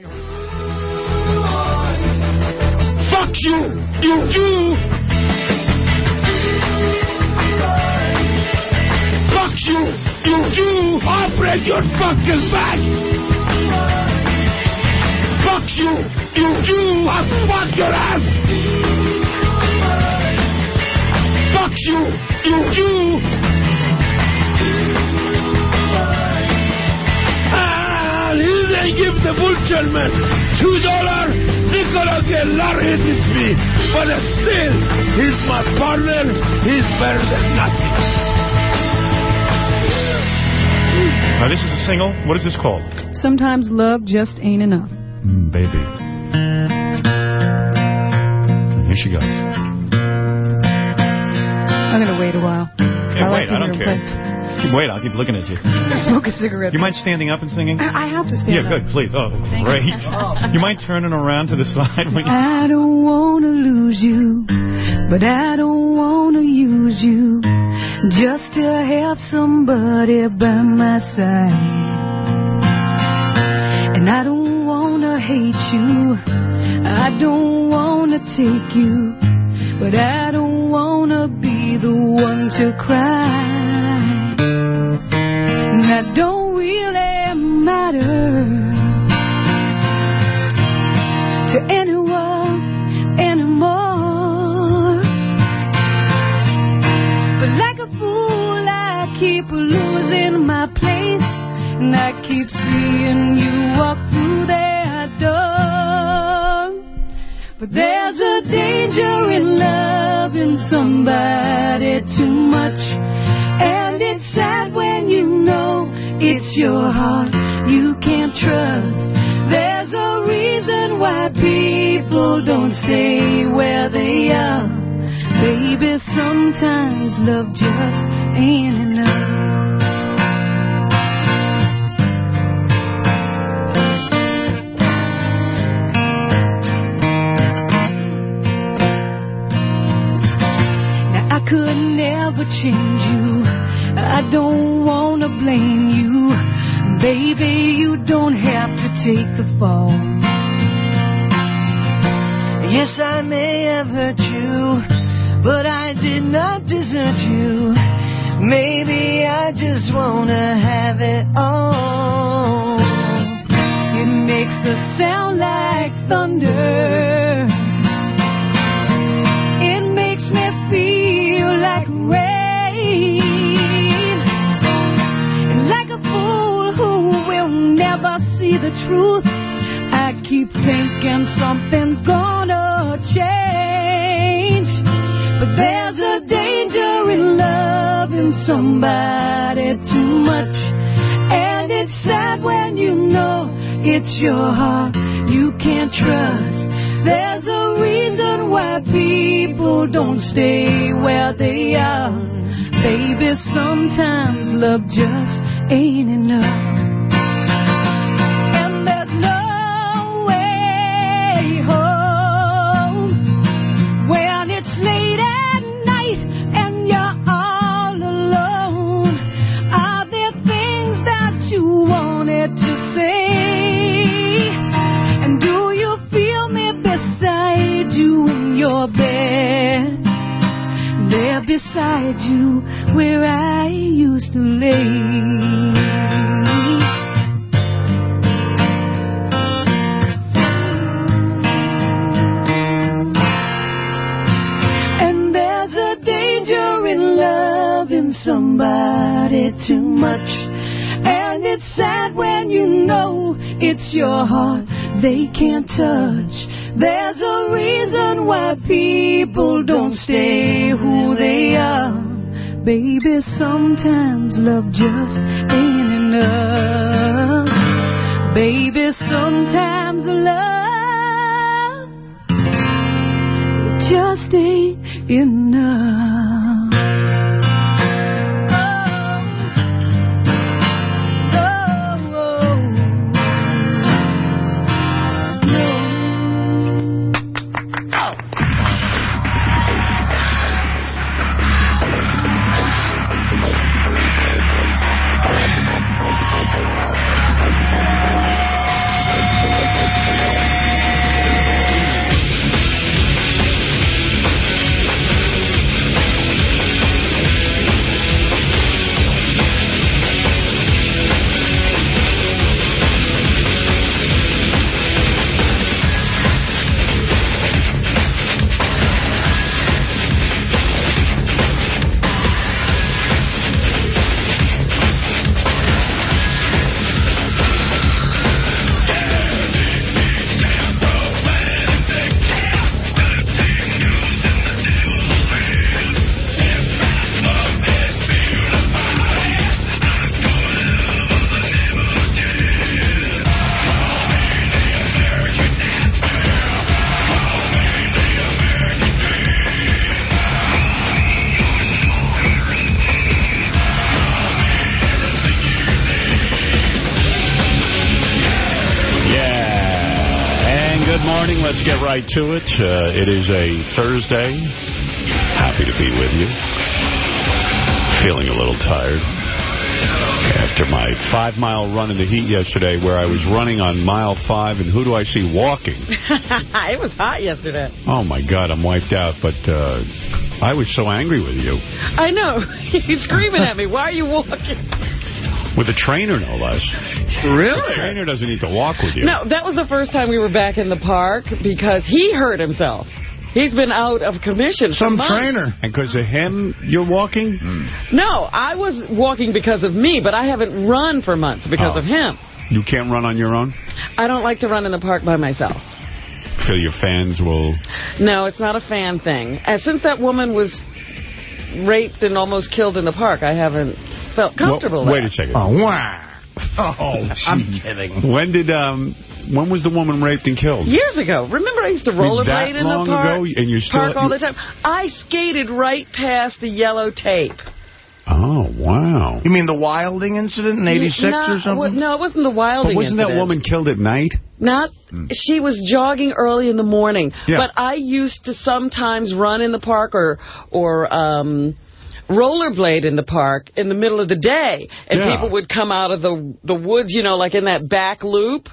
Fuck you, you do! Fuck you, you do! I'll break your fucking back! Fuck you, you Jew! I'll fuck your ass! Fuck you, you Jew! The Bullshellman two dollar. Nicola Gellar hits me, but still, he's my partner. He's better than nothing. Now, this is a single. What is this called? Sometimes love just ain't enough. Mm, baby. And here she goes. I'm going to wait a while. Yeah, I wait, to I don't care. him Keep, wait, I'll keep looking at you. Smoke a cigarette. You mind standing up and singing? I, I have to stand Yeah, up. good, please. Oh, great. Oh. You mind turning around to the side? When you... I don't want to lose you, but I don't want to use you just to have somebody by my side. And I don't want to hate you, I don't want to take you, but I don't want to be the one to cry. And that don't really matter to anyone anymore. But like a fool, I keep losing my place, and I keep seeing you walk through that door. But there's a danger in loving somebody too much, sad when you know it's your heart you can't trust. There's a reason why people don't stay where they are. Baby, sometimes love just ain't enough. Now, I could never change you. I don't wanna blame you. Baby, you don't have to take the fall. Yes, I may have hurt you, but I did not desert you. Maybe I just wanna have it all. It makes us sound like thunder. It makes me feel like rain. The truth, I keep thinking something's gonna change. But there's a danger in loving somebody too much. And it's sad when you know it's your heart you can't trust. There's a reason why people don't stay where they are. Baby, sometimes love just ain't enough. Beside you where I used to lay. And there's a danger in loving somebody too much. And it's sad when you know it's your heart they can't touch. There's a reason why people don't stay who they are. Baby, sometimes love just ain't enough. Baby, sometimes love just ain't enough. To it. Uh, it is a Thursday. Happy to be with you. Feeling a little tired. After my five-mile run in the heat yesterday where I was running on mile five, and who do I see walking? it was hot yesterday. Oh, my God, I'm wiped out. But uh, I was so angry with you. I know. He's screaming at me. Why are you walking? With a trainer, no less. Really? The trainer doesn't need to walk with you. No, that was the first time we were back in the park because he hurt himself. He's been out of commission Some for trainer. And because of him, you're walking? Hmm. No, I was walking because of me, but I haven't run for months because Oh. of him. You can't run on your own? I don't like to run in the park by myself. Feel your fans will... No, it's not a fan thing. And since that woman was raped and almost killed in the park, I haven't felt comfortable Well, wait a second. Oh, wow. Oh, I'm kidding. When did um when was the woman raped and killed? Years ago. Remember I used to I mean, that rollerblade in the long park? ago, and you're still- park all you- the time. I skated right past the yellow tape. Oh, wow. You mean the Wilding incident in 86 No, or something? No, it wasn't the Wilding But wasn't that woman killed at night? Not, she was jogging early in the morning. Yeah. But I used to sometimes run in the park or, or, um, rollerblade in the park in the middle of the day. And Yeah. people would come out of the, the woods, you know, like in that back loop.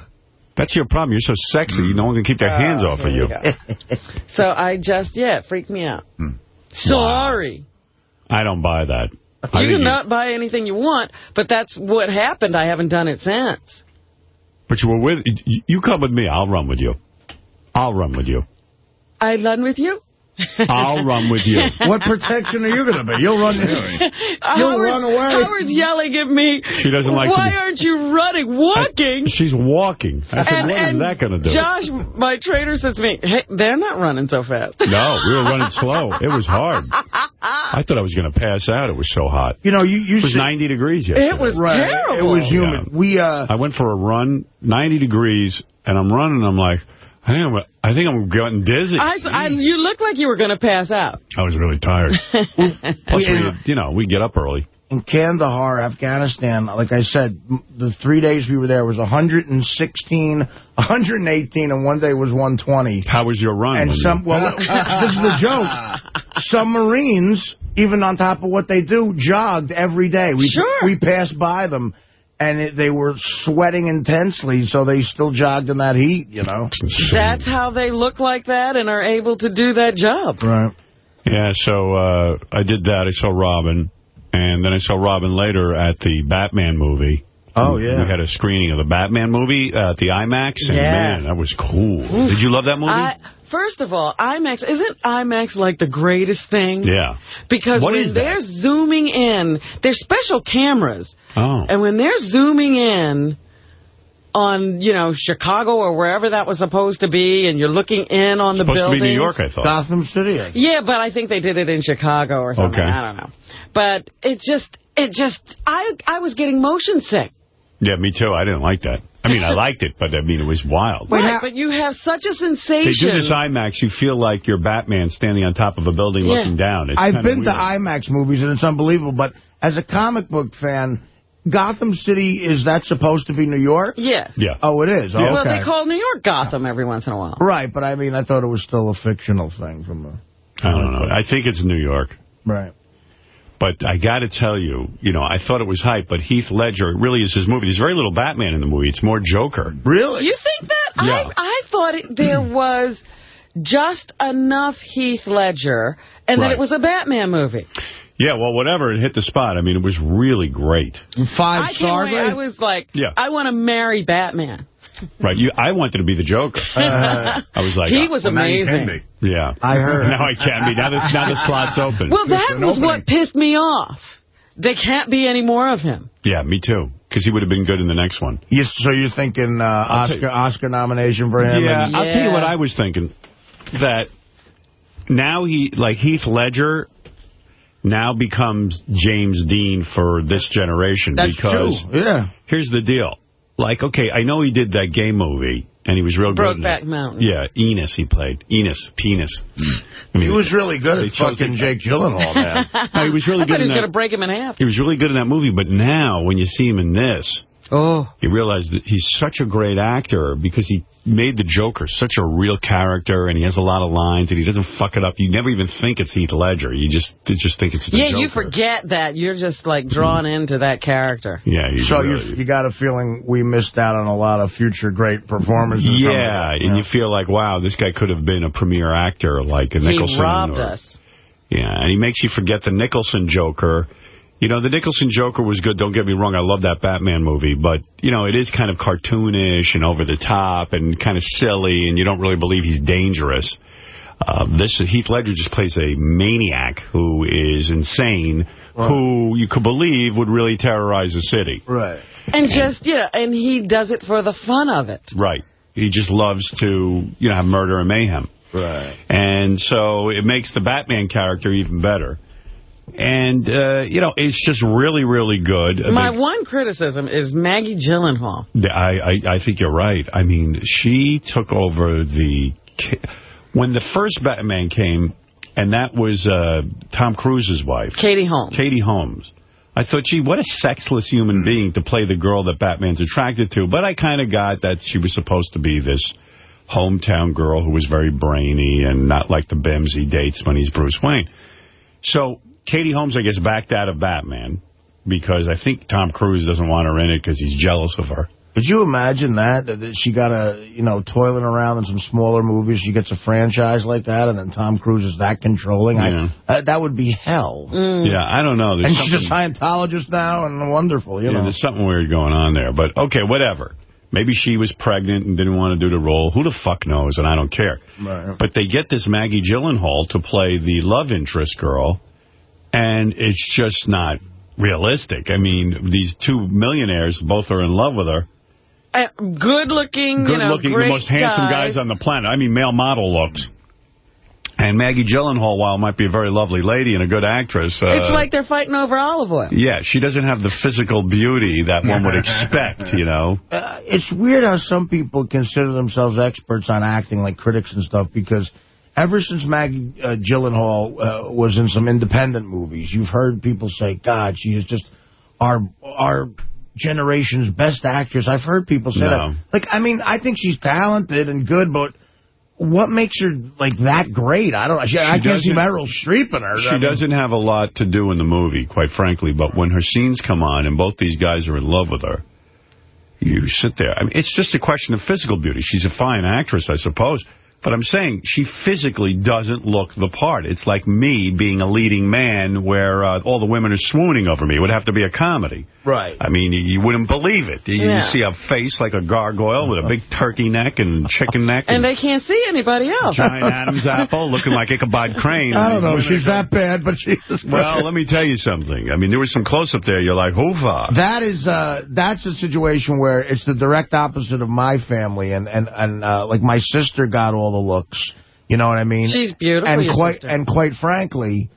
That's your problem. You're so sexy, no one can keep their hands off of you. So I just, yeah, it freaked me out. Hmm. Sorry. I don't buy that. I You think can not buy anything you want, but that's what happened. I haven't done it since. But you were with... You you come with me. I'll run with you. I'll run with you. I run with you? I'll run with you. What protection are you going to be? You'll run. You'll Howard, run away. Howard's yelling at me. She doesn't like to Why be- aren't you running, walking? She's walking. I said, and what is and that going to do? Josh, my trainer, says to me, hey, they're not running so fast. No, we were running slow. It was hard. I thought I was going to pass out. It was so hot. You know, you, you It was said- 90 degrees yesterday. It was Right. terrible. It was humid. We, uh, I went for a run, 90 degrees, and I'm running. I'm like, I think I'm, I think I'm getting dizzy. I, I, you look like you were going to pass out. I was really tired. Plus, we, you know, we get up early. in Kandahar, Afghanistan, like I said, the three days we were there was 116, 118, and one day was 120. How was your run? And some, you- well, this is the joke. Some Marines, even on top of what they do, jogged every day. We, Sure. We passed by them, and it, they were sweating intensely, so they still jogged in that heat, you know? That's how they look like that and are able to do that job. Right. Yeah, so uh, I did that. I saw Robin, and then I saw Robin later at the Batman movie. Oh, We- yeah. We had a screening of the Batman movie uh, at the IMAX, and Yeah. man, that was cool. Did you love that movie? I, first of all, IMAX, isn't IMAX like the greatest thing? yeah. Because What when is they're zooming in, they're special cameras. Oh. And when they're zooming in on, you know, Chicago or wherever that was supposed to be, and you're looking in on the Supposed to be New York, I thought. Gotham City. Yeah, but I think they did it in Chicago or something. Okay. I don't know. But it just, it just, I, I was getting motion sick. Yeah, me too. I didn't like that. I mean, I liked it, but I mean, it was wild. Wait, right, but you have such a They sensation. do this IMAX, you feel like you're Batman standing on top of a building Yeah. looking down. It's I've kinda been to. IMAX movies, and it's unbelievable, but as a comic book fan, Gotham City, is that supposed to be New York? Yes. Yeah. Oh, it is? Oh, Yeah. Well, okay. they call New York Gotham every once in a while. Right, but I mean, I thought it was still a fictional thing from the... I don't know. I think it's New York. Right. But I got to tell you, you know, I thought it was hype, but Heath Ledger it really is his movie. There's very little Batman in the movie. It's more Joker. Really? You think that? Yeah. I, I thought it, there was just enough Heath Ledger and Right. that it was a Batman movie. Yeah, well, whatever. It hit the spot. I mean, it was really great. Five I can't star wait. I was like, Yeah. I want to marry Batman. Right. You, I wanted to be the Joker. I was like, he was Well, now you amazing. can yeah. I heard. Now I can be. Now the, now the slot's open. Well, that was opening. what pissed me off. There can't be any more of him. yeah, me too. Because he would have been good in the next one. You, so you're thinking uh, tell Oscar Oscar nomination for him? Yeah, and- I'll tell you what I was thinking. That now he, like Heath Ledger, now becomes James Dean for this generation. That's because true. Yeah. here's the deal. Like, okay, I know he did that gay movie, and he was real good. Brokeback. Mountain. Yeah, Ennis he played. Ennis, penis. I mean, He was really good They at chose fucking it. Jake Gyllenhaal, man. no, he was really I good thought he was that. going to break him in half. He was really good in that movie, but now when you see him in this, Oh. He realized that he's such a great actor because he made the Joker such a real character, and he has a lot of lines, and he doesn't fuck it up. You never even think it's Heath Ledger. You just you just think it's the Yeah, Joker. you forget that. You're just, like, drawn mm-hmm. into that character. Yeah, he's So really, you you got a feeling we missed out on a lot of future great performances. from Yeah, it. and you feel like, wow, this guy could have been a premier actor like a Nicholson. He robbed or- us. Yeah, and he makes you forget the Nicholson Joker. You know, the Nicholson Joker was good, don't get me wrong, I love that Batman movie, but, you know, it is kind of cartoonish and over the top and kind of silly, and you don't really believe he's dangerous. Uh, this Heath Ledger just plays a maniac who is insane, who you could believe would really terrorize a city. Right. And just, you know, and he does it for the fun of it. Right. He just loves to, you know, have murder and mayhem. Right. And so it makes the Batman character even better. And, uh, you know, it's just really, really good. My The- one criticism is Maggie Gyllenhaal. I, I, I think you're right. I mean, she took over the... When the first Batman came, and that was uh, Tom Cruise's wife, Katie Holmes. Katie Holmes. I thought, gee, what a sexless human being to play the girl that Batman's attracted to. But I kind of got that she was supposed to be this hometown girl who was very brainy and not like the bims he dates when he's Bruce Wayne. So Katie Holmes, I guess, backed out of Batman because I think Tom Cruise doesn't want her in it because he's jealous of her. Could you imagine that? That she got a, you know, toiling around in some smaller movies. She gets a franchise like that, and then Tom Cruise is that controlling. Yeah. I, uh, that would be hell. Yeah, I don't know. There's and she's a Scientologist now, and wonderful, you Yeah, know. there's something weird going on there. But, okay, whatever. Maybe she was pregnant and didn't want to do the role. Who the fuck knows, and I don't care. Right. But they get this Maggie Gyllenhaal to play the love interest girl, and it's just not realistic. I mean, these two millionaires both are in love with her. Uh, good looking, Good you know, looking, the great most handsome guys on the planet. I mean, male model looks. And Maggie Gyllenhaal, while might be a very lovely lady and a good actress... Uh, It's like they're fighting over olive oil. Yeah, she doesn't have the physical beauty that one would expect, you know. Uh, it's weird how some people consider themselves experts on acting, like critics and stuff, because ever since Maggie uh, Gyllenhaal uh, was in some independent movies, you've heard people say, God, she is just our our generation's best actress. I've heard people say No. that. Like, I mean, I think she's talented and good, but what makes her, like, that great? I don't she, I can't see Meryl Streep in her. She I mean, doesn't have a lot to do in the movie, quite frankly, but when her scenes come on and both these guys are in love with her, you sit there. I mean, it's just a question of physical beauty. She's a fine actress, I suppose. But I'm saying she physically doesn't look the part. It's like me being a leading man where uh, all the women are swooning over me. It would have to be a comedy. Right. I mean, you, you wouldn't believe it. You, you see a face like a gargoyle with a big turkey neck and chicken neck. And they can't see anybody else. giant Adam's apple looking like Ichabod Crane. I don't know. Women She's that bad, but she's... well, let me tell you something. I mean, there was some close-up there. You're like, hoofa. That is, uh, that's a situation where it's the direct opposite of my family, and and and uh, like my sister got all the looks. You know what I mean? She's beautiful, and quite sister. and quite frankly,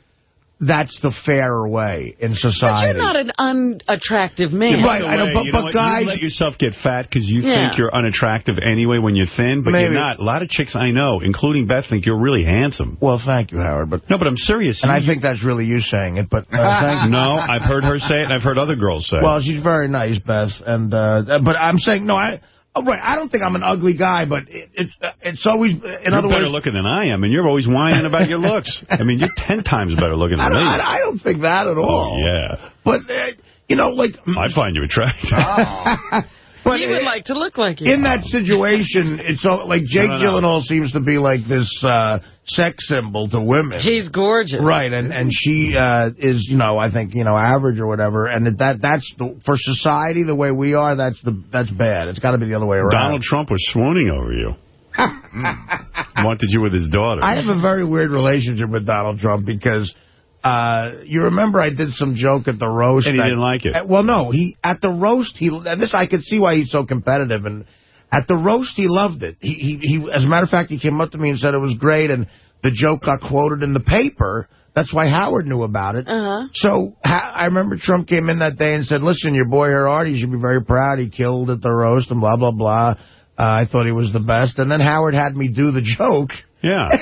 that's the fairer way in society. But society. you're not an unattractive man. Right, I know, but- you but what? guys- You let yourself get fat because you Yeah. think you're unattractive anyway when you're thin, but Maybe. you're not. A lot of chicks I know, including Beth, think you're really handsome. Well, thank you, Howard, but No, but I'm serious. and I think that's really you saying it. But uh, thank you. No, I've heard her say it, and I've heard other girls say Well, it. she's very nice, Beth, and uh, but I'm saying no. I oh, right. I don't think I'm an ugly guy, but it, it's uh, it's always in You're other better looking than I am, and you're always whining about your looks. I mean, you're ten times better looking than don't, me. I, I don't think that at oh, all. yeah. But uh, you know, like I find you attractive. but He would uh, like to look like you. in that situation, it's all, like Jake No, no, no. Gyllenhaal seems to be like this uh, sex symbol to women. He's gorgeous. Right, and and she uh, is, you know, I think, you know, average or whatever, and that that's the, for society the way we are. That's the that's bad. It's got to be the other way around. Donald Trump was swooning over you. Wanted you with his daughter. I have a very weird relationship with Donald Trump because uh, you remember I did some joke at the roast. And he that- didn't like it. Uh, Well, no, he at the roast he and this I could see why he's so competitive and at the roast he loved it. He he, he as a matter of fact he came up to me and said it was great and the joke got quoted in the paper. That's why Howard knew about it. Uh-huh. So I remember Trump came in that day and said, "Listen, your boy here, Artie, should be very proud. He killed at the roast and blah blah blah." Uh, I thought he was the best, and then Howard had me do the joke. Yeah.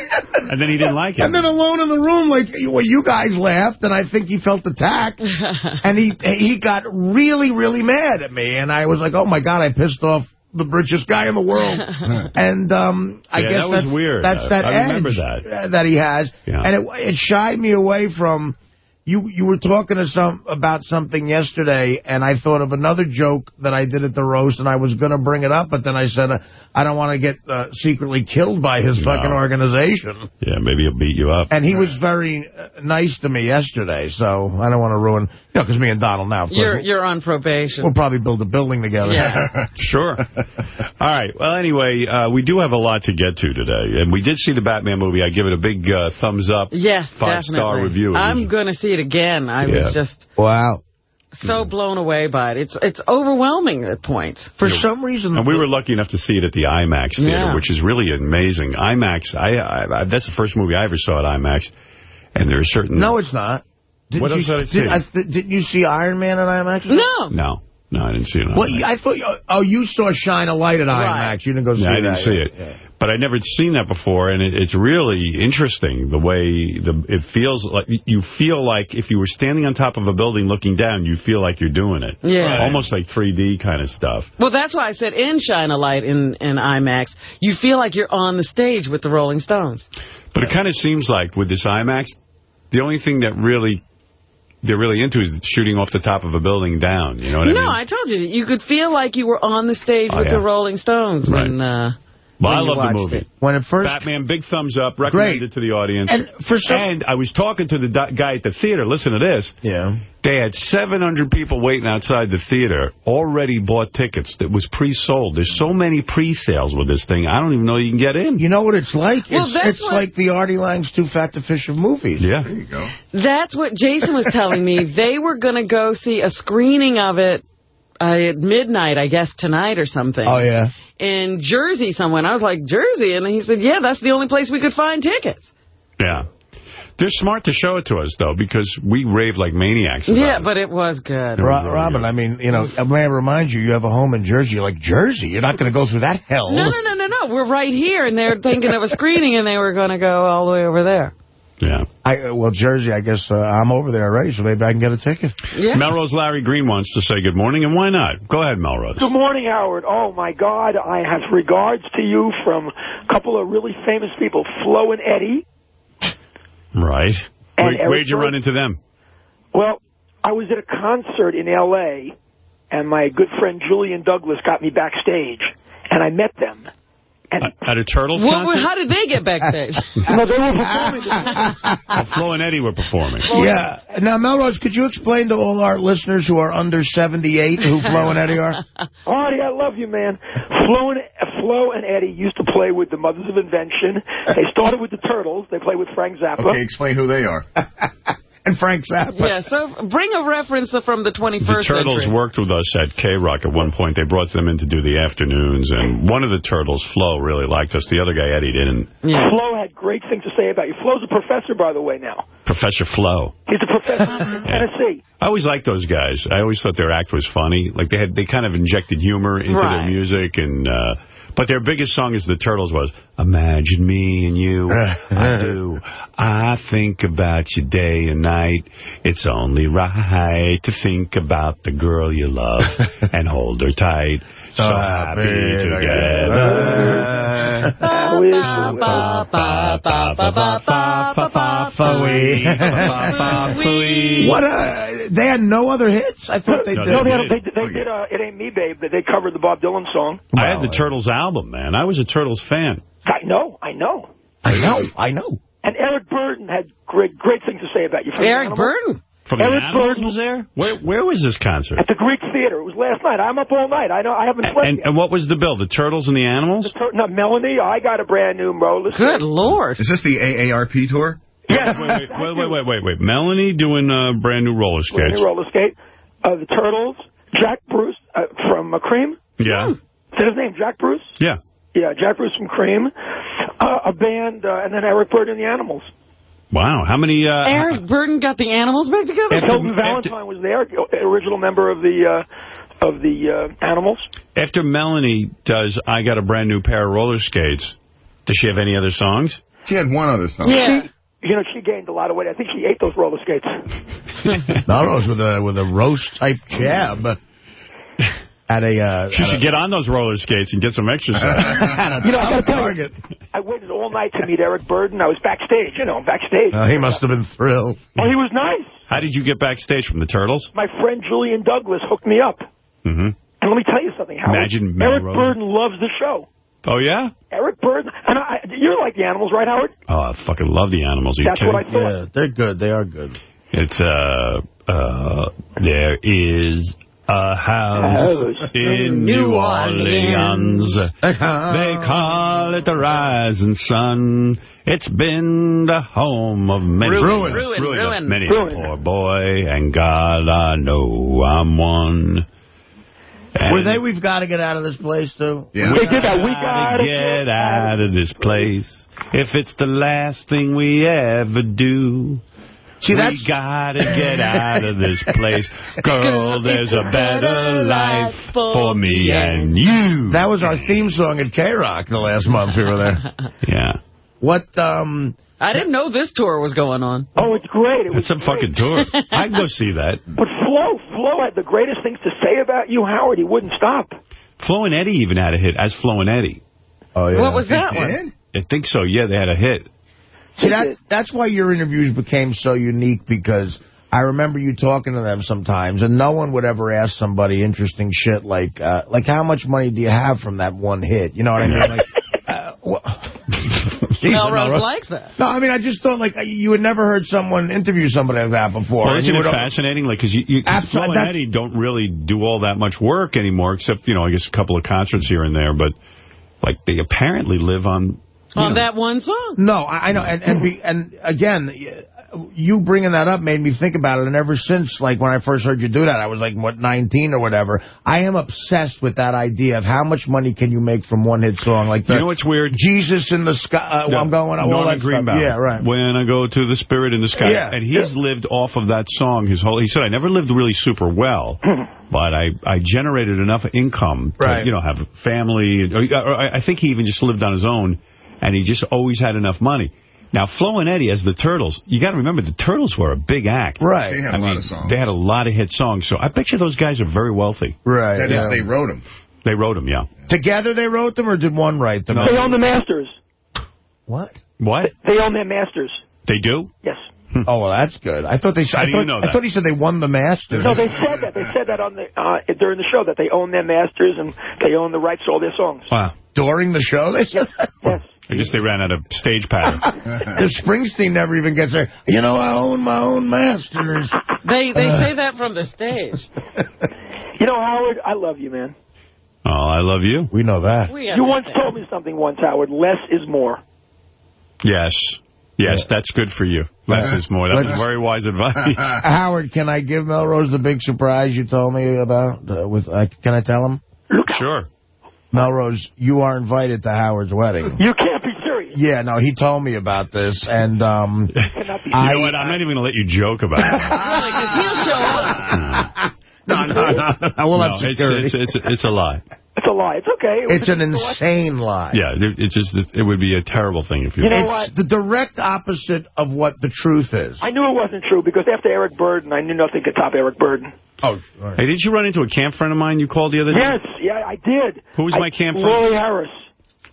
And then he didn't like it. And then alone in the room, like, well, you guys laughed, and I think he felt attacked. and he he got really, really mad at me. And I was like, oh, my God, I pissed off the richest guy in the world. and um, I Yeah, guess that was that's, weird. That's I- that I remember edge that. that he has. Yeah. And it, it shied me away from... You you were talking to some about something yesterday, and I thought of another joke that I did at the roast, and I was going to bring it up, but then I said uh, I don't want to get uh, secretly killed by his No. fucking organization. Yeah, maybe he'll beat you up. And he was very uh, nice to me yesterday, so I don't want to ruin, you know, because me and Donald now, of course, You're we'll, you're on probation. we'll probably build a building together. Yeah. Sure. All right. Well, anyway, uh, we do have a lot to get to today. And we did see the Batman movie. I give it a big uh, thumbs up. Yes, Five-star review. I'm going to see it again. I Yeah. was just wow. so blown away by it. It's it's overwhelming at points. For some reason... And we were lucky enough to see it at the IMAX theater, Yeah. which is really amazing. IMAX, I, I, I that's the first movie I ever saw at IMAX. And there are certain... No, it's not. Didn't What you, else did I see? Did, I th didn't you see Iron Man at IMAX? No. No. No, I didn't see it. Well, IMAX. I thought, oh, you saw Shine a Light at Right. IMAX. You didn't go see Yeah, I didn't see it. But I'd never seen that before, and it, it's really interesting the way the it feels like you feel like if you were standing on top of a building looking down, you feel like you're doing it. Yeah. Almost like 3D kind of stuff. Well, that's why I said in Shine a Light in, in IMAX, you feel like you're on the stage with the Rolling Stones. But it kind of seems like with this IMAX, the only thing that really they're really into is shooting off the top of a building down. You know what no, I mean? No, I told you. You could feel like you were on the stage Oh, with yeah. the Rolling Stones when, uh, well, I love the movie. it. When it first... Batman, big thumbs up. Recommend Great. to the audience. And for some... And I was talking to the guy at the theater. Listen to this. yeah. They had 700 people waiting outside the theater, already bought tickets that was pre-sold. There's so many pre-sales with this thing, I don't even know you can get in. You know what it's like? Well, it's it's what- like the Artie Lang's Too Fat to Fish of movies. Yeah. There you go. That's what Jason was telling me. They were going to go see a screening of it uh, at midnight, I guess, tonight or something. Oh, yeah. In Jersey somewhere. And I was like, Jersey? And he said, yeah, that's the only place we could find tickets. Yeah. They're smart to show it to us, though, because we rave like maniacs Yeah, it. but it was good. Ro- really Robin, good. I mean, you know, may I remind you, you have a home in Jersey. You're like, Jersey? You're not going to go through that hell. No, no, no, no, no. We're right here, and they're thinking of a screening, and they were going to go all the way over there. Yeah. I, uh, well, Jersey, I guess uh, I'm over there already, so maybe I can get a ticket. Yeah. Melrose Larry Green wants to say good morning, and why not? Go ahead, Melrose. Good morning, Howard. Oh, my God. I have regards to you from a couple of really famous people, Flo and Eddie. Right. And Where, where'd you run into them? Well, I was at a concert in L.A., and my good friend Julian Douglas got me backstage, and I met them. And At a Turtles What, concert? how did they get backstage? no, they were performing. Oh, Flo and Eddie were performing. Yeah. Now, Melrose, could you explain to all our listeners who are under 78 who Flo and Eddie are? Oh, Artie, I love you, man. Flo and, Flo and Eddie used to play with the Mothers of Invention. They started with the Turtles. They played with Frank Zappa. Okay, explain who they are. and Frank Zappa. yeah, so bring a reference from the 21st century. The Turtles century. worked with us at K-Rock at one point. They brought them in to do the afternoons, and one of the Turtles, Flo, really liked us. The other guy, Eddie, didn't. Yeah. Flo had great things to say about you. Flo's a professor, by the way, now. Professor Flo. He's a professor in Tennessee. I always liked those guys. I always thought their act was funny. Like they had, they kind of injected humor into their music, and uh, but their biggest song as the Turtles was "Imagine Me and You." I do. I think about you day and night. It's only right to think about the girl you love and hold her tight. So happy together. How is What a, they had no other hits? I thought they No, did. No, they, did. they, they did uh, It Ain't Me, Babe. They covered the Bob Dylan song. I had the Turtles album, man. I was a Turtles fan. I know, I know. I know, I know. And Eric Burdon had great great things to say about you. From the Eric Animals. Burdon. From the Eric Animals Burdon. was there? Where Where was this concert? At the Greek Theater. It was last night. I'm up all night. I know. I haven't slept And, yet. and what was the bill? The Turtles and the Animals? The tur- no, Melanie, I got a brand new roller. Good Lord. Is this the AARP tour? Yes. Wait, wait, wait, wait, wait, wait, wait. Melanie doing uh, brand new roller Brand new roller skate. Uh, the Turtles. Jack Bruce uh, from uh, Cream. Yeah, Is that his name? Jack Bruce? yeah. Yeah, Jack Bruce from Cream. Uh, a band, uh, and then Eric Burdon and the Animals. Wow, how many? Uh, Eric Burdon got the animals back together? After- Hilton Valentine was there, original member of the uh, of the uh, Animals. After Melanie does, I got a brand new pair of roller skates. Does she have any other songs? She had one other song. Yeah. You know, she gained a lot of weight. I think she ate those roller skates. Melrose with a with a roast type jab at a. Uh, She at should a- get on those roller skates and get some exercise. You know, I gotta tell you, target. I waited all night to meet Eric Burdon. I was backstage, you know, backstage. Uh, he must have been thrilled. Oh, he was nice. How did you get backstage from the Turtles? My friend Julian Douglas hooked me up. hmm And let me tell you something, Howard. Imagine Eric Melrose. Burdon loves the show. Oh, yeah? Eric Burdon, and I, you're like the animals, right, Howard? Oh, I fucking love the animals. Are you That's kidding? what I thought. Yeah, they're good. They are good. It's, uh, uh, there is a house in New Orleans. They call it the rising sun. It's been the home of many. Ruin, ruin, of ruin. Many Ruin. a poor boy, and God, I know I'm one. And Were they? We've got to get out of this place too. Yeah. They did that. We gotta gotta get out of this place. If it's the last thing we ever do. See, we that's gotta get out of this place. Girl, there's a better life for me and you. that was our theme song at K Rock the last month we were there. Yeah. What? Um. I didn't know this tour was going on. Oh, it's great. It It's a fucking tour. I'd go see that. But Flo, Flo had the greatest things to say about you, Howard. He wouldn't stop. Flo and Eddie even had a hit as Flo and Eddie. Oh yeah. What was that one? I think so. Yeah, they had a hit. See, that, that's why your interviews became so unique because I remember you talking to them sometimes, and no one would ever ask somebody interesting shit like, uh, like how much money do you have from that one hit? You know what I mean? Like, uh, wha- Jeez, Melrose Melrose. likes that. No, I mean, I just thought, like, you had never heard someone interview somebody like that before. Well, isn't you it fascinating? Like, because you, you, 'cause Absolutely, Flo and Eddie don't really do all that much work anymore, except, you know, I guess a couple of concerts here and there. But, like, they apparently live on... you On know, that one song. No, I I know, and and, be, and again, you bringing that up made me think about it, and ever since, like, when I first heard you do that, I was like, what, 19 or whatever, I am obsessed with that idea of how much money can you make from one hit song, like the You know what's weird? Jesus in the sky, uh, No, I'm going, all Norman that stuff. Greenbaum. Yeah, right. When I go to the spirit in the sky. Yeah. And he's lived off of that song his whole... He said, I never lived really super well, but I, I generated enough income to, Right. you know, have a family. Or, or I I think he even just lived on his own, and he just always had enough money. Now, Flo and Eddie, as the Turtles, you got to remember, the Turtles were a big act. Right. They had a I lot of songs. they had a lot of hit songs, so I bet you those guys are very wealthy. Right. That is, yeah. they wrote them. They wrote them, yeah. Together they wrote them, or did one write them? They own the masters. What? What? They own their masters. They do? Yes. Oh, well, that's good. I thought they. How I do you thought, know I thought he said they won the Masters. No, they said that. They said that on the uh, during the show that they own their masters and they own the rights to all their songs. Wow. During the show, they said that. Yes. I guess they ran out of stage pattern. If Springsteen never even gets there, you know, I own my own masters. They they say that from the stage. You know, Howard, I love you, man. oh, I love you. We know that. We You once told me something once, Howard. Less is more. Yes. Yes, that's good for you. Less is more. That was very wise advice. Howard, can I give Melrose the big surprise you told me about? Uh, with uh, Can I tell him? sure. Melrose, you are invited to Howard's wedding. You can't be serious. Yeah, no, he told me about this, and um, Cannot You I- know what? I'm not even going to let you joke about it. Really, 'cause he'll show up. no, no, no, no, we'll no, have it's, security. it's, it's, it's a lie. It's a lie. It's okay. It It's an just a lie. insane lie. Yeah, it- it's just, it would be a terrible thing if you... You know It's what? the direct opposite of what the truth is. I knew it wasn't true because after Eric Burdon, I knew nothing could top Eric Burdon. Oh, Hey, did you run into a camp friend of mine you called the other day? Yes, yeah, I did. Who was I- my camp friend? Lori Harris.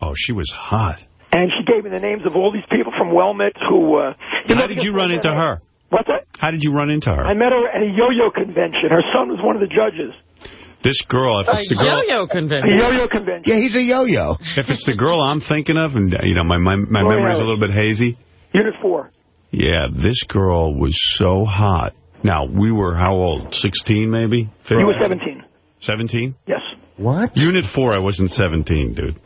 Oh, she was hot. And she gave me the names of all these people from Wilmette who... Uh, you How did you run into her? What's that? How did you run into her? I met her at a yo-yo convention. Her son was one of the judges. This girl, if A it's the girl, yo-yo A convention. yo-yo convention. yeah, he's a yo-yo. if it's the girl I'm thinking of, and you know my my, my Lori memory's a little bit hazy. Unit 4. Yeah, this girl was so hot. Now we were how old? 16 maybe? 15? You were 17. 17? Yes. What? Unit 4, I wasn't 17, dude.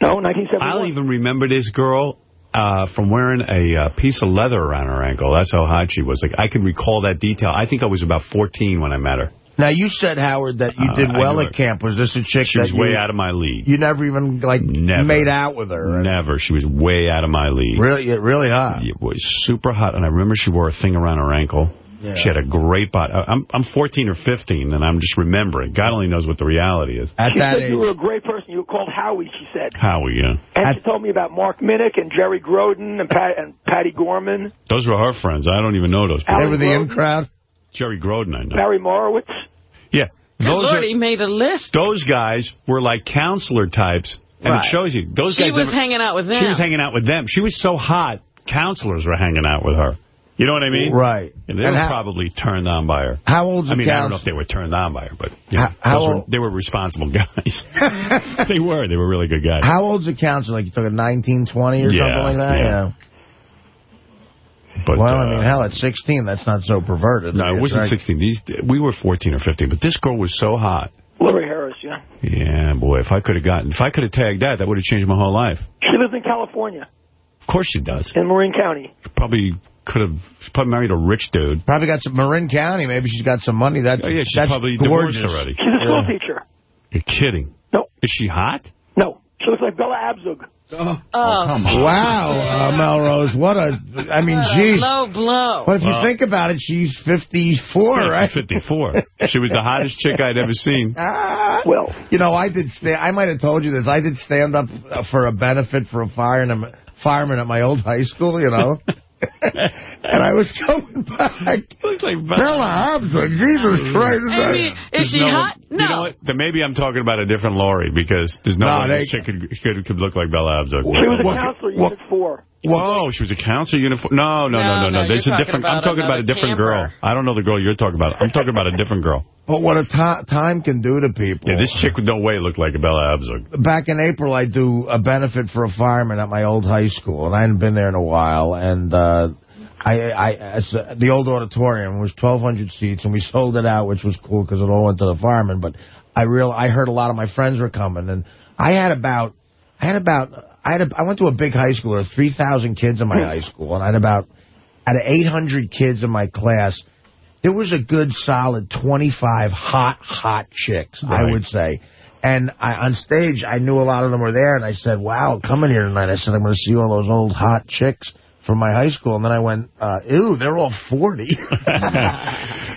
No, 1971. I'll even remember this girl uh, from wearing a uh, piece of leather around her ankle. That's how hot she was. Like I can recall that detail. I think I was about 14 when I met her. Now, you said, Howard, that you Uh, did I well at camp. Was this a chick She that was you, way out of my league. you never even, like, Never. made out with her? Never. She was way out of my league. Really, really hot. It was super hot, and I remember she wore a thing around her ankle. Yeah. She had a great body. I'm I'm 14 or 15, and I'm just remembering. God only knows what the reality is. At she that said age. you were a great person. You were called Howie, she said. Howie, yeah. And At- she told me about Mark Minnick and Jerry Groden and, Pat, and Patty Gorman, Those were her friends. I don't even know those people. They were the in crowd. Jerry Groden, I know. Barry Morowitz. Yeah. Good Those Lord, are, he made a list. those guys were like counselor types. And Right. it shows you. Those She guys was never- hanging out with them. She was hanging out with them. She was so hot, counselors were hanging out with her. You know what I mean? Right. And they And were how- probably turned on by her. How old's I mean, I don't know if they were turned on by her, but you know, How- how those were, they were responsible guys. they were. They were really good guys. How old's the counselor? Like you took a 19, 20 or Yeah, something like that? yeah. But, Well, uh, I mean, hell, at 16, that's not so perverted. No, it wasn't Right. 16. These We were 14 or 15, but this girl was so hot. Larry Harris, yeah. Yeah, boy, if I could have gotten, if I could have tagged that, that would have changed my whole life. She lives in California, Of course she does. in Marin County. Probably could have, she probably married a rich dude. Probably got some Marin County. Maybe she's got some money. That, Oh, yeah, she's that's probably gorgeous. divorced already. She's a school Yeah. teacher. You're kidding. No, Is she hot? no. She looks like Bella Abzug. Oh, come on! Wow, uh, Melrose. What a, I mean, geez. low blow. But if Well- you think about it, she's 54, Yeah, right? she's 54. she was the hottest chick I'd ever seen. Ah. Well, You know, I did. Sta I might have told you this. I did stand up uh, for a benefit for a fireman, fireman at my old high school. You know, and I was coming back. Looks like Bella Hobson, Jesus Christ! I mean, is There's she no hot? one- You know what? Then maybe I'm talking about a different Laurie because there's no, No, way they- this chick could, could, could look like Bella Abzug. she was a What- counselor, what- Unit 4. Oh, she was a counselor uniform. No, no, no, No, no, no. no, There's a talking different. I'm talking about a different camper. girl. I don't know the girl you're talking about. I'm talking about a different girl. But what a ti time can do to people. Yeah, this chick with no way looked like a Bella Abzug. Back in April, I do a benefit for a fireman at my old high school, and I hadn't been there in a while. And uh, I, I, as, uh, the old auditorium was 1,200 seats, and we sold it out, which was cool because it all went to the firemen. But I real, I heard a lot of my friends were coming, and I had about, I had about, I had, a, I went to a big high school. There were 3,000 kids in my high school, and I had about, out of 800 kids in my class, there was a good solid 25 hot, hot chicks, I would say. And I, on stage, I knew a lot of them were there, and I said, wow, coming here tonight. I said, I'm going to see all those old hot chicks from my high school. And then I went, uh, ew, they're all 40.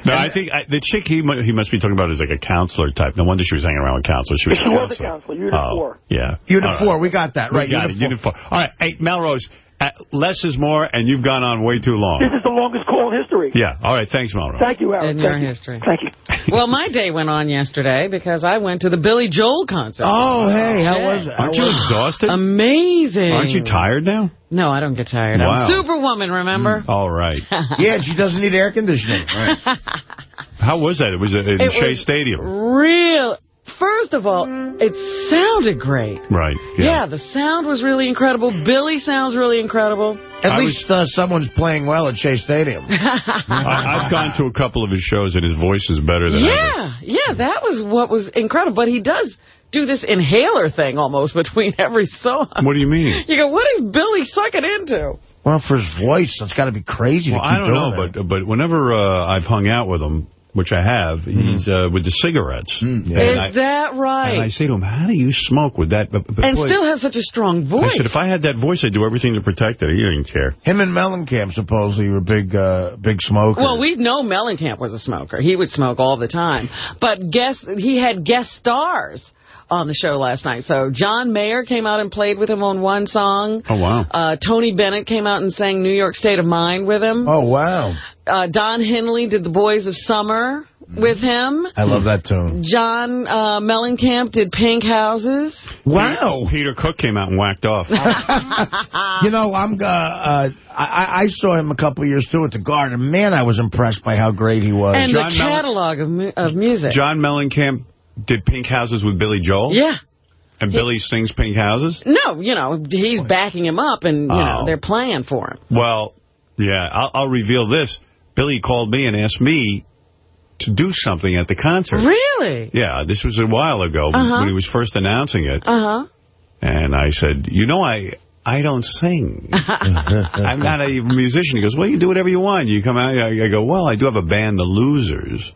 No, I think I, the chick he he must be talking about is like a counselor type. No wonder she was hanging around with counselors. She was, She a was a counselor. counselor, Unit oh, 4. Yeah. Unit All 4, we got that, We right? got it, Unit 4. All right, hey, Melrose, Uh, less is more, and you've gone on way too long. This is the longest call in history. Yeah, all right, thanks, Melrose. Thank you, Howard. In Thank your you. history. Thank you. Well, my day went on yesterday because I went to the Billy Joel concert. Oh, oh hey, how Yeah. was it? How Aren't you exhausted? Amazing. Aren't you tired now? No, I don't get tired. Wow. I'm Superwoman, remember? Mm, all right. Yeah, she doesn't need air conditioning. Right. How was that? It was in It Shea was Stadium. Real. First of all, it sounded great. Right. Yeah. the sound was really incredible. Billy sounds really incredible. At I least uh, someone's playing well at Shea Stadium. I, I've gone to a couple of his shows, and his voice is better than ever. Yeah, yeah, that was what was incredible. But he does do this inhaler thing almost between every song. What do you mean? You go, what is Billy sucking into? Well, for his voice, that's got to be crazy Well, to keep I don't doing know, it. but but whenever uh, I've hung out with him, which I have, he's uh, with the cigarettes. And Is I- that right? And I say to him, how do you smoke with that? But, but and boy, still has such a strong voice. I voice. said, if I had that voice, I'd do everything to protect it. He didn't care. Him and Mellencamp supposedly were big, uh, big smokers. Well, we know Mellencamp was a smoker. He would smoke all the time. But guess he had guest stars on the show last night. So John Mayer came out and played with him on one song. Oh, wow. Uh, Tony Bennett came out and sang New York State of Mind with him. Oh, wow. Uh, Don Henley did The Boys of Summer with him. I love that tune. John uh, Mellencamp did Pink Houses. Wow. Peter Cook came out and whacked off. You know, I'm. Uh, uh, I, I saw him a couple years too at the Garden. Man, I was impressed by how great he was. and John the Mellen- catalog of, mu of music. John Mellencamp did Pink Houses with Billy Joel? yeah. And Billy sings Pink Houses? No, you know, he's backing him up and, you know, Oh. they're playing for him. Well, yeah, I'll, I'll reveal this. Billy called me and asked me to do something at the concert. Really? Yeah, this was a while ago Uh-huh. when he was first announcing it. Uh-huh. And I said, you know, I I don't sing. I'm not a musician. He goes, well, you do whatever you want. You come out. I go, well, I do have a band, The Losers.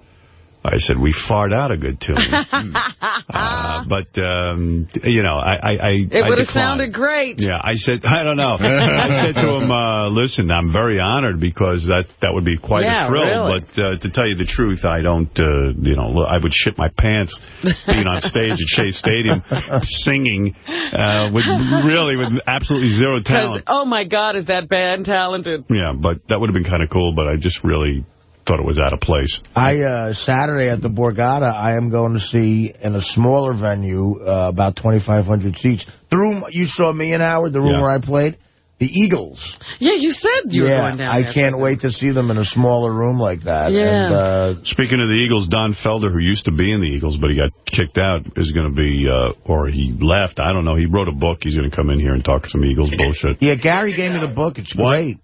I said, we fart out a good tune. uh, but, um, you know, I I, I It would have sounded great. Yeah, I said, I don't know. I said to him, uh, listen, I'm very honored because that that would be quite Yeah, a thrill. really. But uh, to tell you the truth, I don't, uh, you know, I would shit my pants being on stage at Shea Stadium singing uh, with really with absolutely zero talent. oh, my God, is that band talented? Yeah, but that would have been kind of cool, but I just really thought it was out of place. I uh, Saturday at the Borgata, I am going to see in a smaller venue, uh, about 2,500 seats. The room you saw me and Howard, the room Yeah. where I played, the Eagles. Yeah, you said you yeah, were going down I there. can't wait to see them in a smaller room like that. Yeah. And, uh, Speaking of the Eagles, Don Felder, who used to be in the Eagles, but he got kicked out, is going to be, uh, or he left. I don't know. He wrote a book. He's going to come in here and talk some Eagles bullshit. yeah, Gary gave me the book. It's What? great.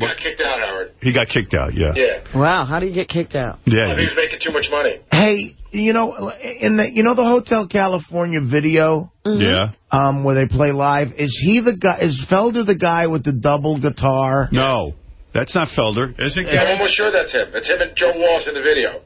Got kicked out, Howard. He got kicked out, yeah. Yeah. Wow, how do you get kicked out? Yeah. I he was making too much money. Hey, you know, in the you know the Hotel California video, Yeah. um, where they play live. Is he the guy? Is Felder the guy with the double guitar? No, that's not Felder. Is it? I'm almost sure that's him. It's him and Joe Walsh in the video.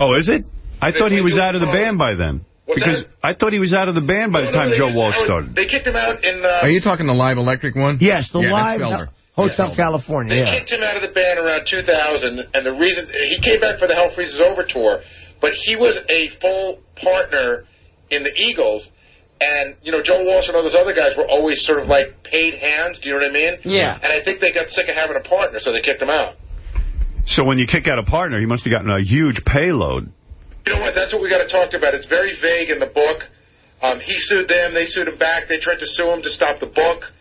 Oh, is it? I They- thought he was out of the band by then. What's because that? I thought he was out of the band by the No, no, time they Joe Walsh started. They kicked him out in... Uh, Are you talking the live electric one? Yes, the Yeah, live Felder. Hotel Yeah. California. They Yeah. kicked him out of the band around 2000, and the reason he came back for the Hell Freezes Over tour, but he was a full partner in the Eagles, and you know Joe Walsh and all those other guys were always sort of like paid hands. Do you know what I mean? Yeah. And I think they got sick of having a partner, so they kicked him out. So when you kick out a partner, he must have gotten a huge payload. You know what? That's what we got to talk about. It's very vague in the book. Um, he sued them. They sued him back. They tried to sue him to stop the book.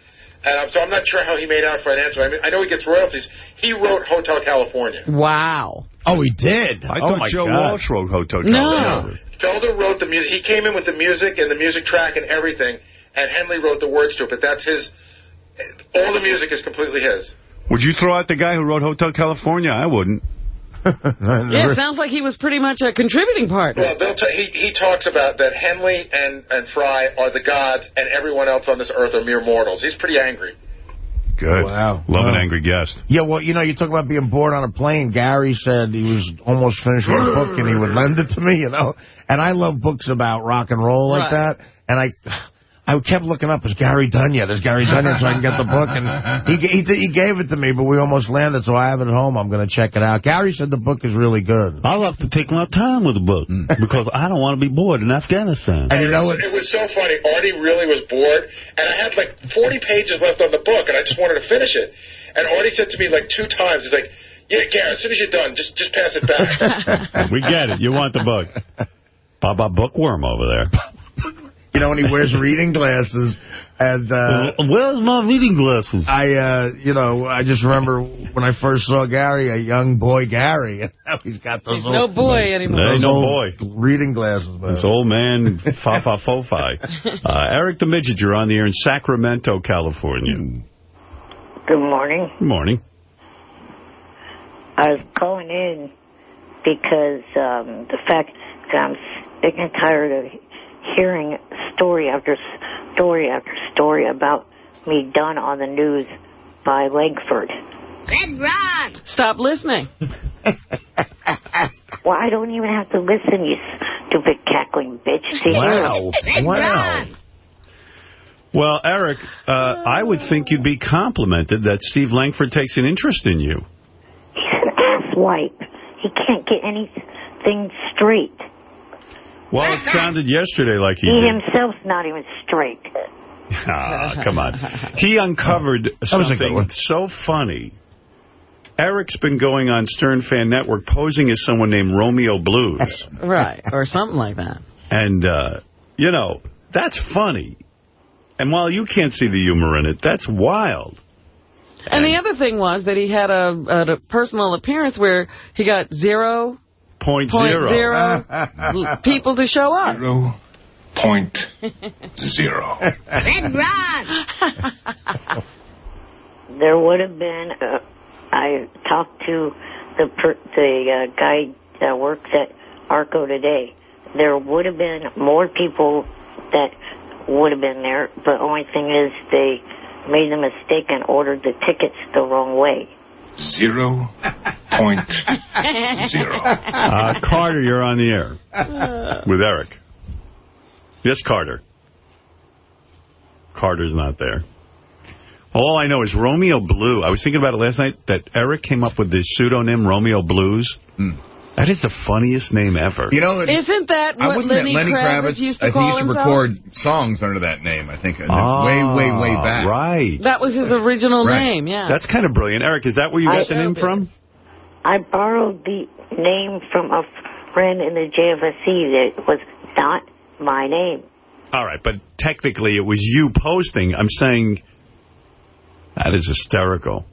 And um, so I'm not sure how he made out financially. I mean, I know he gets royalties. He wrote Hotel California. Wow. Oh, he did. I oh thought my Joe God. Walsh wrote Hotel No. California. Felder wrote the music. He came in with the music and the music track and everything, and Henley wrote the words to it. But that's his. All the music is completely his. Would you throw out the guy who wrote Hotel California? I wouldn't. Yeah, it sounds like he was pretty much a contributing partner. Well, they'll he he talks about that Henley and and Frey are the gods, and everyone else on this earth are mere mortals. He's pretty angry. Good. Wow. Love an angry guest. Yeah, well, you know, you talk about being bored on a plane. Gary said he was almost finished with a book and he would lend it to me, you know. And I love books about rock and roll like Right. that. And I I kept looking up, is Gary done yet? Is Gary done yet so I can get the book? And he, he, he gave it to me, but we almost landed, so I have it at home. I'm going to check it out. Gary said the book is really good. I like to take my time with a book hmm. because I don't want to be bored in Afghanistan. And you know it, what? was, it was so funny. Artie really was bored, and I had like 40 pages left on the book, and I just wanted to finish it. And Artie said to me like two times, he's like, "Yeah, Gary, as soon as you're done, just just pass it back." we get it. You want the book. Baba Bookworm over there. You know, when he wears reading glasses. And uh, Where's my reading glasses? I, uh, you know, I just remember when I first saw Gary, a young boy Gary, and now he's got those He's old, no boy anymore. There ain't those no old boy. reading glasses, man. This old man, fa fa fo fi. Uh, Eric the Midget, you're on the air in Sacramento, California. Good morning. Good morning. I was calling in because um, the fact that I'm sick and tired of hearing story after story after story about me done on the news by Langford. Red Ron! Stop listening. Well, I don't even have to listen, you stupid cackling bitch. See, Wow. Red Wow. Ron! Well, Eric, uh, I would think you'd be complimented that Steve Langford takes an interest in you. He's an asswipe. He can't get anything straight. Well, it sounded yesterday like he He did. himself's not even straight. Ah, come on. He uncovered was a good something one. so funny. Eric's been going on Stern Fan Network posing as someone named Romeo Blues. Right, or something like that. And, uh, you know, that's funny. And while you can't see the humor in it, that's wild. And the other thing was that he had a, a personal appearance where he got zero Point point zero. zero people to show up. Zero point zero. Red Ron! there would have been. Uh, I talked to the per, the uh, guy that works at Arco today. There would have been more people that would have been there, but only thing is they made the mistake and ordered the tickets the wrong way. Zero point zero. Uh, Carter, you're on the air with Eric. Yes, Carter. Carter's not there. All I know is Romeo Blue. I was thinking about it last night, that Eric came up with this pseudonym, Romeo Blues. That is the funniest name ever. You know, Isn't that I what wasn't Lenny, Lenny Kravitz, used to I think call he used to himself? record songs under that name, I think. Ah, way, way, way back. Right. That was his original Right. name, yeah. That's kind of brilliant. Eric, is that where you I got the name from? I borrowed the name from a friend in the JFSC that was not my name. All right, but technically it was you posting. I'm saying that is hysterical.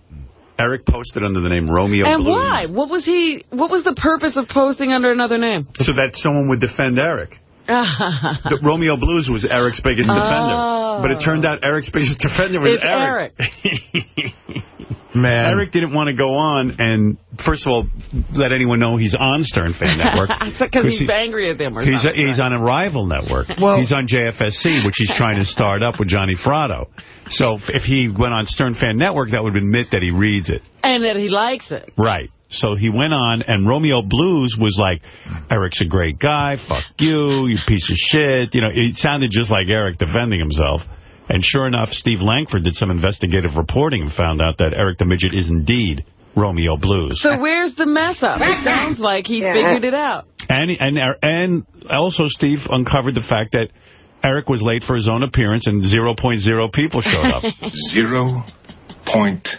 Eric posted under the name Romeo Blues. and Blues. why? What was he? What was the purpose of posting under another name? So that someone would defend Eric. The Romeo Blues was Eric's biggest defender. Oh. But it turned oh. out Eric's biggest defender was It's Eric. Man. Eric didn't want to go on and, first of all, let anyone know he's on Stern Fan Network. Because he's he- angry at them or He's, something. he's on a rival network. Well- he's on JFSC, which he's trying to start up with Johnny Fratto. So if he went on Stern Fan Network, that would admit that he reads it. and that he likes it. Right. So he went on, and Romeo Blues was like, Eric's a great guy, fuck you, you piece of shit. You know, it sounded just like Eric defending himself. And sure enough, Steve Langford did some investigative reporting and found out that Eric the Midget is indeed Romeo Blues. So where's the mess up? It sounds like he Yeah. figured it out. And, and, and also Steve uncovered the fact that Eric was late for his own appearance and 0.0 people showed up. Zero point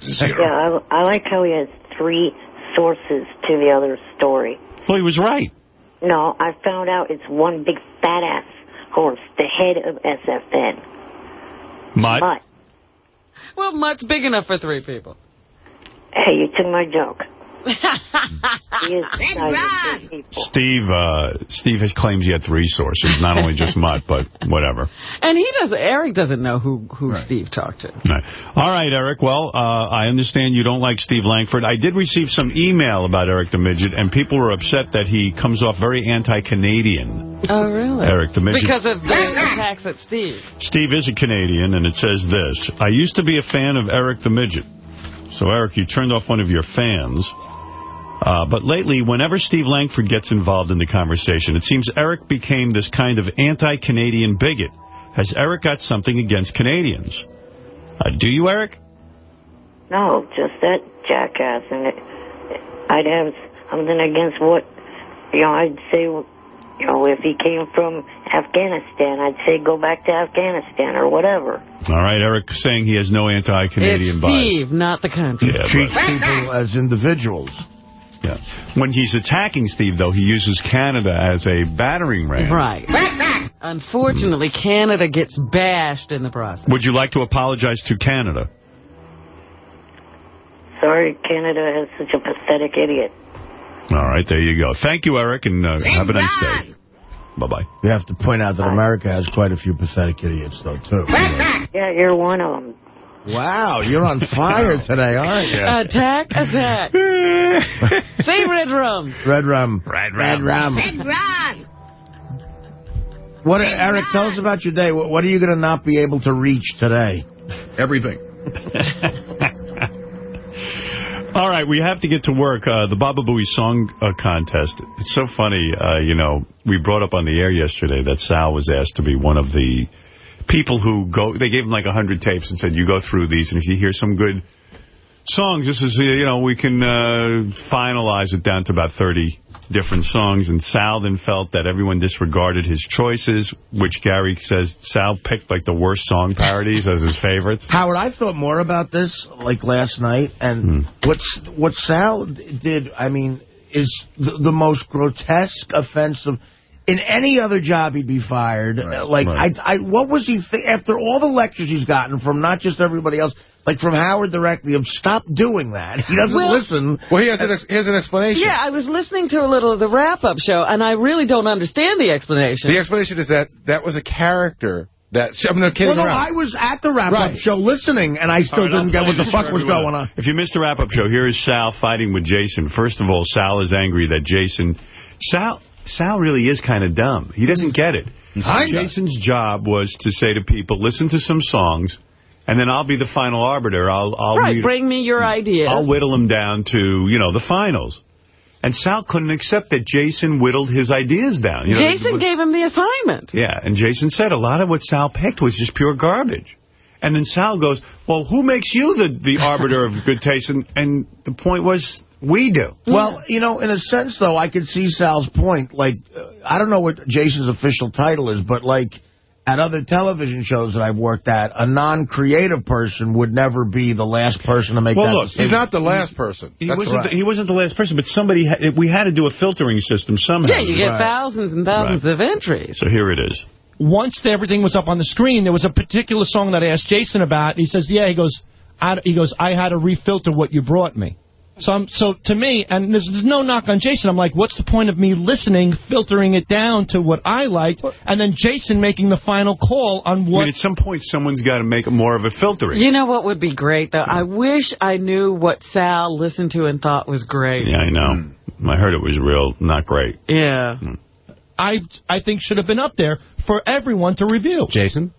zero. Yeah, I, I like how he has three sources to the other story. well, he was right. No, I found out it's one big fat ass horse, the head of SFN. Mutt. But, Well, Mutt's big enough for three people. hey, you took my joke. He is excited big people. Steve, uh, Steve has claims he had three sources, not only just Mutt, but whatever. And he doesn't, Eric doesn't know who, who Steve talked to. Right. All right, Eric. Well, uh, I understand you don't like Steve Langford. I did receive some email about Eric the Midget, and people were upset that he comes off very anti-Canadian. Oh, really? Eric the Midget. Because of the attacks at Steve. Steve is a Canadian, and it says this. I used to be a fan of Eric the Midget. So, Eric, you turned off one of your fans. Uh, but lately, whenever Steve Langford gets involved in the conversation, it seems Eric became this kind of anti-Canadian bigot. Has Eric got something against Canadians? Uh, do you, Eric? No, just that jackass. And it, I'd have something against what, you know, I'd say, you know, if he came from Afghanistan, I'd say go back to Afghanistan or whatever. All right, Eric saying he has no anti-Canadian It's bias. Steve, not the country. Yeah, treats people as individuals. Yeah. When he's attacking Steve, though, he uses Canada as a battering ram. Right. Unfortunately, Canada gets bashed in the process. Would you like to apologize to Canada? Sorry, Canada has such a pathetic idiot. All right, there you go. Thank you, Eric, and uh, have a nice day. Bye-bye. You have to point out that America has quite a few pathetic idiots, though, too. Yeah, you're one of them. Wow, you're on fire today, aren't you? Attack, attack. Say red rum. Red rum. Red rum. Red rum. Ron. What, Eric, tell us about your day. What, what are you going to not be able to reach today? Everything. All right, we have to get to work. Uh, the Baba Booey Song uh, Contest. It's so funny, uh, you know, we brought up on the air yesterday that Sal was asked to be one of the people who go, they gave him like 100 tapes and said, you go through these, and if you hear some good songs, this is, you know, we can uh, finalize it down to about 30 different songs. And Sal then felt that everyone disregarded his choices, which Gary says Sal picked like the worst song parodies as his favorites. Howard, I thought more about this, like, last night, and what's what Sal did, I mean, is the, the most grotesque, offensive... In any other job, he'd be fired. Uh, like, right. I, I, what was he... Th after all the lectures he's gotten from not just everybody else, like from Howard directly, of stop doing that. He doesn't Well- listen. Well, he has an, ex he has an explanation. Yeah, I was listening to a little of the wrap-up show, and I really don't understand the explanation. The explanation is that that was a character that... I'm not kidding Well, no, around. I was at the wrap-up Right. show listening, and I still All right, I'll didn't get what the fuck was everyone. going on. If you missed the wrap-up show, here is Sal fighting with Jason. First of all, Sal is angry that Jason... Sal Sal really is kind of dumb. He doesn't get it. Mm-hmm. Kinda. Jason's job was to say to people, listen to some songs and then I'll be the final arbiter. I'll, I'll right, bring me your mm-hmm. ideas. I'll whittle them down to, you know, the finals. And Sal couldn't accept that Jason whittled his ideas down. You know, Jason gave him the assignment. Yeah, and Jason said a lot of what Sal picked was just pure garbage. And then Sal goes, well, who makes you the, the arbiter of good taste? And, and the point was, we do. Well, you know, in a sense, though, I could see Sal's point. Like, uh, I don't know what Jason's official title is, but, like, at other television shows that I've worked at, a non-creative person would never be the last person to make Well, that look, decision. he's not the last person. He wasn't, right. the, he wasn't the last person, but somebody, ha we had to do a filtering system somehow. Yeah, you get thousands and thousands of entries. So here it is. Once everything was up on the screen, there was a particular song that I asked Jason about. He says, yeah, he goes, I, he goes, I had to refilter what you brought me. So, I'm, so to me, and there's, there's no knock on Jason, I'm like, what's the point of me listening, filtering it down to what I liked, and then Jason making the final call on I what... mean, at some point, someone's got to make more of a filtering. You know what would be great, though? I wish I knew what Sal listened to and thought was great. Yeah, I know. Mm. I heard it was real, not great. Yeah. Mm. I I think should have been up there for everyone to review. Jason?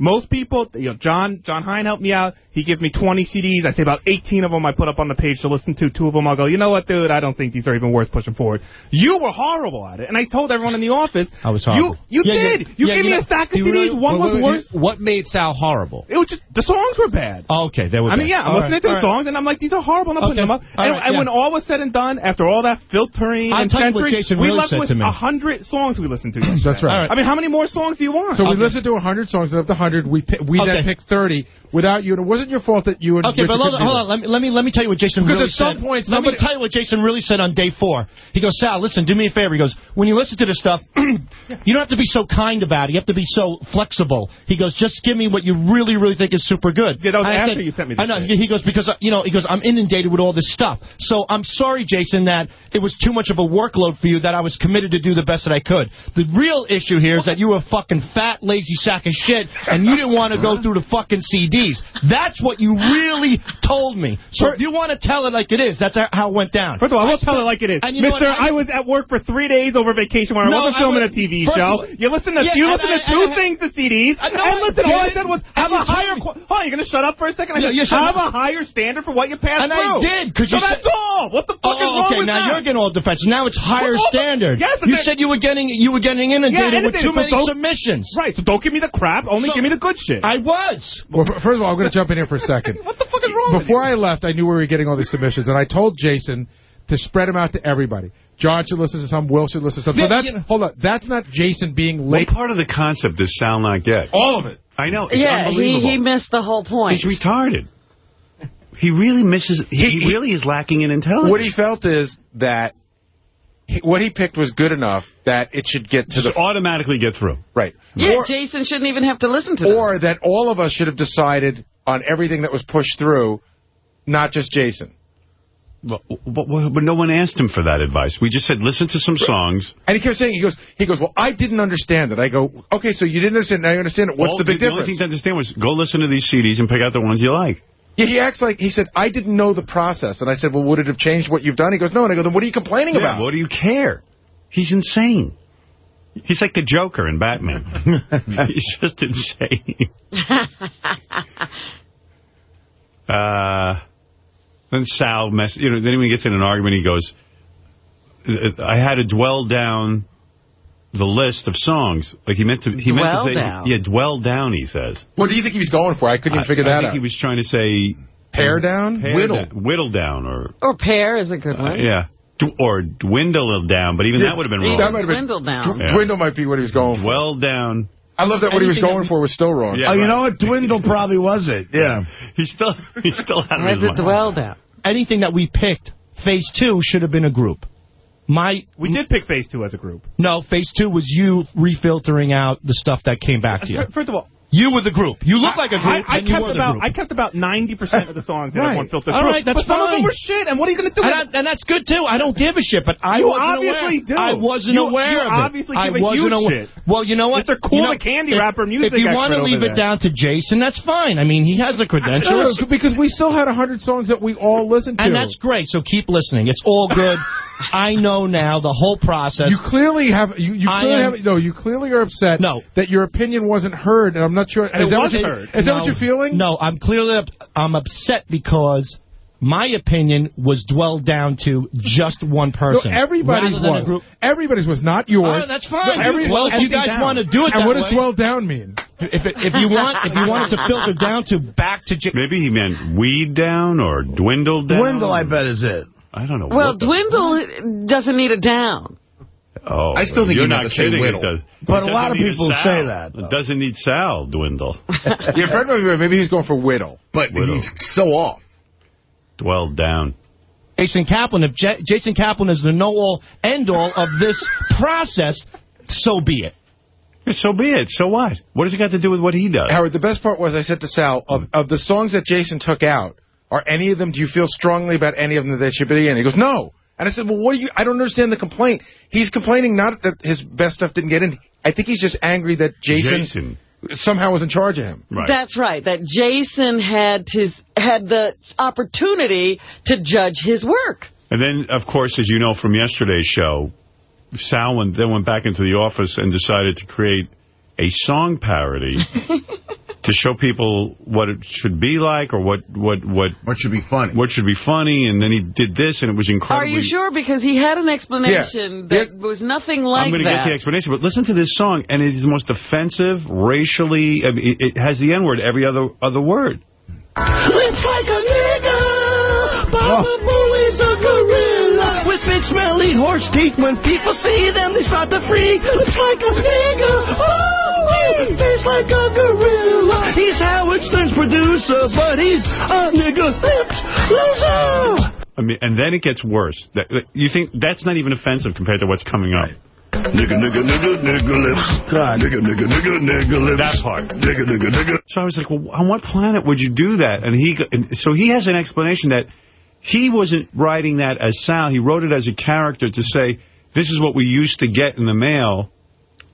Most people, you know, John John Hein helped me out. He gives me 20 CDs. I say about 18 of them I put up on the page to listen to. Two of them I'll go, you know what, dude, I don't think these are even worth pushing forward. You were horrible at it, and I told everyone in the office. I was horrible. You, you yeah, did. Yeah, you yeah, gave you me know, a stack of CDs. Really, One was worse. What made Sal horrible? It was just, the songs were bad. Oh, okay, they were I bad. mean, yeah, I'm listening to the right. songs, and I'm like, these are horrible, I'm not okay. putting them up. All and, right, and when all was said and done, after all that filtering I'm and censoring, we really left with 100 songs we listened to. That's right. I mean, how many more songs do you want? So we listened to 100 songs, left 100 hundred. We pick, we okay. then pick thirty without you. And it wasn't your fault that you and Okay, Richard but hold on, hold on. Let me, let me let me tell you what Jason Because really at some said. point let somebody- me tell you what Jason really said on day four. He goes, Sal, listen, do me a favor. He goes, when you listen to this stuff, you don't have to be so kind about it. You have to be so flexible. He goes, just give me what you really, really think is super good. Yeah, that was after said- you sent me I know. thing. He goes because uh, you know. He goes, I'm inundated with all this stuff. So I'm sorry, Jason, that it was too much of a workload for you. That I was committed to do the best that I could. The real issue here is that you were a fucking fat, lazy sack of shit, and you didn't want to go through the fucking That's what you really told me. So if you want to tell it like it is, that's how it went down. First of all, I will tell it like it is. And Mister, what? I was at work for three days over vacation where I wasn't I filming was- a TV show. all- you listen to Yeah, you listen I- to two I- things to CDs. Uh, I know and listen, all I said was have a higher. oh, you're gonna shut up for a second? I said, you have a higher standard for what you pass And through. I did, 'cause you so said- that's all. What the fuck is Oh, wrong okay. with now that? you're getting all defensive. Now it's higher Well, the- standard. Yes, you said you were getting you were getting inundated with too so many submissions. Right, so don't give me the crap. Only So- give me the good shit. I was. Well, first of all, I'm going to jump in here for a second. what the fuck is wrong with Before I left, I knew we were getting all these submissions, and I told Jason to spread them out to everybody. John should listen to some, Will should listen to some. So that's, you know- hold on, that's not Jason being What late. part of the concept does Sal not get? All of it. I know. It's yeah, he, unbelievable. he missed the whole point. He's retarded. He really misses. He, he really is lacking in intelligence. What he felt is that he, what he picked was good enough that it should get to Just the automatically get through. right. yeah, Or, Jason shouldn't even have to listen to this. or that all of us should have decided on everything that was pushed through, not just Jason. But, but, but no one asked him for that advice. We just said, listen to some songs. And he kept saying, he goes, he goes, well, I didn't understand it. I go, okay, so you didn't understand, now you understand it. What's All- the big the only difference? thing to understand was go listen to these CDs and pick out the ones you like. He acts like, he said, I didn't know the process. And I said, well, would it have changed what you've done? He goes, no. And I go, then what are you complaining Yeah, about? what do you care? He's insane. He's like the Joker in Batman. He's just insane. Uh, then Sal mess. You know, then when he gets in an argument, he goes, "I had to dwell down the list of songs." Like he meant to. He meant Dwell to say, down. "Yeah, dwell down." He says. What do you think he was going for? I couldn't even figure I, I that think he was trying to say Pare down? pare Whittle. down- whittle down, or or pear is a good uh, one. yeah, D- or dwindle down. But even Yeah, that would have been Even wrong. That might have been- dwindle down. Dw- Yeah. Dwindle might be what he was going for. Dwell down. I love that what he was going that- for was still wrong. Yeah, oh, you right. know what? Dwindle probably was it. Yeah. He still he still had Has his it mind. dwell down? Anything that we picked, phase two should have been a group. My we did pick Phase 2 as a group. no, phase two was you refiltering out the stuff that came back to you. First of all, You were the group. You look like a group, I, I kept about. I kept about 90% of the songs that Right. everyone filtered All through. right, that's but some of them were shit, and what are you going to do? and, I, and that's good too. I don't give a shit, but I You wasn't obviously aware. do. I wasn't You- aware you of it. obviously I give a wasn't aware. shit. Well, you know what? Mr. Cool You know, Candy if- Rapper music If you want to leave it there. down to Jason, that's fine. I mean, he has the credentials. No, because we still had 100 songs that we all listened to. And that's great, so keep listening. It's all good. I know now the whole process. You clearly have you, you clearly am- have no. You clearly are upset. No. that your opinion wasn't heard, and I'm not sure. And is that was what you- heard. Is that No. what you're feeling? No, I'm clearly up, I'm upset because my opinion was dwelled down to just one person. No, everybody's rather was. group. Everybody's was not yours. All right, that's fine. No, every- Well, if you guys down. want to do it And that what does way- well down mean? If it, if you want if you want it to filter down to back to J Maybe he meant weed down or dwindle down. Dwindle, I bet, is it. I don't know. Well, Dwindle doesn't need a down. Oh, I still think you're he meant not to say kidding. It does. But It a lot of people say that, It doesn't need Sal dwindle. Yeah, Fred might be. Maybe he's going for whittle. But Whittle. he's so off. Dwell down. Jason Kaplan. If J Jason Kaplan is the know-all, end-all of this process, so be it. So be it. So what? What does it got to do with what he does? Howard, the best part was I said to Sal, of, of the songs that Jason took out, are any of them, do you feel strongly about any of them that they should be in? He goes, no. And I said, well, what do you, I don't understand the complaint. He's complaining not that his best stuff didn't get in. I think he's just angry that Jason, Jason. somehow was in charge of him. That's right. That Jason had his had the opportunity to judge his work. And then, of course, as you know from yesterday's show, Sal went, then went back into the office and decided to create a song parody to show people what it should be like or what what what what should be funny. What should be funny, and then he did this, and it was incredible. Are you sure? Because he had an explanation yeah. that was nothing like I'm going to that. get the explanation, but listen to this song, and it is the most offensive, racially. I mean, it, it has the N word every other other word. Looks like a nigga. Baba Booey's a gorilla with big smelly horse teeth. When people see them, they start to freak. Looks like a nigga. Oh, face like a gorilla. He's Howard Stern's producer, but he's a nigga lipped loser. I mean, and then it gets worse. That, that- you think that's not even offensive compared to what's coming up. Nigga, nigga, nigga, nigga lips. God. Nigga, nigga, nigga, nigga lips. That part. Nigga, nigga, nigga. So I was like, well, on what planet would you do that? And he, and so he has an explanation that he wasn't writing that as Sal. He wrote it as a character to say, this is what we used to get in the mail.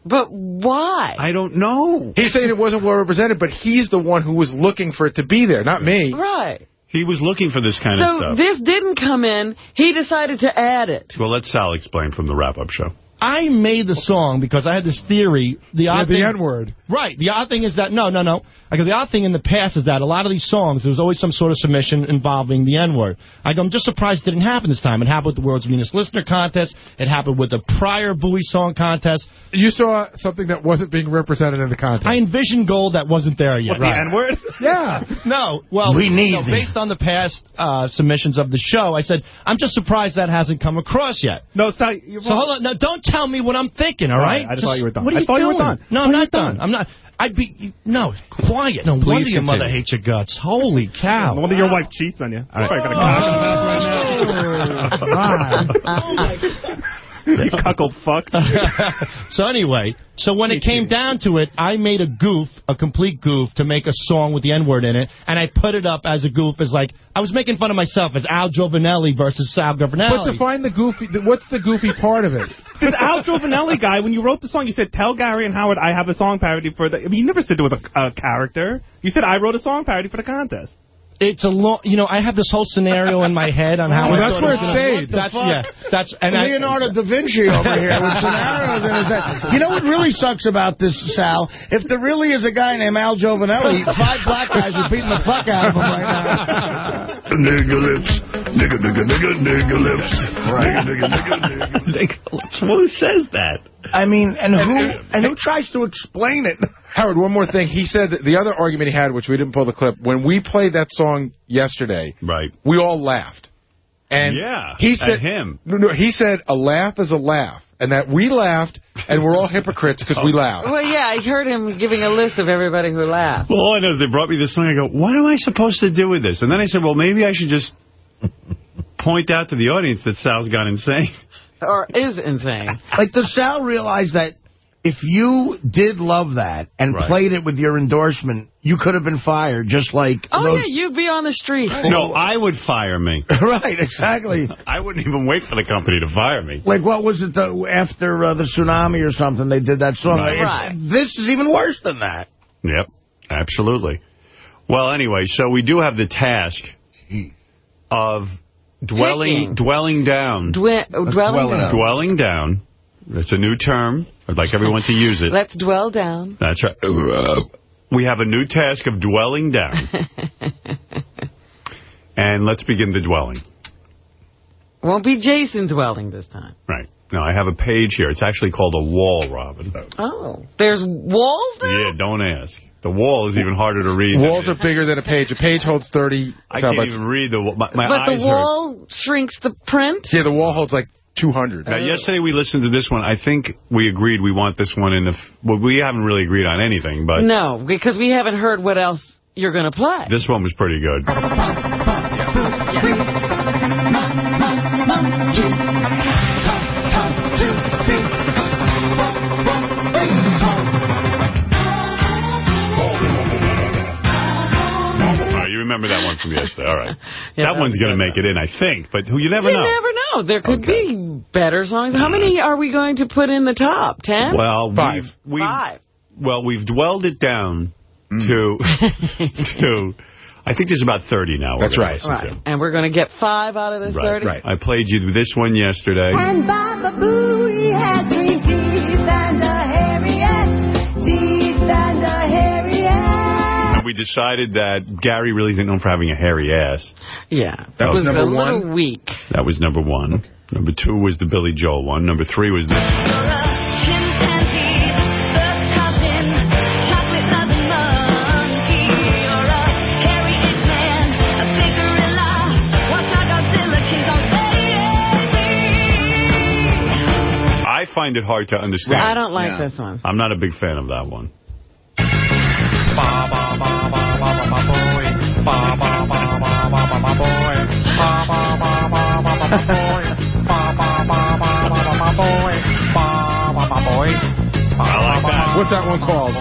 But why? I don't know. He's saying it wasn't well represented, but he's the one who was looking for it to be there, not me. Right. He was looking for this kind of stuff. So this didn't come in. He decided to add it. well, let Sal explain from the wrap-up show. I made the song because I had this theory. The odd the thing, N-word. Right. The odd thing is that, no, no, no. Because the odd thing in the past is that a lot of these songs, there's always some sort of submission involving the N-word. I go, I'm just surprised it didn't happen this time. It happened with the World's Meanest Listener contest. It happened with the prior Bowie song contest. You saw something that wasn't being represented in the contest. I envisioned gold that wasn't there yet. What, the N-word? Yeah. No, well, We need no, them. based on the past uh, submissions of the show, I said, I'm just surprised that hasn't come across yet. No, so, you're so hold on. No, don't tell me what I'm thinking, all All right? right, I just thought you were done. What are I you thought you were doing? done. No, I I'm not you were done. I'm not. I'd be... you- No, quiet. No Please wonder your mother hates your guts. Holy cow. No wonder your wife cheats on you. All right. Probably got a cock in his mouth right now. You cuckold fuck. so anyway, so when it came down to it, I made a goof, a complete goof, to make a song with the N-word in it, and I put it up as a goof, as like, I was making fun of myself as Al Giovanelli versus Sal Governale. But to find the goofy, what's the goofy part of it? This Al Giovanelli guy, when you wrote the song, you said, tell Gary and Howard I have a song parody for the... I mean, you never said there was a, a character. You said I wrote a song parody for the contest. It's a long, you know, I have this whole scenario in my head on how oh, Well, I that's where it was it gonna- stayed. That's, fuck? yeah, that's, and I- Leonardo da Vinci over here with scenarios in his head. You know what really sucks about this, Sal? If there really is a guy named Al Giovanelli, five black guys are beating the fuck out of him right now. Nigga lips. Nigga, nigga, nigga, nigga lips. Nigga, nigga, nigga, nigga. Who says that? I mean, and who and who tries to explain it? Howard, one more thing. He said the other argument he had, which we didn't pull the clip, when we played that song yesterday, right? we all laughed. And Yeah, he at said him. No, no, he said a laugh is a laugh, and that we laughed, and we're all hypocrites because we oh. laughed. Well, yeah, I heard him giving a list of everybody who laughed. Well, all I know is they brought me this song. I go, what am I supposed to do with this? And then I said, well, maybe I should just point out to the audience that Sal's gone insane. Or is insane. Like, does Sal realize that if you did love that and Right. played it with your endorsement, you could have been fired, just like Oh, those... yeah, you'd be on the street. No, I would fire me. right, exactly. I wouldn't even wait for the company to fire me. Like, what was it, the, after uh, the tsunami or something, they did that song. Right. Right. This is even worse than that. Yep, absolutely. Well, anyway, so we do have the task of dwelling Picking. dwelling down. Dwe- dwelling down. Dwelling down. It's a new term. I'd like everyone to use it. Let's dwell down. That's right. we have a new task of dwelling down. and let's begin the dwelling. Won't be Jason dwelling this time. Right. Now, I have a page here. It's actually called a wall, Robin. Oh. There's walls now? Yeah, don't ask. The wall is even harder to read. Walls are bigger than a page. A page holds 30 I can't tablets. even read the wall. My, my but the wall shrinks the print? Yeah, the wall holds like 200. Now, yesterday we listened to this one. I think we agreed we want this one in the... F well, we haven't really agreed on anything, but No, because we haven't heard what else you're going to play. this one was pretty good. Remember that one from yesterday. All right. Yeah, that that one's going to make it in, I think, but who you never you know. You never know. There could be better songs. How many are we going to put in the top? Ten? Well, Five. We've, we've, Five. Well, we've dwelled it down Mm. to, to, I think there's about 30 now. That's right. Right. And we're going to get five out of this Right, 30? right. I played you this one yesterday. Decided that Gary really isn't known for having a hairy ass. Yeah. That it was was number a one? little weak. That was number one. Number two was the Billy Joel one. Number three was this. I find it hard to understand. I don't like this one. I'm not a big fan of that one. I like that. What's that one called?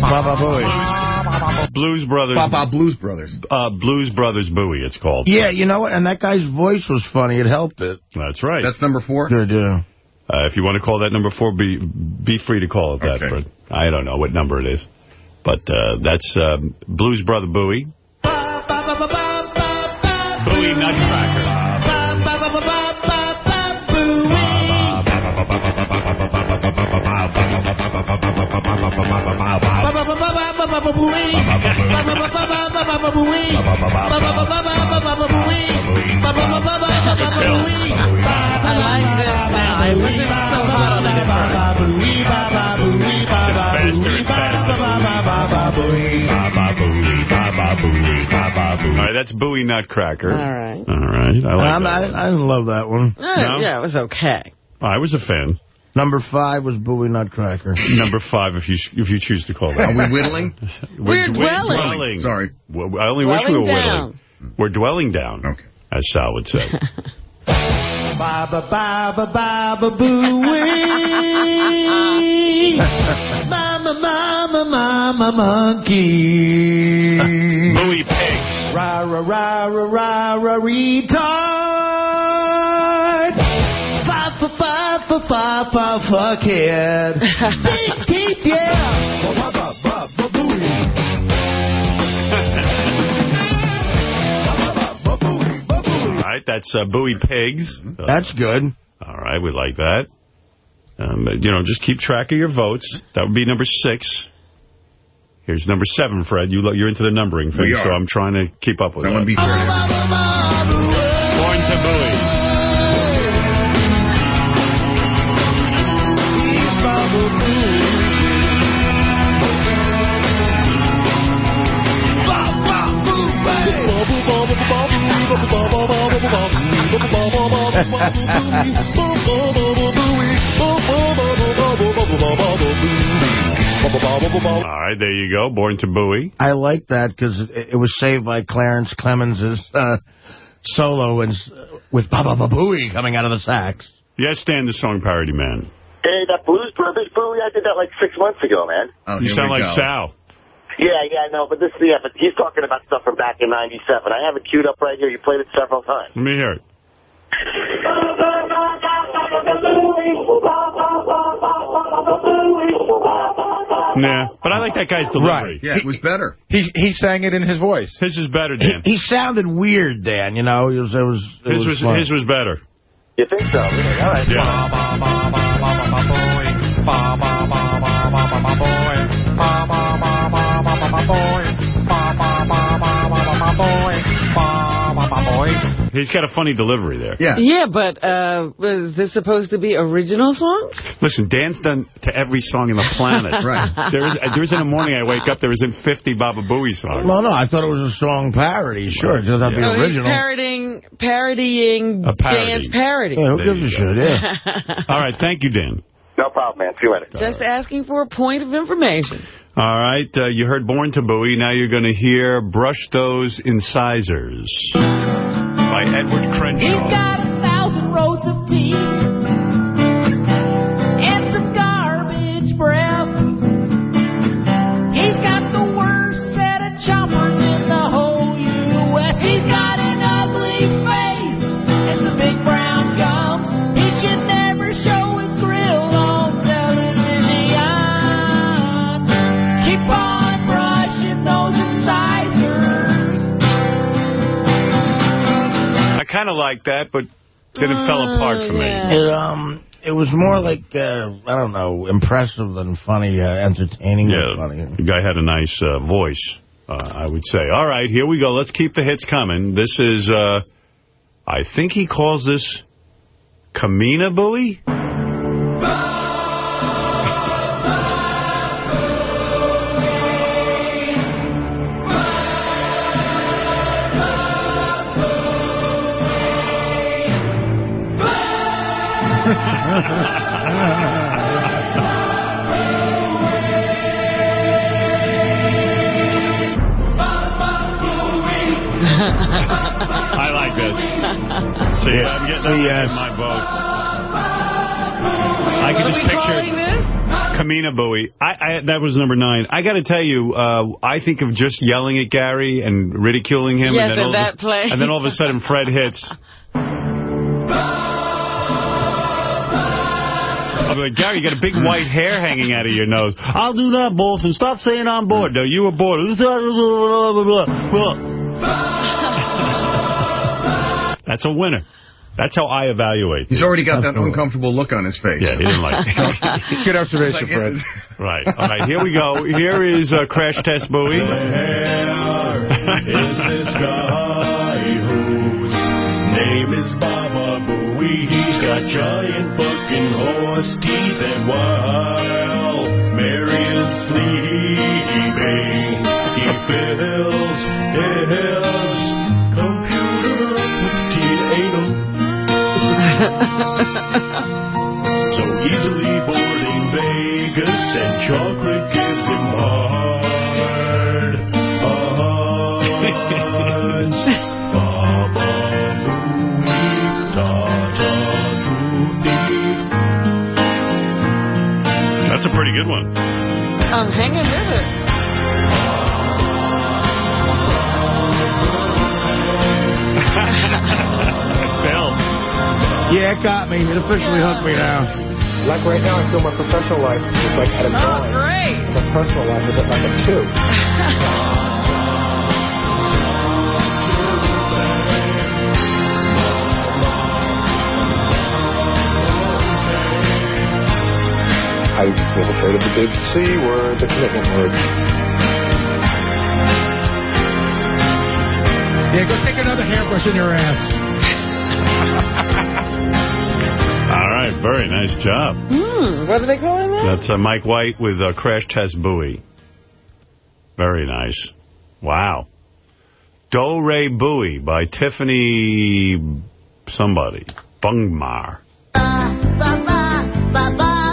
Baba Booey. Blues Brothers. Baba Blues Brothers. Uh, Blues Brothers Booey, it's called. Yeah, you know what? And that guy's voice was funny. It helped it. That's right. That's number four? Good, yeah. Uh, if you want to call that number four, be be free to call it that. But I don't know what number it is. But uh, that's um, Blues Brother Booey. Booey Nutcracker. I like this now. It wasn't so hot on the All right, that's Booey Nutcracker. All right. All right. I like I'm- that. I, I didn't love that one. Uh, Yeah, it was okay. I was a fan. Number five was Booey Nutcracker. Number five, if you if you choose to call that. Are we whittling? We're dwelling. Sorry. I only wish we were Dwelling whittling. We're dwelling down, okay. as Sal would say. Baba, baba, baba, booey. mama, mama, mama, monkey. Booey pigs. Ra, ra, ra, ra, ra, ra, retard. Fa, fa, fa, fa, fa, fa, fuckhead. Big teeth, yeah. Ba, ba, ba, ba, ba, booey. Right, that's uh, Booey Pigs. That's good. All right, we like that. Um, but, you know, just keep track of your votes. That would be number six. Here's number seven, Fred. You, you're into the numbering thing, so. I'm trying to keep up with That that. would be fair. All right, there you go. Born to Booey. I like that because it, it was saved by Clarence Clemons' uh, solo and, s- with Baba Babooey coming out of the sax. Yes, Stan, the song parody man. Hey, that Blues Brothers Booey, I did that like six months ago, man. Oh, you sound like Sal. Yeah, yeah, I know, but this, yeah, but he's talking about stuff from back in '97. I have it queued up right here. You played it several times. Let me hear it. Nah, but I like that guy's delivery. Right. Yeah, it was better. He he sang it in his voice. His is better, Dan. He sounded weird, Dan. You know, it was it was it His was fun. his was better. You think so? Really? All right. Yeah. He's got a funny delivery there. Yeah, Yeah, but uh, was this supposed to be original songs? Listen, Dan's done to every song on the planet. Right. There, is, there isn't a morning I wake up, there isn't 50 Baba Booey songs. Well, no, I thought it was a song parody. Sure, it doesn't have to be So he's original. parodying, parodying A parody. Dan's parody. Yeah, who There gives a shit, yeah. All right, thank you, Dan. No problem, man. See you later. Just asking for a point of information. All right, uh, you heard Born to Booey. Now you're going to hear Brush Those Incisors by Edward Crenshaw. He's got a thousand rows of teeth like that, but then it fell apart for me. It, um, it was more like, uh, I don't know, impressive than funny, uh, entertaining Yeah, than funny. the guy had a nice uh, voice, uh, I would say. All right, here we go. Let's keep the hits coming. This is, uh, I think he calls this Kamina Bowie? Yes. my vote. I can just picture Kamina Bowie. I, I, that was number nine. I got to tell you, uh, I think of just yelling at Gary and ridiculing him. Yes, and then all that of, play. And then all of a sudden Fred hits. I'm like, Gary, you got a big white hair hanging out of your nose. I'll do that, boss, and stop saying I'm bored. No, you were bored. That's a winner. That's how I evaluate. He's already got that uncomfortable look on his face. Yeah, he didn't like it. Good observation, Like, Fred. Right. All right, here we go. Here is uh, Crash Test Booey. is this guy whose name is Baba Booey. He's got giant fucking horse teeth, and while Mary is sleeping, he fills so easily bored in Vegas, and chocolate gives him hard. Hearts. Baba Booey, ta-ta. That's a pretty good one. Oh, I'm hanging with it. Yeah, it got me. It officially hooked me now. Like right now, I feel my professional life is like at a Oh, nine. great. My personal life is at like a two. I was afraid of the big C word, the commitment word. Yeah, go take another hairbrush in your ass. Right, very nice job. Hmm, what are they calling that? That's uh, Mike White with uh, Crash Test Booey. Very nice. Wow. Do Re Booey by Tiffany somebody. Bungmar. I think I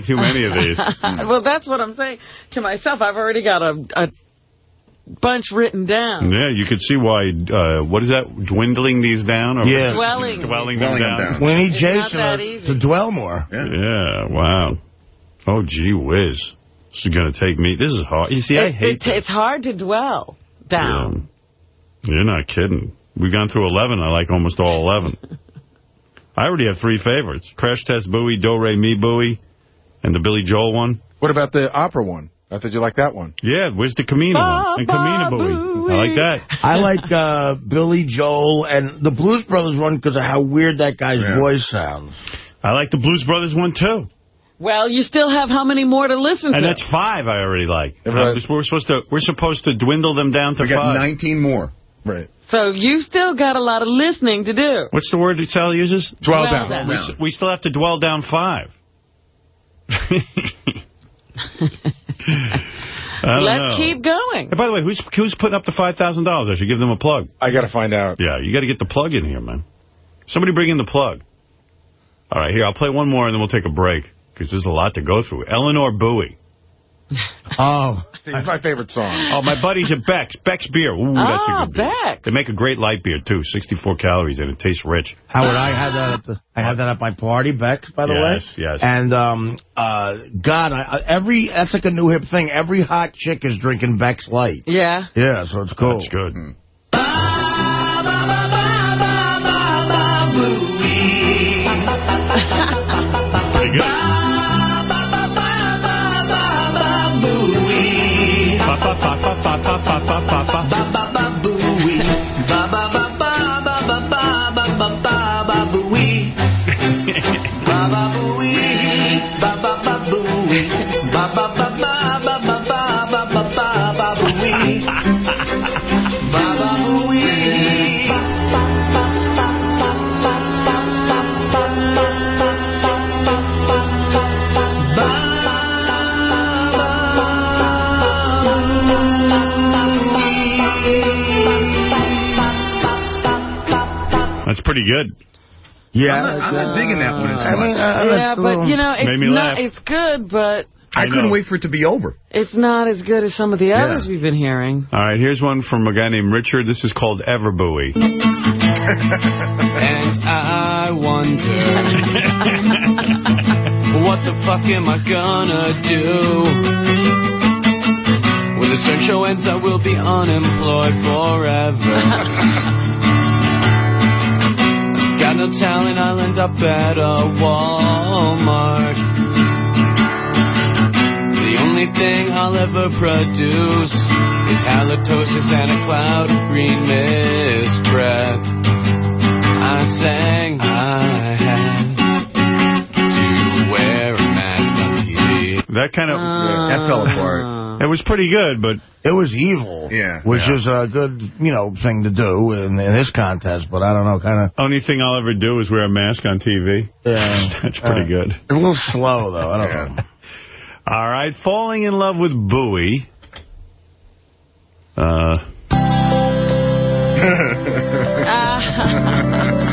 like too many of these. well, that's what I'm saying to myself. I've already got a, a bunch written down. Yeah, you could see why, uh, what is that, dwindling these down? Or Yeah. Dwelling. Dwelling, Dwelling them them down. down. We need Jason to, dwell more. Yeah, wow. Oh, gee whiz. This is going to take me, this is hard. You see, I hate it- it's hard to dwell down. Yeah. You're not kidding. We've gone through 11. I like almost all 11. I already have three favorites. Crash Test Booey, Do Re Mi Booey, and the Billy Joel one. What about the opera one? I thought you liked that one. Yeah, where's the Kamina one? And Camino Bowie. I like that. I like uh, Billy Joel and the Blues Brothers one because of how weird that guy's Yeah. voice sounds. I like the Blues Brothers one, too. Well, you still have how many more to listen to? And that's five I already like. Uh, we're supposed to we're supposed to dwindle them down to We got five. 19 more. Right. So you still got a lot of listening to do. What's the word that Sal uses? Dwell Dwell down. down. We, we still have to dwell down five. I don't Let's know. keep going. Hey, by the way, who's who's putting up the $5,000? I should give them a plug. I got to find out. Yeah, you got to get the plug in here, man. Somebody bring in the plug. All right, here, I'll play one more and then we'll take a break because there's a lot to go through. Eleanor Bowie. Oh. It's my favorite song. Oh, my buddies at Beck's. Beck's beer. Ooh, that's Ah, a good beer. Beck. They make a great light beer, too. 64 calories, and it tastes rich. Howard, I had that at the, I had that at my party, Beck's, by the Yes, way. yes. Yes. And um, uh, God, I, I- every that's like a new hip thing. Every hot chick is drinking Beck's Light. Yeah. Yeah, so it's cool. That's good. Pretty pa pa pa pa pretty good. Yeah, I'm not, I'm not digging that one as I mean, uh, yeah, it's but you know, it's not. laugh. It's good, but I, I couldn't wait for it to be over. it's not as good as some of the Yeah. others we've been hearing. All right, here's one from a guy named Richard. This is called Everbuoy. And I wonder what the fuck am I gonna do? When the stern show ends, I will be unemployed forever. Got no talent, I'll end up at a Walmart. The only thing I'll ever produce is halitosis and a cloud of green mist breath. I sang I had. That kind of... that fell apart. It was pretty good, but... It was evil. Yeah. Which Yeah. is a good, you know, thing to do in, in this contest, but I don't know, kind of... Only thing I'll ever do is wear a mask on TV. Yeah. That's pretty Uh, good. A little slow, though. I don't know. All right, falling in love with Bowie. Uh, When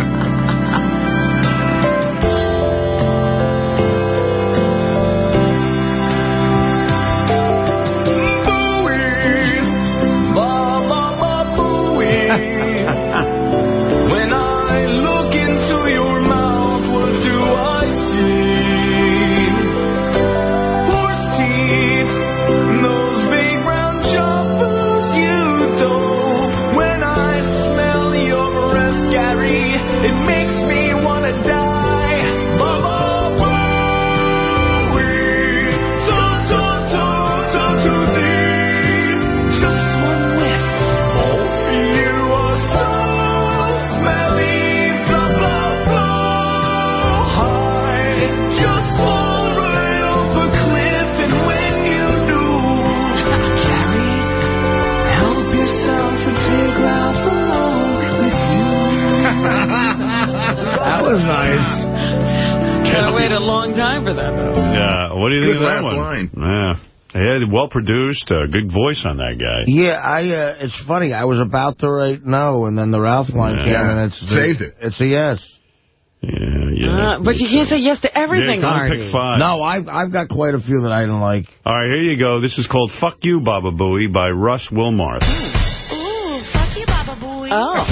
nice. Gotta wait a long time for that, though. yeah, what do you think of that last one? line. Yeah. Yeah, well produced, uh, good voice on that guy. Yeah, I. Uh, it's funny. I was about to write no, and then the Ralph line Yeah. came, and it's Saved it. It's a yes. Yeah, yeah. Uh, but you can't say yes to everything, yeah, Artie. pick five. No, I've I've got quite a few that I don't like. All right, here you go. This is called Fuck You, Baba Booey by Russ Wilmarth. Ooh, fuck you, Baba Booey. Oh.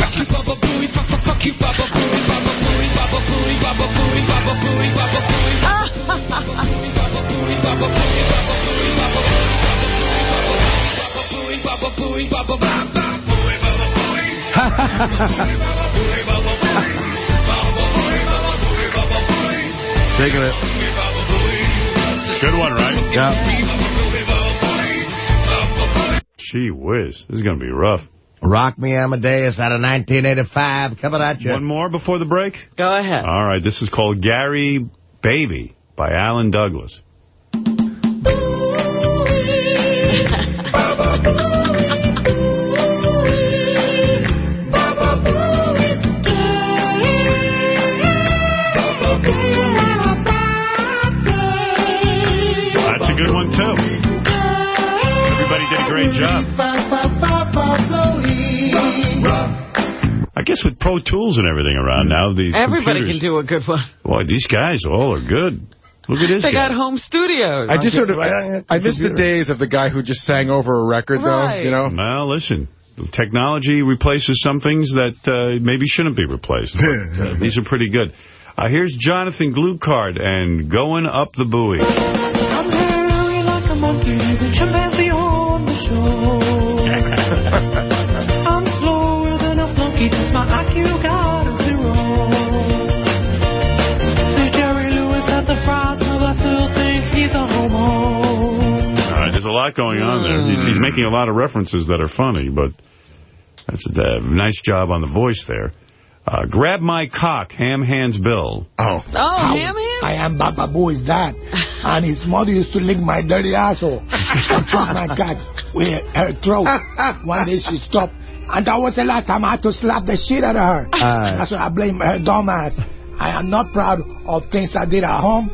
Taking it. Good one, right? Yeah. Gee whiz. This is going to be rough. Rock Me Amadeus out of 1985. Coming at you. One more before the break? Go ahead. All right, this is called Gary Baby by Alan Douglas. That's a good one, too. Everybody did a great job. Guess with Pro Tools and everything around now, the Everybody computers- can do a good one. Boy, these guys all are good. Look at this They guy. got home studios. I just sort of, I, I miss the days of the guy who just sang over a record, Right. though, you know? Well, listen, technology replaces some things that uh, maybe shouldn't be replaced. But, uh, these are pretty good. Uh, here's Jonathan Glukard and Going Up the Buoy. There's a lot going on there. He's, he's making a lot of references that are funny, but that's a uh, nice job on the voice there. Uh, grab my cock, Ham Hands Bill. Oh. Oh, ham hand? I am Baba Boo's dad, and his mother used to lick my dirty asshole and choke my cat with her throat. One day she stopped, and that was the last time I had to slap the shit out of her. Uh. That's why I blame her dumbass. I am not proud of things I did at home,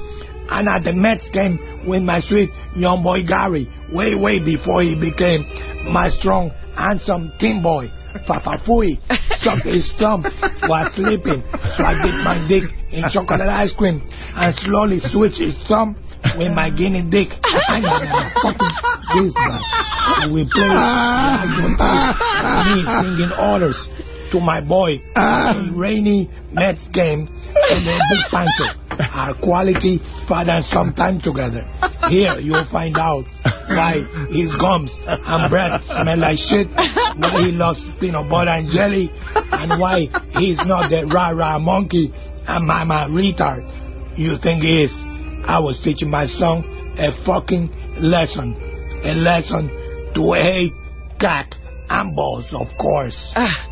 and at the Mets game with my sweet young boy Gary, way, way before he became my strong, handsome team boy. Fafafui sucked his thumb while sleeping, so I dipped my dick in chocolate ice cream and slowly switched his thumb with my guinea dick. I am fucking this man. We play ah. me singing orders to my boy ah. a rainy Mets game in the Big Pancho. Our quality father and son time together. Here you'll find out why his gums and breath smell like shit, why he loves peanut butter and jelly, and why he's not the rah-rah monkey and mama retard you think he is. I was teaching my son a fucking lesson. A lesson to hate cock and balls, of course. Ah.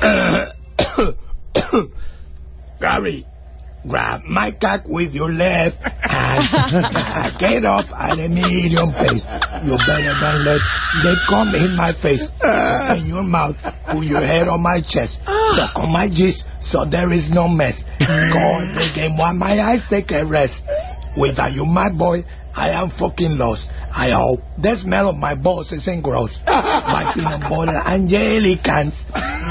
Gary, grab my cock with your left and get off at a medium pace. You better than let they come in my face, open your mouth, put your head on my chest, suck on my gist so there is no mess. Go on the game while my eyes take a rest. Without you, my boy, I am fucking lost. I hope the smell of my balls isn't gross. my peanut butter and jelly cans.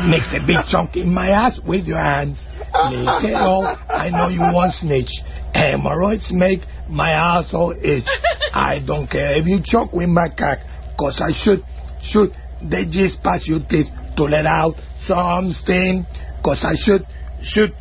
Mix a big chunk in my ass with your hands. Lick it. I know you want snitch. Hemorrhoids make my asshole itch. I don't care if you choke with my cock, cause I should, should, they just pass your teeth to let out some steam, cause I should, should,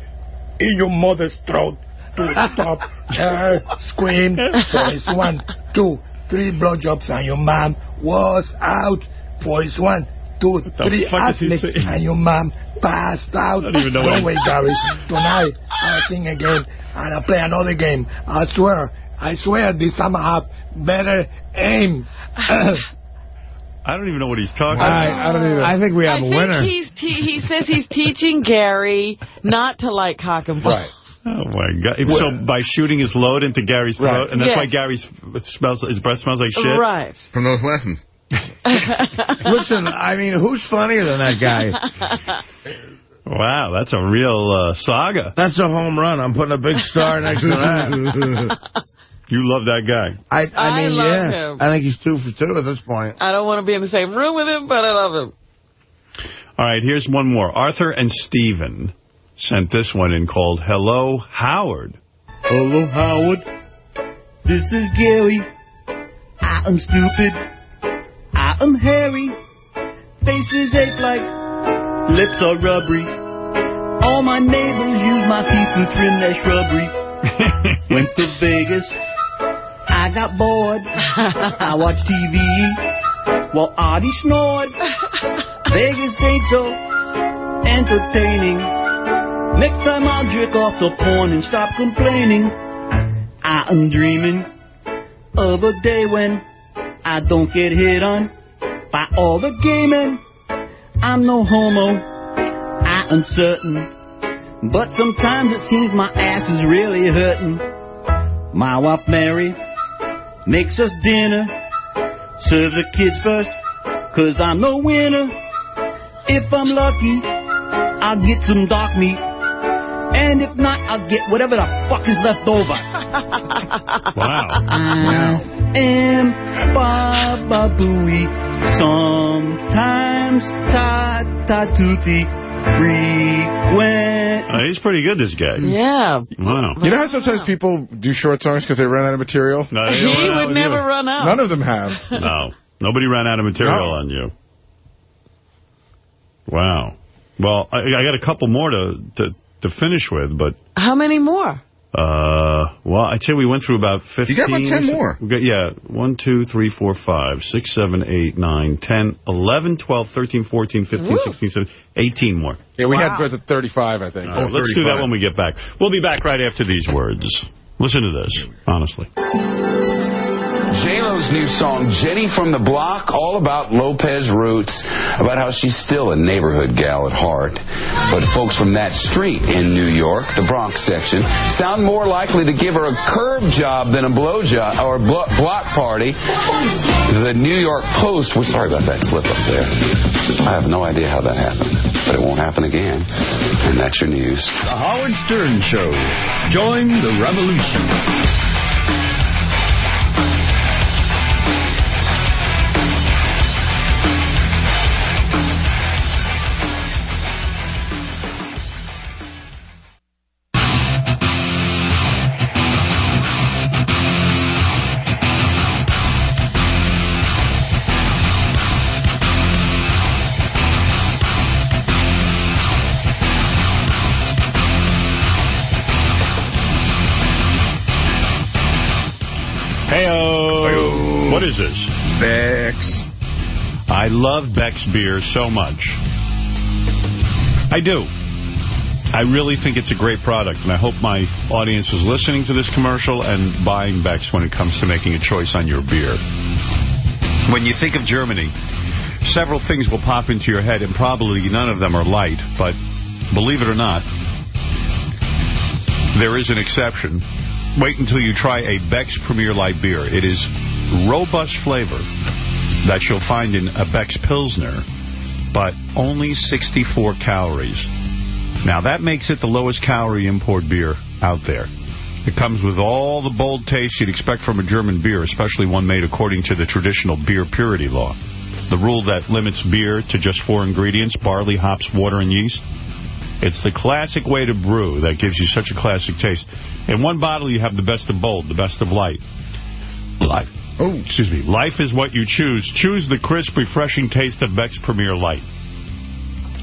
in your mother's throat to stop her scream. For it's one, two, three blowjobs and your mom was out. For his one, two, three fuck is he athletes saying? and your mom passed out. I don't even know Don't wait, Gary. Tonight I'll sing again and I'll play another game. I swear, I swear this time I have better aim. I don't even know what he's talking I- about. I don't even- I think we have I a think winner. He's he says he's teaching Gary not to like cock and balls. Right. Oh, my God. So by shooting his load into Gary's throat, Right. and that's Yes. why Gary's smells, his breath smells like shit? Right. From those lessons. Listen, I mean, who's funnier than that guy? Wow, that's a real uh, saga. That's a home run. I'm putting a big star next to that. You love that guy. I, I I mean, love yeah. him. I think he's two for two at this point. I don't want to be in the same room with him, but I love him. All right, here's one more. Arthur and Steven sent this one in called Hello, Howard. Hello, Howard. This is Gary. I am stupid. I am hairy. Faces ache like lips are rubbery. All my neighbors use my teeth to trim their shrubbery. Went to Vegas. I got bored. I watched TV while Artie snored. Vegas ain't so entertaining. Next time I'll off the porn and stop complaining. I am dreaming of a day when I don't get hit on by all the gay. I'm no homo, I am certain. But sometimes it seems my ass is really hurting. My wife Mary makes us dinner, serves the kids first, cause I'm the winner. If I'm lucky, I'll get some dark meat. And if not, I'll get whatever the fuck is left over. Wow. I am Baba Booey. Sometimes ta-ta toothy frequent. Uh, he's pretty good, this guy. Yeah. Wow. You know how sometimes people do short songs because they run out of material? No, He don't out would never you. run out. None of them have. No. Nobody ran out of material No. on you. Wow. Well, I, I got a couple more to, to to finish with, but How many more? uh, well, I'd say we went through about 15. You got about 10 more. We got, yeah, 1, 2, 3, 4, 5, 6, 7, 8, 9, 10, 11, 12, 13, 14, 15, 16, 17, 18 more. Yeah, we had was it 35, I think. All right, let's do that when we get back. We'll be back right after these words. Listen to this, honestly. J-Lo's new song, Jenny from the Block, all about Lopez roots, about how she's still a neighborhood gal at heart. But folks from that street in New York, the Bronx section, sound more likely to give her a curb job than a blow job or blo- block party. The New York Post, we're sorry about that slip up there. I have no idea how that happened, but it won't happen again. And that's your news. The Howard Stern Show. Join the revolution. Love Beck's beer so much. I do. I really think it's a great product, and I hope my audience is listening to this commercial and buying Beck's when it comes to making a choice on your beer. When you think of Germany, several things will pop into your head, and probably none of them are light, but believe it or not, there is an exception. Wait until you try a Beck's Premier Light beer. It is robust flavor that you'll find in a Beck's Pilsner, but only 64 calories. Now, that makes it the lowest calorie import beer out there. It comes with all the bold taste you'd expect from a German beer, especially one made according to the traditional beer purity law. The rule that limits beer to just four ingredients, barley, hops, water, and yeast. It's the classic way to brew that gives you such a classic taste. In one bottle, you have the best of bold, the best of light. Life. Oh, excuse me. Life is what you choose. Choose the crisp, refreshing taste of Beck's Premier Light.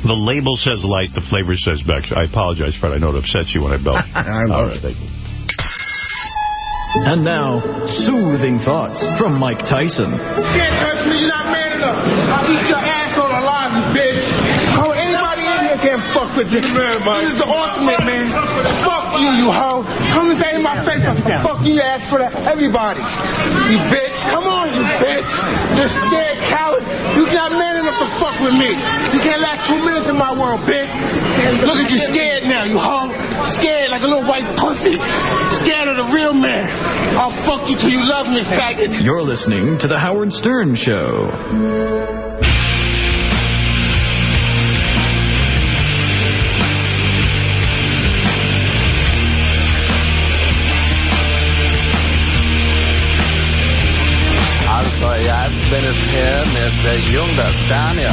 The label says light, the flavor says Beck's. I apologize, Fred. I know it upsets you when I belch. All right, thank you. And now, soothing thoughts from Mike Tyson. Can't touch me, you're not man enough. I'll eat your asshole alive, you bitch. Oh, can't fuck with this. Man, This is the ultimate, man. Fuck you, you hoe. Come and say in my face, I'll fuck you, ass for that. Everybody. You bitch. Come on, you bitch. You're scared coward. You're not man enough to fuck with me. You can't last two minutes in my world, bitch. Look at you scared now, you hoe. Scared like a little white pussy. Scared of the real man. I'll fuck you till you love me, faggot. You're listening to The Howard Stern Show. Jeg bin hier mit der Daniel.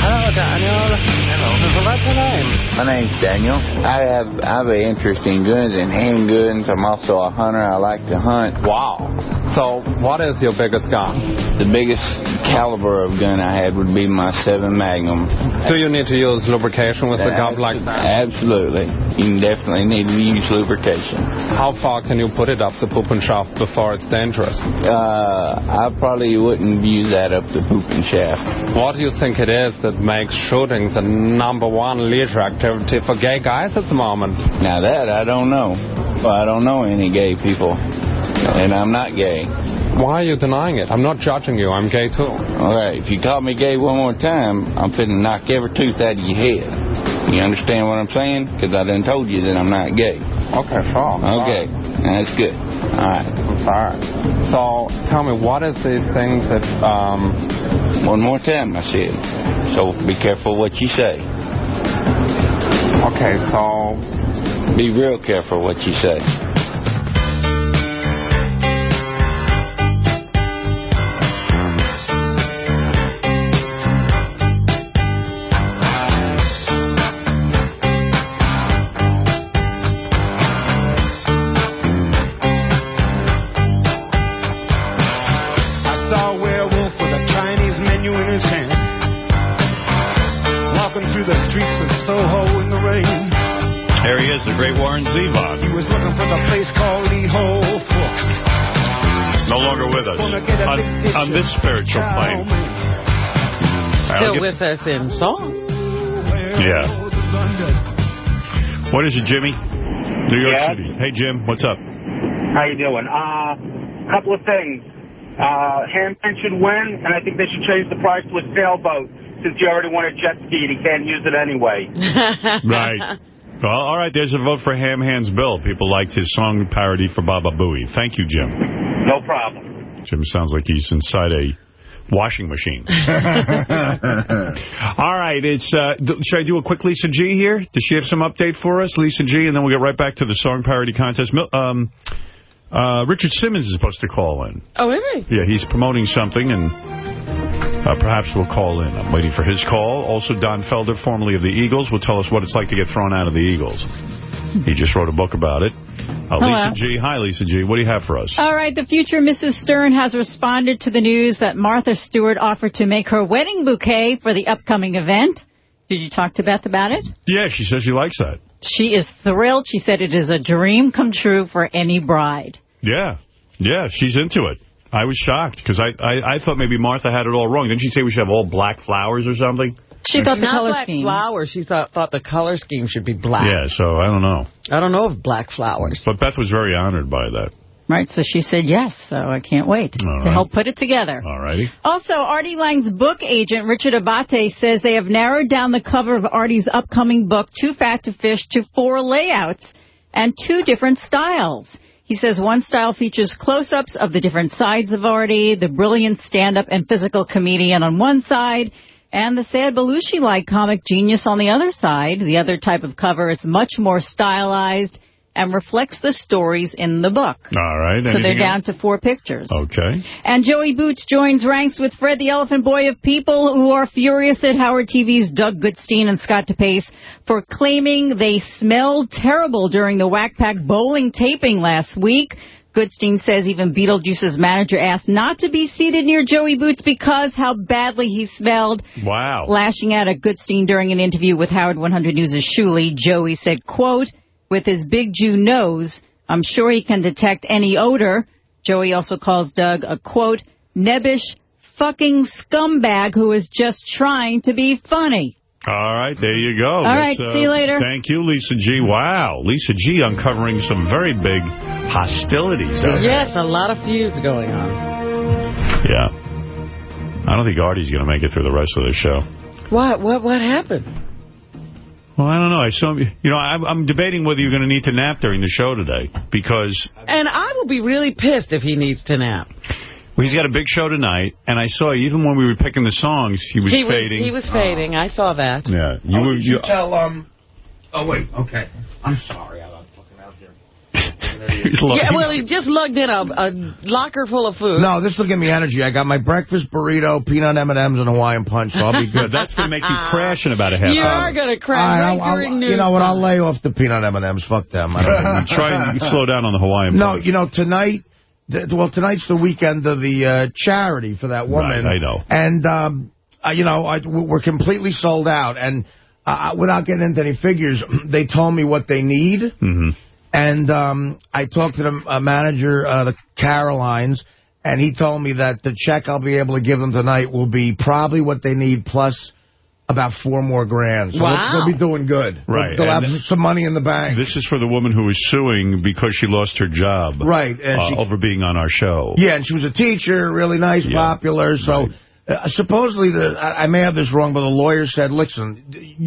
Hello, Daniel. Hello. What's your name? My name's Daniel. I have I have an interest in guns and handguns. I'm also a hunter. I like to hunt. Wow. So, what is your biggest gun? The biggest caliber of gun I had would be my 7 Magnum. Do you need to use lubrication with a gun like that? Absolutely. You definitely need to use lubrication. How far can you put it up the poop and shaft before it's dangerous? Uh, I probably wouldn't use that up the poop and shaft. What do you think it is that makes shooting the number one leisure activity for gay guys at the moment? Now that I don't know. Well, I don't know any gay people. And I'm not gay. Why are you denying it? I'm not judging you. I'm gay too. All right, if you call me gay one more time, I'm finna knock every tooth out of your head. You understand what I'm saying? Because I done told you that I'm not gay. Okay, sure. Okay, that's good. All right. All right. So tell me, what is the thing that... Um... One more time, I said. So be careful what you say. Okay, so... Be real careful what you say. Is, the great Warren Zevon. He was looking for the place called Lee Ho Fooks. No longer with us on, on this spiritual plane. Still get- with us in song. Yeah. What is it, Jimmy? New York Yeah? City. Hey, Jim, what's up? How you doing? Uh, couple of things. Uh, Ham Hands should win, and I think they should change the price to a sailboat since he already won a jet ski and he can't use it anyway. Right. Well, all right, there's a vote for Ham Hands Bill. People liked his song parody for Baba Booey. Thank you, Jim. No problem. Jim sounds like he's inside a washing machine. all right, it's. Uh, should I do a quick Lisa G here? Does she have some update for us, Lisa G? And then we'll get right back to the song parody contest. Um, uh, Richard Simmons is supposed to call in. Oh, is he? Yeah, he's promoting something, and uh, perhaps we'll call in. I'm waiting for his call. Also, Don Felder, formerly of the Eagles, will tell us what it's like to get thrown out of the Eagles. He just wrote a book about it. Uh, Lisa G. Hi, Lisa G. What do you have for us? All right, the future Mrs. Stern has responded to the news that Martha Stewart offered to make her wedding bouquet for the upcoming event. Did you talk to Beth about it? Yeah, she says she likes that. She is thrilled. She said it is a dream come true for any bride. Yeah. Yeah, she's into it. I was shocked because I, I, I thought maybe Martha had it all wrong. Didn't she say we should have all black flowers or something? She thought the Not color black scheme. flowers. She thought thought the color scheme should be black. Yeah, so I don't know. I don't know of black flowers. But Beth was very honored by that. Right, so she said yes, so I can't wait All to right. help put it together. All righty. Also, Artie Lange's book agent, Richard Abate, says they have narrowed down the cover of Artie's upcoming book, Too Fat to Fish, to four layouts and two different styles. He says one style features close-ups of the different sides of Artie, the brilliant stand-up and physical comedian on one side, and the sad Belushi-like comic genius on the other side. The other type of cover is much more stylized and reflects the stories in the book. All right. So they're down else? to four pictures. Okay. And Joey Boots joins ranks with Fred the Elephant Boy of people who are furious at Howard TV's Doug Goodstein and Scott DePace for claiming they smelled terrible during the Whack Pack bowling taping last week. Goodstein says even Beetlejuice's manager asked not to be seated near Joey Boots because how badly he smelled. Wow. Lashing out at Goodstein during an interview with Howard 100 News' Shuli, Joey said, quote, with his big Jew nose, I'm sure he can detect any odor. Joey also calls Doug a, quote, nebbish fucking scumbag who is just trying to be funny. All right, there you go. All right, That's, uh, see you later. Thank you, Lisa G. Wow, Lisa G. uncovering some very big hostilities out there. Yes, a lot of feuds going on. Yeah. I don't think Artie's going to make it through the rest of the show. What? What? What happened? Well, I don't know. I saw, you know, I'm, I'm debating whether you're going to need to nap during the show today because And I will be really pissed if he needs to nap. well, he's got a big show tonight, and I saw even when we were picking the songs, he was he fading. was he was fading. I saw that. Yeah, you oh, were. you You, tell, um... Oh, wait, okay. I'm sorry. I'm fucking out there. he's lo- Yeah, well, he just lugged in a, a locker full of food. No, this will give me energy. I got my breakfast burrito, peanut M&Ms, and Hawaiian punch, so I'll be good. That's going to make you crash in about a half You hour. are going to crash All right, right I'll- during I'll- news. You know what? I'll lay off the peanut M&Ms. Fuck them. I don't know. Try and slow down on the Hawaiian. No, punch. you know, tonight, well, tonight's the weekend of the uh, charity for that woman. Right, I know. And, um, uh, you know, I, we're completely sold out. And uh, without getting into any figures, they told me what they need. Mm-hmm. And um, I talked to the uh, manager, uh, the Carolines, and he told me that the check I'll be able to give them tonight will be probably what they need plus about four more grand. So Wow. they'll, they'll be doing good. Right, They'll, they'll have some money in the bank. This is for the woman who is suing because she lost her job. Right, and uh, she- over being on our show. Yeah, and she was a teacher, really nice, popular. So uh, supposedly, the I, I may have this wrong, but the lawyer said, "Listen,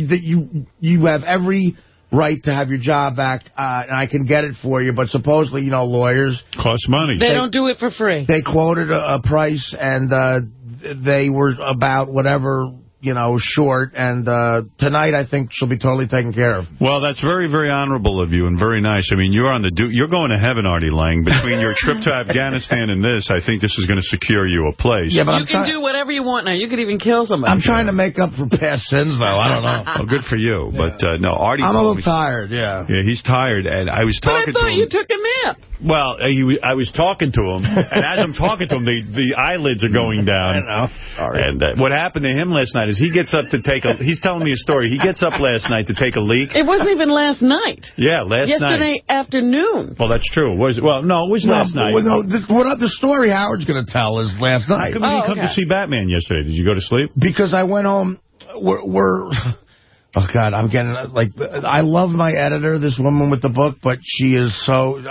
that you you have every right to have your job back, uh, and I can get it for you." But supposedly, you know, lawyers cost money. They don't do it for free. They quoted a, a price, and uh, they were about whatever you know short. And uh, tonight, I think she'll be totally taken care of. Well, that's very, very honorable of you and very nice. I mean, you're on the du you're going to heaven, Artie Lange. Between your trip to Afghanistan and this, I think this is going to secure you a place. Yeah, but you I'm can do whatever you want now. You could even kill somebody. I'm trying to make up for past sins, though. I don't know. Oh, good for you. But uh, no, Artie. I'm a little me- tired. Yeah. Yeah, he's tired, and I was But I talking to thought him. you took a nap. Well, uh, he, I was talking to him, and as I'm talking to him, the, the eyelids are going down. I know. Sorry. And uh, what happened to him last night is he gets up to take a... He's telling me a story. He gets up last night to take a leak. It wasn't even last night. Yeah, last night. Yesterday afternoon. Well, that's true. Was? Well, no, it was No, last night. well, no, the, what the story Howard's going to tell is last How night. come you didn't come to see Batman yesterday? Did you go to sleep? Because I went home. We're, we're oh God, I'm getting like I love my editor, this woman with the book, but she is so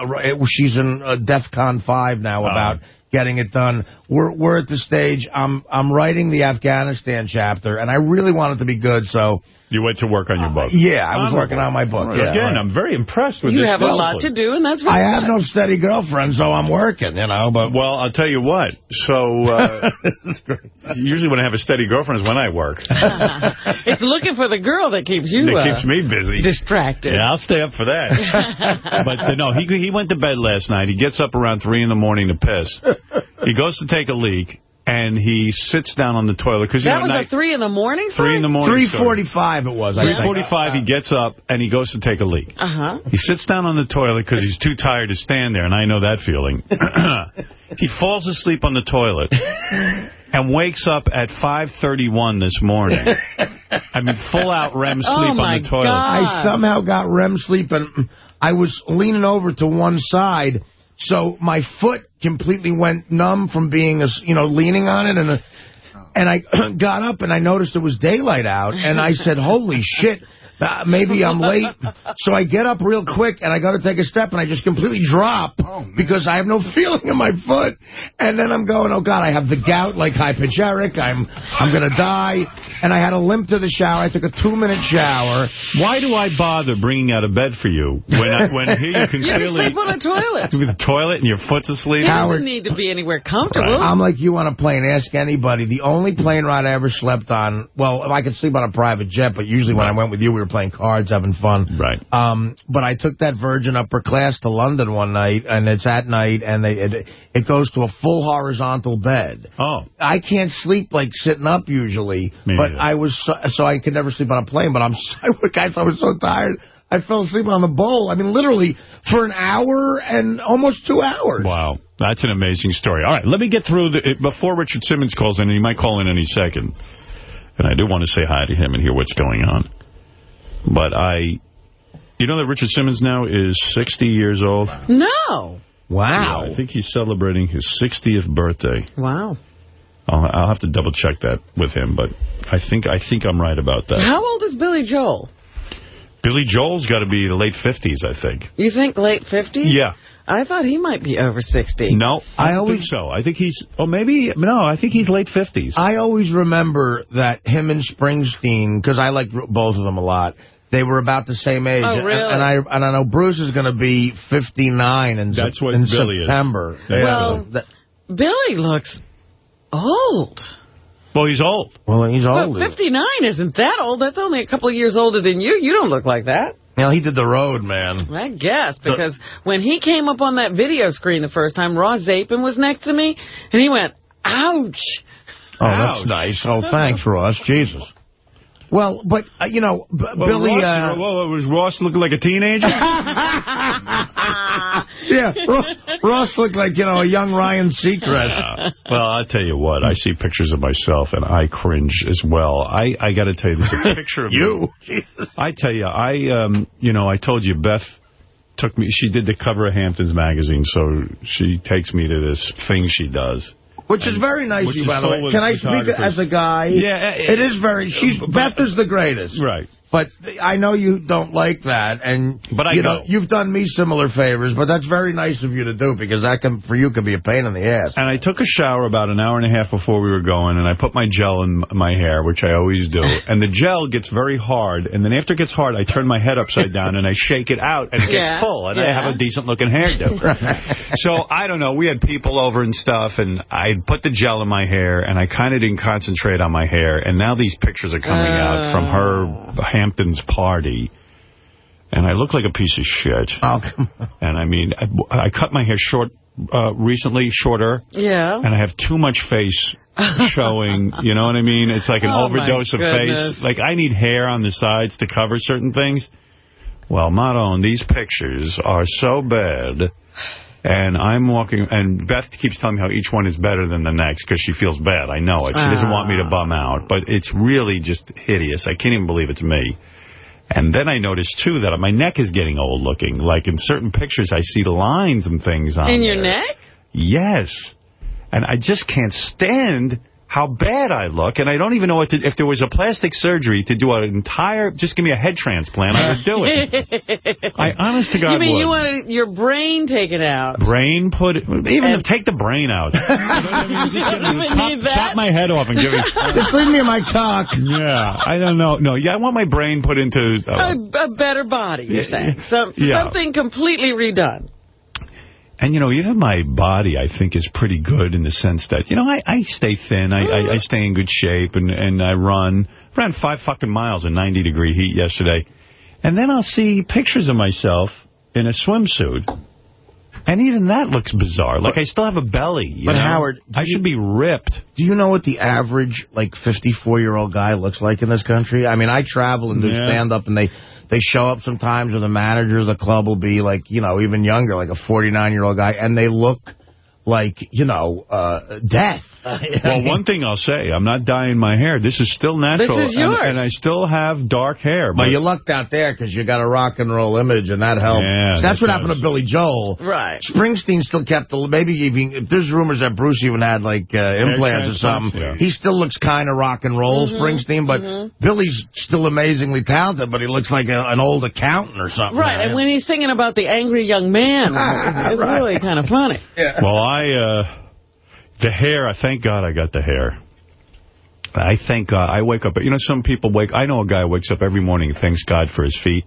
she's in uh, DEFCON five now about getting it done. We're we're at the stage. I'm I'm writing the Afghanistan chapter, and I really want it to be good. So You went to work on your book. yeah, I was Honorable. working on my book. Yeah, Again, right. I'm very impressed with You this. have a lot to do, and that's what I have no steady girlfriend, so I'm working. You know, but Well, I'll tell you what. So, uh, usually when I have a steady girlfriend is when I work. it's looking for the girl that keeps you That uh, keeps me busy. distracted. Yeah, I'll stay up for that. but uh, no, he he went to bed last night. He gets up around 3 in the morning to piss. He goes to take a leak, and he sits down on the toilet. Cause, that know, was night, a three in the morning. 3 in the morning. three story. forty-five it was. I think. 3.45, he gets up, and he goes to take a leak. Uh huh. He sits down on the toilet because he's too tired to stand there, and I know that feeling. he falls asleep on the toilet and wakes up at 5.31 this morning. I mean, full-out REM sleep Oh, on the toilet. God. I somehow got REM sleep, and I was leaning over to one side, so my foot completely went numb from being, a, you know, leaning on it, and a, and I got up and I noticed it was daylight out, and I said, "Holy shit." Uh, maybe I'm late. So I get up real quick, and I got to take a step, and I just completely drop because I have no feeling in my foot. And then I'm going, oh, God, I have the gout like Pitch I'm, I'm going to die. And I had a limp to the shower. I took a two-minute shower. Why do I bother bringing out a bed for you when I, when here you can You can clearly... sleep on a toilet. With a toilet and your foot's asleep? He doesn't need to be anywhere comfortable. I'm like you on a plane. Ask anybody. The only plane ride I ever slept on, well, I could sleep on a private jet, but usually when I went with you, we were playing cards, having fun. Right. Um, but I took that Virgin upper class to London one night, and it's at night, and they, it, it goes to a full horizontal bed. Oh. I can't sleep like sitting up usually, Me but neither. I was so, so I could never sleep on a plane. But I'm so, guys, I was so tired. I fell asleep on the bowl. I mean, literally for an hour and almost two hours. Wow. That's an amazing story. All right, let me get through the eh, before Richard Simmons calls in, and he might call in any second. And I do want to say hi to him and hear what's going on. But I, you know that Richard Simmons now is 60 years old? No. Wow. Yeah, I think he's celebrating his 60th birthday. Wow. I'll, I'll have to double check that with him, but I think I think I'm right about that. How old is Billy Joel? Billy Joel's got to be the late 50s, I think. You think late 50s? Yeah. I thought he might be over 60. No, I, don't think so. I think he's, oh, maybe, no, I think he's late 50s. I always remember that him and Springsteen, because I like both of them a lot, they were about the same age. Oh, And- really? And, I and I know Bruce is going to be 59 in, That's what in Billy is. September. Yeah. Well, Billy looks old. Well, he's old. well, he's old. But 59 isn't that old. That's only a couple of years older than you. You don't look like that. You know, he did the road, man. I guess, because when he came up on that video screen the first time, Ross Zapin was next to me, and he went, ouch. Oh, Ouch. that's nice. Oh, thanks, Ross. Jesus. Well, but, uh, you know, B Well, Billy... Ross, uh, well, was Ross looking like a teenager? yeah, Ross looked like, you know, a young Ryan Seacrest. Yeah. Well, I'll tell you what. I see pictures of myself, and I cringe as well. I, I got to tell you, there's a picture of You? me. I tell you, I, um, you know, I told you, Beth took me, she did the cover of Hamptons magazine, so she takes me to this thing she does. Which is very nice of you, by the way. Can I speak as a guy? Yeah, It is very... She's Beth is the greatest. Right. But I know you don't like that, and But I you go. know you've done me similar favors, but that's very nice of you to do because that can for you can be a pain in the ass. And I took a shower about an hour and a half before we were going, and I put my gel in my hair, which I always do. And the gel gets very hard, and then after it gets hard, I turn my head upside down and I shake it out, and it gets Yeah, full, and I have a decent-looking hairdo. so, I don't know, we had people over and stuff, and I put the gel in my hair, and I kind of didn't concentrate on my hair, and now these pictures are coming out from oh. her Hamptons party. And I look like a piece of shit. Oh. And I mean, I, I cut my hair short uh, recently, shorter, Yeah. and I have too much face showing, you know what I mean? It's like an Oh, overdose of goodness. face. Like, I need hair on the sides to cover certain things. Well, Madon, these pictures are so bad. And I'm walking, and Beth keeps telling me how each one is better than the next because she feels bad. I know it. She doesn't want me to ah. bum out, but it's really just hideous. I can't even believe it's me. And then I noticed, too, that my neck is getting old looking. Like in certain pictures, I see the lines and things on In your there. neck? Yes. And I just can't stand how bad I look, and I don't even know what to, if there was a plastic surgery to do an entire, just give me a head transplant, I would do it. I, honest to God, You mean would. you wanted your brain taken out? Brain put, even if take the brain out. don't chop, need that. chop my head off and give me. Just leave me in my cock. Yeah, I don't know. No, yeah, I want my brain put into. Uh, A, a better body, you're saying. Some, Yeah. Something completely redone. And, you know, even my body, I think, is pretty good in the sense that, you know, I, I stay thin. I, I, I stay in good shape, and, and I run. ran five fucking miles in 90-degree heat yesterday. And then I'll see pictures of myself in a swimsuit. And even that looks bizarre. Like, I still have a belly, you But know? Howard, I should be ripped. Do you know what the average, like, 54-year-old guy looks like in this country? I mean, I travel and do Yeah. stand-up, and they, they show up sometimes, or the manager of the club will be, like, you know, even younger, like a 49-year-old guy, and they look like, you know, uh, death. Well, one thing I'll say, I'm not dyeing my hair. This is still natural. This is and- yours. And, I still have dark hair. But you lucked out there because you got a rock and roll image, and that helped. Yeah, that's that what happened to Billy Joel. Right. Springsteen still kept the maybe even if there's rumors that Bruce even had like uh, implants or something. yeah. He still looks kind of rock and roll, Mhm, Springsteen, but Billy's still amazingly talented. But he looks like a, an old accountant or something. Right, and when he's singing about the angry young man, it's Right. really kind of funny. Well, I, uh, the hair, I thank God I got the hair. I thank God. I wake up, you know, some people wake, I know a guy wakes up every morning and thanks God for his feet.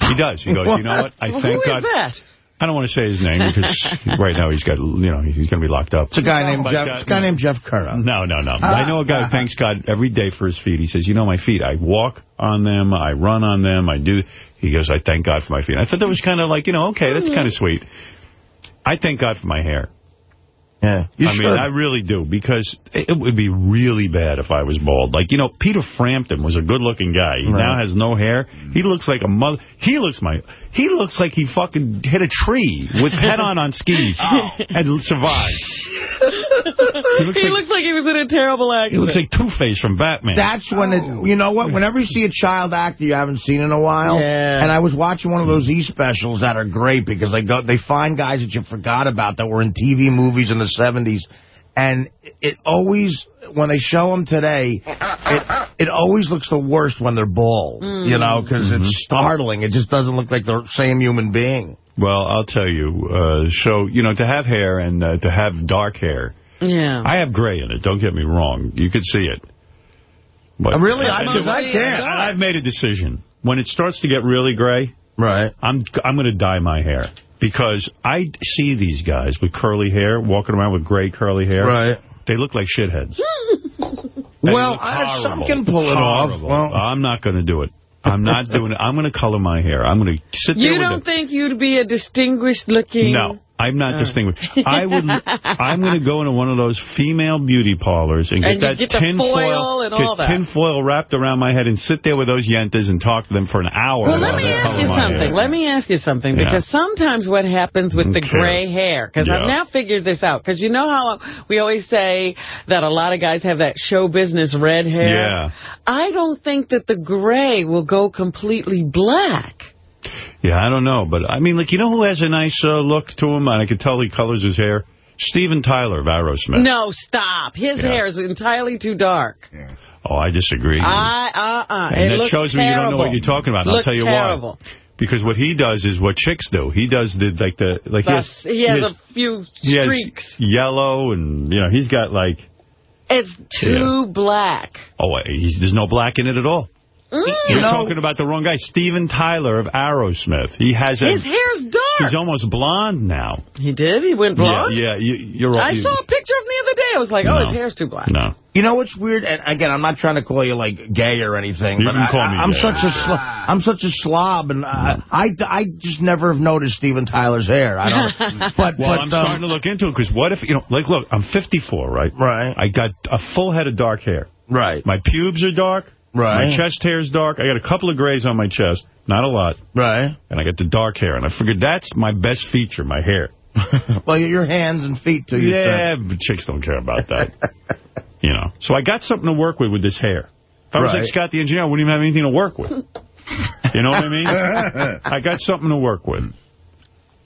He does. He goes, you know what? I Who thank is God. that? I don't want to say his name because right now he's got, you know, he's going to be locked up. It's a guy named But, Jeff. uh, It's a guy named Jeff Curra. No, no, no. I know a guy who thanks God every day for his feet. He says, you know, my feet, I walk on them, I run on them, I do. He goes, I thank God for my feet. I thought that was kind of like, you know, okay, that's kind of sweet. I thank God for my hair. Yeah, you I should. mean, I really do, because it it would be really bad if I was bald. Like, you know, Peter Frampton was a good-looking guy. He Right. now has no hair. He looks like a mother. He looks my. He looks like he fucking hit a tree with head on on skis oh. and survived. He looks looks, like- like, he was in a terrible accident. He accident. looks like Two-Face from Batman. That's when it, oh. you know what, whenever you see a child actor you haven't seen in a while, Yeah. and I was watching one of those E-specials that are great because they go, they find guys that you forgot about that were in TV movies in the 70s, and it always, when they show them today, it, it always looks the worst when they're bald, you know, because Mm-hmm. it's startling. It just doesn't look like the same human being. Well, I'll tell you, uh, so, you know, to have hair and uh, to have dark hair, Yeah. I have gray in it, don't get me wrong. You could see it. But, Uh, really? I- 'cause I And can't. I've made a decision. When it starts to get really gray, right? I'm I'm going to dye my hair. Because I see these guys with curly hair, walking around with gray curly hair. Right. They look like shitheads. Well, look I, some can pull it horrible. off. Well, I'm not going to do it. I'm not doing it. I'm going to color my hair. I'm going to sit there You don't a... think you'd be a distinguished looking... No, I'm not Uh. distinguished. I would. I'm going to go into one of those female beauty parlors and get And that get the tin foil get all tin foil wrapped around my head and sit there with those yentas and talk to them for an hour. Well, let me ask you something. Let me ask you something, Yeah. because sometimes what happens with the gray hair, because I've now figured this out, because you know how we always say that a lot of guys have that show business red hair? Yeah. I don't think that the gray will go completely black. Yeah, I don't know, but I mean, like, you know who has a nice uh, look to him, and I can tell he colors his hair? Steven Tyler of Aerosmith. No, stop. His Yeah. hair is entirely too dark. Oh, I disagree. I, uh, uh. and it that shows me you don't know what you're talking about. and I'll tell you terrible. why. Because what he does is what chicks do. He does the like the like he has, he has has- a few he has streaks. yellow and you know he's got like It's too black. oh he's, there's no black in it at all. Mm. You're talking about the wrong guy. Steven Tyler of Aerosmith. He has a His hair's dark. he's almost blonde now. He did? He went blonde? Yeah, yeah. You, you're I you- saw a picture of him the other day. I was like, oh, his hair's too black. No. You know what's weird? And again, I'm not trying to call you like gay or anything, You but can call I, me am such a slo- I'm such a slob, and I, I I just never have noticed Steven Tyler's hair. I don't. But well, but I'm um, starting to look into it because what if you know? Like, look, I'm 54, right? Right. I got a full head of dark hair. Right. My pubes are dark. Right. My chest hair is dark. I got a couple of grays on my chest, not a lot. Right. And I got the dark hair, and I figured that's my best feature, my hair. well, your hands and feet too. You yeah, said. but chicks don't care about that. you know. So I got something to work with with this hair. If I was Right. like Scott the engineer, I wouldn't even have anything to work with. You know what I mean? I got something to work with.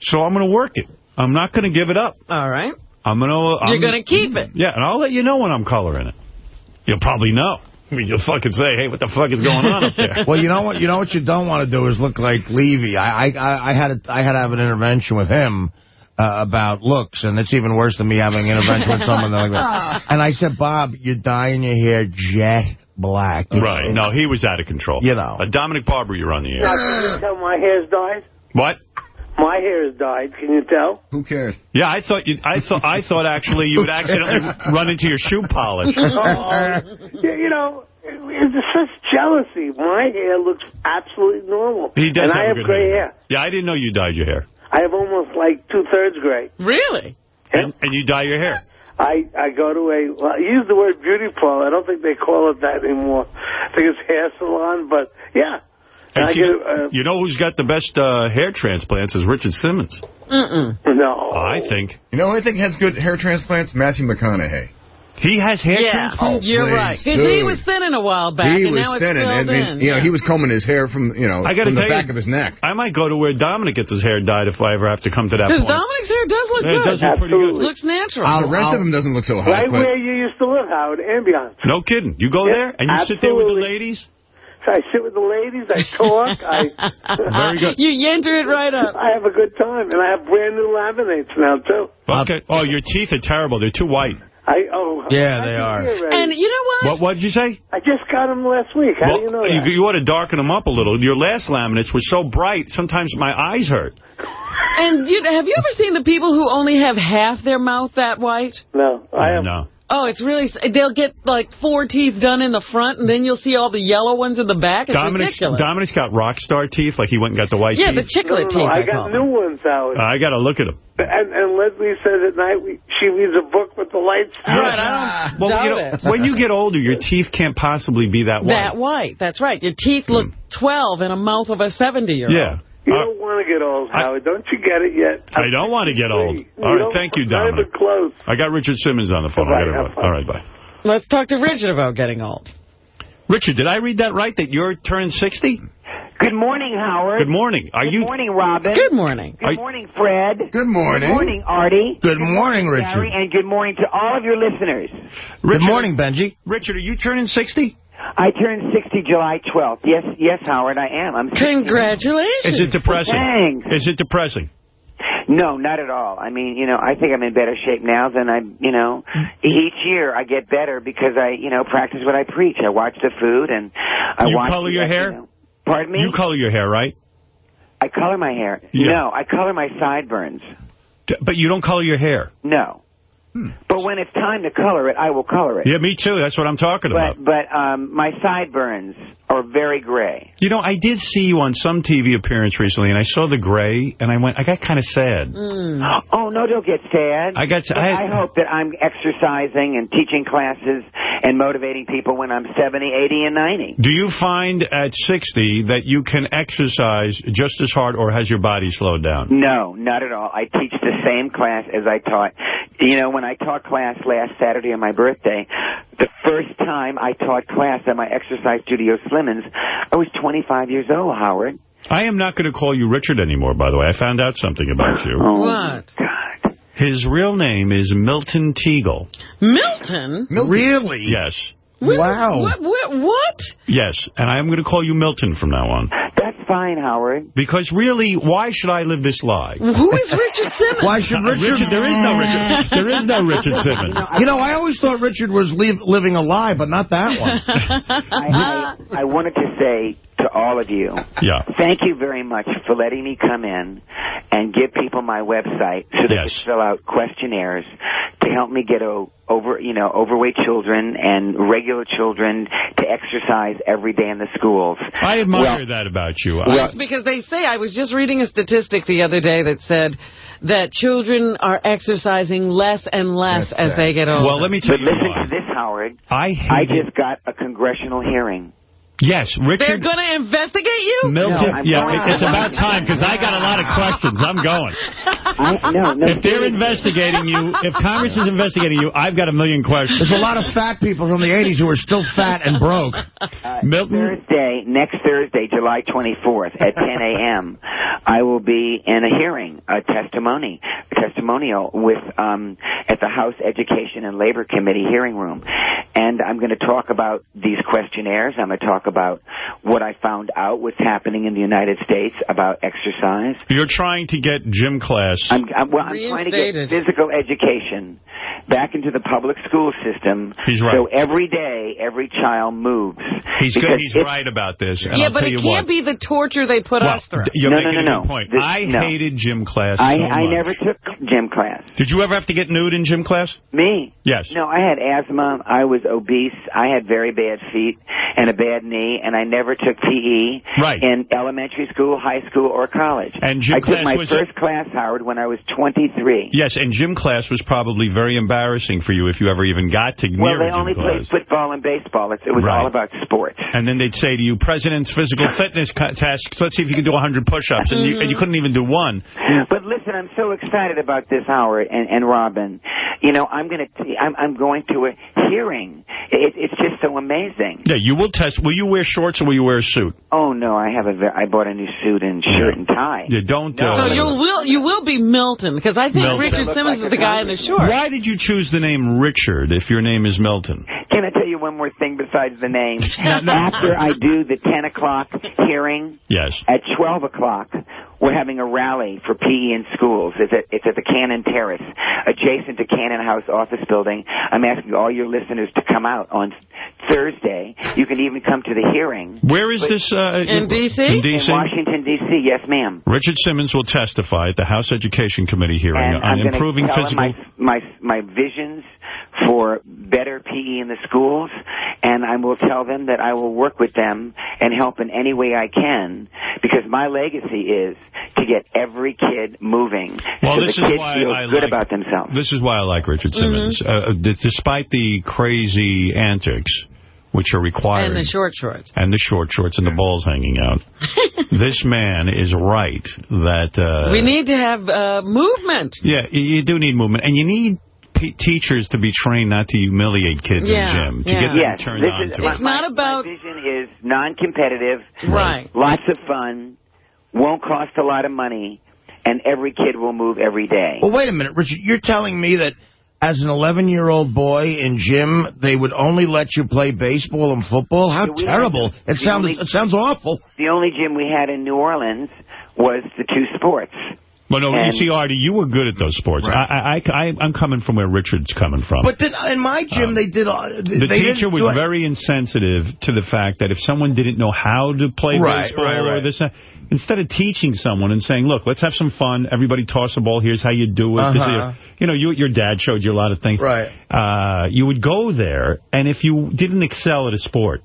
So I'm going to work it. I'm not going to give it up. All right. I'm going to... Uh, You're going to keep it. Yeah, and I'll let you know when I'm coloring it. You'll probably know. I mean, you'll fucking say, hey, what the fuck is going on up there? well, you know what? You know what you don't want to do is look like Levy. I I I I had a, I had to have an intervention with him. Uh, about looks, and it's even worse than me having an intervention with someone like that. And I said, Bob, you're dyeing your hair jet black. Right. No, he was out of control. You know. Uh, Dominic Barbara, you're on the air. Can you tell my hair's dyed? What? My hair is dyed. Can you tell? Who cares? Yeah, I thought you. I thought. I thought actually you would accidentally run into your shoe polish. Oh, you know, it's such jealousy. My hair looks absolutely normal. He does and have I a have good gray hair. hair. Yeah, I didn't know you dyed your hair. I have almost like two-thirds gray. Really? And, and you dye your hair. I I go to a well, I use the word beauty parlor. I don't think they call it that anymore. I think it's hair salon, but yeah. And And see, get uh, you know who's got the best uh, hair transplants is Richard Simmons. Mm-mm. no. I think. You know who I think has good hair transplants? Matthew McConaughey. He has hair yeah, transplants? you're please, right. Because he was thinning a while back, he and was now it's thinning. filled and, and, in. you know, he was combing his hair from, you know, I gotta from the tell you- back of his neck. I might go to where Dominic gets his hair dyed if I ever have to come to that Because. Dominic's hair does look Yeah, it good. does look pretty good. Looks natural. the rest of him doesn't look so hot. right but where you used to live, Howard, ambiance. No kidding. You go Yeah, there and you sit there with the ladies? So I sit with the ladies, I talk, I Very good. You enter it right up. I have a good time, and I have brand new laminates now too. Okay. Oh, your teeth are terrible. They're too white. I oh Yeah, I they are. hear. And you know what? What What did you say? I just got them last week. How well, do you know that? you, ought to darken them up a little. Your last laminates were so bright, sometimes my eyes hurt. And you, have you ever seen the people who only have half their mouth that white? No, I oh, have. No. Oh, it's really... They'll get, like, four teeth done in the front, and then you'll see all the yellow ones in the back. It's Dominic's, ridiculous. Dominic's got rock star teeth, like he went and got the white teeth. yeah, the teeth. chiclet No, no, no, teeth, I I call got them. new ones, Howard. I got to look at them. And, and Leslie says at night we, she reads a book with the lights. Right, I don't ah, Well, doubt you know, it. when you get older, your teeth can't possibly be that white. That white, that's right. Your teeth look hmm. 12 in a mouth of a 70-year-old. Yeah. You Uh, don't want to get old, Howard. don't you get it yet? I don't want to get old. You All right, thank you, Not Dominic. even close. I got Richard Simmons on the phone. Bye-bye, I gotta have run. All right, bye. Let's talk to Richard about getting old. Richard, did I read that right, that you're turning 60? Good morning, Howard. Good morning. Are Good you... morning, Robin. Good morning. Good Are- morning, Fred. Good morning. Good morning, Artie. Good morning, Richard. Gary, and good morning to all of your listeners. Good morning, Benji. Richard, are you turning 60? I turned 60 July 12th. Yes, yes, Howard, I am. I'm 60. Congratulations. Is it depressing? Thanks. Is it depressing? No, not at all. I mean, you know, I think I'm in better shape now than I, you know, each year I get better because I, you know, practice what I preach. I watch the food and I You watch. color the, your you hair? know- pardon me? You color your hair, right? I color my hair. Yeah. No, I color my sideburns. But you don't color your hair. No. But when it's time to color it, I will color it. Yeah, me too. That's what I'm talking about. But but um, my sideburns are very gray. You know, I did see you on some TV appearance recently, and I saw the gray, and I went, I got kind of sad. Mm. Oh no, don't get sad. I got. I, I hope that I'm exercising and teaching classes and motivating people when I'm 70, 80, and 90. do you find at 60 that you can exercise just as hard, or has your body slowed down? No, not at all. I teach the same class as I taught. You know, when I taught class last Saturday on my birthday, the first time I taught class at my exercise studio Slimmons, I was 25 years old, Howard. I am not going to call you Richard anymore, by the way. I found out something about you. Oh, What? God. His real name is Milton Teagle. Milton? Really? Yes. Wow. What? What? what? Yes, and I am going to call you Milton from now on. That's fine, Howard. Because really, why should I live this lie? Who is Richard Simmons? Why should uh, Richard? There is no Richard. Mm. There is no Richard Simmons. You know, I always thought Richard was li living a lie, but not that one. I, I, I wanted to say to all of you, Yeah. thank you very much for letting me come in and give people my website so they Yes. can fill out questionnaires to help me get o- over, you know, overweight children and regular children to exercise every day in the schools. I admire Well- that about you. Well- It's because they say, I was just reading a statistic the other day that said that children are exercising less and less as they get older. Well, let me tell But you listen why. to this, Howard. I I hated- just got a congressional hearing. Yes, Richard. They're going to investigate you? Milton. I'm yeah, going- it's about time because I got a lot of questions. I'm going. I, no, no, If they're investigating you, if Congress is investigating you, I've got a million questions. There's a lot of fat people from the 80s who are still fat and broke. Uh, Milton? Thursday, next Thursday, July 24th at 10 a.m., I will be in a hearing, a testimony, a testimonial with um, at the House Education and Labor Committee hearing room, and I'm going to talk about these questionnaires. I'm going to talk about what I found out, what's happening in the United States about exercise. You're trying to get gym class. I'm, I'm, well, I'm trying to get physical education back into the public school system. He's right. So every day, every child moves. He's good. He's if- right about this. And yeah, I'll but tell it you can't what. be the torture they put Well, us through. You're No, no, making no, a good no. point. This- I no. hated gym class I, so I never took gym class. Did you ever have to get nude in gym class? Me? Yes. No, I had asthma. I was obese. I had very bad feet and a bad knee, and I never took PE Right. in elementary school, high school, or college. And gym I took my was- first class, Howard, when I was 23. Yes, and gym class was probably very embarrassing for you if you ever even got to Well, near they gym only class. played football and baseball. It, it was Right. all about sports. And then they'd say to you, President's physical fitness test, let's see if you can do 100 push-ups. And, you, and you couldn't even do one. But listen, I'm so excited about this, Howard and, and Robin. You know, I'm going to, I'm, I'm going to a hearing. It, it's just so amazing. Yeah, you will test. Will you wear shorts or will you wear a suit? Oh no, I have a. I bought a new suit and shirt and tie. Yeah, don't. Uh, So you will you will be Milton because I think Milton. Richard Simmons is the guy in the shorts. Why did you choose the name Richard if your name is Milton? Can I tell you one more thing besides the name? No, no. After I do the 10 o'clock hearing, Yes. at 12 o'clock, we're having a rally for PE in schools. It's at, it's at the Cannon Terrace, adjacent to Cannon House office building. I'm asking all your listeners to come out on Thursday. You can even come to the hearing. Where is this? Uh, In D.C.? In D.C.? In Washington, D.C., yes, ma'am. Richard Simmons will testify at the House Education Committee hearing And on I'm going improving to tell physical... my, my, my visions for better PE in the schools, and I will tell them that I will work with them and help in any way I can, because my legacy is to get every kid moving Well, so this the is kids why feel I good like- about themselves. This is why I like Richard Simmons. Uh, despite the crazy antics which are required... And the short shorts. and the short shorts and the balls hanging out. this man is right that... Uh, we need to have uh, movement. Yeah, you you do need movement. And you need p teachers to be trained not to humiliate kids Yeah, in gym, to yeah. get them Yes, turned this on is, to my, it. my- My vision is non-competitive, Right. lots of fun, won't cost a lot of money, and every kid will move every day. Well, wait a minute, Richard. You're telling me that as an 11-year-old boy in gym, they would only let you play baseball and football? How Yeah, terrible. had- It the sounds, only- it sounds awful. The only gym we had in New Orleans was the two sports. Well, no, you see, Artie, you were good at those sports. I, I, I, I'm coming from where Richard's coming from. But then in my gym, they did... Uh, Um, the they teacher was very insensitive to the fact that if someone didn't know how to play Right, baseball right, or this, uh, instead of teaching someone and saying, look, let's have some fun, everybody toss a ball, here's how you do it. Is- Uh-huh. you know, you, your dad showed you a lot of things. Right. Uh, you would go there, and if you didn't excel at a sport,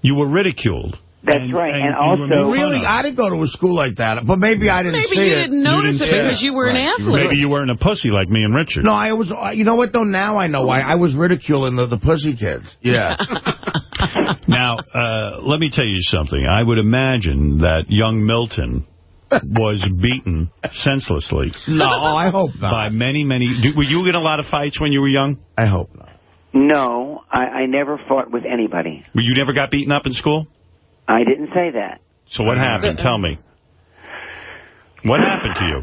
you were ridiculed. That's And- right, and and you were made also- Really. I didn't go to a school like that, but maybe I didn't Maybe see you didn't notice didn't it see because you were an athlete. Maybe you weren't a pussy like me and Richard. No, I was. uh, You know what though? Now I know why. I was ridiculing the, the pussy kids. Yeah. Now, uh, let me tell you something. I would imagine that young Milton was beaten senselessly. no, I hope not. By many, many... Do, were you in a lot of fights when you were young? I hope not. No, I, I never fought with anybody. Well, You never got beaten up in school? I didn't say that. So what happened? Tell me. What happened to you?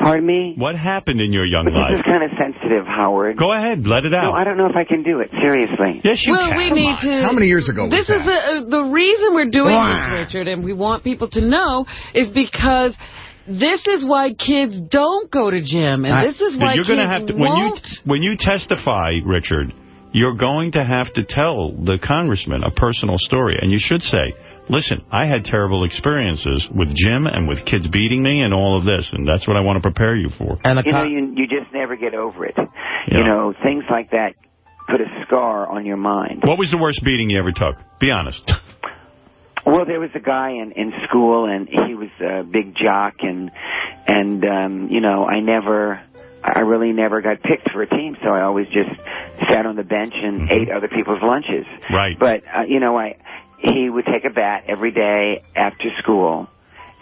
Pardon me? What happened in your young But life? this is kind of sensitive, Howard. Go ahead, let it No, out. I don't know if I can do it. Seriously. Yes, you well, we need to. How many years ago was This is that? the, uh, the reason we're doing Wow. this, Richard, and we want people to know is because this is why kids don't go to gym, and this is why you're kids gonna have to when won't. when you testify, Richard. You're going to have to tell the congressman a personal story, and you should say, "Listen, I had terrible experiences with gym and with kids beating me and all of this, and that's what I want to prepare you for." And you know, you, you just never get over it. You know, things like that put a scar on your mind. What was the worst beating you ever took? Be honest. Well, there was a guy in in school, and he was a big jock, and and um, you know, I never, I really never got picked for a team, so I always just sat on the bench and ate other people's lunches. Right. But uh, you know, I he would take a bat every day after school,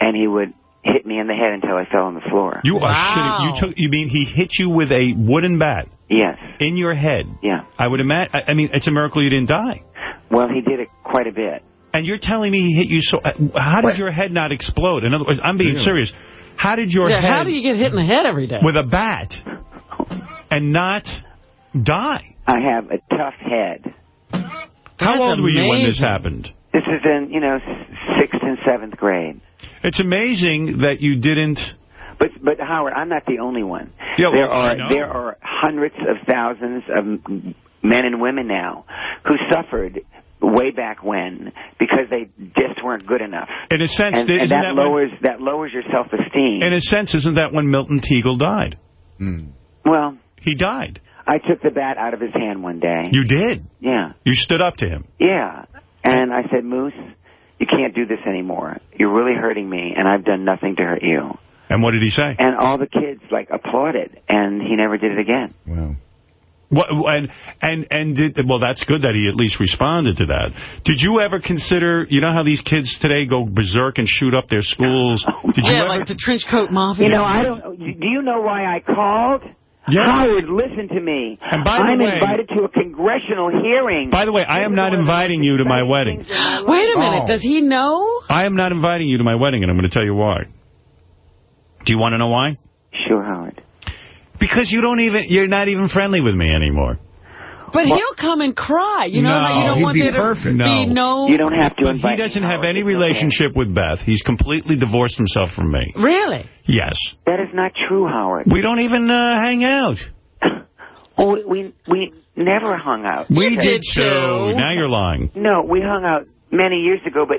and he would hit me in the head until I fell on the floor. You are shitting. You took. You mean he hit you with a wooden bat? Yes. In your head. Yeah. I would imagine. I I mean, it's a miracle you didn't die. Well, he did it quite a bit. And you're telling me he hit you so... uh, How did your head not explode? In other words, I'm being Really? serious. How did your yeah, head... how do you get hit in the head every day? With a bat and not die? I have a tough head. How That's old were you when this happened? This is in, you know, sixth and seventh grade. It's amazing that you didn't... But but Howard, I'm not the only one. Yeah, there well, I are there are hundreds of thousands of men and women now who suffered way back when because they just weren't good enough. In a sense, and, isn't and that, that when- lowers that lowers your self-esteem. In a sense, isn't that when Milton Teagle died? Well, He died. I took the bat out of his hand one day. You did? Yeah. You stood up to him. Yeah. And I said, Moose, you can't do this anymore. You're really hurting me, and I've done nothing to hurt you. And what did he say? And all the kids, like, applauded, and he never did it again. Wow. What, and and and did, well, that's good that he at least responded to that. Did you ever consider? You know how these kids today go berserk and shoot up their schools. Oh, did you yeah, ever? like the trench coat mafia. You know, I don't. Do you know why I called? Yeah. Howard, listen to me. And by the I'm way- invited to a congressional hearing. By the way, I am not inviting you to my wedding. Wait a minute. Oh. Does he know? I am not inviting you to my wedding, and I'm going to tell you why. Do you want to know why? Sure, Howard. Because you don't even, you're not even friendly with me anymore. But he'll come and cry. You know no, how you don't he'd want be there to perfect. No. be no... But He doesn't have any relationship with Beth. He's completely divorced himself from me. Really? Yes. That is not true, Howard. We don't even uh, hang out. Oh, we we never hung out. We did too. Now you're lying. No, we hung out many years ago, but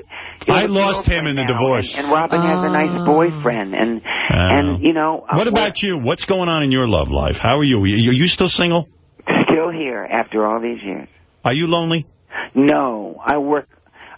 I lost him in the now, divorce. And, and Robin has a nice boyfriend, and and you know. What about you? What's going on in your love life? How are you? Are you, are you still single? Still here after all these years. Are you lonely? No, I work.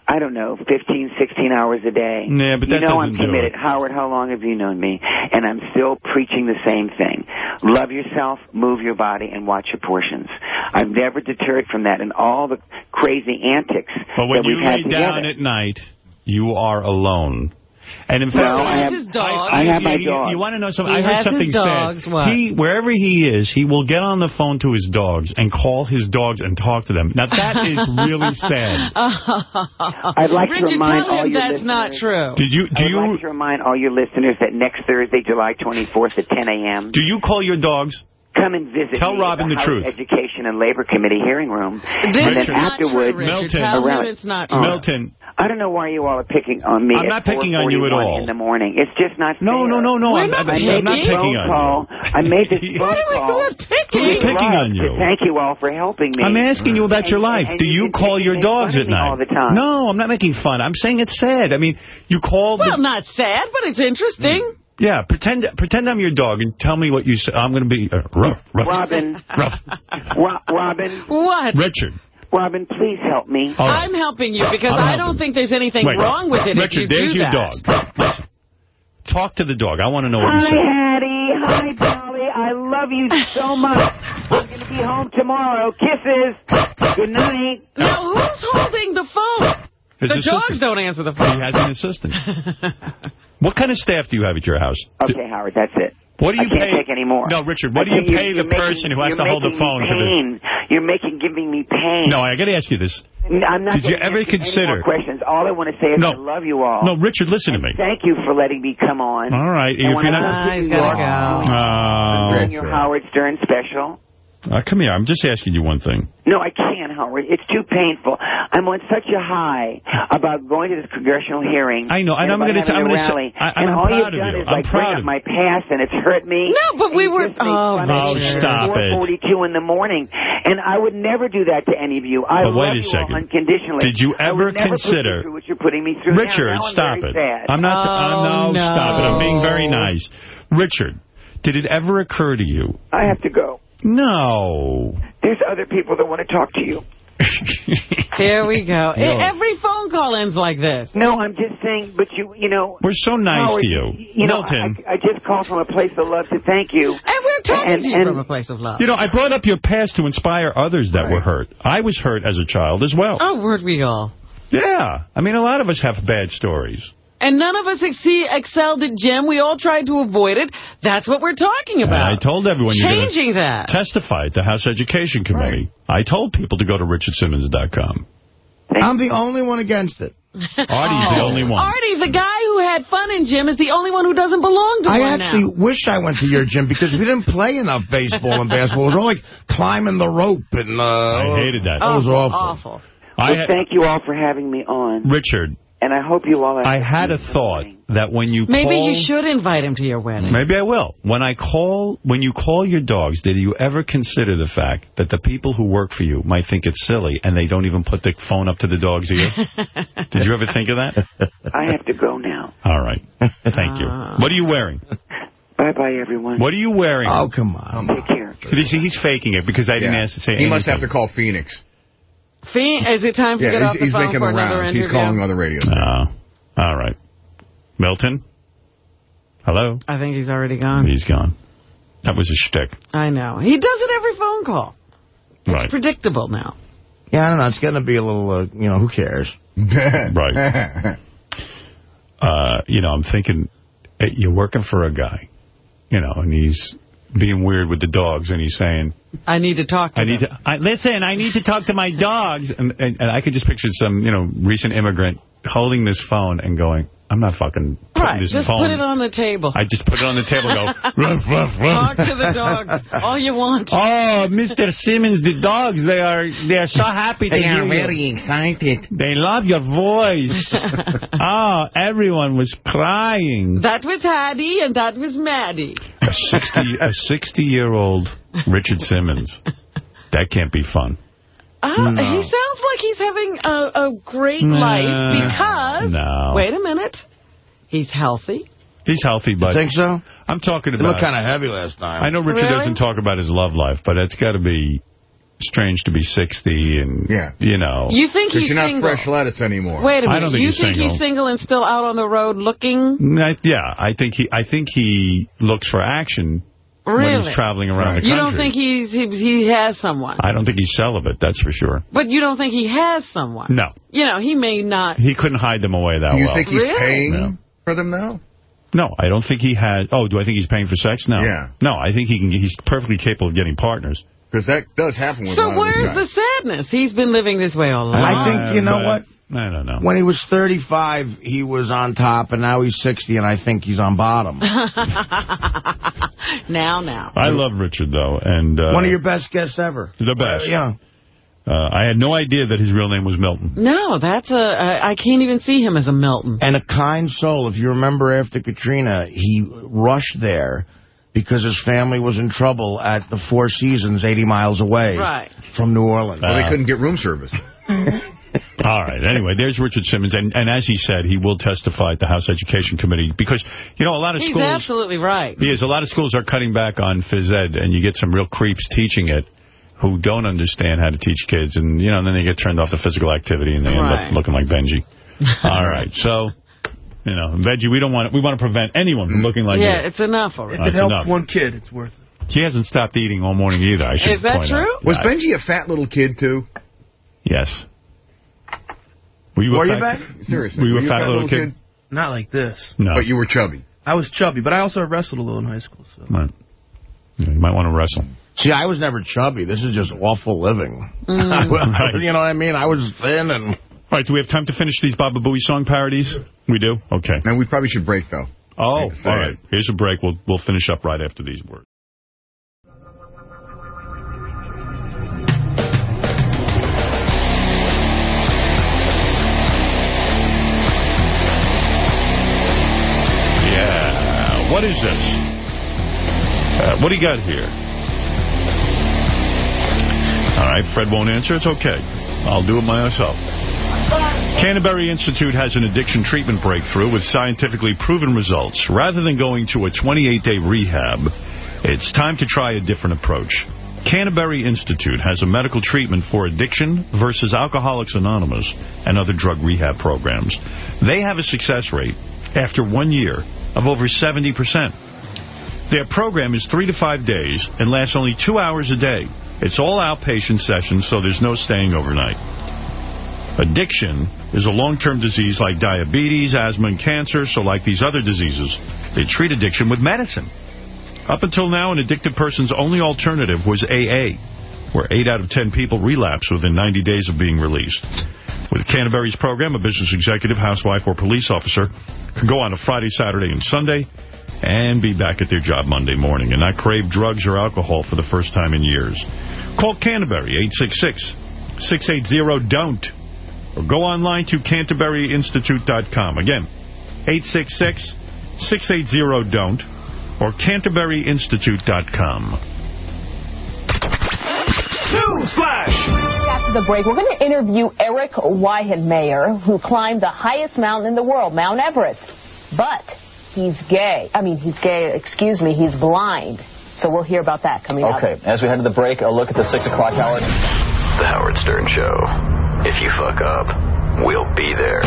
I don't know, 15, 16 hours a day. Nah, but that you know I'm committed. it. Howard, how long have you known me? And I'm still preaching the same thing. Love yourself, move your body, and watch your portions. I've never deterred from that and all the crazy antics But when that you we've had lay together. down at night, you are alone. And in fact, No, I have- his dog. I have my you, dog. You want to know something? He I heard has something his dogs, said. what? He, wherever he is, he will get on the phone to his dogs and call his dogs and talk to them. Now that is really sad. I'd like Richard, to remind tell all him your that's listeners, not true. Did you? Do I'd you? like to remind all your listeners that next Thursday, July 24th at 10 a.m., Do you call your dogs? Come and visit Tell me at Robin the House truth. Education and Labor Committee hearing room. This and then not afterwards, true, Richard. Milton. Tell around- it's not Oh. true. Milton. I don't know why you all are picking on me. I'm not picking on you at all. In the morning, it's just not. No, fair. no, no, no. We're I'm, not I'm, I I'm not made picking this phone on call. you. I made this What phone call. we're picking? Who's picking on you? Thank you all for helping me. I'm asking you about your life. Do you you call your dogs at night? all the time. No, I'm not making fun. I'm saying it's sad. I mean, you called. Well, not sad, but it's interesting. Mm. Yeah, pretend pretend I'm your dog and tell me what you say. I'm going to be uh, rough, rough, Robin, rough. Ro- Robin, What? Richard. Robin, please help me. All right. I'm helping you because I'm I helping. don't think there's anything Wait. wrong with it Richard, if you there's do your that. dog. Listen. Talk to the dog. I want to know what you Hi, say. Hattie. Hi, Dolly. I love you so much. I'm going to be home tomorrow. Kisses. Good night. Now, who's holding the phone? His the dogs don't answer the phone. He has an assistant. what kind of staff do you have at your house? Okay, Howard, that's it. What do I you can't pay? take any more. No, Richard, what I do you pay the making- person who has to hold the making me phone to the... You're making giving me pain. No, I got to ask you this. I'm not Did you ever consider... questions. All I want to say is No. I love you all. No, Richard, listen to me. Thank you for letting me come on. All right, And if you're not, I not... come to New York, I'm Oh. doing your Howard Stern special. Uh, come here. I'm just asking you one thing. No, I can't, Howard. It's too painful. I'm on such a high about going to this congressional hearing. I know, and I'm gonna t- I'm gonna say- rally. I- and I'm all proud you've of done you. is I'm like proud bring up of my past, and it's hurt me. No, but And we you were- just make oh, of no, me at stop it. 4:42 in the morning, and I would never do that to any of you. I But wait love a you all second. unconditionally. Did you I ever would never put you consider- through what you're putting me through. Richard, Now I'm stop very it. Sad. I'm not... I'm, Oh, no, stop it. I'm being very nice. Richard, did it ever occur to you... I have to go. No. There's other people that want to talk to you. Here we go. No. Every phone call ends like this. No, I'm just saying, but you, you know. We're so nice Howard, to you. You know, Milton. I, I just called from a place of love to thank you. And we're talking And- to you and- from a place of love. You know, I brought up your past to inspire others that were hurt. I was hurt as a child as well. Oh, weren't we all? Yeah. I mean, a lot of us have bad stories. And none of us exceed, excelled at gym. We all tried to avoid it. That's what we're talking And about. I told everyone you're Changing that. testify at the House Education Committee. I told people to go to richardsimmons.com. I'm the only one against it. Artie's the only one. Artie, the guy who had fun in gym, is the only one who doesn't belong to I one actually now. wish I went to your gym because we didn't play enough baseball and basketball. It was all like climbing the rope and uh, I hated that. That was Awful, awful. awful. I well, thank you all for having me on. Richard, And I hope you all have I had a thought that when you Maybe call... you should invite him to your wedding. Maybe I will. When I call, when you call your dogs, did you ever consider the fact that the people who work for you might think it's silly and they don't even put the phone up to the dog's ear? did you ever think of that? I have to go now. All right. Thank you. Ah. What are you wearing? Bye-bye, everyone. What are you wearing? Oh, come on. Take care. You see, he's faking it because I didn't Yeah. ask to say He must have to call Phoenix. Fee, is it time to Yeah, get he's, off the he's phone making for the another rounds. interview? He's calling other radio stations. Oh. All right. Milton? Hello? I think he's already gone. He's gone. That was a shtick. I know. He does it every phone call. It's Right. predictable now. Yeah, I don't know. It's going to be a little, uh, you know, who cares? right. Uh, you know, I'm thinking, eh, you're working for a guy, you know, and he's being weird with the dogs, and he's saying, I need to talk to I need them. to, I, listen, I need to talk to my dogs. And, and, and I could just picture some, you know, recent immigrant holding this phone and going, I'm not fucking putting Right, this just phone. put it on the table. I just put it on the table and go, ruff, ruff, ruff. Talk to the dogs all you want. Oh, Mr. Simmons, the dogs, they are they are so happy to They hear are you. very excited. They love your voice. oh, everyone was crying. That was Hattie and that was Maddie. A 60 a 60 year old Richard Simmons. That can't be fun. Uh, No. He sounds like he's having a, a great Nah. life because, No. wait a minute, he's healthy. He's healthy, but You Think so? I'm talking He about. looked kind of heavy last time. I know Richard Really? doesn't talk about his love life, but it's got to be strange to be 60 and Yeah. you know. You think he's you're not fresh lettuce anymore. Wait a minute. I don't think you he's think single. he's single and still out on the road looking? I, yeah, I think he I think he looks for action when he's traveling around the country. You don't think he's he, he has someone, I don't think he's celibate, that's for sure. but you don't think he has someone. No. You know, he may not. He couldn't hide them away that well. Do you well. think he's Really? paying No. for them now? No, I don't think he has. Oh, do I think he's paying for sex? No. Yeah. No, I think he can. He's perfectly capable of getting partners. Because that does happen with a So lot of these where's guys. the sadness? He's been living this way all along. I think, you know what? I don't know. When he was 35, he was on top, and now he's 60, and I think he's on bottom. now, now. I love Richard though, and uh, One of your best guests ever. the best. Yeah. Uh, I had no idea that his real name was Milton. No, that's a. I I can't even see him as a Milton. And a kind soul. If you remember after Katrina, he rushed there because his family was in trouble at the Four Seasons 80 miles away Right. from New Orleans. Well, Uh, they couldn't get room service. All right. Anyway, there's Richard Simmons, and, and as he said, he will testify at the House Education Committee because you know a lot of He's schools. absolutely right. Yes, a lot of schools are cutting back on phys ed, and you get some real creeps teaching it who don't understand how to teach kids, and you know, and then they get turned off the physical activity, and they end up looking like Benji. All right, so you know, Benji, we don't want we want to prevent anyone from looking like that. yeah, you. it's enough already. That's enough. one kid, it's worth it. She hasn't stopped eating all morning either. I should Is that true? Out. Was Benji a fat little kid, too? Yes. Were you Were a you fat, back? Seriously. Were you a fat little kid? Not like this. No. But you were chubby. I was chubby, but I also wrestled a little in high school. So. Right. Yeah, you might want to wrestle. See, I was never chubby. This is just awful living. Mm. you know what I mean? I was thin and... All right, do we have time to finish these Baba Booey song parodies? We do? Okay. And we probably should break, though. Oh, all right. Here's a break. We'll we'll finish up right after these words. Yeah. What is this? Uh, what do you got here? All right, Fred won't answer. It's okay. I'll do it myself. Canterbury Institute has an addiction treatment breakthrough with scientifically proven results. Rather than going to a 28-day rehab, it's time to try a different approach. Canterbury Institute has a medical treatment for addiction versus Alcoholics Anonymous and other drug rehab programs. They have a success rate after one year of over 70%. Their program is three to five days and lasts only two hours a day. It's all outpatient sessions, so there's no staying overnight. Addiction is a long-term disease like diabetes, asthma, and cancer, so like these other diseases, they treat addiction with medicine. Up until now, an addicted person's only alternative was AA, where 8 out of 10 people relapse within 90 days of being released. With Canterbury's program, a business executive, housewife, or police officer can go on a Friday, Saturday, and Sunday and be back at their job Monday morning and not crave drugs or alcohol for the first time in years. Call Canterbury, 866-680-DON'T, or go online to canterburyinstitute.com. Again, 866-680-DON'T, or canterburyinstitute.com. Newsflash! After the break, we're going to interview Eric Weihenmayer, who climbed the highest mountain in the world, Mount Everest. But he's gay. I mean, he's gay, excuse me, he's blind. So we'll hear about that coming up. Okay, as we head to the break, a look at the 6 o'clock hour. The Howard Stern Show. If you fuck up, we'll be there.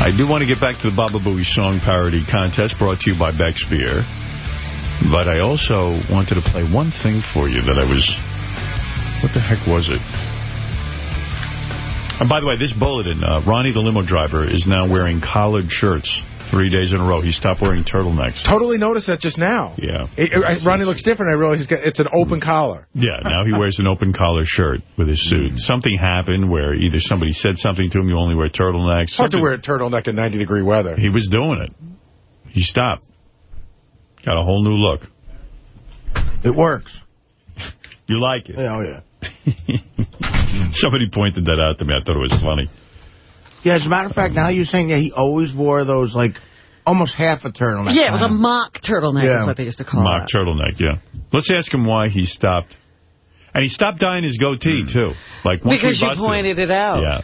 I do want to get back to the Baba Booey song parody contest brought to you by Beck's Beer. But I also wanted to play one thing for you that I was... What the heck was it? And by the way, this bulletin, uh, Ronnie the limo driver is now wearing collared shirts three days in a row. He stopped wearing turtlenecks. Totally noticed that just now. Yeah. It, it, Ronnie looks different. I realize he's got, it's an open collar. Yeah, now he wears an open collar shirt with his suit. Something happened where either somebody said something to him, you only wear turtlenecks. Hard to wear a turtleneck in 90 degree weather. He was doing it. He stopped. Got a whole new look. It works. You like it? Yeah, oh, yeah. Somebody pointed that out to me. I thought it was funny. Yeah, as a matter of fact, now you're saying that he always wore those, like, almost half a turtleneck. Yeah, it was a mock turtleneck, Yeah. is what they used to call Mock it. turtleneck, yeah. Let's ask him why he stopped. And he stopped dyeing his goatee, hmm. too. Like once Because you pointed it out. Yeah,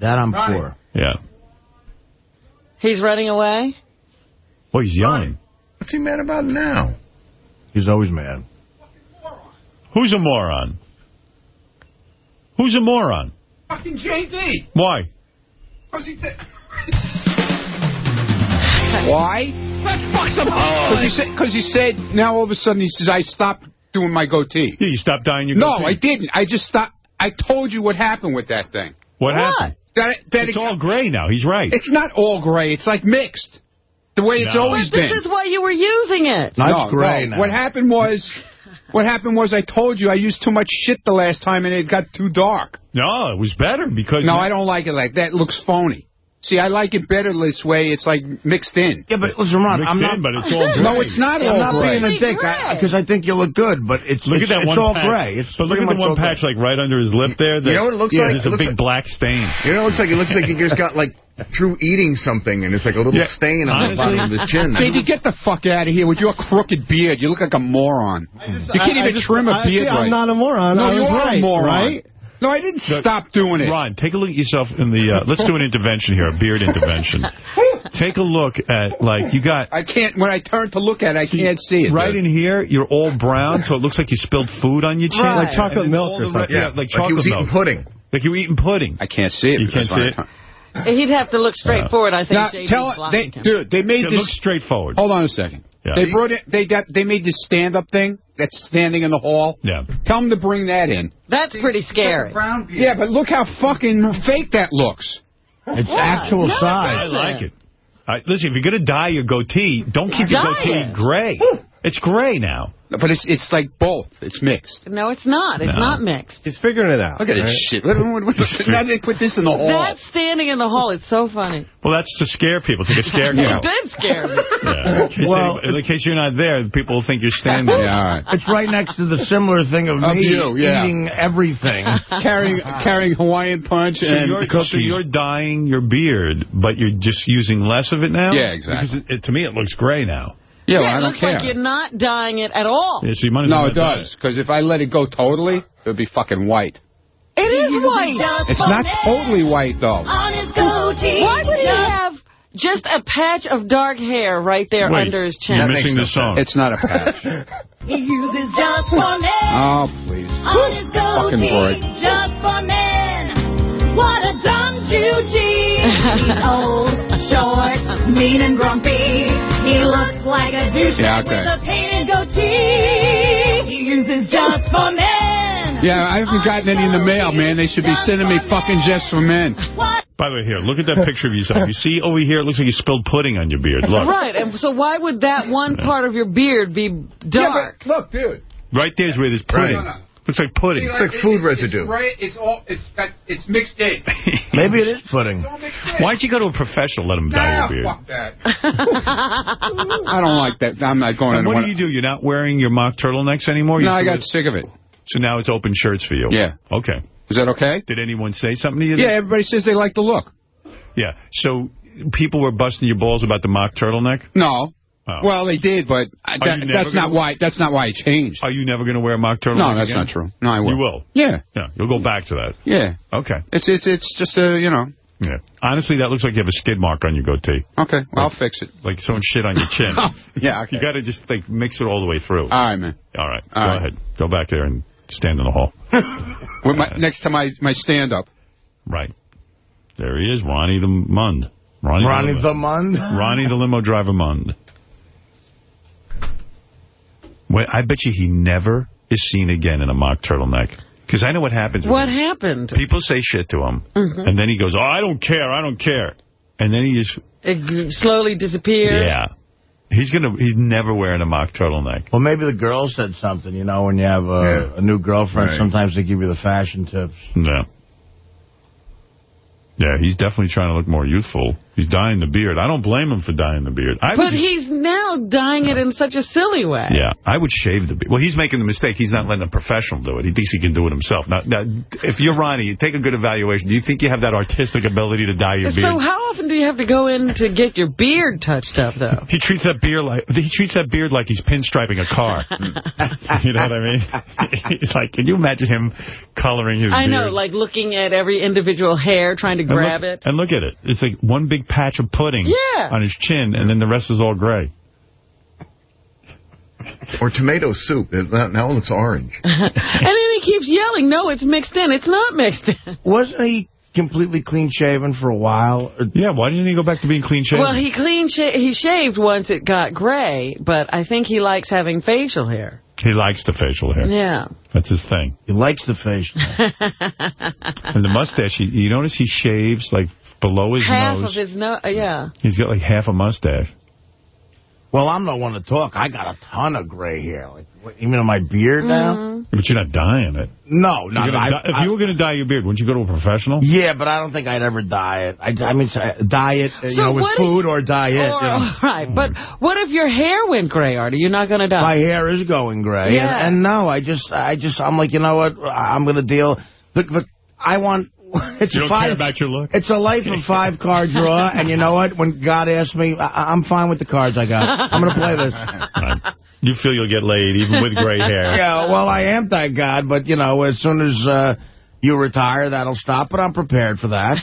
That I'm for. yeah. He's running away? Well, he's yelling. What's he mad about now? He's always mad. Who's a moron? Who's a moron? Fucking JD. Why? Because he. Why? Let's fuck some oh. Because he said. Because he said. Now all of a sudden he says I stopped doing my goatee. Yeah, you stopped dyeing your No, goatee. No, I didn't. I just stopped. I told you what happened with that thing. What happened? That, that It's all gray now. He's right. It's not all gray. It's like mixed. The way it's No. always But been. this is why you were using it. no, no. What happened was, what happened was I told you I used too much shit the last time and it got too dark. No, it was better because... No, I don't like it like that. It looks phony. See, I like it better this way. It's like mixed in. Yeah, but listen, Ron, Mixed I'm not... in, but it's all gray. No, it's not Yeah, all I'm not gray. being a dick, because I, think you look good, but it's, Look it's, at that it's one all patch. gray. It's but look at the one all gray. patch like right under his lip there. You know what it looks yeah, like? There's It a looks big like- black stain. You know, what it looks like it looks like he just got like through eating something, and it's like a little Yeah. stain on the bottom of his chin. JD, get the fuck out of here with your crooked beard. You look like a moron. you can't I- I even just- trim a beard see, I'm not a moron. No, you are right, a moron. right? No, I didn't stop doing it. Ron, take a look at yourself in the... Uh, let's do an intervention here, a beard intervention. take a look at, like, you got... I can't, when I turn to look at it, I can't see it. Right dude. in here, you're all brown, so it looks like you spilled food on your chin. Right. Like chocolate milk or something. Yeah, Yeah, like like chocolate he was eating pudding. Like you were eating pudding. I can't see it. You can't see it? He'd have to look straight forward, I think. Now, tell they, dude, they made It this. looks straightforward. Hold on a second. Yeah. They brought it. They got. They made this stand-up thing. That's standing in the hall? Yeah. Tell them to bring that in. That's pretty scary. Yeah, but look how fucking fake that looks. It's actual size. I like it. I, listen, if you're going to dye your goatee, don't keep your goatee it. gray. It's gray now. But it's it's like both. It's mixed. No, it's not. It's No. not mixed. He's figuring it out. Look at this shit. What, what, what, now they put this in the hall. That's standing in the hall. It's so funny. Well, that's to scare people. It's like a scare It game. did scare me. Yeah. In case- Well- in case you're not there, people will think you're standing. Yeah, all right. It's right next to the similar thing of, Of me you, yeah. eating everything. carrying carrying Hawaiian punch So and you're, so you're dyeing your beard, but you're just using less of it now? Yeah, exactly. Because it, it- to me, it looks gray now. Yeah, well, I don't looks care. like you're not dyeing it at all. Yeah, so you might as no, it does. Because if I let it go totally, it would be fucking white. It is white. It's not totally white, though. Why would he have just a patch of dark hair right there Wait, under his chin? You're missing the song. It's not a patch. He uses just for men. oh, please. On his Fucking goatee, boy. just for men. What a dumb Jew He's old, short, mean and grumpy. He looks like a douchebag Yeah, okay. with a painted goatee. He uses just for men. Yeah, I haven't gotten any in the mail, man. They should be sending me fucking just for men. What? By the way, here, look at that picture of yourself. You see over here, it looks like you spilled pudding on your beard. Look. Right, and so why would that one part of your beard be dark? Yeah, look, dude. Right there's where there's pudding. No, no, no. Looks like pudding. It's like food residue. It's, right, it's all. It's got. It's mixed in. Maybe it is pudding. Why don't you go to a professional, let him dye Nah, your beard? fuck that. I don't like that. I'm not going. And to what do you do? You're not wearing your mock turtlenecks anymore? You No, I still- got sick of it. So now it's open shirts for you? Yeah. Okay. Is that okay? Did anyone say something to you? Yeah, everybody says they like the look. Yeah. So people were busting your balls about the mock turtleneck? No. Oh. Well, they did, but that, that's not why. That's not why I changed. Are you never going to wear a mock turtleneck No, that's again? not true. No, I will. You will? Yeah, Yeah. You'll go back to that. yeah. Okay. It's it's it's just a you know. Yeah. Honestly, that looks like you have a skid mark on your goatee. Okay, well, I'll fix it. Like someone shit on your chin. Yeah. Okay. You got to just like mix it all the way through. All right, man. All right. All Go right. ahead. Go back there and stand in the hall. With my, next to my my stand up. Right. There he is, Ronnie the Mund. Ronnie, Ronnie limo. the Mund? Ronnie the limo driver Mund. Wait, I bet you he never is seen again in a mock turtleneck. Because I know what happens. What happened? People say shit to him, Mhm. and then he goes, "Oh, I don't care, I don't care," and then he just, It slowly disappears. yeah, he's gonna, he's never wearing a mock turtleneck. Well, maybe the girl said something. You know, when you have a, a new girlfriend, Right. sometimes they give you the fashion tips. Yeah. Yeah, he's definitely trying to look more youthful. He's dyeing the beard. I don't blame him for dyeing the beard. I But just- he's now dyeing it in such a silly way. Yeah, I would shave the beard. Well, he's making the mistake. He's not letting a professional do it. He thinks he can do it himself. Now, now if you're Ronnie, take a good evaluation. Do you think you have that artistic ability to dye your beard? So how often do you have to go in to get your beard touched up, though? He treats that beard like he treats that beard like he's pinstriping a car. you know what I mean? He's like, can you imagine him coloring his I beard? I know, like looking at every individual hair, trying to And look- grab it. And look at it. It's like one big patch of pudding Yeah. on his chin, and then the rest is all gray. Or tomato soup. It, that now it looks orange. and then he keeps yelling, no, it's mixed in. It's not mixed in. Wasn't he completely clean shaven for a while? Yeah, why didn't he go back to being clean shaven? Well, he clean sh he shaved once it got gray, but I think he likes having facial hair. He likes the facial hair. Yeah. That's his thing. He likes the facial. And the mustache, you, you notice he shaves like below his Half nose. of his nose, yeah. He's got like half a mustache. Well, I'm the one to talk. I got a ton of gray hair. Like, what, even in my beard now? Mm-hmm. But you're not dyeing it. No, no. Gonna I- dye- if I- you were going to dye your beard, wouldn't you go to a professional? Yeah, but I don't think I'd ever dye it. I, I mean, uh, dye it, uh, you know, with what if- food or dye it. Or- you know. Right, but what if your hair went gray, Artie? You're not going to dye? My hair is going gray. Yeah. And, and no, I just, I just, I'm like, you know what? I'm going to deal. The, the, I want. It's You a don't five, care about your look? It's a life of five card draw, and you know what? When God asks me, I, I'm fine with the cards I got. I'm going to play this. Right. You feel you'll get laid even with gray hair. Yeah, well, I am, thank God. But, you know, as soon as uh, you retire, that'll stop. But I'm prepared for that.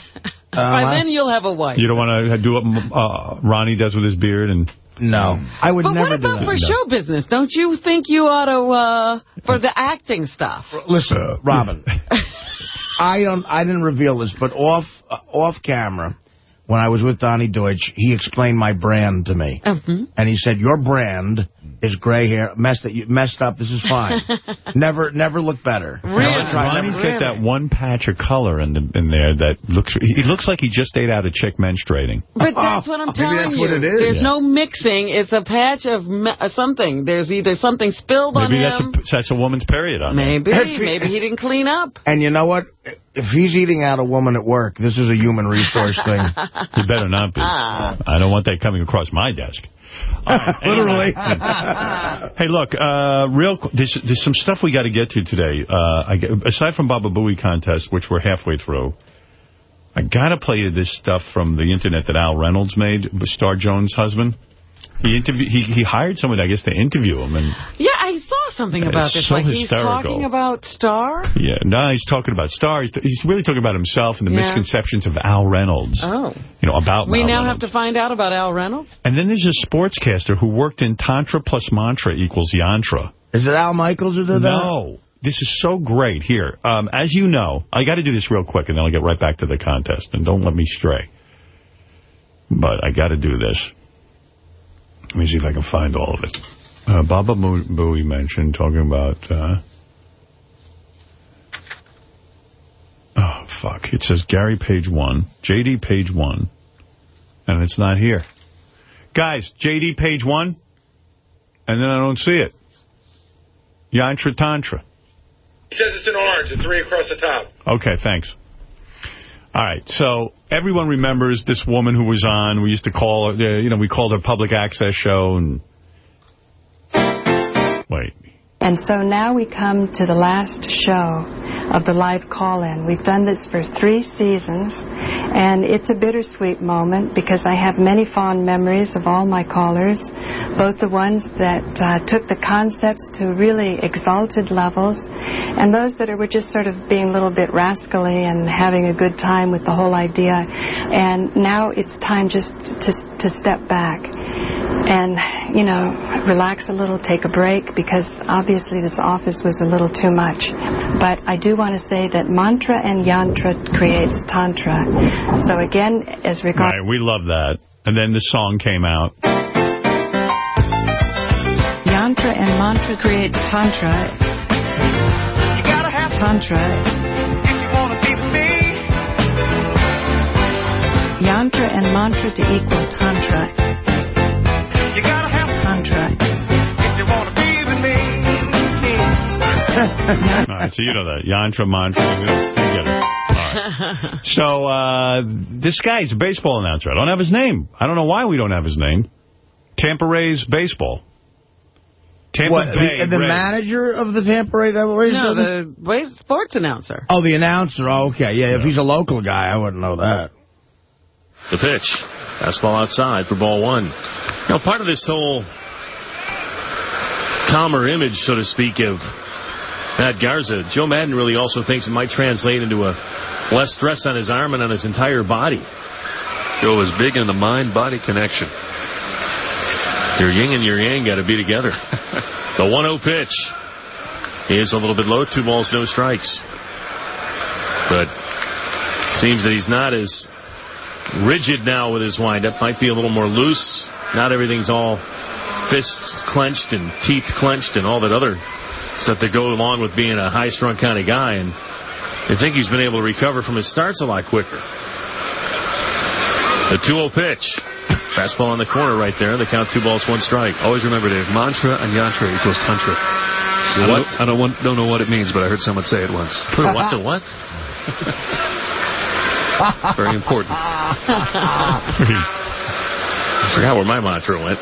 By Uh, then you'll have a wife. You don't want to do what uh, Ronnie does with his beard and... No. I would but never what do about that. for show business? Don't you think you ought to, uh, for the acting stuff? Listen, Robin. I don't. I didn't reveal this, but off uh, off camera, when I was with Donny Deutsch, he explained my brand to me. Mhm. And he said, your brand is gray hair, messed, you messed up, this is fine. never never look better. Never try- Ronnie's never- got that one patch of color in the, in there that looks. He looks like he just ate out a chick menstruating. But that's what I'm maybe telling that's you. what it is. There's Yeah. no mixing. It's a patch of me- uh, something. There's either something spilled Maybe on that's him. a that's a woman's period on there. Maybe. Maybe he didn't clean up. And you know what? If he's eating out a woman at work, this is a human resource thing. You better not be. I don't want that coming across my desk. All right, Literally. hey, look, uh, real. There's, there's some stuff we got to get to today. Uh, I, get- aside from Baba Booey contest, which we're halfway through, I got to play you this stuff from the internet that Al Reynolds made, Star Jones' husband. He interview he he hired someone, I guess, to interview him, and Yeah, I saw something about It's this. so like he's talking about Star. yeah, now he's talking about Star. He's, he's really talking about himself and the Yeah. misconceptions of Al Reynolds. Oh. You know about We Al now Reynolds. have to find out about Al Reynolds. And then there's a sportscaster who worked in Tantra plus Mantra equals Yantra. Is it Al Michaels who did that? No. This is so great. Here, um, as you know, I got to do this real quick, and then I'll get right back to the contest. And don't let me stray. But I got to do this. Let me see if I can find all of it. Uh, Baba Booey mentioned talking about... Uh, oh, fuck. It says Gary page one, JD page one, and it's not here. Guys, JD page one, and then I don't see it. Yantra Tantra. He says it's an orange, and three across the top. Okay, thanks. All right, so everyone remembers this woman who was on. We used to call her, uh, you know, we called her public access show. And Wait. And so now we come to the last show of the live call-in. We've done this for three seasons, and it's a bittersweet moment because I have many fond memories of all my callers, both the ones that uh, took the concepts to really exalted levels, and those that were just sort of being a little bit rascally and having a good time with the whole idea. And now it's time just to, to step back and, you know, relax a little, take a break, because obviously this office was a little too much. But I do want to say that mantra and yantra creates tantra. So again, as All regards... right, we love that. And then the song came out. Yantra and mantra creates tantra. Tantra. Yantra and mantra to equal tantra. Tantra. All right, so you know that. Yantra, mantra, you get it. All right. So uh, this guy's a baseball announcer. I don't have his name. I don't know why we don't have his name. Tampa Rays baseball. Tampa What, Bay the, the Rays. manager of the Tampa Rays? Rays No, the Rays sports announcer. Oh, the announcer. Oh, okay. Yeah, if he's a local guy, I wouldn't know that. The pitch. Fastball outside for ball one. Now, part of this whole calmer image, so to speak, of Matt Garza, Joe Maddon really also thinks it might translate into a less stress on his arm and on his entire body. Joe is big in the mind-body connection. Your yin and your yang got to be together. the 1-0 pitch is a little bit low. Two balls, no strikes. But seems that he's not as rigid now with his windup. Might be a little more loose. Not everything's all fists clenched and teeth clenched and all that other stuff that go along with being a high-strung kind of guy. And I think he's been able to recover from his starts a lot quicker. The 2-0 pitch. Fastball on the corner right there. The count two balls, one strike. Always remember, Dave, mantra and yantra equals tantra. I don't, I don't, want, don't know what it means, but I heard someone say it once. Put a what to what? Very important. I forgot where my mantra went.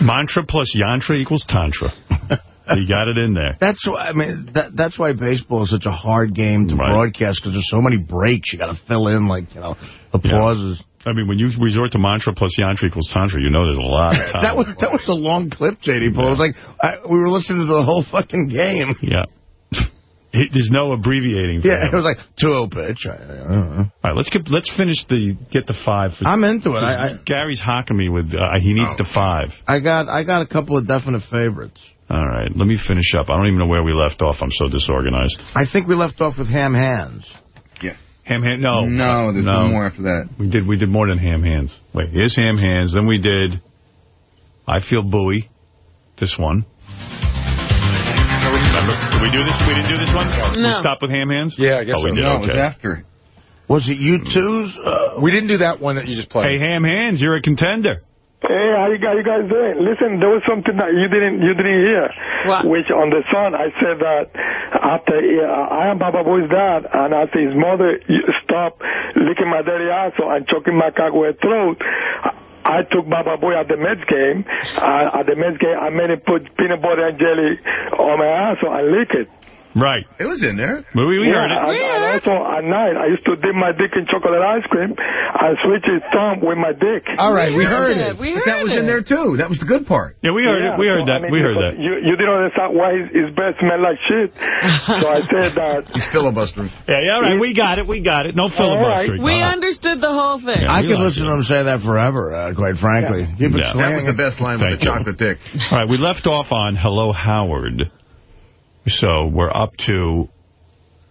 Mantra plus yantra equals tantra. you got it in there. That's why I mean that, that's why baseball is such a hard game to broadcast because there's so many breaks you got to fill in like you know the pauses. I mean, when you resort to mantra plus yantra equals tantra, you know there's a lot of time. That was that was a long clip, JD. Paul. It was like I, we were listening to the whole fucking game. Yeah. It- There's no abbreviating. For Yeah, him. it was like 2-0 pitch. I, I don't know. All right, let's get let's finish the get the five. For, I'm into it. I- I- Gary's hocking me with uh, he needs the five. I got I got a couple of definite favorites. All right, let me finish up. I don't even know where we left off. I'm so disorganized. I think we left off with ham hands. Yeah. Ham hand? No. No, there's no. one more after that. We did we did more than ham hands. Wait, here's ham hands. Then we did I Feel Booey. This one. Remember, did we do this? We didn't do this one? We stopped with ham hands? Yeah, I guess oh, we so. did. No, it was after. Was it you two's? Uh, we didn't do that one that you just played. Hey, ham hands, you're a contender. Hey, how you guys, you guys doing? Listen, there was something that you didn't you didn't hear, which on the song I said that after uh, I am Baba Boy's dad, and after his mother you- stopped licking my dirty asshole and choking my cock with her throat. I took Baba Boy at the Mets game. Uh, at the Mets game, I made him put peanut butter and jelly on my asshole and lick it. Right. It was in there. We, we yeah, heard it. And, and also at night, I used to dip my dick in chocolate ice cream and switch his thumb with my dick. All right, we, heard it. it. We but that heard was in there, too. That was the good part. Yeah, we heard it. We heard so, that. I mean, we heard that. You, you didn't understand why his, his breath smelled like shit. so I said that. He's filibustering. Yeah, yeah, all right. We got it. We got it. No filibustering. We Uh, understood the whole thing. I could listen to him say that forever, uh, quite frankly. Keep Yeah. That was the best line with the you. chocolate dick. All right, we left off on Hello Howard. So we're up to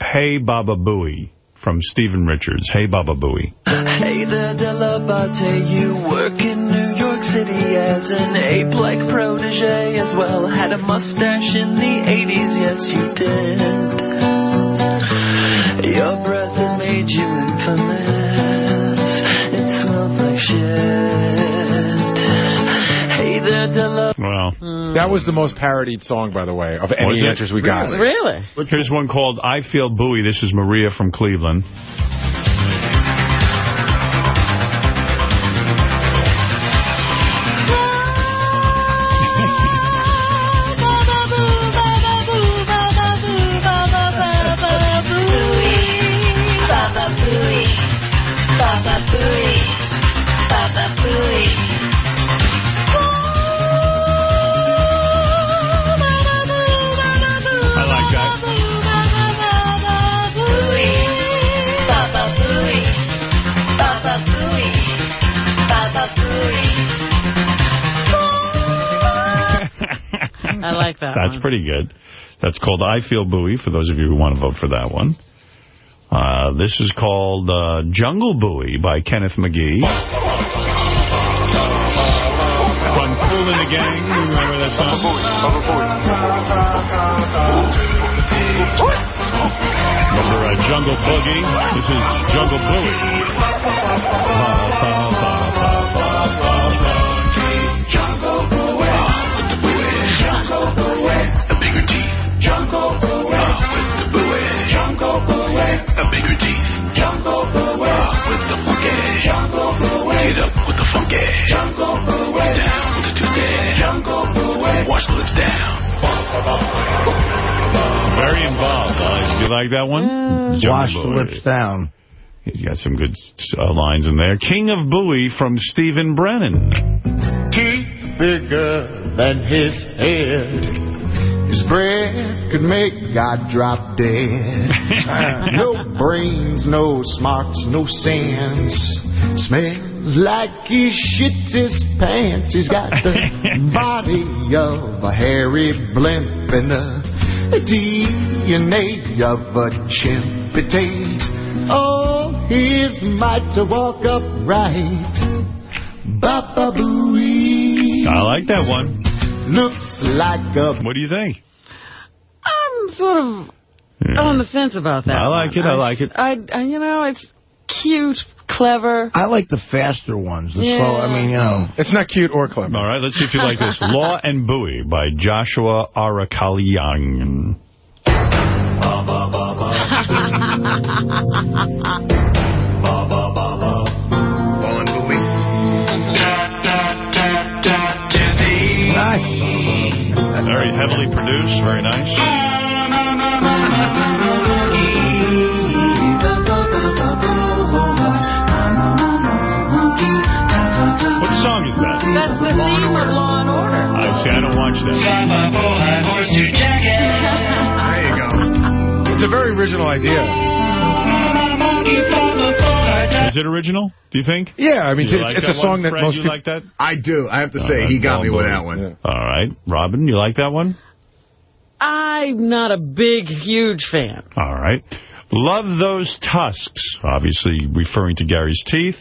Hey Baba Booey from Stephen Richards. Hey Baba Booey. Hey there, Dell'Abate, you work in New York City as an ape-like protege as well. Had a mustache in the 80s, yes you did. Your breath has made you infamous. It smells like shit. Hey there, Dell'Abate. Well, hmm. That was the most parodied song, by the way, of any Was it? answers we got. Really? Here's one called I Feel Booey. This is Maria from Cleveland. I like that That's one. pretty good. That's called I Feel Booey, for those of you who want to vote for that one. Uh, this is called uh, Jungle Booey by Kenneth McGee. From Kool in the Gang. Remember that song? Remember uh, Jungle Boogie? This is Jungle Booey. Bigger teeth. Jungle Booey. With the Booey. Jungle Booey. A bigger teeth. Jungle Booey. With the funky. Jungle Booey. Get up with the funky. Jungle Booey. Down with the toothy. Jungle Booey. Wash the lips down. Very involved. Uh, you like that one? Jungle Wash the lips down. He's got some good uh, lines in there. King of Booey from Stephen Brennan. teeth bigger than his head. His breath could make God drop dead. no brains, no smarts, no sense. Smells like he shits his pants. He's got the body of a hairy blimp and the DNA of a chimp. It takes all his might to walk upright. Baba Booey. I like that one. Looks like a... What do you think? I'm sort of on the fence about that. I like one. it, I like it. I, I, you know, it's cute, clever. I like the faster ones. The Yeah. slow, I mean, you know. It's not cute or clever. All right, let's see if you like this. Law and Booey by Joshua Arakalian. Very heavily produced, very nice. What song is that? That's the theme of Law and Order. I see, I don't watch that. There you go. It's a very original idea. Is it original, do you think? Yeah, I mean, it's, like it's a song one, that Fred? most you people... like that? I do. I have to All say, right, he got me with that one. All right. Robin, you like that one? I'm not a big, huge fan. All right. Love those tusks, obviously referring to Gary's teeth.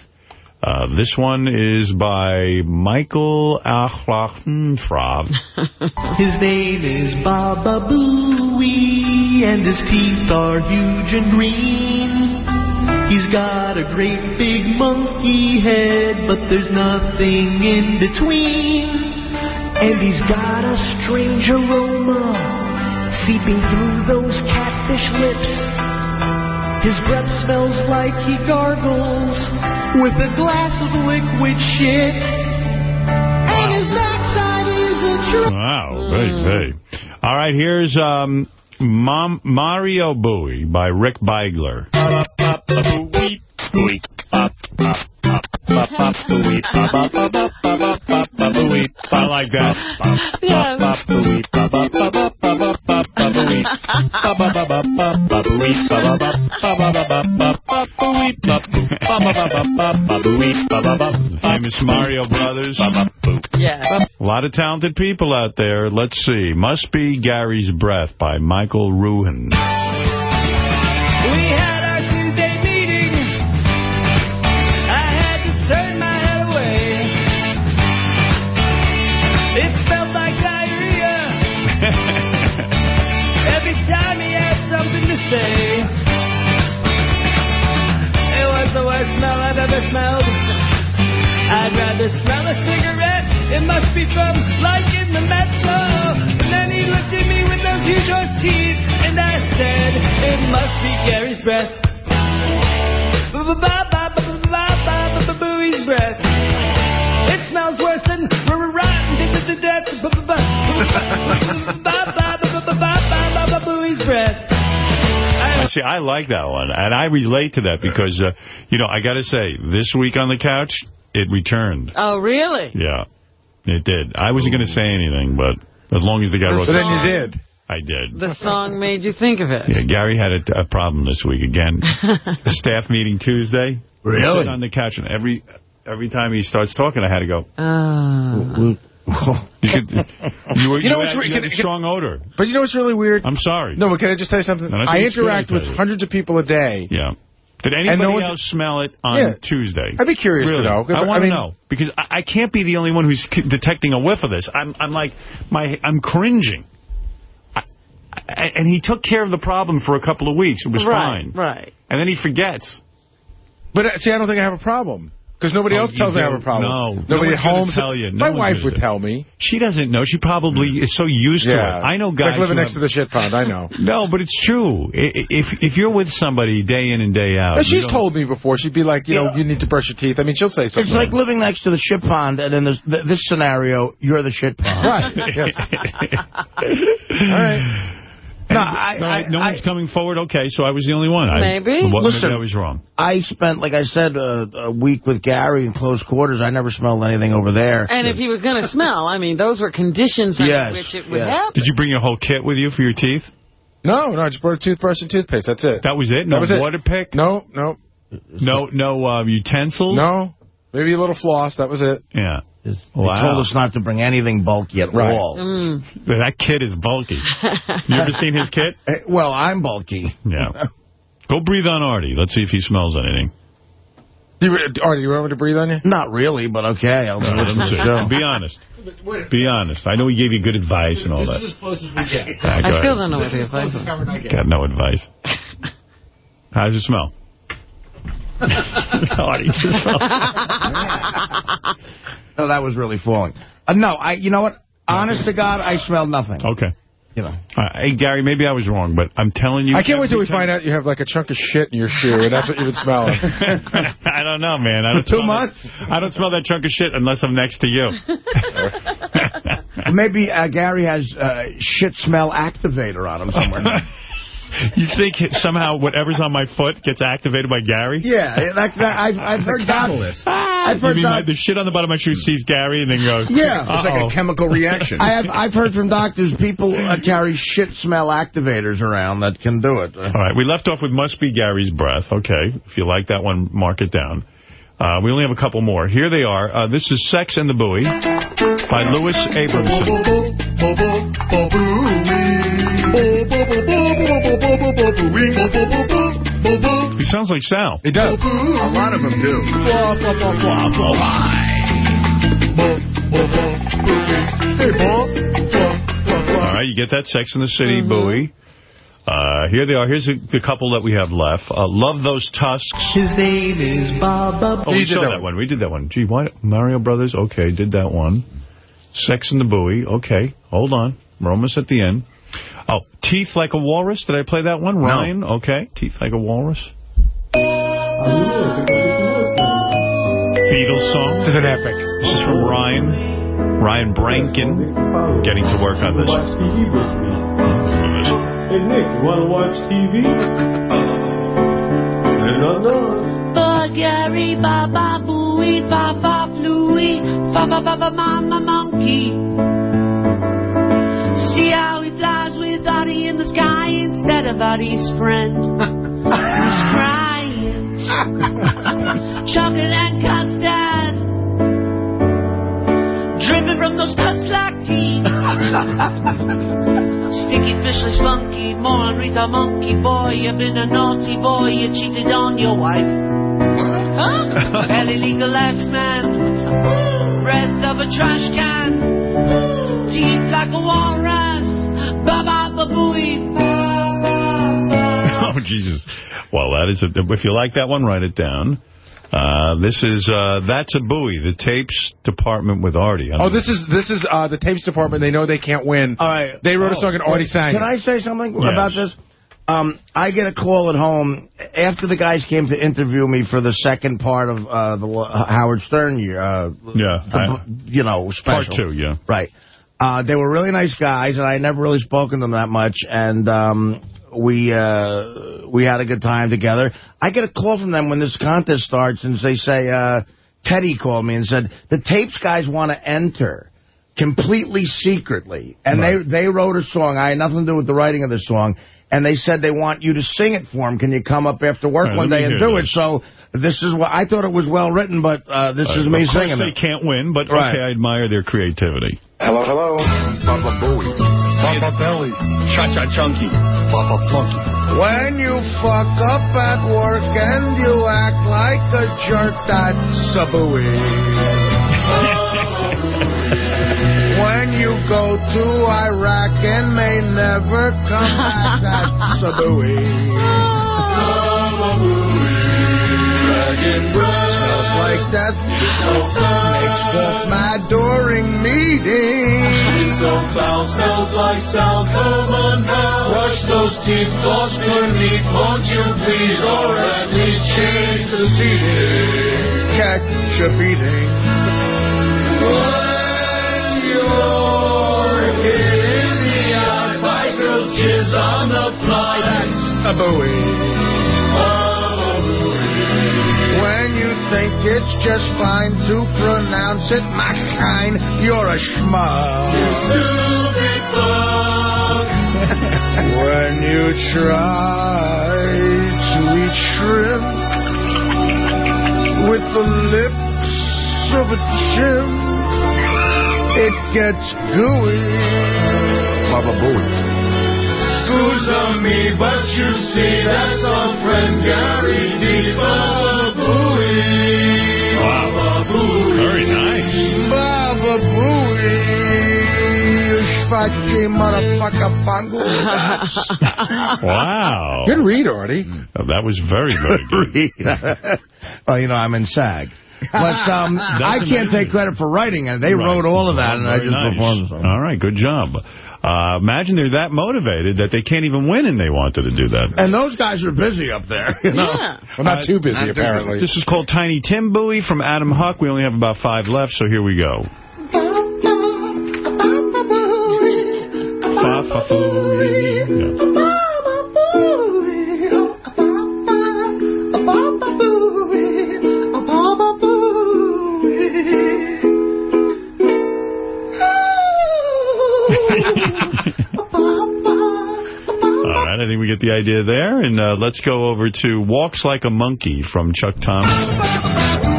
Uh, this one is by Michael Achlachenfrav. His name is Baba Booey, and his teeth are huge and green. He's got a great big monkey head, but there's nothing in between. And he's got a strange aroma seeping through those catfish lips. His breath smells like he gargles with a glass of liquid shit. And his backside is a true. Wow, very, very. All right, here's um, Mom, Mario Booey by Rick Beigler. I like that. Famous Mario Brothers. Yeah. A lot of talented people out there. Let's see. Must Be Gary's Breath by Michael Ruhan. Smelled. I'd rather smell a cigarette. It must be from like in the mezzo. And then he looked at me with those huge horse teeth, and I said, it must be Gary's breath. Ba ba ba ba ba ba ba ba booey's breath. It smells worse than rotten death. Booey's breath. I See, I like that one, and I relate to that because, uh, you know, I got to say, this week on the couch, it returned. Oh, really? Yeah, it did. I wasn't going to say anything, but as long as the guy wrote So the then you did. I did. The song made you think of it. Yeah, Gary had a, a problem this week again. the staff meeting Tuesday. We're Really? on the couch, and every every time he starts talking, I had to go. Uh, You, could, you, were, You know you what's had, you had a strong odor. But you know what's really weird? I'm sorry. No, but can I just tell you something? No, I I interact with hundreds of people a day. Yeah. Did anybody no else smell it on Yeah. Tuesday? I'd be curious to know. I I want to mean- know because I, I can't be the only one who's detecting a whiff of this. I'm, I'm like, my, I'm cringing. I, I, and he took care of the problem for a couple of weeks. It was right, fine. right. And then he forgets. But uh, see, I don't think I have a problem. Because nobody Oh, else tells me I have a problem. No. No Nobody one's at gonna home. tell you. No My wife would do. tell me. She doesn't know. She probably mm. is so used to Yeah. it. I know It's guys like living next have- to the shit pond. I know. No, but it's true. I- i- If if you're with somebody day in and day out, And she's told me before. She'd be like, you know, you need to brush your teeth. I mean, she'll say something. It's like living next to the shit pond, and in this, this scenario, you're the shit pond. Right. Yes. All right. No, I, no, I, no I, one's coming forward. Okay, so I was the only one. I, Maybe. Well, Listen. maybe I was wrong. I spent, like I said, uh, a week with Gary in close quarters. I never smelled anything over there. And if he was going to smell, I mean, those were conditions under Yes, which it would yeah. happen. Did you bring your whole kit with you for your teeth? No, no, I just brought a toothbrush and toothpaste. That's it. That was it? No That was it. water pick? No, no, No no uh, utensils? no. Maybe a little floss. That was it. Yeah. They Wow. told us not to bring anything bulky at Right. all. Mm. That kid is bulky. You ever seen his kit? Well, I'm bulky. Yeah. Go breathe on Artie. Let's see if he smells anything. Do you, Artie, you want me to breathe on you? Not really, but okay. I'll do No, it let for see. show. Be honest. Be honest. I know he gave you good advice and all that. This is as close as we get. Ah, I still ahead. don't know what the advice is. Got no advice. How does it smell? Artie, just smell. No, that was really falling. Uh, no, I. You know what? Honest to God, I smelled nothing. Okay. You know. Uh, hey, Gary, maybe I was wrong, but I'm telling you. I can't wait till we time- find out you have like a chunk of shit in your shoe, and that's what you've been smelling. I don't know, man. I don't For two smell months? That, I don't smell that chunk of shit unless I'm next to you. Maybe uh, Gary has uh, shit smell activator on him somewhere. you think somehow whatever's on my foot gets activated by Gary? yeah, that, that, I've, I've heard that. I've You heard mean that. like the shit on the bottom of my shoe sees Gary and then goes, Yeah. It's like a chemical reaction. I have I've heard from doctors people uh, carry shit smell activators around that can do it. All right, we left off with Must Be Gary's Breath. Okay, if you like that one, mark it down. Uh, we only have a couple more. Here they are. Uh, this is Sex and the Buoy by Louis Abramson. He sounds like Sal. He does. A lot of them do. All right, you get that Sex in the City buoy. Uh, here they are. Here's the, the couple that we have left. Uh, Love Those Tusks. His name is Baba. Oh, we saw that one. We did that one. Gee, why? Mario Brothers, okay, did that one. Sex in the Buoy, okay. Hold on. We're almost at the end. Oh, Teeth Like a Walrus. Did I play that one? Ryan, okay. Teeth Like a Walrus. Beatles song. This is an epic. This is from Ryan. Ryan Brankin getting to work on this. Hey, Nick, you want to watch TV? no, no. For Gary, Baba Booey, Fa Fa Bluey, Fa Fa Fa Fa Mama Monkey. Instead of Artie's friend. Who's crying? Chocolate and custard. Dripping from those tusk-like teeth. Sticky, fishless monkey, moron, Rita monkey boy. You've been a naughty boy, you cheated on your wife. Barely legal ass man. Breath of a trash can. Teeth like a walrus. Ba ba ba booey. Oh, Jesus. Well, that is a, if you like that one, write it down. Uh, this is, uh, That's a Buoy, the tapes department with Artie. Oh, don't- this is this is uh, the tapes department. They know they can't win. All right. They wrote a song and Artie sang Can it. I say something Yes. about this? Um, I get a call at home after the guys came to interview me for the second part of uh, the Howard Stern year. Uh, Yeah, the, I- you know, Part two, yeah. Right. Uh, they were really nice guys, and I had never really spoken to them that much. And um, we uh, we had a good time together. I get a call from them when this contest starts, and they say, uh, Teddy called me and said, the tapes guys want to enter completely secretly. And they, they wrote a song. I had nothing to do with the writing of the song. And they said they want you to sing it for them. Can you come up after work All right, one day and do this. it? So this is what I thought it was well written, but uh, this Uh, is me of course singing they it. can't win, but Right. okay, I admire their creativity. Hello, hello. Baba Booey. Baba Belly. Cha-cha chunky. Baba Flunky. When you fuck up at work and you act like a jerk, that's a buoy. when you go to Iraq and may never come back, that's a buoy. Smells like death. Wolf mad during meetings. So foul, smells like Sal, come on now. Brush those teeth, floss beneath, won't you please, or at least change the seating. Catch a beating. When you're in the eye girls' jizz on the fly, that's a buoy. When you think it's just fine to pronounce it Machine, you're a schmuck. when you try to eat shrimp with the lips of a chimp, it gets gooey. Baba Booey. Excuse on me, but you see, that's our friend Gary D. Motherfucker bungle. wow. Good read, Artie. Oh, that was very, very good. well, oh, you know, I'm in SAG. But um, I can't amazing. take credit for writing it. They right. wrote all of that, and I just nice. performed. All right, good job. Uh, imagine they're that motivated that they can't even win, and they wanted to do that. And those guys are busy up there. You know? Yeah. Well, not too busy, not apparently. Too busy. This is called Tiny Tim Booey from Adam Huck. We only have about five left, so here we go. All right, I think we get the idea there. And uh, let's go over to Walks Like a Monkey from Chuck Thomas.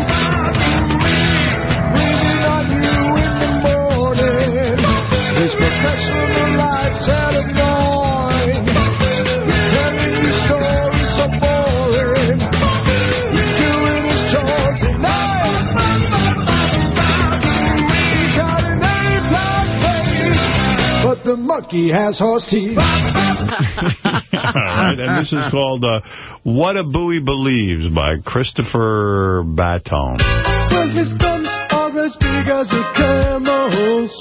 Flunky has horse teeth. All right, and this is called uh, What a Booey Believes by Christopher Baton. Well, his guns are as big as a camel's.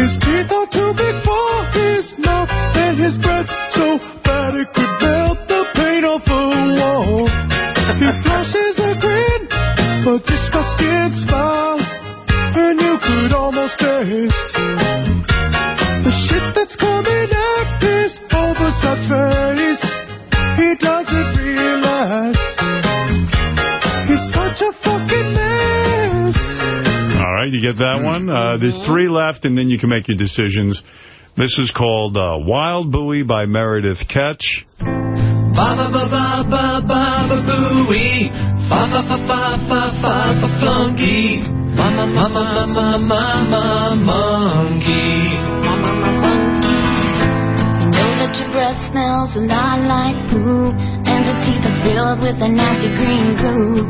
His teeth are too big for his mouth, and his breath's so bad it could melt the paint off a wall. He flashes a grin, a disgusted smile, and you could almost taste All right, you get that one? Uh, there's three left, and then you can make your decisions. This is called uh, Wild Booey by Meredith Ketch. Ba ba ba ba ba ba ba booey. Fa fa fa fa fa fa fa flunky. Ma ma ma ma ma ma ma monkey. You know that your breath smells a lot like poo, and your teeth are filled with a nasty green goo.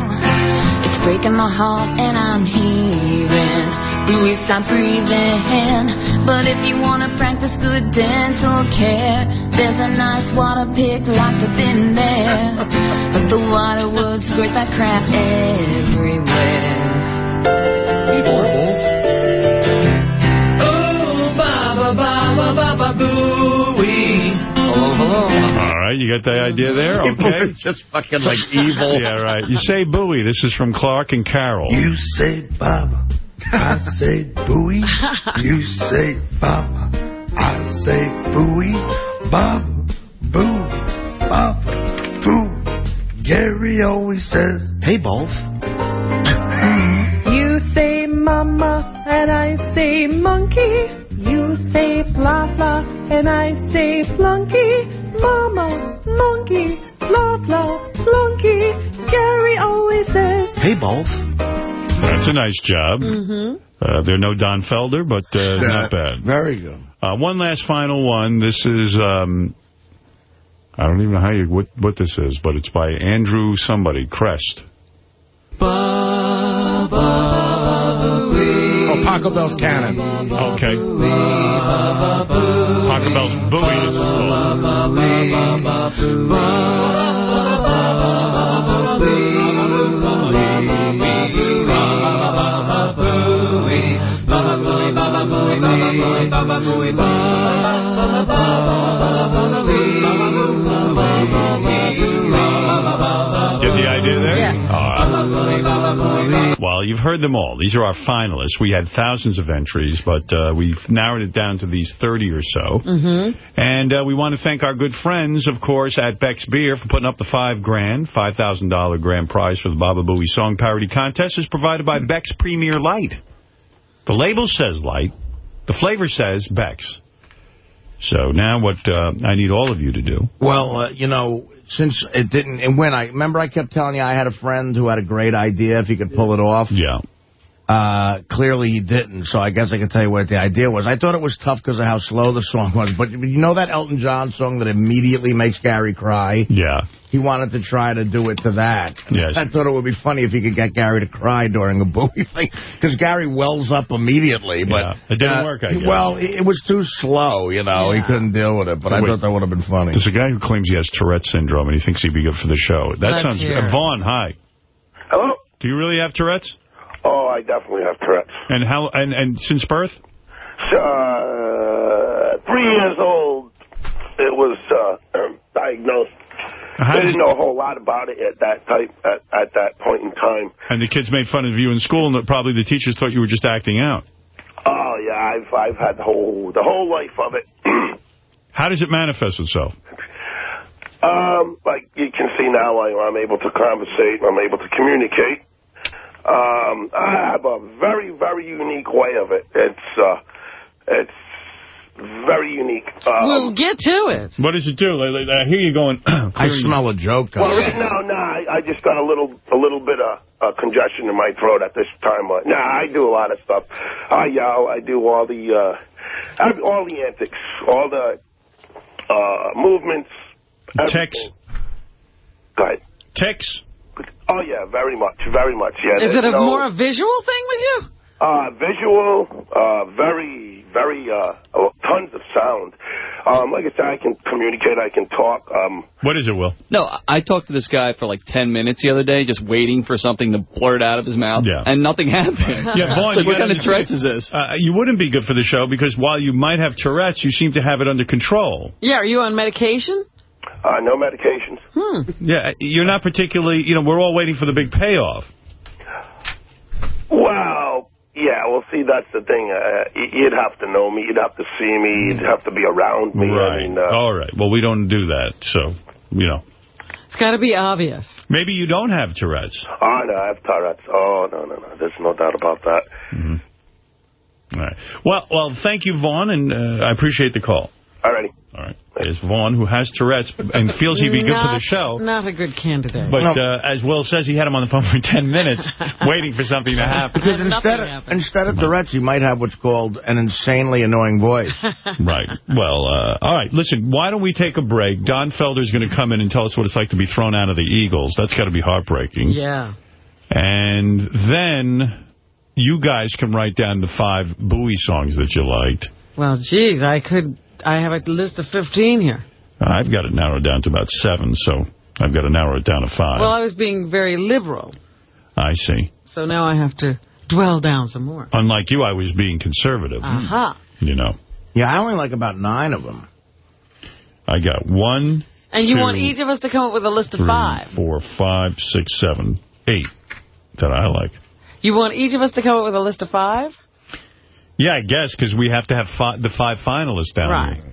It's breaking my heart, and I'm heaving. Louis, stop breathing. But if you wanna practice good dental care, there's a nice water pick locked up in there. But the water would squirt that crap everywhere. Oh, ba ba ba ba ba ba booey. Hello, hello. All right, you got the idea mm-hmm. there? Okay. just fucking like evil. Yeah, right. You say Booey. This is from Clark and Carol. You say Baba, I say Booey. You say Baba, I say Booey. Baba, Boo, Baba, Boo. Gary always says, Hey, both. You say mama and I say monkey. You say blah blah and I say flunky. Mama, monkey, blah blah, flunky. Gary always says. Hey, both. That's a nice job. Mm-hmm. Uh, they're no Don Felder, but uh, not bad. Very good. Uh, one last final one. This is, um, I don't even know how you, what, what this is, but it's by Andrew somebody, Crest. Oh, Pachelbel's Canon. Okay. Pachelbel's Booey is full. Paco Bell's Bowie, this is called. Get the idea there? Yeah. All right. Well, you've heard them all. These are our finalists. We had thousands of entries, but uh, we've narrowed it down to these 30 or so. Mm-hmm. And uh, we want to thank our good friends, of course, at Beck's Beer for putting up the five grand, $5,000 grand prize for the Baba Booey Song Parody Contest is provided by Beck's Premier Light. The label says light. The flavor says Beck's. So now what uh, I need all of you to do. Well, uh, you know, since it didn't, and when I, remember I kept telling you I had a friend who had a great idea if he could pull it off? Yeah. Uh, clearly he didn't, so I guess I can tell you what the idea was. I thought it was tough because of how slow the song was, but you know that Elton John song that immediately makes Gary cry? Yeah. He wanted to try to do it to that. Yes. I thought it would be funny if he could get Gary to cry during a Booey thing, because Gary wells up immediately. But Yeah. It didn't uh, work, I guess. Well, it it was too slow, you know. He couldn't deal with it, but I Wait. thought that would have been funny. There's a guy who claims he has Tourette syndrome, and he thinks he'd be good for the show. That Let's sounds hear good. Vaughn, hi. Hello? Do you really have Tourette's? Oh, I definitely have Tourette's. And how? And, and since birth? Uh, three years old, it was uh, diagnosed. How I did- didn't know a whole lot about it at that type at, at that point in time. And the kids made fun of you in school, and probably the teachers thought you were just acting out. Oh yeah, I've I've had the whole the whole life of it. How does it manifest itself? Um, like you can see now, I, I'm able to conversate. I'm able to communicate. Um, I have a very, very unique way of it. It's, uh, it's very unique. Um, We'll get to it. What does it do? Like, like, I hear you going. I smell a joke. well, right now, no, I, I just got a little, a little bit of uh, congestion in my throat at this time. Uh, nah, I do a lot of stuff. I yell. I do all the, uh, all the antics, all the uh, movements. Ticks. Go ahead. Ticks. Oh yeah, very much, very much. Yeah. Is it a no- more a visual thing with you? Uh, visual, uh, very, very, uh, tons of sound. Um, like I said, I can communicate, I can talk. Um, What is it, Will? No, I talked to this guy for like 10 minutes the other day, just waiting for something to blurt out of his mouth, Yeah. and nothing happened. Yeah, Vaughn, It's like, you what kind of Tourette's is this? Uh, you wouldn't be good for the show because while you might have Tourette's, you seem to have it under control. Yeah, are you on medication? Uh, no medications. Hmm. Yeah, you're not particularly, you know, we're all waiting for the big payoff. Well, yeah, well, see, that's the thing. Uh, you'd have to know me. You'd have to see me. You'd have to be around me. I Right. mean, uh, all right. Well, we don't do that, so, you know. It's got to be obvious. Maybe you don't have Tourette's. oh, no, I have Tourette's. Oh, no, no, no. There's no doubt about that. All right. Well, well, thank you, Vaughn, and uh, I appreciate the call. All righty. All right. There's Vaughn, who has Tourette's and feels he'd be good for the show. Not a good candidate. But uh, as Will says, he had him on the phone for 10 minutes waiting for something to happen. Because instead of, instead of Tourette's, you might have what's called an insanely annoying voice. Right. Well, uh, all right. Listen, why don't we take a break? Don Felder's going to come in and tell us what it's like to be thrown out of the Eagles. That's got to be heartbreaking. Yeah. And then you guys can write down the five Booey songs that you liked. Well, geez, I could. I have a list of 15 here. I've got it narrowed down to about seven, so I've got to narrow it down to five. Well, I was being very liberal, I see. so now I have to dwell down some more. Unlike you, I was being conservative. Aha. Uh -huh. You know. Yeah, I only like about nine of them. I got one, And you two, want each of us to come up with a list of three, five. four, five, six, seven, eight that I like. You want each of us to come up with a list of five? Yeah, I guess, because we have to have fi the five finalists down Right. here.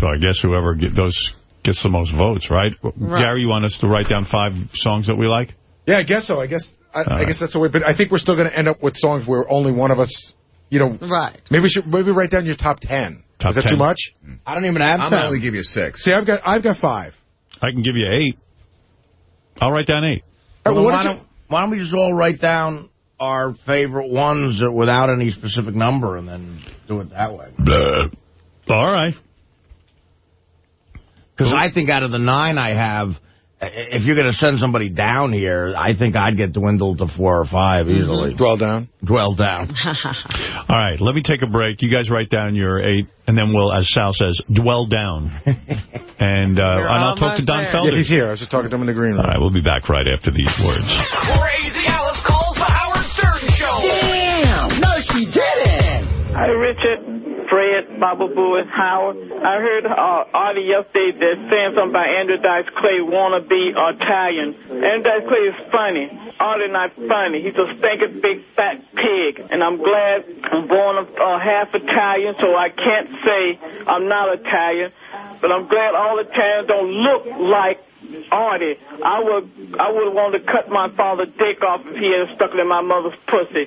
So I guess whoever get those gets the most votes, right? Gary, you want us to write down five songs that we like? Yeah, I guess so. I guess I, I right. guess that's the way. But I think we're still going to end up with songs where only one of us, you know. Right. Maybe we should maybe write down your top ten. Top Is that 10? too much? I don't even have I'm gonna only give you six. See, I've got I've got five. I can give you eight. I'll write down eight. Uh, well, then why, don't, why don't we just all write down our favorite ones without any specific number and then do it that way? All right. Because I think out of the nine I have, if you're going to send somebody down here, I think I'd get dwindled to four or five easily. Dwell down. Dwell down. All right, let me take a break. You guys write down your eight, and then we'll, as Sal says, dwell down. and uh, and I'll talk to Don Felder. Yeah, he's here. I was just talking to him in the green room. All right, we'll be back right after these words. Crazy Hi, Richard, Fred, Baba Boo, and Howard. I heard uh, Artie yesterday that saying something about Andrew Dice Clay wanna be Italian. Andrew Dice Clay is funny. Artie not funny. He's a stinking big fat pig. And I'm glad I'm born uh, half Italian, so I can't say I'm not Italian. But I'm glad all Italians don't look like Artie. I would I would want to cut my father's dick off if he had stuck it in my mother's pussy.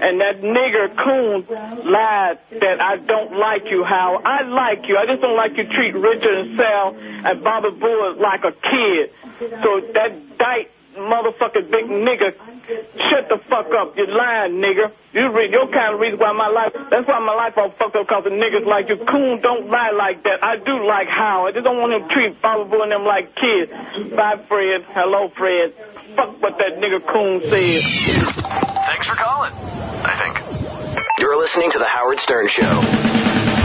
And that nigger coon lied that I don't like you, Hal. I like you. I just don't like you treat Richard and Sal and Bobby Boy like a kid. So that dyke motherfucking big nigger, shut the fuck up. You're lying, nigger. You read your kind of reason why my life, that's why my life all fucked up because of niggas like you. Coon don't lie like that. I do like Hal. I just don't want him to treat Bobby Boy and them like kids. Bye, Fred. Hello, Fred. Fuck what that nigger Coon said. Thanks for calling, I think. You're listening to The Howard Stern Show.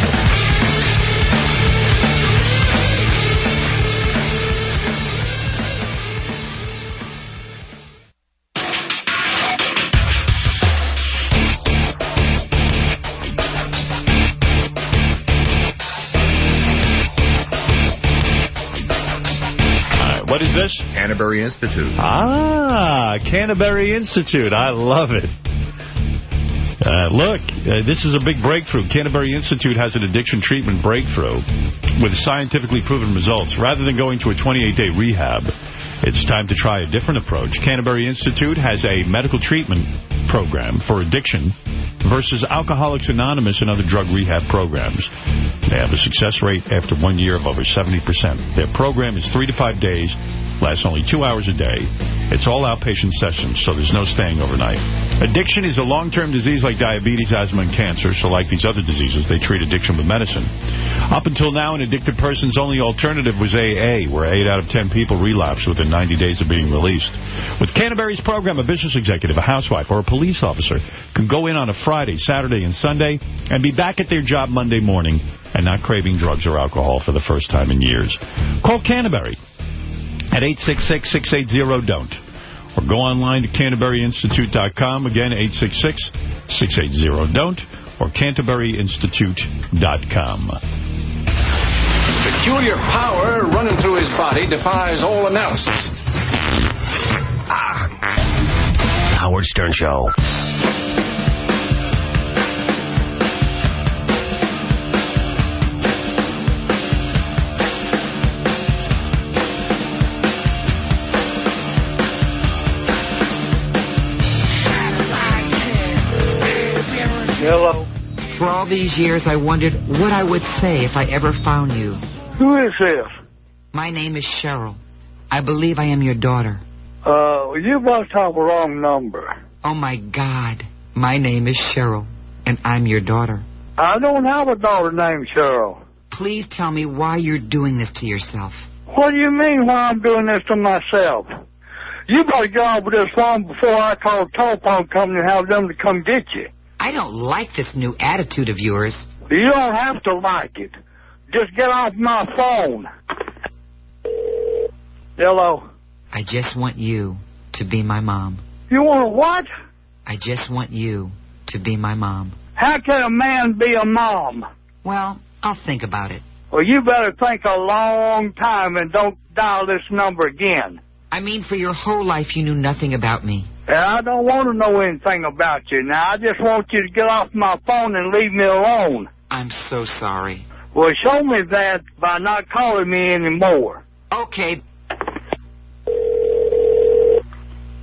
What is this? Canterbury Institute. Ah, Canterbury Institute. I love it. Uh, look, uh, this is a big breakthrough. Canterbury Institute has an addiction treatment breakthrough with scientifically proven results. Rather than going to a 28-day rehab, it's time to try a different approach. Canterbury Institute has a medical treatment program for addiction versus Alcoholics Anonymous and other drug rehab programs. They have a success rate after one year of over 70%. Their program is three to five days, lasts only two hours a day, It's all outpatient sessions, so there's no staying overnight. Addiction is a long-term disease like diabetes, asthma, and cancer, so like these other diseases, they treat addiction with medicine. Up until now, an addicted person's only alternative was AA, where 8 out of 10 people relapse within 90 days of being released. With Canterbury's program, a business executive, a housewife, or a police officer can go in on a Friday, Saturday, and Sunday and be back at their job Monday morning and not craving drugs or alcohol for the first time in years. Call Canterbury at 866-680-DON'T. Or go online to CanterburyInstitute.com. Again, 866-680-DON'T or CanterburyInstitute.com. Peculiar power running through his body defies all analysis. Howard Stern Show. Hello. For all these years, I wondered what I would say if I ever found you. Who is this? My name is Cheryl. I believe I am your daughter. Uh, you must have a wrong number. Oh, my God. My name is Cheryl, and I'm your daughter. I don't have a daughter named Cheryl. Please tell me why you're doing this to yourself. What do you mean why I'm doing this to myself? You better get off with this phone before I call the telephone company and have them to come get you. I don't like this new attitude of yours. You don't have to like it. Just get off my phone. Hello. I just want you to be my mom. You want what? I just want you to be my mom. How can a man be a mom? Well, I'll think about it. Well, you better think a long time and don't dial this number again. I mean, for your whole life, you knew nothing about me. I don't want to know anything about you. Now, I just want you to get off my phone and leave me alone. I'm so sorry. Well, show me that by not calling me anymore. Okay.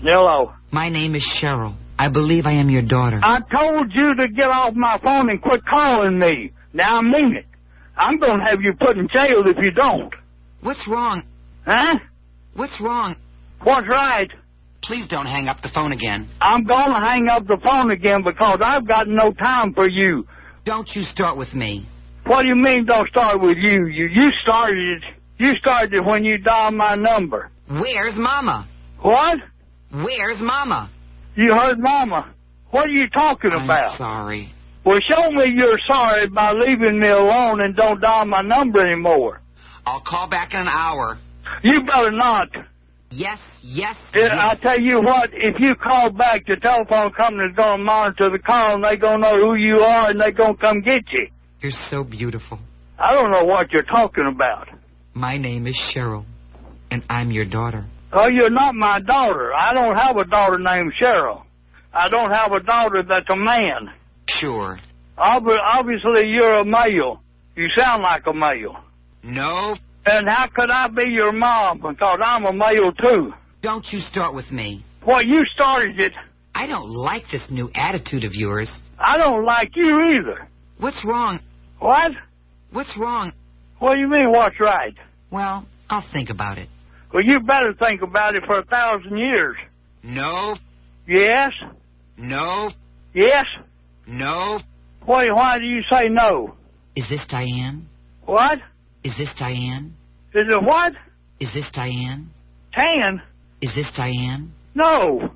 Hello. My name is Cheryl. I believe I am your daughter. I told you to get off my phone and quit calling me. Now, I mean it. I'm going to have you put in jail if you don't. What's wrong? Huh? What's wrong? What's right? Please don't hang up the phone again. I'm going to hang up the phone again because I've got no time for you. Don't you start with me. What do you mean don't start with you? You you started it. You started when you dialed my number. Where's Mama? What? Where's Mama? You heard Mama. What are you talking I'm about? sorry. Well, show me you're sorry by leaving me alone and don't dial my number anymore. I'll call back in an hour. You better not. Yes, yes, yes. I tell you what, if you call back, the telephone company's going to monitor the call and they're going to know who you are and they're going to come get you. You're so beautiful. I don't know what you're talking about. My name is Cheryl, and I'm your daughter. Oh, you're not my daughter. I don't have a daughter named Cheryl. I don't have a daughter that's a man. Sure. Ob- Obviously, you're a male. You sound like a male. No. And how could I be your mom? Because I'm a male, too. Don't you start with me. Well, you started it. I don't like this new attitude of yours. I don't like you either. What's wrong? What? What's wrong? What do you mean, what's right? Well, I'll think about it. Well, you better think about it for a thousand years. No, Yes? no, Yes? no. Why, why do you say no? Is this Diane? What? Is this Diane? Is it what? Is this Diane? Tan? Is this Diane? No.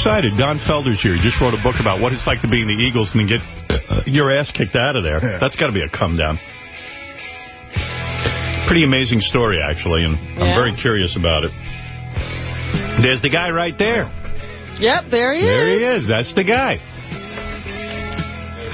Excited. Don Felder's here. He just wrote a book about what it's like to be in the Eagles and get uh, your ass kicked out of there. That's got to be a come down. Pretty amazing story, actually, and I'm very curious about it. There's the guy right there. Yep, there he There is. There he is. That's the guy.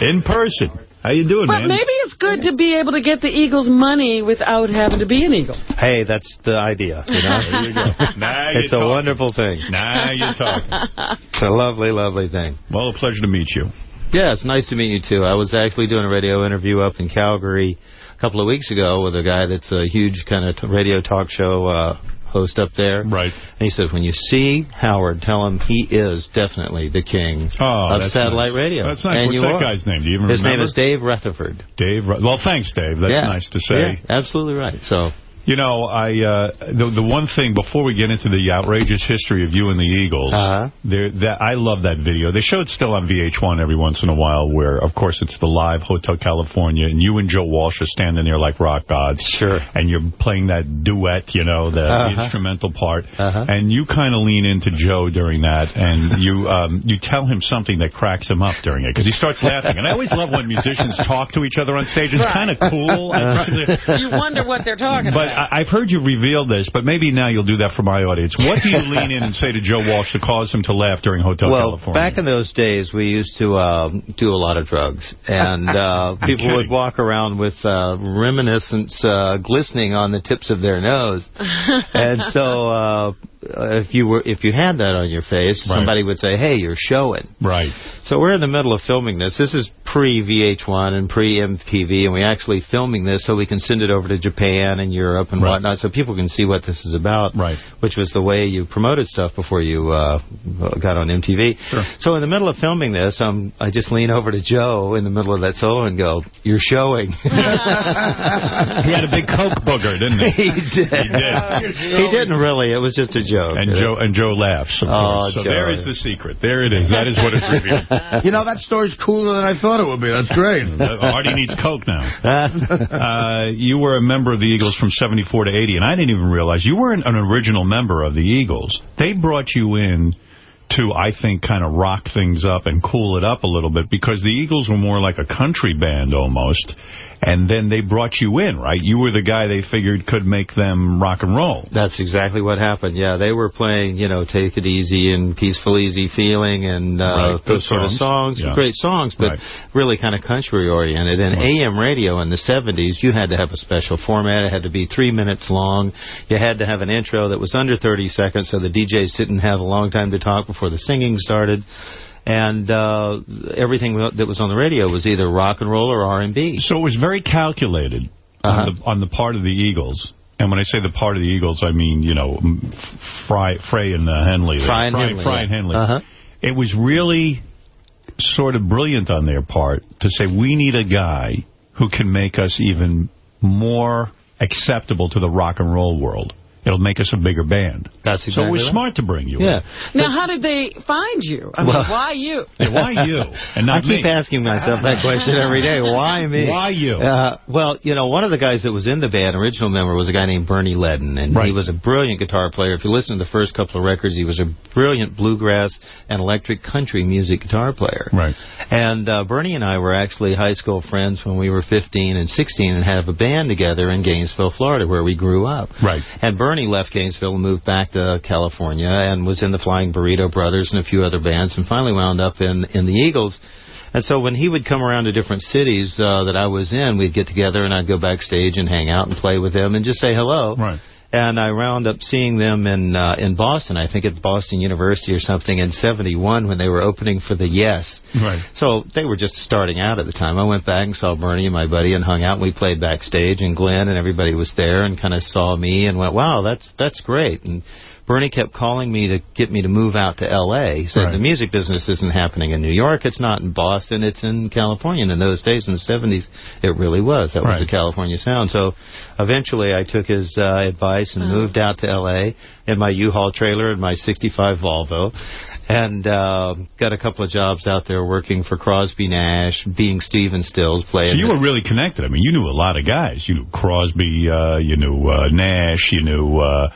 In person. How you doing, But man? maybe it's good to be able to get the Eagles money without having to be an Eagle. Hey, that's the idea. You know? There you go. Now it's you're a talking. wonderful thing. Now you're talking. It's a lovely, lovely thing. Well, a pleasure to meet you. Yeah, it's nice to meet you, too. I was actually doing a radio interview up in Calgary a couple of weeks ago with a guy that's a huge kind of t- radio talk show uh, host up there. Right. And he says, when you see Howard, tell him he is definitely the king Oh, of satellite nice. radio. That's nice. And What's that are. guy's name? Do you even His name is Dave Rutherford. Dave. Well, thanks, Dave. That's Yeah. nice to say. Yeah, absolutely right. So You know, I uh, the the one thing before we get into the outrageous history of you and the Eagles, Uh-huh. there that I love that video. They show it still on VH1 every once in a while, where of course it's the live Hotel California, and you and Joe Walsh are standing there like rock gods. Sure. And you're playing that duet, you know, the, the Uh-huh. instrumental part, Uh-huh. and you kind of lean into Joe during that, and you um, you tell him something that cracks him up during it because he starts laughing. And I always love when musicians talk to each other on stage. It's Right. kind of cool. you wonder what they're talking But about. I, I've heard you reveal this, but maybe now you'll do that for my audience. What do you lean in and say to Joe Walsh to cause him to laugh during Hotel well, California? back in those days, we used to um, do a lot of drugs, and uh, people kidding. would walk around with uh, reminiscence uh, glistening on the tips of their nose. and so, uh, if you were if you had that on your face, Right. somebody would say, "Hey, you're showing." Right. So we're in the middle of filming this. This is pre VH1 and pre MTV, and we're actually filming this so we can send it over to Japan and Europe and Right. whatnot, so people can see what this is about. Right. Which was the way you promoted stuff before you uh, got on MTV. Sure. So in the middle of filming this, um, I just lean over to Joe in the middle of that solo and go, "You're showing." he had a big coke booger, didn't he? he did. He did. He didn't really. It was just a joke. And Joe and Joe laughs. Of Oh, course. So Joe. there is the secret. There it is. That is what is revealed. You know, that story's cooler than I thought it would be. That's great. Artie needs coke now. Uh, you were a member of the Eagles from 74 to 80, and I didn't even realize you weren't an original member of the Eagles. They brought you in to, I think, kind of rock things up and cool it up a little bit because the Eagles were more like a country band almost. And then they brought you in, right? You were the guy they figured could make them rock and roll. That's exactly what happened. Yeah, they were playing, you know, Take It Easy and Peaceful Easy Feeling and uh, Right, those sort of songs. songs. Yeah. Great songs, but Right. really kind of country oriented. And AM radio in the 70s, you had to have a special format. It had to be three minutes long. You had to have an intro that was under 30 seconds so the DJs didn't have a long time to talk before the singing started. And uh, everything that was on the radio was either rock and roll or R&B. So it was very calculated Uh-huh. on, the, on the part of the Eagles. And when I say the part of the Eagles, I mean, you know, Fry, Frey and uh, Henley. Frey and Frey, Henley, Frey yeah. and Henley. Uh-huh. It was really sort of brilliant on their part to say, we need a guy who can make us even more acceptable to the rock and roll world. It'll make us a bigger band. That's exactly So it was exactly right. smart to bring you Yeah. in. Now, how did they find you? I mean, Well- why you? Yeah, why you and not I keep me? asking myself that question every day. Why me? Why you? Uh, well, you know, one of the guys that was in the band, original member, was a guy named Bernie Leadon, and Right. he was a brilliant guitar player. If you listen to the first couple of records, he was a brilliant bluegrass and electric country music guitar player. Right. And uh, Bernie and I were actually high school friends when we were 15 and 16 and had a band together in Gainesville, Florida, where we grew up. Right. And Bernie left Gainesville and moved back to California and was in the Flying Burrito Brothers and a few other bands and finally wound up in, in the Eagles. And so when he would come around to different cities uh, that I was in, we'd get together and I'd go backstage and hang out and play with them and just say hello. Right. And I wound up seeing them in uh, in Boston, I think at Boston University or something in 71 when they were opening for the Yes. Right. So they were just starting out at the time. I went back and saw Bernie and my buddy and hung out. And we played backstage, and Glenn and everybody was there and kind of saw me and went, "Wow, that's that's great." And Bernie kept calling me to get me to move out to L.A. He said, Right. "The music business isn't happening in New York. It's not in Boston. It's in California." And in those days, in the 70s, it really was. That was the California sound. So eventually, I took his uh, advice and moved out to L.A. in my U-Haul trailer and my '65 Volvo and uh, got a couple of jobs out there working for Crosby Nash, being Stephen Stills, playing. So you were really connected. I mean, you knew a lot of guys. You knew Crosby, uh, you knew uh, Nash, you knew uh,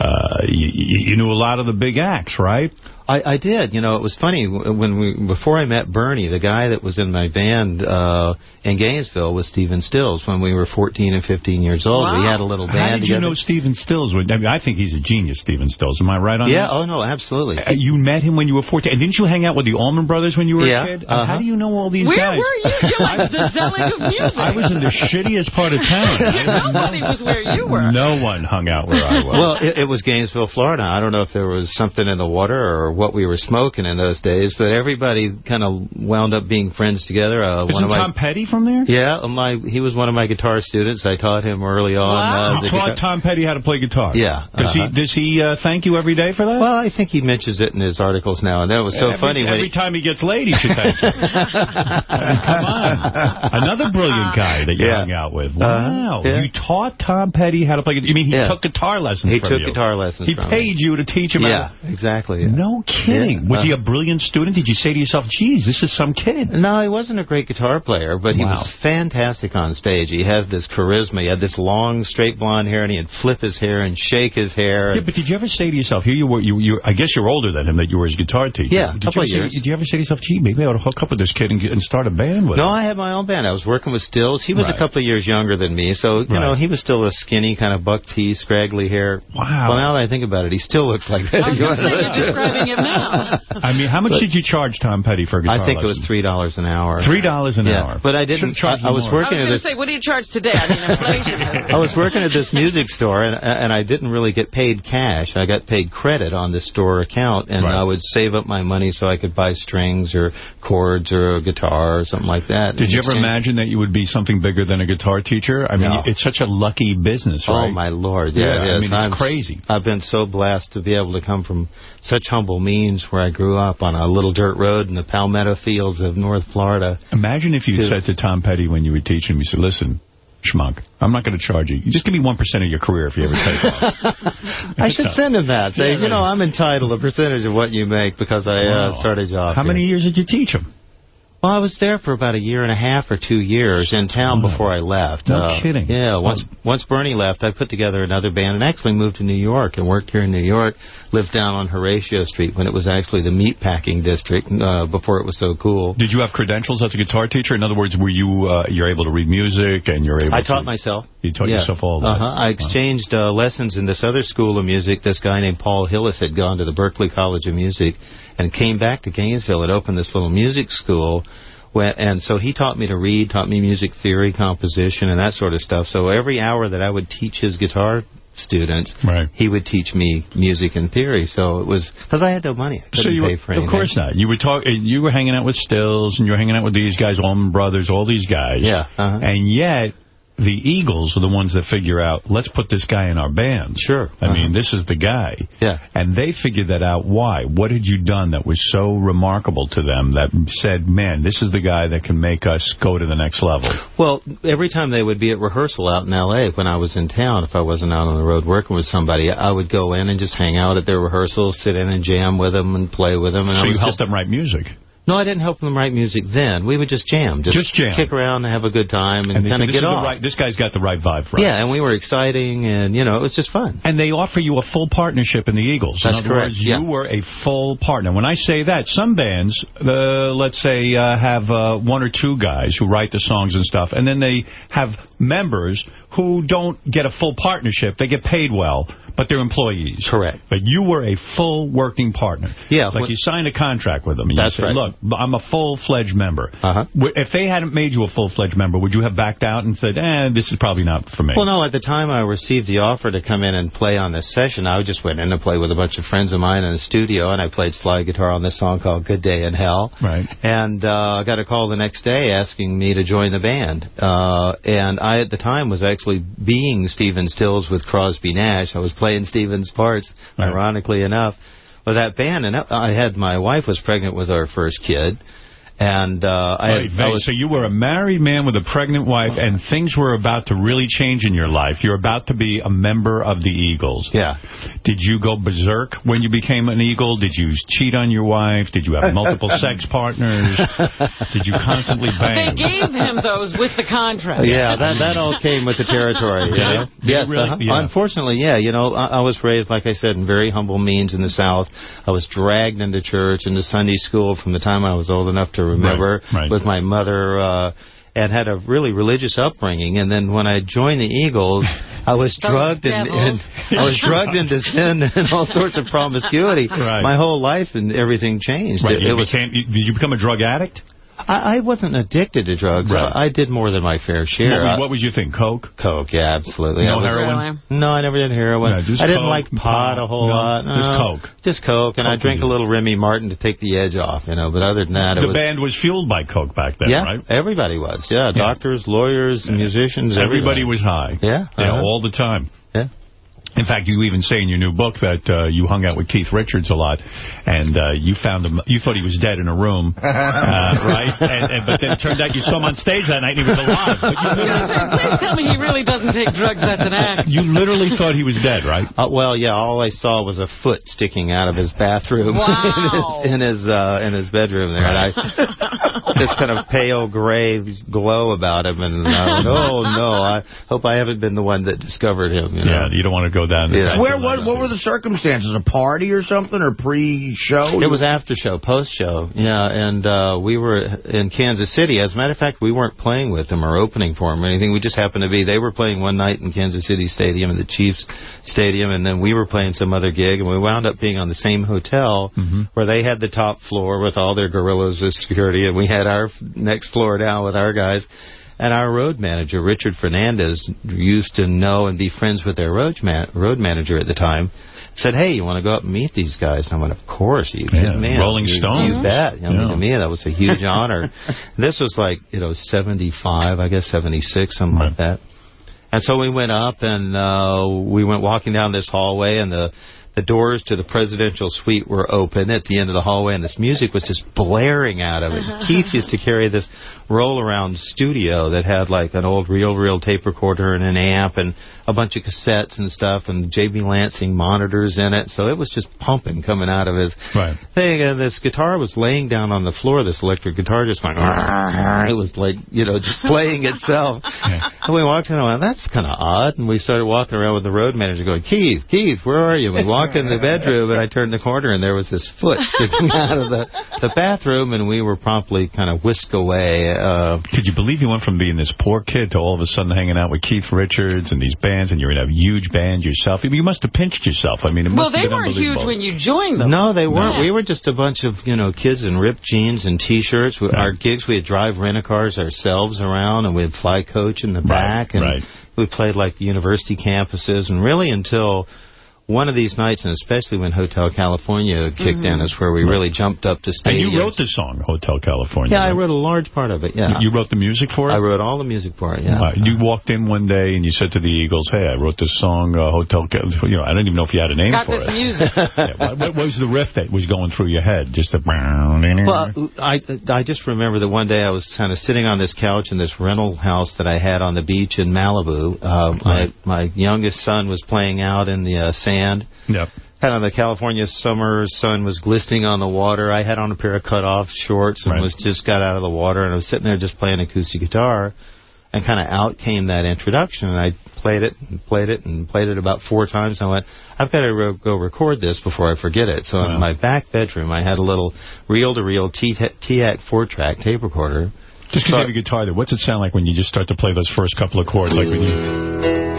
uh, you, you you knew a lot of the big acts, right? I, I did. You know, it was funny when we before I met Bernie, the guy that was in my band uh, in Gainesville was Stephen Stills. When we were 14 and 15 years old, we had a little band How did you know Stephen Stills? I, mean, I think he's a genius, Stephen Stills. Am I right on yeah. that? Oh no, absolutely. Uh, you met him when you were 14. And didn't you hang out with the Allman Brothers when you were Yeah, a kid? Uh, uh-huh. How do you know all these Where guys? were you? You're like the Zelig of music. I was in the shittiest part of town. Nobody was where you were. No one hung out where I was. Well, it, it was Gainesville, Florida. I don't know if there was something in the water or what we were smoking in those days, but everybody kind of wound up being friends together. Uh, Isn't one of my, Tom Petty from there? Yeah, uh, my he was one of my guitar students. I taught him early on. Uh, You taught Tom Petty how to play guitar? Yeah, Does uh-huh. he does he uh, thank you every day for that? Well, I think he mentions it in his articles now, and that was so every, funny Every he, time he gets laid, he should thank you. Come on. Another brilliant guy that you Yeah. hung out with. Uh, Wow. yeah. You taught Tom Petty how to play guitar. You mean he Yeah. took guitar lessons he took you? guitar lessons. He paid me. you to teach him Yeah, how to... exactly. yeah. No kidding. Yeah. Was he Uh, a brilliant student? Did you say to yourself, geez, this is some kid? No, he wasn't a great guitar player, but he was fantastic on stage. He had this charisma. He had this long, straight blonde hair, and he'd flip his hair and shake his hair. Yeah, but did you ever say to yourself, here you were, you, you, I guess you're older than him, that you were his guitar teacher. Yeah, did couple you, of ever years. Say, did you ever say to yourself, gee, maybe I ought to hook up with this kid and, and start a band with No, him? I had my own band. I was working with Stills. He was Right. a couple of years younger than me, so you Right. know he was still a skinny kind of buck tee, scraggly hair. Wow. Well, now that I think about it, he still looks like that. I was going to say, you're describing him now. I mean, how much But- did you charge Tom Petty for a guitar I think it was three dollars an hour. Three dollars an yeah. hour. But I didn't. Should've I, I was more. I working was at going to this. say, what do you charge today? I mean, inflation. I was working at this music store, and and I didn't really get paid cash. I got paid credit on the store account, and Right. I would save up my money so I could buy strings or chords or a guitar or something like that. Did you ever exchange- imagine that you would be something bigger than a guitar teacher? I mean, No. it's such a lucky business, oh, right? Oh my lord! Yeah, Yeah, it I mean, it's I'm, crazy. I've been so blessed to be able to come from such humble means, where I grew up on a little dirt road in the Palmetto Fields of North Florida. Imagine if you To- said to Tom Petty when you were teaching him, you said, listen, schmuck, I'm not going to charge you. You Just give me 1% of your career if you ever take off. I should send him that. Say, Yeah, you know. I'm entitled a percentage of what you make because I uh, started you off. How here. many years did you teach him? Well, I was there for about a year and a half or two years in town Wow. before I left. Uh, No kidding. Yeah, once once Bernie left, I put together another band and actually moved to New York and worked here in New York. Lived down on Horatio Street when it was actually the meatpacking district uh, before it was so cool. Did you have credentials as a guitar teacher? In other words, were you uh, you're able to read music and you're able I to... taught myself. You taught Yeah. yourself all that? Uh-huh. I exchanged uh, lessons in this other school of music. This guy named Paul Hillis had gone to the Berklee College of Music and came back to Gainesville and opened this little music school. Where, and so he taught me to read, taught me music theory, composition, and that sort of stuff. So every hour that I would teach his guitar students, Right. he would teach me music and theory. So it was because I had no money. I couldn't So you pay were, for of course not. You were talking. You were hanging out with Stills, and you were hanging out with these guys, Allman Brothers, all these guys. Yeah, uh-huh. And yet, the Eagles are the ones that figure out, let's put this guy in our band. Sure. I mean, Uh-huh. this is the guy. Yeah. And they figured that out. Why? What had you done that was so remarkable to them that said, man, this is the guy that can make us go to the next level? Well, every time they would be at rehearsal out in L.A., when I was in town, if I wasn't out on the road working with somebody, I would go in and just hang out at their rehearsals, sit in and jam with them and play with them. And so I you helped just, them write music. No, I didn't help them write music then. We would just jam. Just, Just jam. kick around and have a good time and, And kind of get off. right, this guy's got the right vibe for us. Yeah, and we were exciting, and, you know, it was just fun. And they offer you a full partnership in the Eagles. That's in other correct, words, yeah. you were a full partner. When I say that, some bands, uh, let's say, uh, have uh, one or two guys who write the songs and stuff, and then they have members who don't get a full partnership. They get paid well, but they're employees. Correct. But you were a full working partner. Yeah, Like you signed a contract with them. And That's you said, right. look, I'm a full-fledged member. Uh-huh. If they hadn't made you a full-fledged member, would you have backed out and said, eh, this is probably not for me? Well, no, at the time I received the offer to come in and play on this session, I just went in and played with a bunch of friends of mine in the studio, and I played slide guitar on this song called Good Day in Hell. Right. And uh, I got a call the next day asking me to join the band. Uh, and I, at the time, was actually being Stephen Stills with Crosby Nash. I was playing Stephen's parts, Right. ironically enough, with that band. And I had my wife was pregnant with our first kid. And uh, I, Right, I Vay, was so you were a married man with a pregnant wife, and things were about to really change in your life. You're about to be a member of the Eagles. Yeah. Did you go berserk when you became an Eagle? Did you cheat on your wife? Did you have multiple sex partners? Did you constantly bang? They gave him those with the contract. Yeah, that that all came with the territory. You Did know? it? Did it Yes, really? uh-huh. Yeah. unfortunately, yeah. You know, I, I was raised, like I said, in very humble means in the South. I was dragged into church, into Sunday school from the time I was old enough to remember Right, right. with my mother. Uh, and had a really religious upbringing, and then when I joined the Eagles, I was drugged and, and. I was drugged into sin and all sorts of promiscuity. Right. My whole life and everything changed. Right, It, you it was you, did you become a drug addict? I, I wasn't addicted to drugs. Right. I, I did more than my fair share. What, I- was, what was your thing, Coke? Coke, yeah, absolutely. No I was- heroin? No, I never did heroin. No, I didn't Coke, like pot a whole no, lot. just Coke. Just Coke, and I Coke drink was a little Remy Martin to take the edge off, you know. But other than that, it The was band was fueled by Coke back then, yeah, right? everybody was. Yeah, Yeah. doctors, lawyers, musicians, Everybody everybody. was high. Yeah, Yeah, uh-huh. all the time. Yeah. In fact, you even say in your new book that uh, you hung out with Keith Richards a lot, and uh, you found him. You thought he was dead in a room, uh, right? And, and, but then it turned out you saw him on stage that night and he was alive. But you literally, Please tell me he really doesn't take drugs. That's an act. you literally thought he was dead, right? Uh, well, yeah. All I saw was a foot sticking out of his bathroom Wow. in his in his, uh, in his bedroom there, and I this kind of pale gray glow about him, and I went, oh no, I hope I haven't been the one that discovered him. You know? Yeah, you don't want to go down. Yeah. Where what what were the circumstances? A party or something or pre-show? It was after show, post show, yeah, and uh, we were in Kansas City. As a matter of fact, we weren't playing with them or opening for them or anything. We just happened to be. They were playing one night in Kansas City Stadium, in the Chiefs Stadium, and then we were playing some other gig, and we wound up being on the same hotel where they had the top floor with all their gorillas as security, and we had our next floor down with our guys. And our road manager, Richard Fernandez, used to know and be friends with their road, man- road manager at the time. Said, hey, you want to go up and meet these guys? And I went, of course. You Yeah, me? Rolling you, Stone. You bet. I mean, Yeah. to me, that was a huge honor. This was like, you know, 75, I guess, 76, something like that. And so we went up and uh, we went walking down this hallway and the the doors to the presidential suite were open at the end of the hallway and this music was just blaring out of it. Keith used to carry this roll around studio that had like an old reel reel tape recorder and an amp and a bunch of cassettes and stuff and JB Lansing monitors in it. So it was just pumping coming out of his Right. thing and this guitar was laying down on the floor, this electric guitar just went it was like, you know, just playing itself. And we walked in and went, that's kind of odd. And we started walking around with the road manager going, Keith, Keith, where are you? We walked in the bedroom and I turned the corner and there was this foot sticking out of the, the bathroom and we were promptly kind of whisked away. Uh, Could you believe you went from being this poor kid to all of a sudden hanging out with Keith Richards and these bands, and you're in a huge band yourself? You must have pinched yourself. I mean, it Well, they weren't huge when you joined them. No, they weren't. Yeah. We were just a bunch of, you know, kids in ripped jeans and T-shirts. We- Our gigs, we'd drive rent-a-cars ourselves around, and we'd fly coach in the back, and right. we played like university campuses, and really until one of these nights, and especially when Hotel California kicked in, is where we really jumped up to stage. And you wrote the song, Hotel California. Yeah, I wrote a large part of it, yeah. You, you wrote the music for it? I wrote all the music for it, yeah. Uh, you walked in one day and you said to the Eagles, hey, I wrote this song, uh, Hotel Cal-" You know, I don't even know if you had a name Got for this it. music. Yeah, what, what was the riff that was going through your head? Just a... Well, I I just remember that one day I was kind of sitting on this couch in this rental house that I had on the beach in Malibu. Um, my my youngest son was playing out in the uh, sand. Yep. Kind of the California summer sun was glistening on the water. I had on a pair of cut-off shorts and Right. was just got out of the water, and I was sitting there just playing acoustic guitar. And kind of out came that introduction, and I played it and played it and played it about four times. And I went, I've got to re- go record this before I forget it. So Wow. in my back bedroom, I had a little reel-to-reel TEAC four-track tape recorder. Just because you have a guitar there, what's it sound like when you just start to play those first couple of chords? Like when you...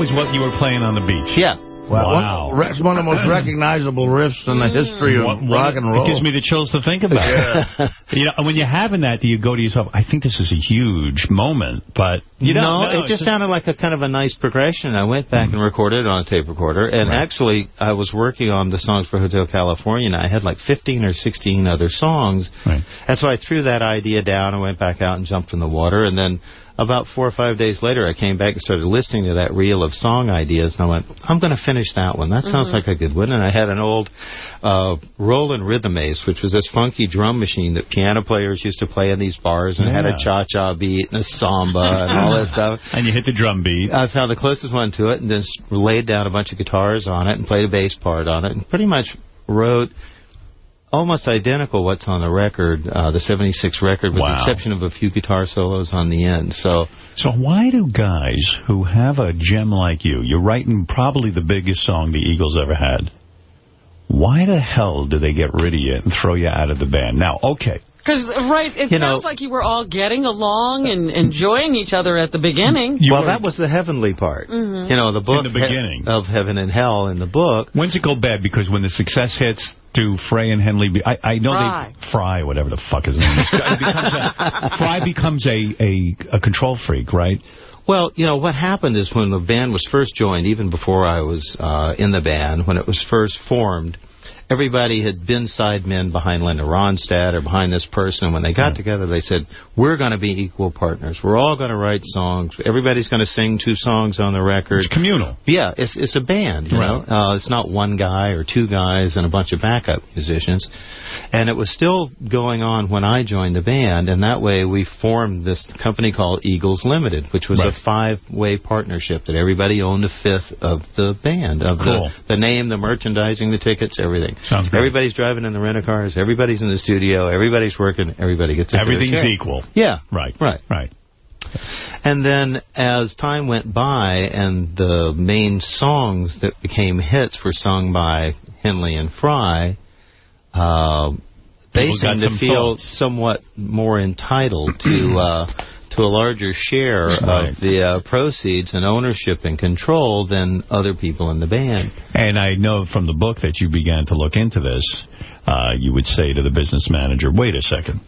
was what you were playing on the beach? Yeah. Well, wow. one- It's one of the most recognizable riffs in the mm. history of What- what- rock and roll. It gives me the chills to think about yeah. you know, when you're having that, do you go to yourself, I think this is a huge moment, but you don't no, know. it just sounded like a kind of a nice progression. I went back mm-hmm. and recorded it on a tape recorder, and actually, I was working on the songs for Hotel California, and I had like 15 or 16 other songs. Right. And so I threw that idea down and went back out and jumped in the water, and then about four or five days later, I came back and started listening to that reel of song ideas, and I went, I'm going to finish that one. That sounds Mhm. like a good one. And I had an old uh, Roland Rhythm Ace, which was this funky drum machine that piano players used to play in these bars, and it had a cha-cha beat and a samba and all that stuff. And you hit the drum beat. I found the closest one to it and just laid down a bunch of guitars on it and played a bass part on it and pretty much wrote almost identical what's on the record, uh, the 76 record, with Wow. the exception of a few guitar solos on the end. So So why do guys who have a gem like you, you're writing probably the biggest song the Eagles ever had, why the hell do they get rid of you and throw you out of the band? Now, okay, Because, right, it You know- sounds like you were all getting along and enjoying each other at the beginning. well, that was the heavenly part. Mhm. You know, the book In the beginning. of Heaven and Hell in the book. When's it go bad? Because when the success hits, do Frey and Henley... Be, I, I know Frey. they... Frey, whatever the fuck his name is. It becomes a, Frey becomes a, a, a control freak, right? Well, you know, what happened is when the band was first joined, even before I was uh, in the band, when it was first formed, everybody had been sidemen behind Linda Ronstadt or behind this person. And when they got together, they said, we're going to be equal partners. We're all going to write songs. Everybody's going to sing two songs on the record. It's communal. Yeah, it's it's a band, you Right. know. Uh, it's not one guy or two guys and a bunch of backup musicians. And it was still going on when I joined the band, and that way we formed this company called Eagles Limited, which was Right. a five-way partnership that everybody owned a fifth of the band, of Cool. the, the name, the merchandising, the tickets, everything. Sounds great. Everybody's driving in the rent-a-cars, everybody's in the studio, everybody's working, everybody gets a Everything's equal. Yeah. Right. Right. Right. And then as time went by and the main songs that became hits were sung by Henley and Frey, uh, they seemed to feel thoughts. somewhat more entitled to uh, to a larger share Right. of the uh, proceeds and ownership and control than other people in the band. And I know from the book that you began to look into this. Uh, you would say to the business manager, wait a second.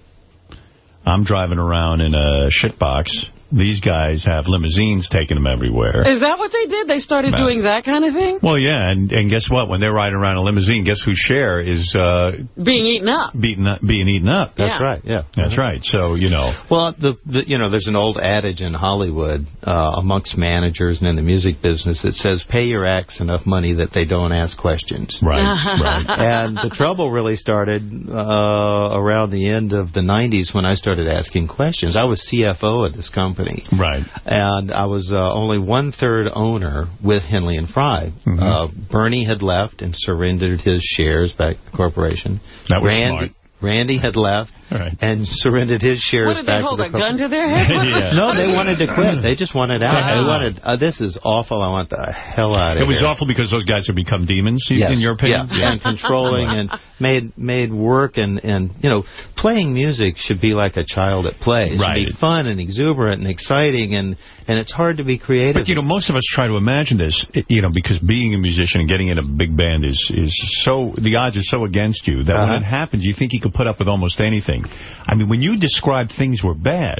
I'm driving around in a shitbox. These guys have limousines taking them everywhere. Is that what they did? They started No. doing that kind of thing? Well, yeah, and, and guess what? When they're riding around a limousine, guess whose share is uh, Being eaten up. beaten up, being eaten up? That's Yeah. right, yeah. That's right. So, you know, Well, the, the you know, there's an old adage in Hollywood uh, amongst managers and in the music business that says, "Pay your acts enough money that they don't ask questions." right, right. and the trouble really started uh, around the end of the 90s when I started asking questions. I was CFO at this company. Right. And I was uh, only one-third owner with Henley and Frey. Mhm. Uh, Bernie had left and surrendered his shares back to the corporation. That was Randy, smart. Randy had left Right. and surrendered his shares What did back they hold, to a the gun to their head? Yeah. No, they wanted to quit. They just wanted out. They wanted, uh, this is awful. I want the hell out of It was here. awful because those guys have become demons, in- Yes. in your opinion? Yeah, yeah. and controlling and made made work and, and, you know, playing music should be like a child at play. It should Right. be fun and exuberant and exciting, and, and it's hard to be creative. But, you know, most of us try to imagine this, you know, because being a musician and getting in a big band is, is so, the odds are so against you that when Uh-huh. it happens, you think you could put up with almost anything. I mean, when you describe things were bad,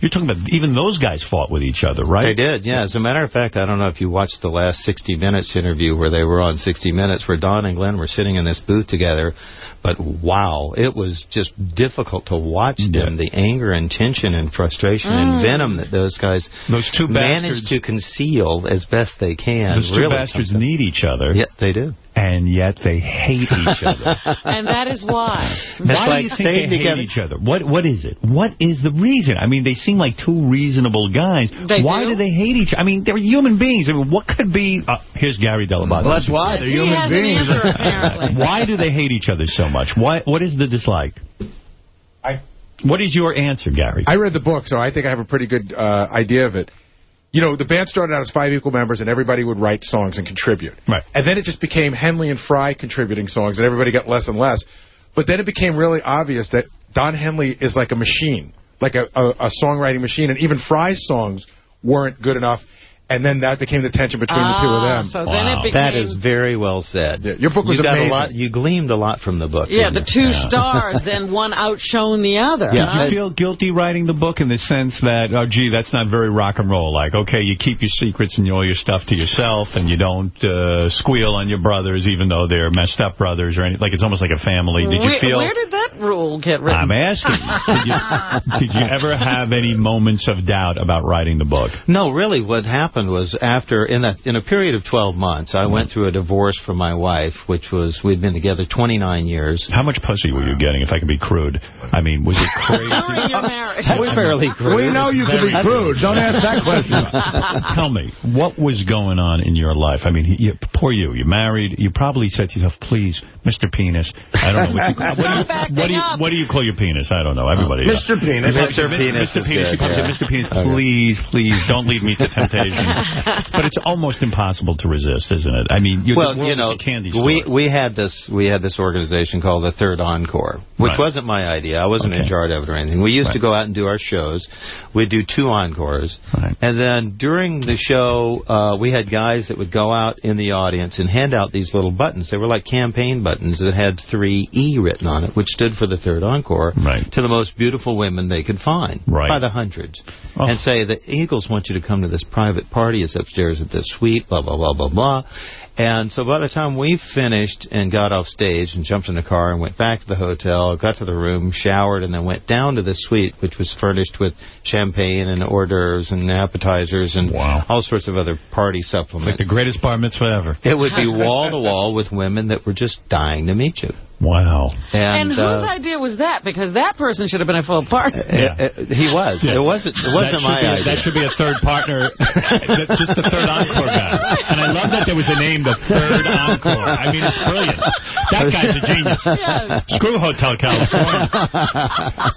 you're talking about even those guys fought with each other, right? They did, yeah. As a matter of fact, I don't know if you watched the last 60 Minutes interview where they were on 60 Minutes, where Don and Glenn were sitting in this booth together. But wow, it was just difficult to watch them. The anger and tension and frustration Mm. and venom that those guys Those two managed bastards- to conceal as best they can. Those two really bastards need each other. Yeah, they do. And yet they hate each other. And that is why. Why like do you think they staying hate each other? What What is it? What is the reason? I mean, they seem like two reasonable guys. They why do? do? they hate each other? I mean, they're human beings. I mean, what could be... Uh, here's Gary Dell'Abate. Well, that's why. They're He human has an beings. answer. Why do they hate each other so much? Why? What is the dislike? I- What is your answer, Gary? I read the book, so I think I have a pretty good uh, idea of it. You know, the band started out as five equal members, and everybody would write songs and contribute. Right. And then it just became Henley and Frey contributing songs, and everybody got less and less. But then it became really obvious that Don Henley is like a machine, like a, a, a songwriting machine, and even Frey's songs weren't good enough. And then that became the tension between the two of Ah, them. so then it became... That is very well said. your book was you got amazing. A lot, you gleamed a lot from the book. Yeah, the you? two stars, then one outshone the other. Did you feel guilty writing the book in the sense that, oh, gee, that's not very rock and roll? Like, okay, you keep your secrets and all your stuff to yourself, and you don't uh, squeal on your brothers, even though they're messed up brothers or anything. Like, it's almost like a family. Did you feel... where did that rule get written? I'm asking. did, you, did you ever have any moments of doubt about writing the book? No, really, what happened was after, in a, in a period of 12 months, I went through a divorce from my wife, which was, we'd been together 29 years. How much pussy were you getting, if I can be crude? I mean, was it crazy? During your marriage. That's fairly crude. We know you can be crude. Don't ask that question. Tell me, what was going on in your life? I mean, you, poor you. You're married. You probably said to yourself, please, Mr. Penis. I don't know. What, you, what, do, you, what, do, you, what do you call your penis? I don't know. Everybody. does. Mr. Penis. Mr. Penis Mr. is Penis. good, You yeah. Mr. Penis, please, please, don't lead me to temptation. but it's almost impossible to resist, isn't it? I mean, you're, well, you know, candy store. we we had this we had this organization called the Third Encore, which Right. wasn't my idea. I wasn't in Okay. charge of it or anything. We used to go out and do our shows. We'd do two encores, Right. and then during the show, uh, we had guys that would go out in the audience and hand out these little buttons. They were like campaign buttons that had three E written on it, which stood for the Third Encore, Right. to the most beautiful women they could find, Right. by the hundreds, Oh. and say the Eagles want you to come to this private party. It's upstairs at this suite. Blah blah blah blah blah. And so by the time we finished and got off stage and jumped in the car and went back to the hotel, got to the room, showered, and then went down to the suite, which was furnished with champagne and hors d'oeuvres and appetizers and Wow. all sorts of other party It's like the greatest bar mitzvah ever. It would be wall to wall with women that were just dying to meet you. Wow. And, And, whose uh, idea was that? Because that person should have been a full partner. Yeah. uh, uh, he was. Yeah. It wasn't. It wasn't that should my be, idea. That should be a third partner. That's just the third encore guy. And I love that there was a name, the third encore. I mean, it's brilliant. That guy's a genius. Yes. Screw Hotel California.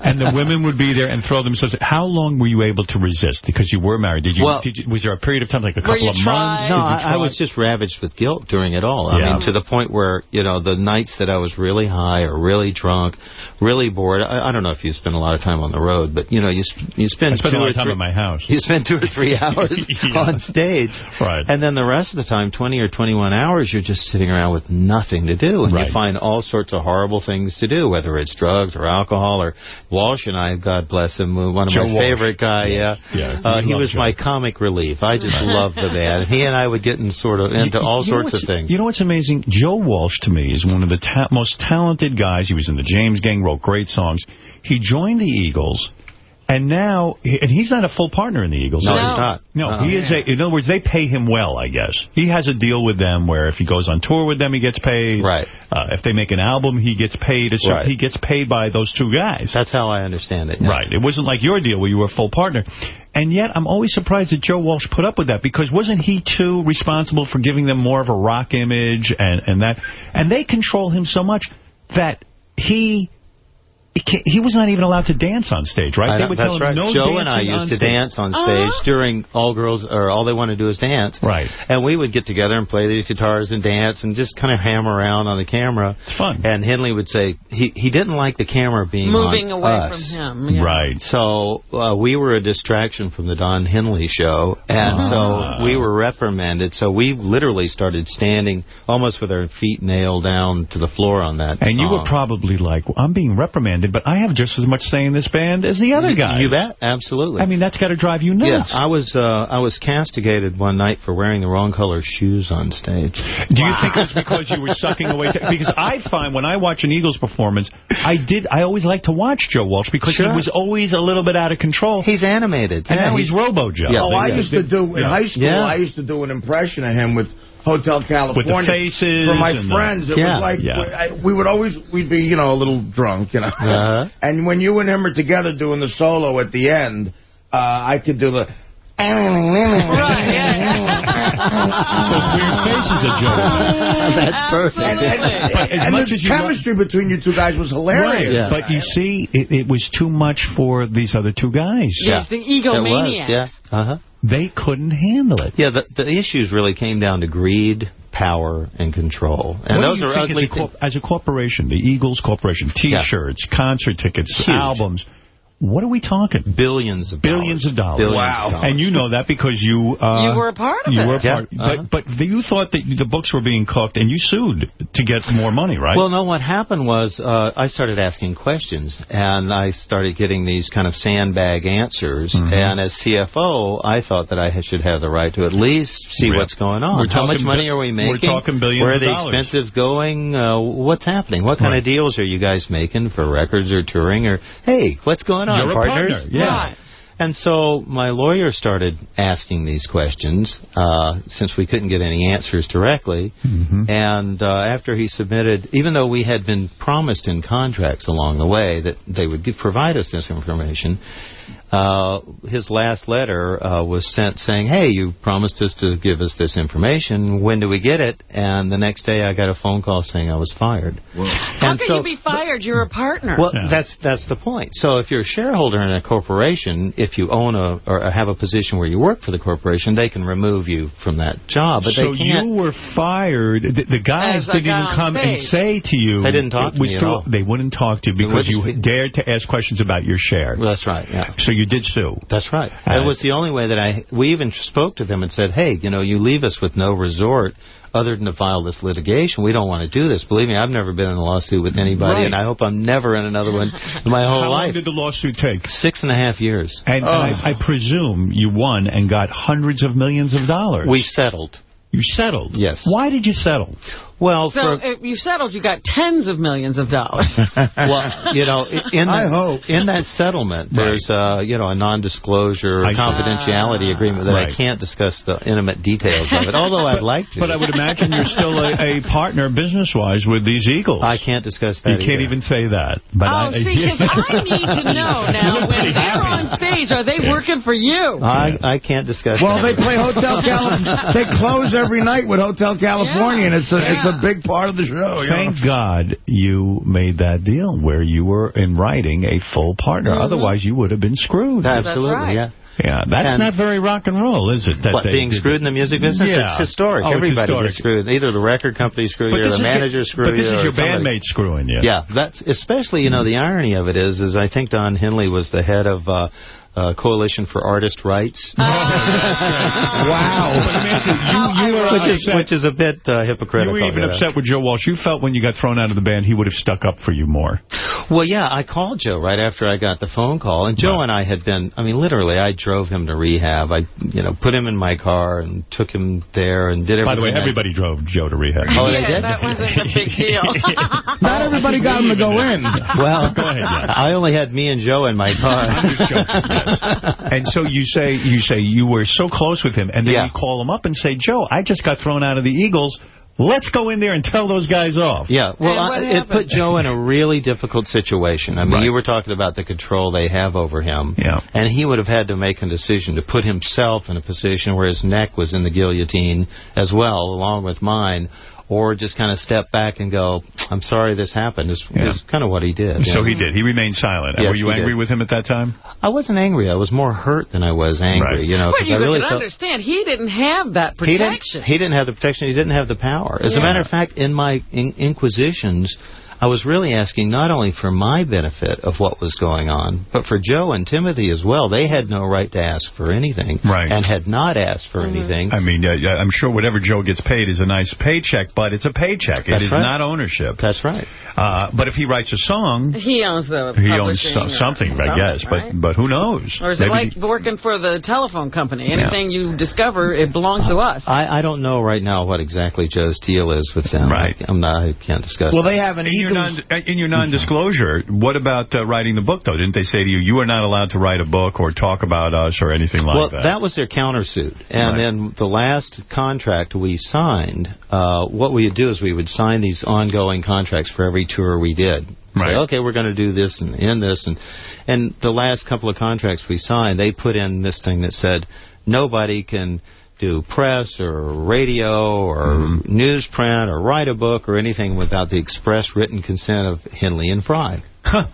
and the women would be there and throw themselves. How long were you able to resist? Because you were married. Did you? Well- did you was there a period of time, like a couple of tried? months? No, I, I was just ravaged with guilt during it all. I mean, to the point where, you know, the nights that I was really high or really drunk, really bored. I, I don't know if you spend a lot of time on the road, but, you know, you sp you spend I spent two a lot of time three, in my house. You spend two or three hours Yeah. on stage. Right. And then the rest of the time, 20 or 21 hours, you're just sitting around with nothing to do. And Right. you find all sorts of horrible things to do, whether it's drugs or alcohol or Walsh and I, God bless him, one of Joe my Walsh. favorite guy, yeah. Yeah, Uh, he was Joe. my comic relief. I just love the man. He and I would get in sort of into You- all you sorts of things. You know what's amazing? Joe Walsh, to me, is one of the ta most talented guys. He was in the James Gang, wrote great songs. He joined the Eagles, and now, and he's not a full partner in the Eagles. No, he? he's not. No, he is a, in other words, they pay him well, I guess. He has a deal with them where if he goes on tour with them, he gets paid. Right. Uh, if they make an album, he gets paid. So Right. He gets paid by those two guys. That's how I understand it. yes. Right. It wasn't like your deal where you were a full partner. And yet, I'm always surprised that Joe Walsh put up with that because wasn't he, too, responsible for giving them more of a rock image and, and that? And they control him so much that he... he can't- He was not even allowed to dance on stage, right? They would that's tell him right. no Joe and I used to stage. dance on stage Uh-huh. during All Girls, or All They Want to Do Is Dance. Right. And we would get together and play these guitars and dance and just kind of hammer around on the camera. It's fun. And Henley would say he, he didn't like the camera being Moving on away us. from him. yeah. Right. So uh, we were a distraction from the Don Henley show, and Ah. so we were reprimanded. So we literally started standing almost with our feet nailed down to the floor on that And you were probably like, I'm being reprimanded, but I have just as much say in this band as the other guys. You bet, absolutely. I mean, that's got to drive you Yeah, nuts. I was uh, I was castigated one night for wearing the wrong color shoes on stage. Do you think it was because you were sucking away? because I find when I watch an Eagles performance, I did. I always like to watch Joe Walsh because Sure. he was always a little bit out of control. He's animated. and yeah, now he's, Robo Joe. Yeah, oh, I yeah. used to do, in Yeah. high school, Yeah. I used to do an impression of him with Hotel California. faces For my and the- friends, it Yeah. was like, Yeah. we, I, we would always, we'd be, you know, a little drunk, you know. Uh-huh. And when you and him are together doing the solo at the end, uh, I could do the... Right, yeah. Those weird faces of Joe. That's perfect. And, and, But as and much the as you chemistry between you two guys was hilarious. Right. Yeah. But you see, it, it was too much for these other two guys. Yes, the It was, yeah. Uh-huh. They couldn't handle it. Yeah, the, the issues really came down to greed, power, and control. And what those are ugly as a, as a corporation, the Eagles Corporation, T-shirts, concert tickets, Huge. albums, What are we talking? Billions of Billions of dollars. Billions Wow. of dollars. And you know that because you... Uh, You were a part of you it. Were a Yeah, part, uh-huh. But, but you thought that the books were being cooked, and you sued to get more money, right? Well, no, what happened was uh, I started asking questions, and I started getting these kind of sandbag answers. Mm-hmm. And as CFO, I thought that I should have the right to at least see Yeah. what's going on. We're How much money are we making? we're talking billions Where are of the dollars. expenses going? Uh, what's happening? What kind Right. of deals are you guys making for records or touring? Or, hey, what's going on, You're a partners? partner, yeah. Right. And so my lawyer started asking these questions uh, since we couldn't get any answers directly. Mm-hmm. And uh, after he submitted, even though we had been promised in contracts along the way that they would give, provide us this information, uh, his last letter uh, was sent saying, hey, you promised us to give us this information. When do we get it? And the next day I got a phone call saying I was fired. How And can so- you be fired? You're a partner. well, that's that's the point. So if you're a shareholder in a corporation, if you own a or have a position where you work for the corporation, they can remove you from that job. But so they can't. you were fired. The, the guys As didn't guy even on come and say to you. They didn't talk to was me at all. They wouldn't talk to you because you dared to ask questions about your share. That's right. Yeah. So you did sue. That's right. Uh, it was the only way that I. We even spoke to them and said, "Hey, you know, you leave us with no resort." Other than to file this litigation, we don't want to do this. Believe me, I've never been in a lawsuit with anybody, Right. and I hope I'm never in another one in my whole How long life. did the lawsuit take? Six and a half years. And, and I, I presume you won and got hundreds of millions of dollars. We settled. You settled? Yes. Why did you settle? Well, so if you settled, you got tens of millions of dollars. well, you know, in I the, in that settlement, there's uh, you know a non-disclosure I see. confidentiality agreement that Right. I can't discuss the intimate details of it. Although I'd like to. But I would imagine you're still a, a partner business-wise with these Eagles. I can't discuss that. You that. can't either. even say that. But oh, I, see, 'cause I need to know now. When they're on stage, are they working for you? I, I can't discuss. Well, that. they play Hotel California. They close every night with Hotel California, and it's a it's a big part of the show. you know? Thank God you made that deal where you were in writing a full partner. Mhm. Otherwise, you would have been screwed. Absolutely, right. yeah. Yeah, that's And- not very rock and roll, is it? That What, they being did- screwed in the music business? Yeah. It's historic. Oh, it's Everybody historic. gets screwed. Either the record company screw But you, or the is your- manager screw but you. this is your somebody. bandmate screwing you. Yeah, that's especially you know the irony of it is is I think Don Henley was the head of uh, uh, Coalition for Artist Rights. wow. you, you were which is which is a bit uh, You were even you know. upset with Joe Walsh. You felt when you got thrown out of the band, he would have stuck up for you more. Well, yeah, I called Joe right after I got the phone call, and Joe and I had been. I mean, literally, I drove him to rehab. I, you know, put him in my car and took him there and did everything. By the way, I- everybody drove Joe to rehab. Oh, they did? That wasn't a big deal. Not everybody got him to go in. Well, go ahead. I only had me and Joe in my car. I'm just joking. Yes. And so you say you say you were so close with him, and then Yeah. you call him up and say, Joe, I just got thrown out of the Eagles. Let's go in there and tell those guys off. Yeah, well, I, it put Joe in a really difficult situation. I mean, Right. you were talking about the control they have over him. Yeah. And he would have had to make a decision to put himself in a position where his neck was in the guillotine as well, along with mine, or just kind of step back and go, I'm sorry this happened. Is Yeah. is kind of what he did. So yeah. he did. He remained silent. Yes, were you angry did. with him at that time? I wasn't angry. I was more hurt than I was angry, Right. you know, But you I really can felt... understand, he didn't have that He didn't, protection. he didn't have the protection. He didn't have the power. As a matter of fact, in my in- inquisitions, I was really asking not only for my benefit of what was going on, but for Joe and Timothy as well. They had no right to ask for anything, Right. and had not asked for anything. I mean, uh, I'm sure whatever Joe gets paid is a nice paycheck, but it's a paycheck. It That's is right. not ownership. That's right. Uh, but if he writes a song, He owns the he owns publishing so- something, I guess. right? But but who knows? Or is it Maybe like he- working for the telephone company? Anything you discover, it belongs to us. I, I don't know right now what exactly Joe's deal is with them. Right. I, I'm not. I can't discuss. Well, that. they have an in your, non, in your non-disclosure, what about uh, writing the book, though? Didn't they say to you, you are not allowed to write a book or talk about us or anything like well, that? that was their countersuit. And Right. then the last contract we signed, uh, what we would do is we would sign these ongoing contracts for every tour we did. Say, Right. okay, we're going to do this and end this. And, and the last couple of contracts we signed, they put in this thing that said nobody can do press or radio or Mm-hmm. newsprint or write a book or anything without the express written consent of Henley and Frey. Huh.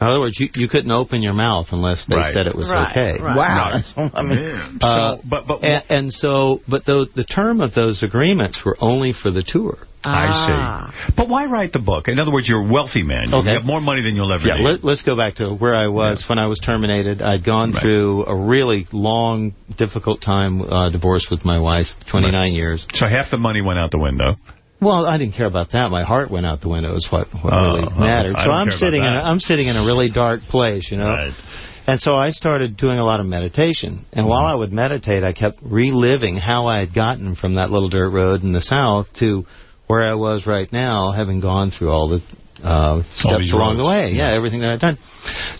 In other words, you, you couldn't open your mouth unless they Right. said it was Right, okay. right. Wow. That's- I mean- Uh, So, but- but- and, and so, but the the term of those agreements were only for the tour. I see. But why write the book? In other words, you're a wealthy man. You Okay. have more money than you'll ever Yeah, need. let, let's go back to where I was when I was terminated. I'd gone through a really long, difficult time, uh, divorce with my wife, 29 years. So half the money went out the window. Well, I didn't care about that. My heart went out the window is what, what Oh, really oh, mattered. I So I'm sitting in a. I'm sitting in a really dark place, you know. Right. And so I started doing a lot of meditation. And while I would meditate, I kept reliving how I had gotten from that little dirt road in the south to where I was right now, having gone through all the uh, steps these along roads. the way. Yeah, everything that I'd done.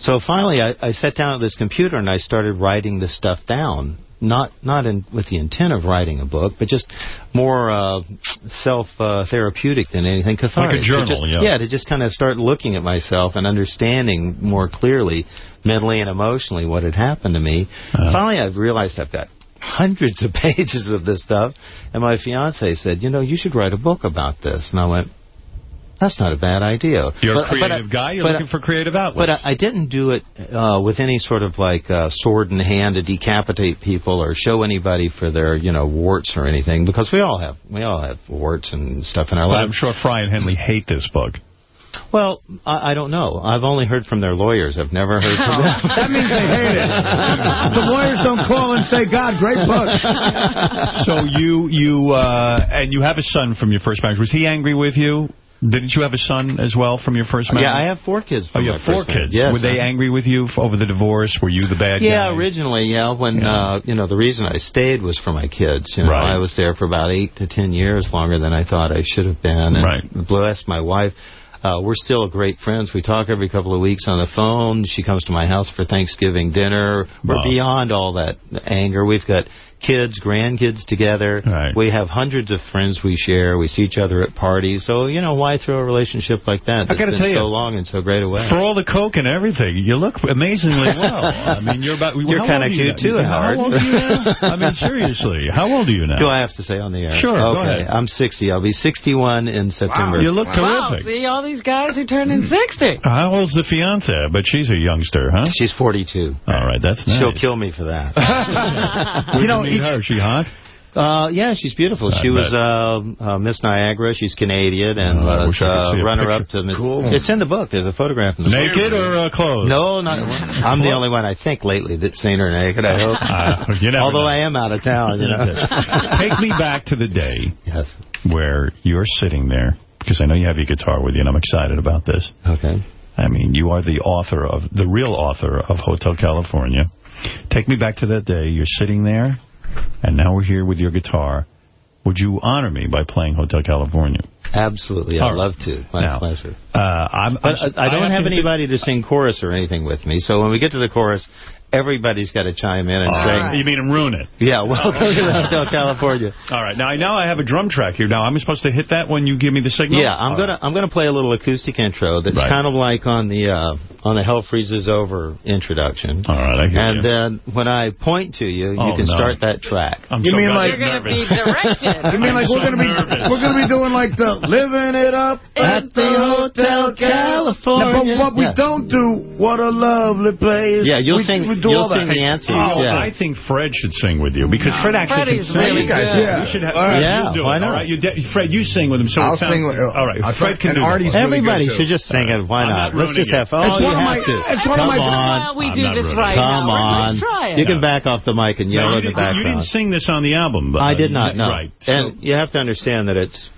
So finally, I, I sat down at this computer and I started writing this stuff down. Not not in, with the intent of writing a book, but just more uh, self uh, therapeutic than anything cathartic. To journal, just- yeah. to just kind of start looking at myself and understanding more clearly, mentally and emotionally, what had happened to me. Uh-huh. Finally, I've realized I've got hundreds of pages of this stuff, and my fiance said, "You know, you should write a book about this." And I went, "That's not a bad idea." You're But- a but I- creative guy. You're but I- looking for creative outlets. but I, I didn't do it uh, with any sort of like uh, sword in hand to decapitate people or show anybody for their you know warts or anything because we all have we all have warts and stuff in our But I'm sure Frey and Henley hate this book. Well, I, I don't know. I've only heard from their lawyers. I've never heard from them. That means they hate it. The lawyers don't call and say, God, great book. so you you uh, and you have a son from your first marriage. Was he angry with you? Didn't you have a son as well from your first marriage? Yeah, I have four kids. Oh, from you my have four first marriage. kids. Yes, Were they angry with you over the divorce? Were you the bad guy? Yeah, guy? originally, yeah. When uh, you know, the reason I stayed was for my kids. You know, Right. I was there for about eight to ten years, longer than I thought I should have been. And Right. Blessed my wife. Uh, we're still great friends. We talk every couple of weeks on the phone. She comes to my house for Thanksgiving dinner. We're Wow. beyond all that anger. We've got kids, grandkids together. We have hundreds of friends we share. We see each other at parties. So, you know, why throw a relationship like that that's gotta been tell you, so long and so great a way? For all the coke and everything, you look amazingly well. I mean, you're about. You're kinda old are you cute now? too, How old are you now? I mean, seriously, how old are you now? Do I have to say on the air? Sure, go Okay, ahead. I'm 60. I'll be 61 in September. You look Wow, terrific. see all these guys who turn in 60. How old's the fiance? But she's a youngster, huh? She's 42. All right, that's nice. She'll kill me for that. You, know, meet her? Is she hot? Uh, yeah, she's beautiful. I she was uh, uh, Miss Niagara. She's Canadian and Oh, was I could uh, runner-up to Miss. Cool. It's in the book. There's a photograph in the book. Naked or uh, clothed? No, not. I'm the only one I think lately that's seen her naked. I hope. Uh, you never Although know. I am out of town, you know. Take me back to the day Yes. where you're sitting there, because I know you have your guitar with you, and I'm excited about this. Okay. I mean, you are the author of, the real author of Hotel California. Take me back to that day. You're sitting there, and now we're here with your guitar. Would you honor me by playing Hotel California? Absolutely, I'd right. love to. My Now, pleasure. Uh, I'm, I'm- I, I don't have have to- anybody to sing chorus or anything with me. So when we get to the chorus, everybody's got to chime in and All sing. right. You mean ruin it? Yeah, welcome to Hotel California. All right. Now, I now I have a drum track here. Now, I'm supposed to hit that when you give me the signal? Yeah, I'm gonna I'm gonna play a little acoustic intro that's Right. kind of like on the uh, on the Hell Freezes Over introduction. All right, I hear And you. then when I point to you, you Oh, can no. start that track. I'm You so mean like- You're going to be directed. You mean like we're gonna be nervous. we're gonna be doing like the living it up At the Hotel California. But what we Yeah. don't do, what a lovely place. Yeah, you'll we, sing- we do you'll all that. sing the answers, Oh, yeah. I think Fred should sing with you because Fred actually Freddie's can sing. really you guys, good. yeah. you should have. All right. Fred, Yeah, you do why it. Not? right, you de- Fred, you sing with him. So I'll it sounds, sing with- All right, I Fred can do that. Artie's really Everybody should just sing it. Why not? not Let's just have fun. It's Oh, you one of have my- to. it's one of Come on. We do this right it. Come now. on. Let's try it. You can back off the mic and yell you, in the didn't, you didn't sing this on the album. but- I did not, no. Right. And you have to understand that it's,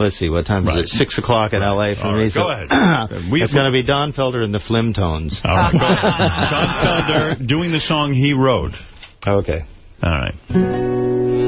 let's see, what time Right. is it? 6 o'clock in L.A. for All me. right, so go ahead. It's going to be Don Felder and the Flim Tones. All right, go ahead. Don Felder doing the song he wrote. Okay. All right.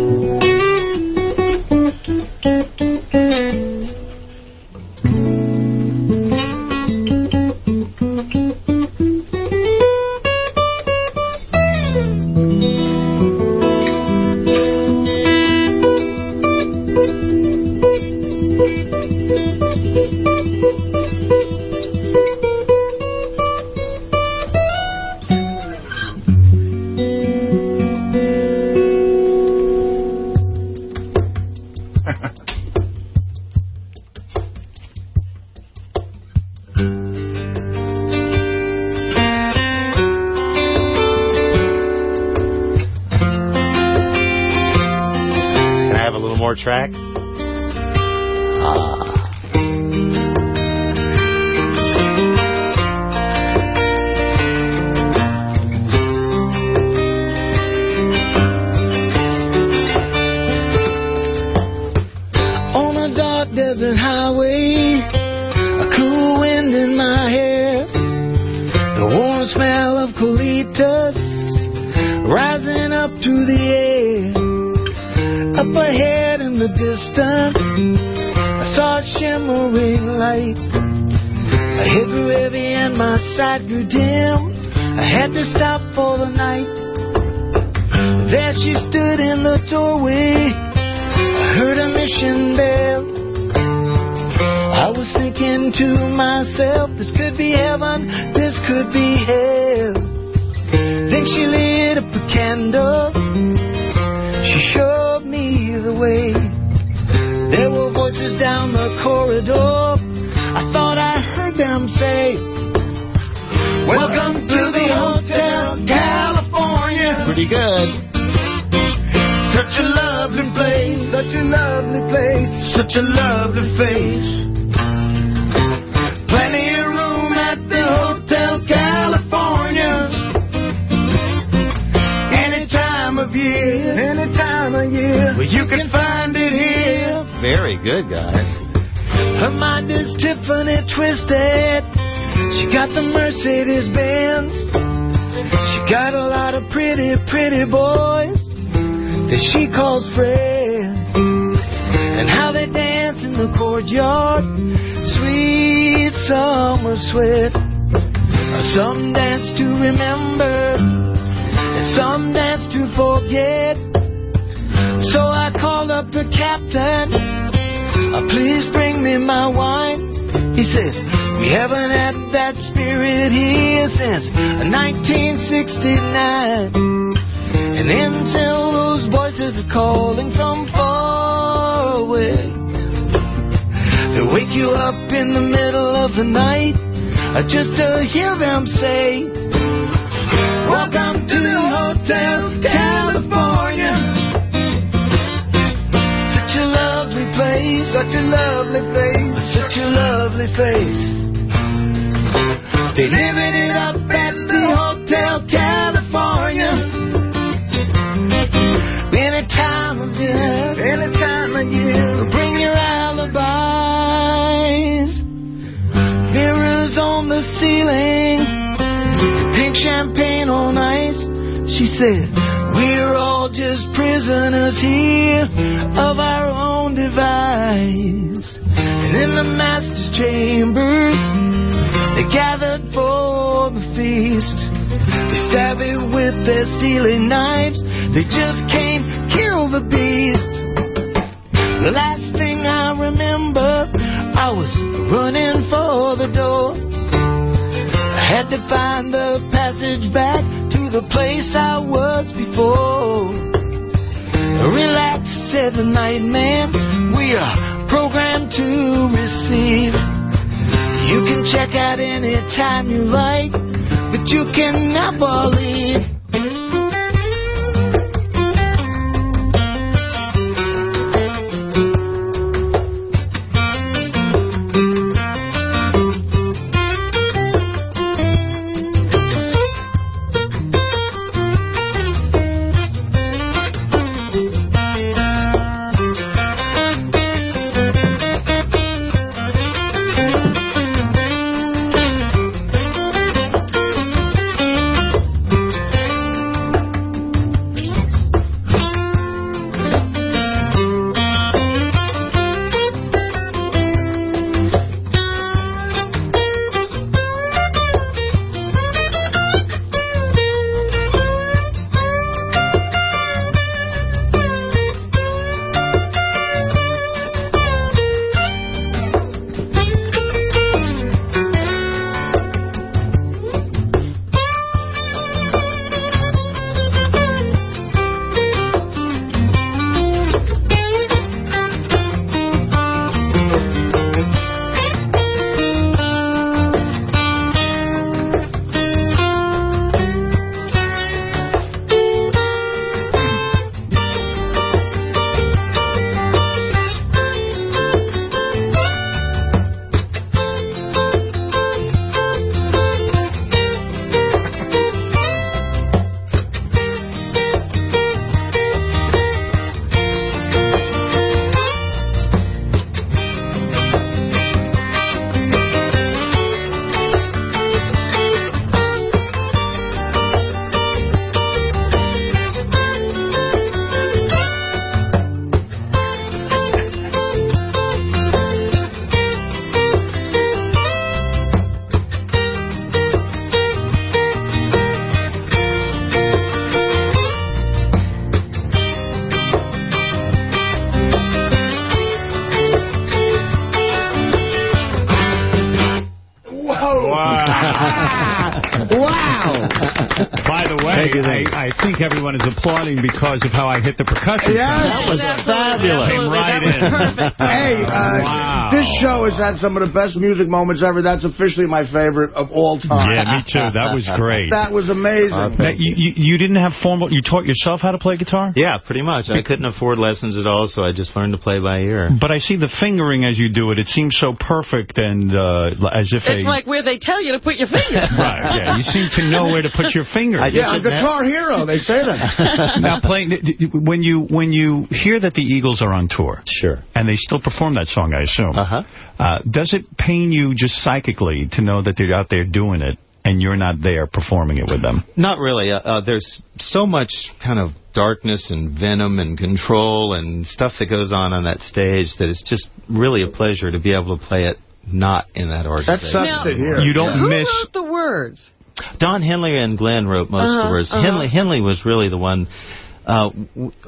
I hit the percussion. Yes. That was fabulous. Came right in. Wow. This show has had some of the best music moments ever. That's officially my favorite of all time. Yeah, me too. That was great. That was amazing. Now, you, you, you didn't have formal... You taught yourself how to play guitar? Yeah, pretty much. I couldn't afford lessons at all, so I just learned to play by ear. But I see the fingering as you do it. It seems so perfect and uh, as if It's a... like where they tell you to put your finger. Right, yeah. You seem to know where to put your finger. yeah, a guitar hero. They say that. now, playing when you when you hear that the Eagles are on tour, sure, and they still perform that song, I assume. Uh-huh. does it pain you just psychically to know that they're out there doing it and you're not there performing it with them? Not really. Uh, uh, there's so much kind of darkness and venom and control and stuff that goes on on that stage that it's just really a pleasure to be able to play it not in that organization. Now, You don't who miss... wrote the words? Don Henley and Glenn wrote most of Uh-huh, the words. uh-huh. Henley Henley was really the one. Uh,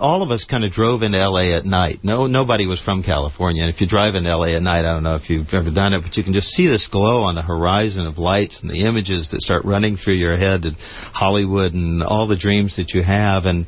all of us kind of drove into L.A. at night. No, nobody was from California. And if you drive into L.A. at night, I don't know if you've ever done it, but you can just see this glow on the horizon of lights and the images that start running through your head and Hollywood and all the dreams that you have. And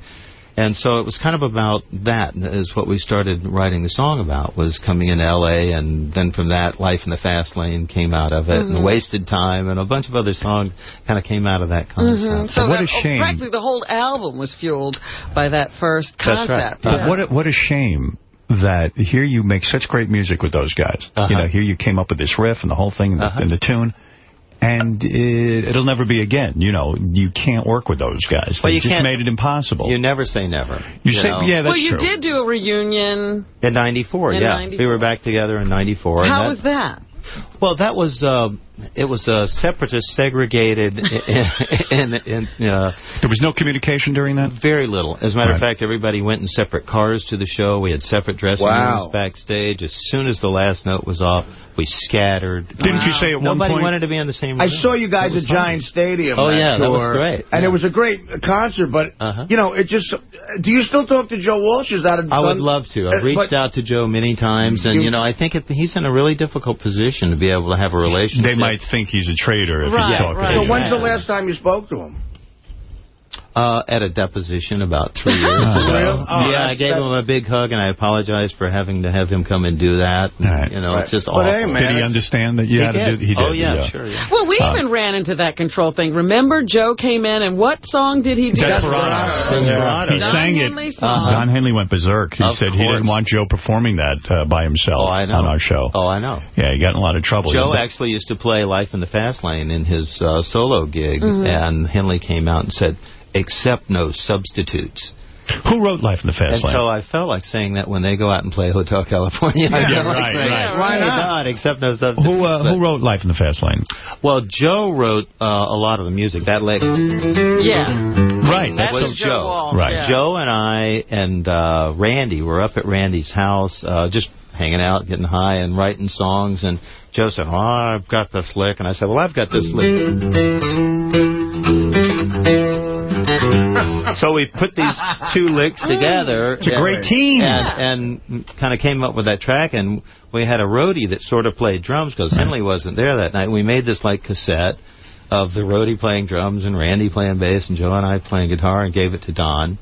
and so it was kind of about that is what we started writing the song about was coming into L.A. and then from that, Life in the Fast Lane came out of it, Mhm. and Wasted Time, and a bunch of other songs kind of came out of that concept. Mhm. So what that, oh, practically the whole album was fueled by that first concept. That's right. concept. But what a, what a shame that here you make such great music with those guys. Uh-huh. You know, here you came up with this riff and the whole thing and, the, and the tune. And it, it'll never be again. You know, you can't work with those guys. Well, they you just made it impossible. You never say never. You say- know? yeah, that's well, you did do a reunion. In 94, In yeah. 94. We were back together in 94. and How that- was that? Well, that was uh, it was uh, separatist, segregated, and, and uh, there was no communication during that. Very little. As a matter of fact, everybody went in separate cars to the show. We had separate dressing Wow. rooms backstage. As soon as the last note was off, we scattered. Didn't you say at one point? Nobody wanted to be in the same room. I saw you guys It was at Giant Stadium. Oh, that yeah, that was great. And Yeah. it was a great concert, but, you know, it just... Do you still talk to Joe Walsh? Is that a I would love to. I've Uh, reached but- out to Joe many times, and You- you know, I think it, he's in a really difficult position to be able to have a relationship. They might think he's a traitor if he's talking to So when's the last time you spoke to him? Uh, at a deposition about three years Oh, ago. Oh, yeah, I gave him a big hug, and I apologized for having to have him come and do that. And, You know, it's just awful. Did he understand that you He had to did. do He did. Oh, yeah, sure, yeah. Well, we Uh, even ran into that control thing. Remember, Joe came in, and what song did he do? Desperado. Desperado. He Don sang Henley it. song. Don Henley went berserk. He Of said he didn't want Joe performing that uh, by himself on our show. Oh, I know. Yeah, he got in a lot of trouble. Joe actually used to play Life in the Fast Lane in his uh, solo gig, Mhm. and Henley came out and said, accept no substitutes. Who wrote Life in the Fast and Lane? And so I felt like saying that when they go out and play Hotel California. I Yeah, felt like right, saying, right. Why Yeah, not? Accept no substitutes. Who uh, who wrote Life in the Fast Lane? Well, Joe wrote uh, a lot of the music. That lick. Yeah. Right. That was was Joe Joe. Walsh, Right. yeah. Joe and I and uh, Randy were up at Randy's house, uh, just hanging out, getting high, and writing songs. And Joe said, "Oh, I've got this lick," and I said, "Well, I've got this lick." so we put these two licks together. It's a great team. And, and kind of came up with that track, and we had a roadie that sort of played drums because Henley wasn't there that night. We made this like cassette of the roadie playing drums and Randy playing bass and Joe and I playing guitar and gave it to Don.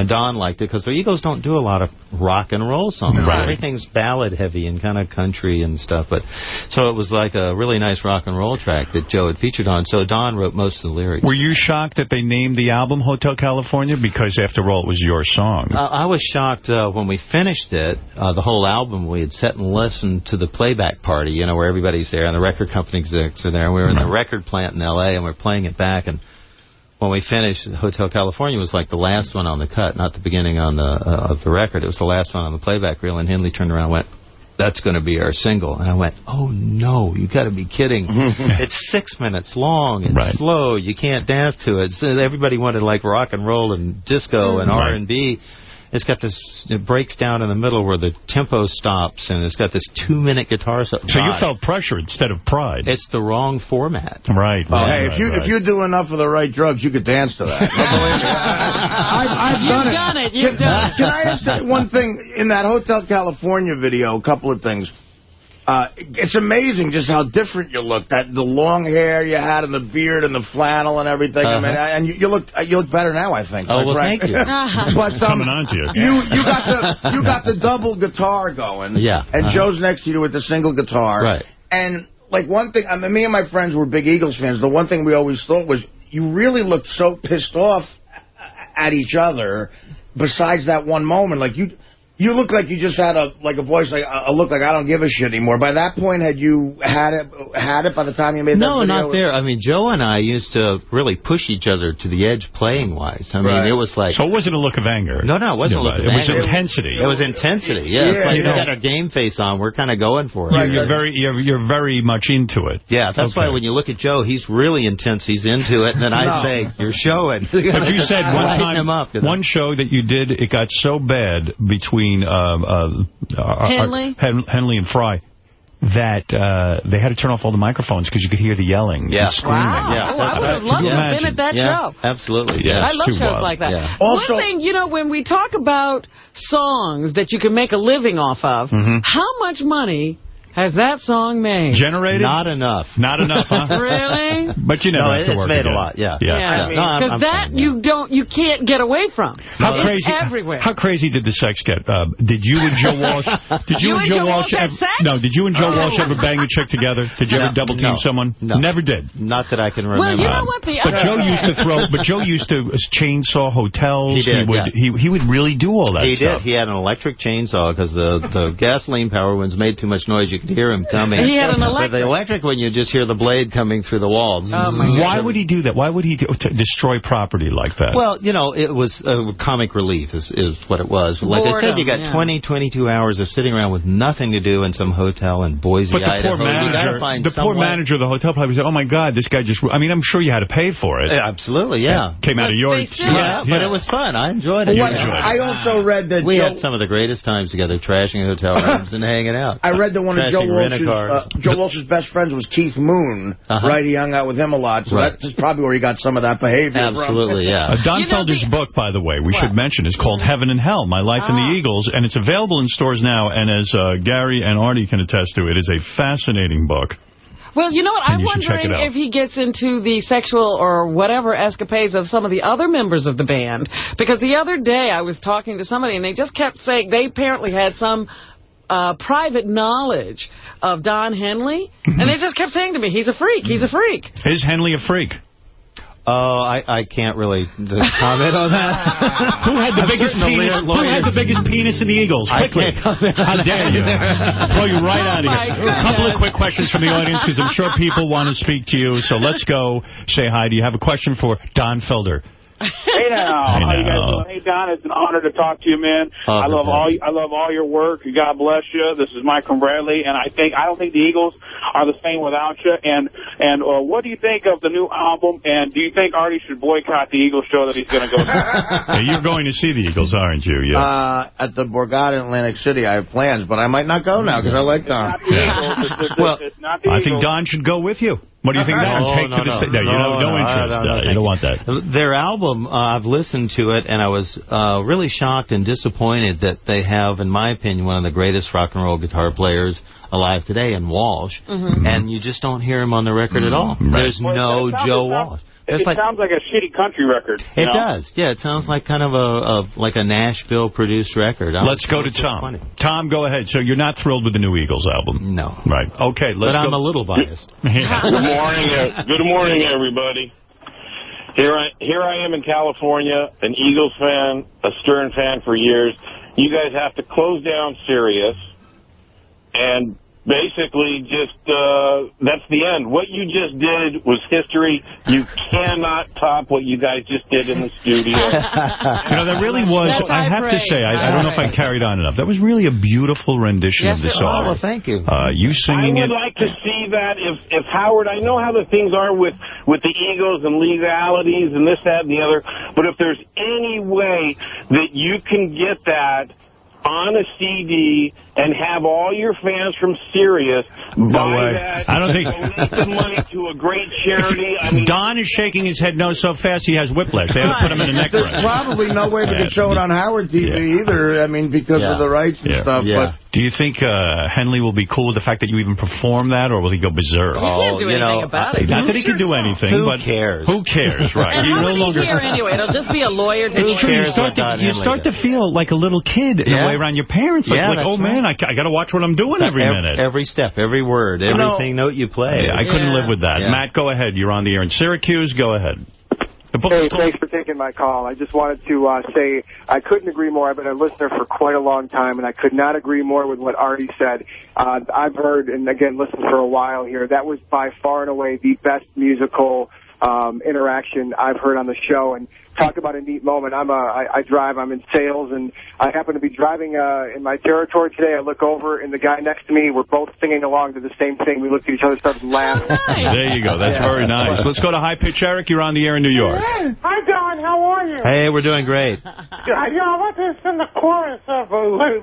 And Don liked it because the Eagles don't do a lot of rock and roll songs. Right. Everything's ballad heavy and kind of country and stuff. But so it was like a really nice rock and roll track that Joe had featured on. So Don wrote most of the lyrics. Were you shocked that they named the album Hotel California? Because, after all, it was your song. Uh, I was shocked uh, when we finished it, uh, the whole album, we had sat and listened to the playback party, you know, where everybody's there and the record company execs are there. And we were in the record plant in L.A. and we are playing it back. And when we finished, Hotel California was like the last one on the cut, not the beginning on the uh, of the record. It was the last one on the playback reel. And Henley turned around and went, that's going to be our single. And I went, oh, no, you got to be kidding. it's six minutes long. It's Right. slow. You can't dance to it. So everybody wanted like rock and roll and disco and Right. R&B. It's got this, it breaks down in the middle where the tempo stops, and it's got this two-minute guitar solo. So you felt pressure instead of pride. It's the wrong format. Right. Oh, right, hey, right, if you right. if you do enough of the right drugs, you could dance to that. No, believe me. I, I've You've done it. done it. You've can, done it. Can I ask that one thing? In that Hotel California video, a couple of things. Uh, it's amazing just how different you look. That the long hair you had and the beard and the flannel and everything. I mean, Uh-huh. and you, you look you look better now, I think. Oh, quite well, frankly. thank you. but um, Coming on to you. you you got the you got the double guitar going. Yeah, And uh-huh. Joe's next to you with the single guitar. Right. And like one thing, I mean, me and my friends were big Eagles fans. The one thing we always thought was you really looked so pissed off at each other. Besides that one moment, like you. You look like you just had a like a voice like a look like I don't give a shit anymore. By that point, had you had it had it by the time you made that No, not there. I mean, Joe and I used to really push each other to the edge playing-wise. I mean, Right. it was like... So it wasn't a look of anger. No, no, it wasn't a look It of was anger. intensity. It was intensity, yeah. Yeah, it's like you we know. got our game face on. We're kind of going for it. You're, you're very, you're, you're very much into it. Yeah, that's why when you look at Joe, he's really intense. He's into it. And then I No. say, you're showing. But you said one time, up, you know? one show that you did, it got so bad between um, uh, uh, Henley? Hen- Henley and Frey that uh, they had to turn off all the microphones because you could hear the yelling Yeah. and screaming. Wow. Yeah, Oh, I would have loved to have been at that yeah, show. absolutely. Yeah, I love shows wild. like that. Yeah. Also- One thing, you know, when we talk about songs that you can make a living off of, Mhm. how much money has that song made? Generated? Not enough. Not enough, huh? Really? But you never No, have to it's work made a lot, yeah. Yeah. Yeah, Yeah. I'm- because that fine, yeah. you don't, you can't get away from. How it's crazy? everywhere. How crazy did the sex get? Uh, did you and Joe Walsh? Did you, You and and Joe, Joe Walsh had ever, sex? No. Did you and Joe Oh. Walsh ever bang a chick together? Did you No. ever double team No. someone? No. Never did. Not that I can remember. well, you know what? The But Joe used to throw. But Joe used to chainsaw hotels. He did, would. yeah. He he would really do all that He stuff. did. He had an electric chainsaw because the, the gasoline power ones made too much noise. You could hear him coming. He had an But the electric one, you just hear the blade coming through the walls. Oh, my Why would he do that? Why would he do, to destroy property like that? Well, you know, it was uh, comic relief is, is what it was. Like I said, you got yeah. 20, 22 hours of sitting around with nothing to do in some hotel in Boise, But the Idaho. poor manager, find the some poor manager of the hotel probably said, "Oh my God, this guy just." I mean, I'm sure you had to pay for it. Yeah, absolutely, yeah. Came out of your. they should. Yeah, but it was fun. I enjoyed it. You What- enjoyed it. I also read that We Joe, had some of the greatest times together, trashing hotel rooms and hanging out. I read the one of Joe Trashing Walsh's, uh, Joe Walsh's best friends was Keith Moon, Uh-huh. right? He hung out with him a lot, so Right. that's probably where he got some of that behavior Absolutely, from. yeah. Uh, Don You know, Felder's the- book, by the way, we should mention, is called Heaven and Hell, My Life in Ah. the Eagles, and it's available in stores now, and as uh, Gary and Artie can attest to, it is a fascinating book. Well, you know what? And I'm you should check it wondering if he gets into the sexual or whatever escapades of some of the other members of the band. Because the other day I was talking to somebody and they just kept saying they apparently had some uh, private knowledge of Don Henley. Mm-hmm. And they just kept saying to me, he's a freak, he's a freak. Is Henley a freak? Oh, I, I can't really comment on that. Who had the I'm biggest certain the penis? Who had the biggest penis in the Eagles? I Quickly. can't comment on How that dare you? either. Throw you right Oh, out of my here. A couple of quick questions from the audience because I'm sure people want to speak to you. So let's go. Say hi. Do you have a question for Don Felder? Hey now, Hey how you guys doing? Hey Don, it's an honor to talk to you, man. Oh, I love good. all I love all your work. God bless you. This is Michael Bradley, and I think I don't think the Eagles are the same without you. And and uh, what do you think of the new album? And do you think Artie should boycott the Eagles show that he's going to go to? You're going to see the Eagles, aren't you? Yeah. Uh, at the Borgata in Atlantic City, I have plans, but I might not go now because I like Don. Not the Eagles. It's, it's, Well, it's not the I Eagles. think Don should go with you. What do you think, Don? No, Take no, to the no. sta- No, you No, know, no, no, I interest. don't- Uh, you don't want that. Their album, uh, I've listened to it, and I was uh, really shocked and disappointed that they have, in my opinion, one of the greatest rock and roll guitar players alive today in Walsh, Mhm. and you just don't hear him on the record at all. Right. There's Well, no it sounds- Joe it sounds- Walsh. It, like sounds like a shitty country record. it know? does, yeah. It sounds like kind of a, a like a Nashville produced record. I Let's go to Tom. funny. Tom, go ahead. So you're not thrilled with the new Eagles album? No. Right. Okay, let's But go. I'm a little biased. Good morning, uh, good morning, everybody. Here I here I am in California, an Eagles fan, a Stern fan for years. You guys have to close down Sirius, and basically just uh, that's the end. What you just did was history. You cannot top what you guys just did in the studio. You know, that really was, That's I high have to say, I, I don't know if I carried on enough. That was really a beautiful rendition Yes, of the song. Oh, well, thank you. Uh, you singing it. I would it. like to see that if, if Howard, I know how the things are with, with the egos and legalities and this, that, and the other, but if there's any way that you can get that on a CD and have all your fans from Sirius buy way. that. I don't think- donate the money to a great charity. I mean, Don is shaking his head no so fast he has whiplash. They have to put him in a neck There's brace. probably no way they Yeah. could show it on Howard TV either. I mean, because Yeah. of the rights and Yeah. stuff. But Do you think uh, Henley will be cool with the fact that you even perform that, or will he go berserk? He can't do you anything know, about it. Not that he can do anything, Who but cares? Who cares, right? And He how no longer. he hear anyway? It'll just be a lawyer. to It's true. You start to you start to feel like a little kid in a way around your parents. Like, Yeah, like that's oh man, I, I got to watch what I'm doing every Ev- minute. Every step, every word, You everything note you play. I couldn't live with that. Yeah. Matt, go ahead. You're on the air in Syracuse. Go ahead. The book Hey, thanks for taking my call. I just wanted to uh, say I couldn't agree more. I've been a listener for quite a long time, and I could not agree more with what Artie said. Uh, I've heard, and again, listened for a while here. That was by far and away the best musical um, interaction I've heard on the show. And talk about a neat moment. I'm a, I, I drive. I'm in sales, and I happen to be driving uh, in my territory today. I look over, and the guy next to me, we're both singing along to the same thing. We looked at each other, started laughing. There you go. That's Yeah. very nice. Let's go to High Pitch Eric. You're on the air in New York. Hi, Don. How are you? Hey, we're doing great. Yeah, you know, I wanted to sing the chorus of uh,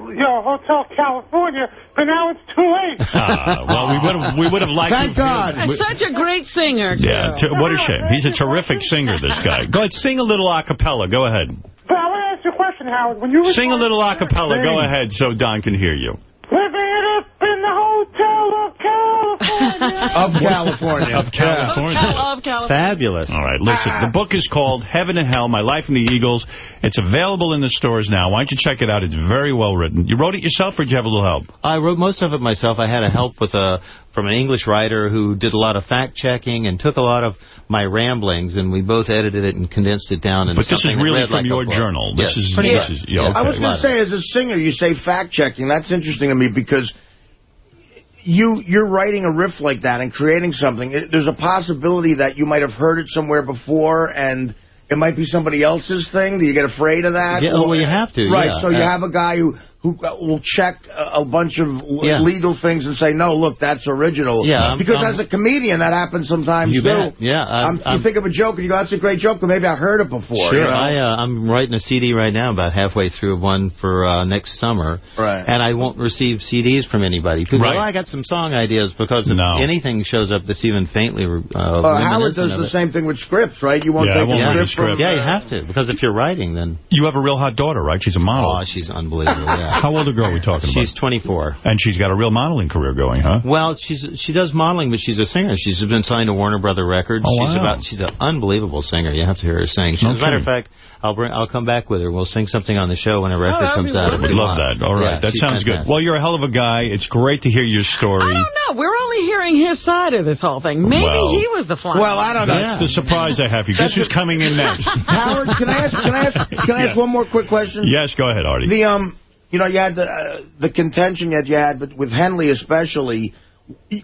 you know, Hotel California, but now it's too late. Ah, well, we would have we would have liked. Thank to- God. Such a great singer. too. Yeah, what a shame. He's a terrific singer, this guy. Go ahead, sing a little a cappella. Go ahead. But I want to ask you a question, Howard. When you were Sing a little a cappella. Go ahead so Don can hear you. living it up in the Hotel of California. of California. Of California. Of California. Fabulous. All right, listen. The book is called Heaven and Hell, My Life in the Eagles. It's available in the stores now. Why don't you check it out? It's very well written. You wrote it yourself or did you have a little help? I wrote most of it myself. I had a help with a from an English writer who did a lot of fact checking and took a lot of my ramblings, and we both edited it and condensed it down. Into But this is really from like your journal. This Yes, is- pretty this much. is- yeah, I was going to say, as a singer, you say fact-checking. That's interesting to me because you, you're writing a riff like that and creating something. It- There's a possibility that you might have heard it somewhere before and it might be somebody else's thing. Do you get afraid of that? Yeah, well, you have to, Right, yeah. so you Uh, have a guy who, who will check a, a bunch of Yeah. legal things and say, no, look, that's original. Yeah, I'm- because I'm- as a comedian, that happens sometimes, You too. bet. Yeah, I'm- I'm- you I'm- think of a joke and you go, that's a great joke, but maybe I heard it before. Sure. you know? I, uh, I'm writing a CD right now, about halfway through one for uh, next summer. Right. And I won't receive CDs from anybody. People Right. go, oh, I got some song ideas, because if No. anything shows up that's even faintly uh, Uh, Howard does of the it- same thing with scripts, right? You won't Yeah, take won't a read a script, from... Yeah, you have to, because if you're writing, then... You have a real hot daughter, right? She's a model. Oh, she's unbelievable, yeah. How old a girl are we talking about? She's 24. And she's got a real modeling career going, huh? Well, she's she does modeling, but she's a singer. She's been signed to Warner Brother Records. Oh, she's wow. about she's an unbelievable singer. You have to hear her sing. She, No as a matter of fact, I'll bring I'll come back with her. We'll sing something on the show when a record that'd comes out. if Would love that. All right, Yeah, that she's sounds good. Well, you're a hell of a guy. It's great to hear your story. I don't know. We're only hearing his side of this whole thing. Maybe Well- he was the flying. Well, I don't know. That's the surprise I have for you. Guess who's coming in next? Howard, can I ask? Can I ask? Can I ask Yeah. one more quick question? Yes, go ahead, Artie. The um, you know, you had the uh, the contention that you had, but with Henley especially.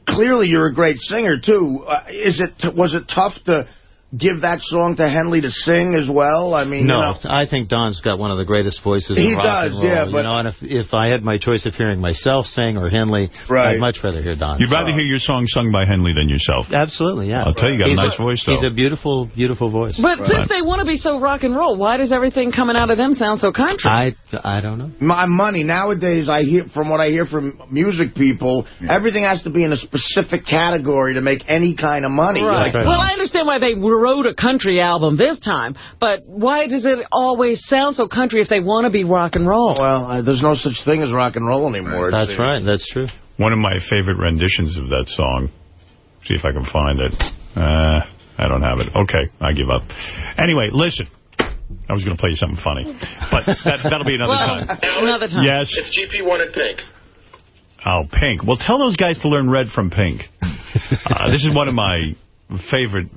Clearly, you're a great singer too. Uh, is it was it tough to give that song to Henley to sing as well? I mean, No, you know, I think Don's got one of the greatest voices He in rock does, and roll. yeah, you but- know, and if if I had my choice of hearing myself sing or Henley, Right. I'd much rather hear Don. You'd rather hear your song sung by Henley than yourself. Absolutely, yeah. I'll tell you, you got He's a nice voice, though. He's a beautiful, beautiful voice. But since they want to be so rock and roll, why does everything coming out of them sound so country? I I don't know. my money nowadays. I hear from what I hear from music people, everything has to be in a specific category to make any kind of money. Right. Like, Well, I understand why they wrote a country album this time, but why does it always sound so country if they want to be rock and roll? well, uh, there's no such thing as rock and roll anymore. That's right. That's true. One of my favorite renditions of that song. See if I can find it. Uh, I don't have it. Okay, I give up. Anyway, listen. I was going to play you something funny, but that, that'll be another Well, time. another time. Yes. It's GP1 and Pink. Oh, Pink. Well, tell those guys to learn red from Pink. Uh, this is one of my favorite...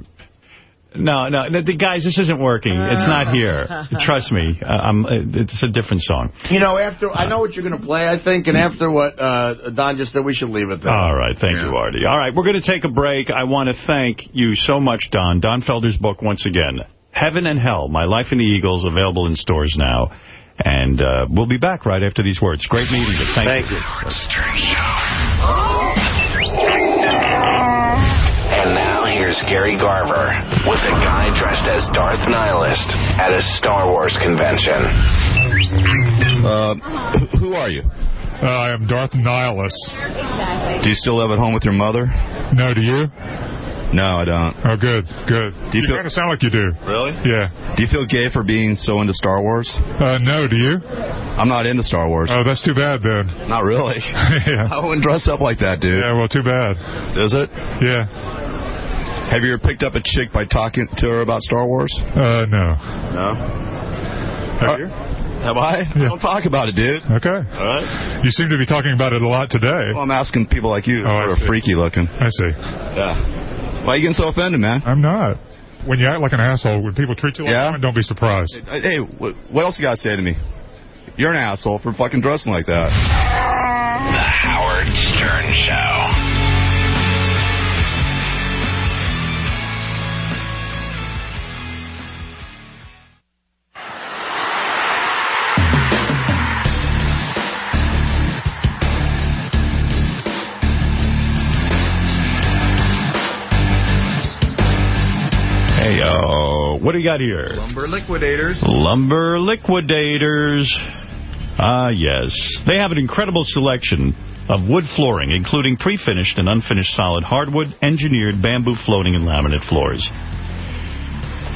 No, no, the, the guys, this isn't working. It's not here. Trust me. Uh, I'm, it's a different song. You know, after I know what you're going to play, I think, and after what uh, Don just said, we should leave it there. All right. Thank you, Artie. All right. We're going to take a break. I want to thank you so much, Don. Don Felder's book, once again, Heaven and Hell, My Life in the Eagles, available in stores now. And uh, we'll be back right after these words. Great meeting you. Thank, Thank you. And now Gary Garver with a guy dressed as Darth Nihilus at a Star Wars convention. Uh, who are you? Uh, I am Darth Nihilus. Do you still live at home with your mother? No, do you? No, I don't. Oh, good, good. Do you you feel- kind of sound like you do. Really? Yeah. Do you feel gay for being so into Star Wars? Uh, no, do you? I'm not into Star Wars. Oh, that's too bad then. Not really. yeah. I wouldn't dress up like that, dude. Yeah, well, too bad. Is it? Yeah. Have you ever picked up a chick by talking to her about Star Wars? Uh, no. No. Have you? Have I? I don't talk about it, dude. Okay. All right. You seem to be talking about it a lot today. Well, I'm asking people like you Oh, I who are see. freaky looking. I see. Yeah. Why are you getting so offended, man? I'm not. When you act like an asshole, when people treat you like Yeah? one, don't be surprised. Uh, Hey, what else you got to say to me? You're an asshole for fucking dressing like that. The Howard Stern Show. What do you got here? Lumber liquidators. Lumber Liquidators. Ah, yes. They have an incredible selection of wood flooring, including pre-finished and unfinished solid hardwood, engineered bamboo floating and laminate floors.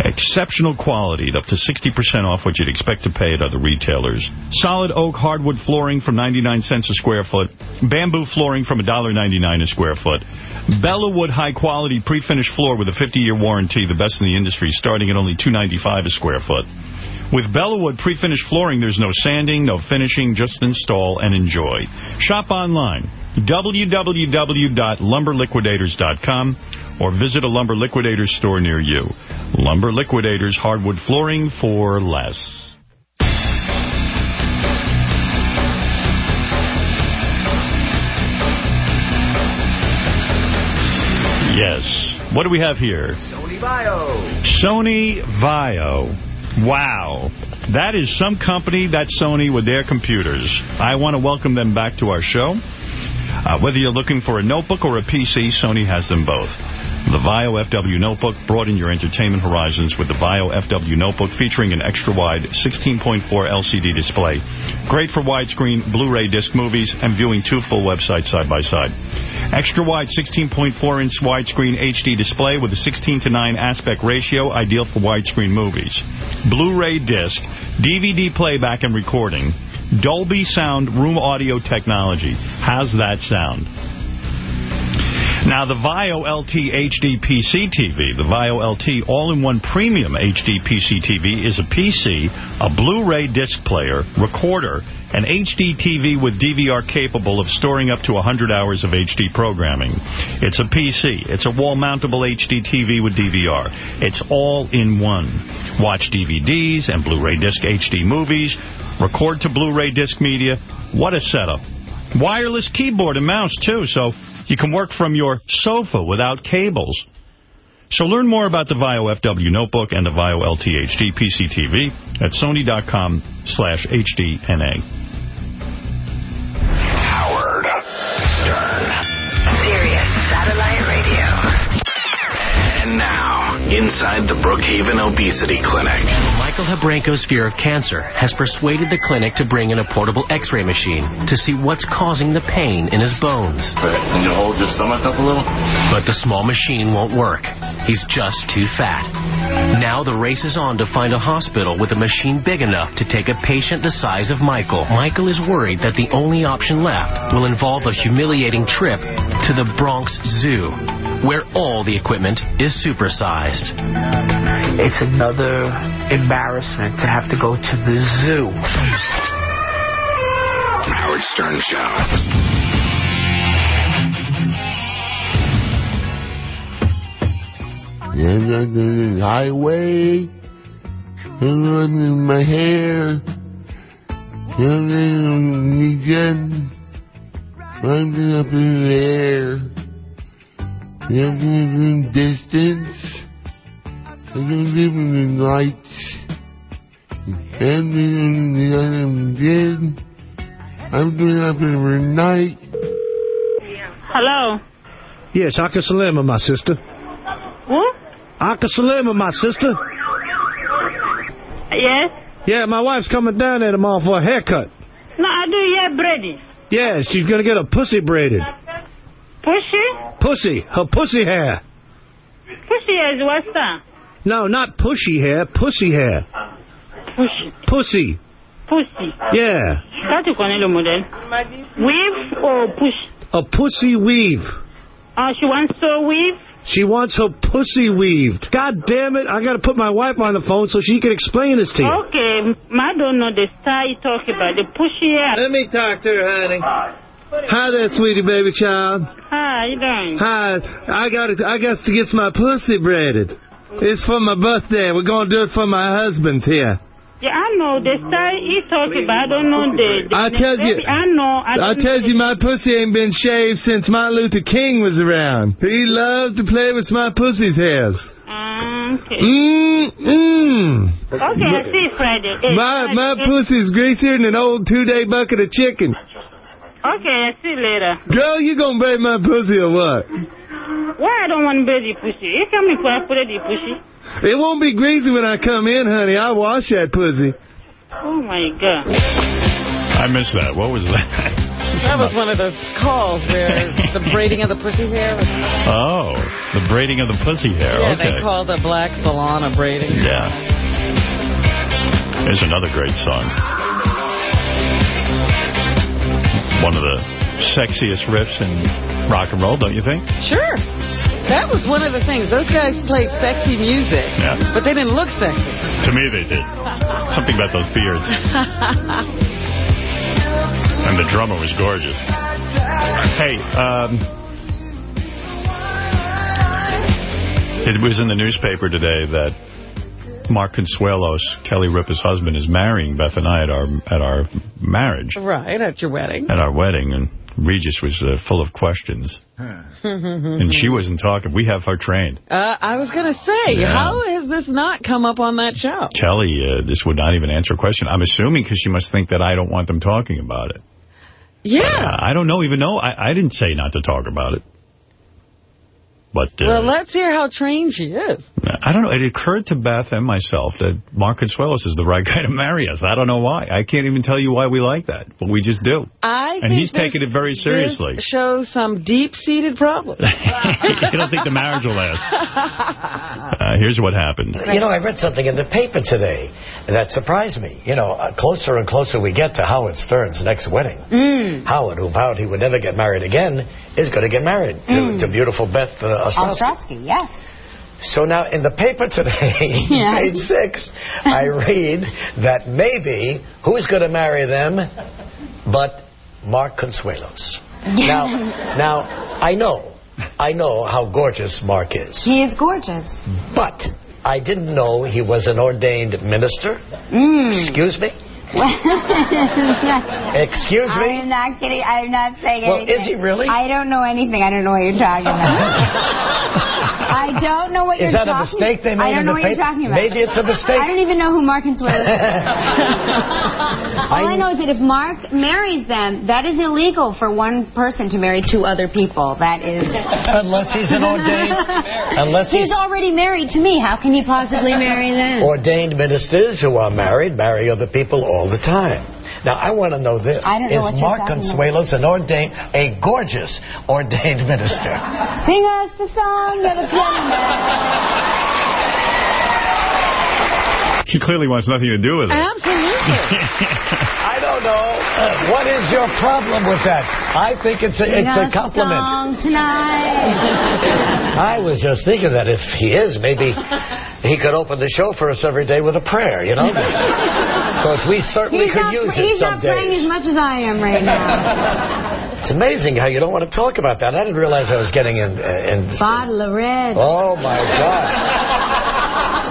Exceptional quality up to 60% off what you'd expect to pay at other retailers. Solid oak hardwood flooring from 99 cents a square foot. Bamboo flooring from $1.99 a square foot. Bellawood high-quality pre-finished floor with a 50-year warranty, the best in the industry, starting at only $2.95 a square foot. With Bellawood pre-finished flooring, there's no sanding, no finishing, just install and enjoy. Shop online, www.lumberliquidators.com, or visit a Lumber Liquidators store near you. Lumber Liquidators hardwood flooring for less. Yes. What do we have here? Sony Bio. Sony VAIO. Wow. That is some company, that's Sony with their computers. I want to welcome them back to our show. Uh, whether you're looking for a notebook or a PC, Sony has them both. The VAIO FW Notebook broaden your entertainment horizons with the VAIO FW Notebook featuring an extra-wide 16.4 LCD display. Great for widescreen Blu-ray disc movies and viewing two full websites side by side. Extra-wide 16.4-inch widescreen HD display with a 16 to 9 aspect ratio, ideal for widescreen movies. Blu-ray disc, DVD playback and recording. Dolby Sound room audio technology. How's that sound? Now, the VAIO LT HD PC TV, the VAIO LT All-in-One Premium HD PC TV is a PC, a Blu-ray disc player, recorder, an HD TV with DVR capable of storing up to 100 hours of HD programming. It's a PC. It's a wall-mountable HD TV with DVR. It's all in one. Watch DVDs and Blu-ray disc HD movies, record to Blu-ray disc media. What a setup. Wireless keyboard and mouse, too, so you can work from your sofa without cables. So learn more about the VAIO FW Notebook and the VAIO LT HD PC TV at sony.com slash HDNA. Inside the Brookhaven Obesity Clinic. Michael Hebranko's fear of cancer has persuaded the clinic to bring in a portable x-ray machine to see what's causing the pain in his bones. Can you hold your stomach up a little? But the small machine won't work. He's just too fat. Now the race is on to find a hospital with a machine big enough to take a patient the size of Michael. Michael is worried that the only option left will involve a humiliating trip to the Bronx Zoo, where all the equipment is supersized. It's another embarrassment to have to go to the zoo. The Howard Stern Show. And I'm on the highway. And in my hair. And I'm the weekend. I'm up in the air. And I'm in distance. And in lights. And I'm dead. I'm doing up every night. Hello. Yes, Aka Salama, my sister. Who? Aka Salama, my sister. Yes. Yeah, my wife's coming down there tomorrow for a haircut. No, I do hair braiding. Yeah, she's going to get her pussy braided. Pussy? Pussy. Her pussy hair. Pushy is what's that? No, not pushy hair. Pussy hair. Pussy. Pussy. Pussy. Yeah. Kati kwa nilo model. Weave or push? A pussy weave. Uh, she wants to weave? She wants her pussy weaved. God damn it. I got to put my wife on the phone so she can explain this to you. Okay, I don't know the style you talk about. The pushy hair. Let me talk to her, honey. Hi there, sweetie baby child. Hi, you doing? Hi. I got I got to get my pussy braided. It's for my birthday. We're going to do it for my husband's here. Yeah, I know the style he talk about. I don't know the... the I tell you, I know. I, I tell know you, my pussy ain't been shaved since Martin Luther King was around. He loved to play with my pussy's hairs. Uh, okay. Mmm, mmm. Okay, I see Friday. Eh, My Friday. my pussy's greasier than an old two-day bucket of chicken. Okay, I see you later. Girl, you gonna braid my pussy or what? Why I don't want to braid the pussy? You come me for I put it the pussy. It won't be greasy when I come in, honey. I'll wash that pussy. Oh, my God. I missed that. What was that? That was one of those calls where the braiding of the pussy hair. Was, Oh, the braiding of the pussy hair. yeah, okay. they call the black salon a braiding. Yeah. Here's another great song. One of the sexiest riffs in rock and roll, don't you think? Sure. That was one of the things. Those guys played sexy music, Yeah. but they didn't look sexy. To me, they did. Something about those beards. And the drummer was gorgeous. Hey, um, it was in the newspaper today that Mark Consuelos, Kelly Ripa's husband, is marrying Beth and I at our at our marriage, right, at your wedding. at our wedding, and Regis was uh, full of questions. And she wasn't talking. We have her trained. Uh, I was going to say, Yeah. how has this not come up on that show? Kelly, uh, this would not even answer a question. I'm assuming because she must think that I don't want them talking about it. Yeah. Uh, I don't know, even though I, I didn't say not to talk about it. But uh, well, let's hear how trained she is. I don't know. It occurred to Beth and myself that Mark Consuelos is the right guy to marry us. I don't know why. I can't even tell you why we like that, but we just do. I And he's this- taking it very seriously. This shows some deep-seated problems. you don't think the marriage will last. Uh, here's what happened. You know, I read something in the paper today that surprised me. You know, uh, closer and closer we get to Howard Stern's next wedding. Mm. Howard, who vowed he would never get married again, is going to get married to, Mm. to beautiful Beth uh, Ostrowski. Ostrowski, yes. So now in the paper today, Yeah. page six, I read that maybe who's going to marry them but Mark Consuelos. Now, now I know, I know how gorgeous Mark is, He is gorgeous. but I didn't know he was an ordained minister. Mm. Excuse me. Excuse me? I'm not kidding. I'm not saying Well, anything. is he really? I don't know anything. I don't know what you're talking about. I don't know what Is you're that a mistake they made I don't in know the what you're talking about. Maybe it's a mistake. I don't even know who Mark Consuelos is. All I know is that if Mark marries them, that is illegal for one person to marry two other people. That is... Unless he's an ordained, unless he's He's already married to me. How can he possibly marry them? ordained ministers who are married marry other people all the time. Now, I want to know this. I don't know Is what Mark talking Consuelos an ordained, a gorgeous ordained minister? Sing us the song that is She clearly wants nothing to do with it. Absolutely. I don't know. Uh, what is your problem with that? I think it's a, Sing it's a us compliment. song tonight. I was just thinking that if he is, maybe he could open the show for us every day with a prayer, you know? Because we certainly He's could not, use it some days. he's not praying as much as I am right now. It's amazing how you don't want to talk about that. I didn't realize I was getting in. Uh, in Bottle of red. oh, my God.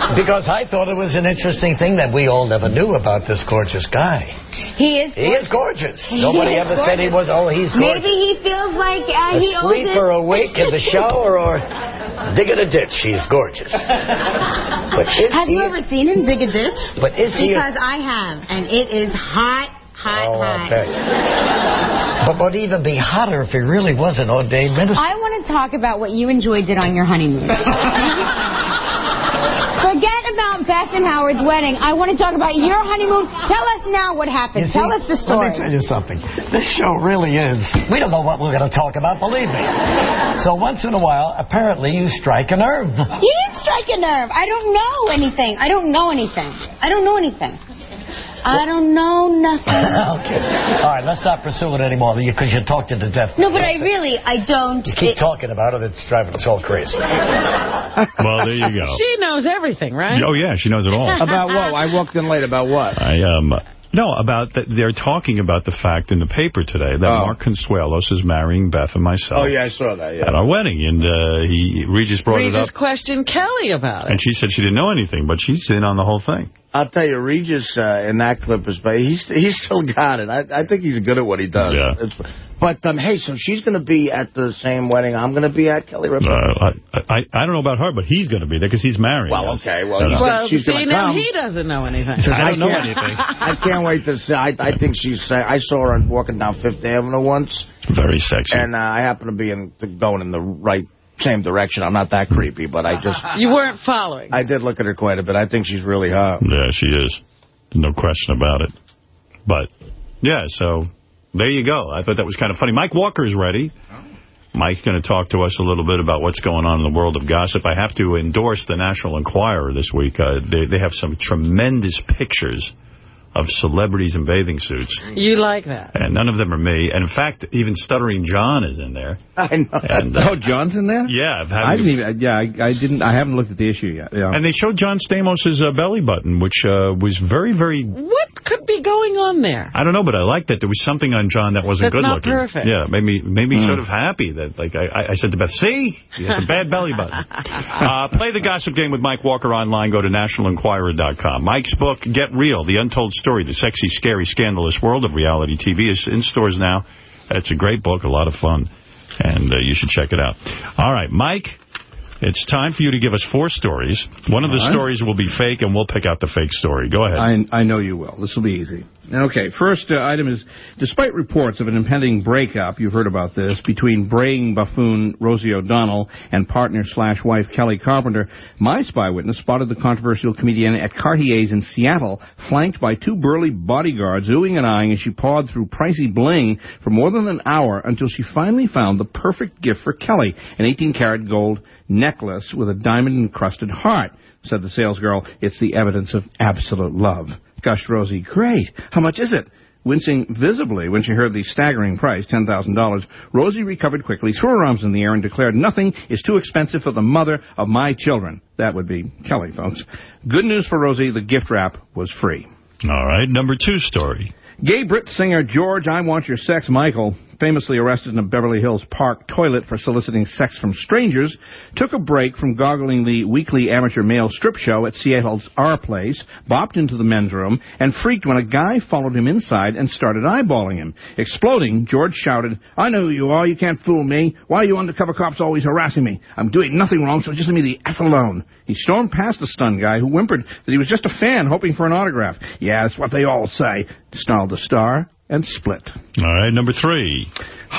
Because I thought it was an interesting thing that we all never knew about this gorgeous guy. He is. He is gorgeous. Nobody is ever said he was, oh, he's gorgeous. Maybe he feels like uh, he owes Asleep or awake in the shower or digging a ditch. He's gorgeous. But is Have you ever seen him dig a ditch? But is he? Because I have, and it is hot, hot, oh, hot. okay. But would even be hotter if he really was an ordained minister. I want to talk about what you and Joy did on your honeymoon. About Beth and Howard's wedding. I want to talk about your honeymoon. Tell us now what happened. See, Tell us the story. Let me tell you something. This show really is. We don't know what we're going to talk about, believe me. So once in a while, apparently you strike a nerve. You didn't strike a nerve. I don't know anything. I don't know anything. I don't know anything. I don't know nothing. okay. All right, let's not pursue it anymore because you talked it to the death. No, but I really, I don't. You keep it- talking about it, it's driving us all crazy. Well, there you go. She knows everything, right? Oh, yeah, she knows it all. About what? I walked in late. About what? I um no about that they're talking about the fact in the paper today that Oh. Mark Consuelos is marrying Beth and myself Oh, yeah, I saw that, yeah. at our wedding, and uh, he Regis brought it up. Regis up, questioned Kelly about it. and she said she didn't know anything, but she's in on the whole thing. I'll tell you, Regis uh, in that clip is, but he's he's still got it. I, I think he's good at what he does. Yeah. It's- but um, hey, so she's going to be at the same wedding I'm going to be at, Kelly Ripa. Uh, I, I I don't know about her, but he's going to be there because he's married. Well, okay, well, You know. he's well, she's see, gonna now come. he doesn't know anything. Says, I don't know can't- anything. I can't wait to see. I, I think she's. Uh, I saw her walking down Fifth Avenue once, Very sexy. and uh, I happen to be in going in the right same direction. I'm not that creepy, but I just You weren't following. I did look at her quite a bit. I think she's really hot. Yeah, she is. No question about it. But, yeah, so there you go. I thought that was kind of funny. Mike Walker's ready. Mike's going to talk to us a little bit about what's going on in the world of gossip. I have to endorse the National Enquirer this week. Uh, they, they have some tremendous pictures of celebrities in bathing suits. You like that. And none of them are me. And in fact, even Stuttering John is in there. I know. And, uh, Oh, John's in there? Yeah, I didn't even. Yeah, I, I didn't. I haven't looked at the issue yet. Yeah. And they showed John Stamos' uh, belly button, which uh, was very, very What could be going on there? I don't know, but I liked that there was something on John that wasn't That's good not looking. perfect. Yeah, made me made me Hmm. sort of happy that like I, I said to Beth, see, he has a bad belly button. Uh, play the gossip game with Mike Walker online. Go to nationalenquirer.com. Mike's book, Get Real: The Untold Story, the sexy, scary, scandalous world of reality TV is in stores now. It's a great book, a lot of fun, and uh, you should check it out. All right, Mike. It's time for you to give us four stories. One of the right. stories will be fake, and we'll pick out the fake story. Go ahead. I, I know you will. This will be easy. Okay, first uh, item is, despite reports of an impending breakup, you've heard about this, between braying buffoon Rosie O'Donnell and partner slash wife Kelli Carpenter, my spy witness spotted the controversial comedian at Cartier's in Seattle, flanked by two burly bodyguards, oohing and eyeing as she pawed through pricey bling for more than an hour until she finally found the perfect gift for Kelly, an 18-karat gold necklace with a diamond-encrusted heart. Said the salesgirl, it's the evidence of absolute love. Gushed Rosie, great. How much is it? Wincing visibly when she heard the staggering price, $10,000, Rosie recovered quickly, threw her arms in the air, and declared, Nothing is too expensive for the mother of my children. That would be Kelly, folks. Good news for Rosie, the gift wrap was free. All right, number two story. Gay Brit singer George I Want Your Sex Michael, famously arrested in a Beverly Hills Park toilet for soliciting sex from strangers, took a break from goggling the weekly amateur male strip show at Seattle's Our Place, bopped into the men's room, and freaked when a guy followed him inside and started eyeballing him. Exploding, George shouted, I know who you are, you can't fool me. Why are you undercover cops always harassing me? I'm doing nothing wrong, so just leave me the F alone. He stormed past the stunned guy, who whimpered that he was just a fan hoping for an autograph. Yeah, that's what they all say, snarled the star, and split. All right, number three.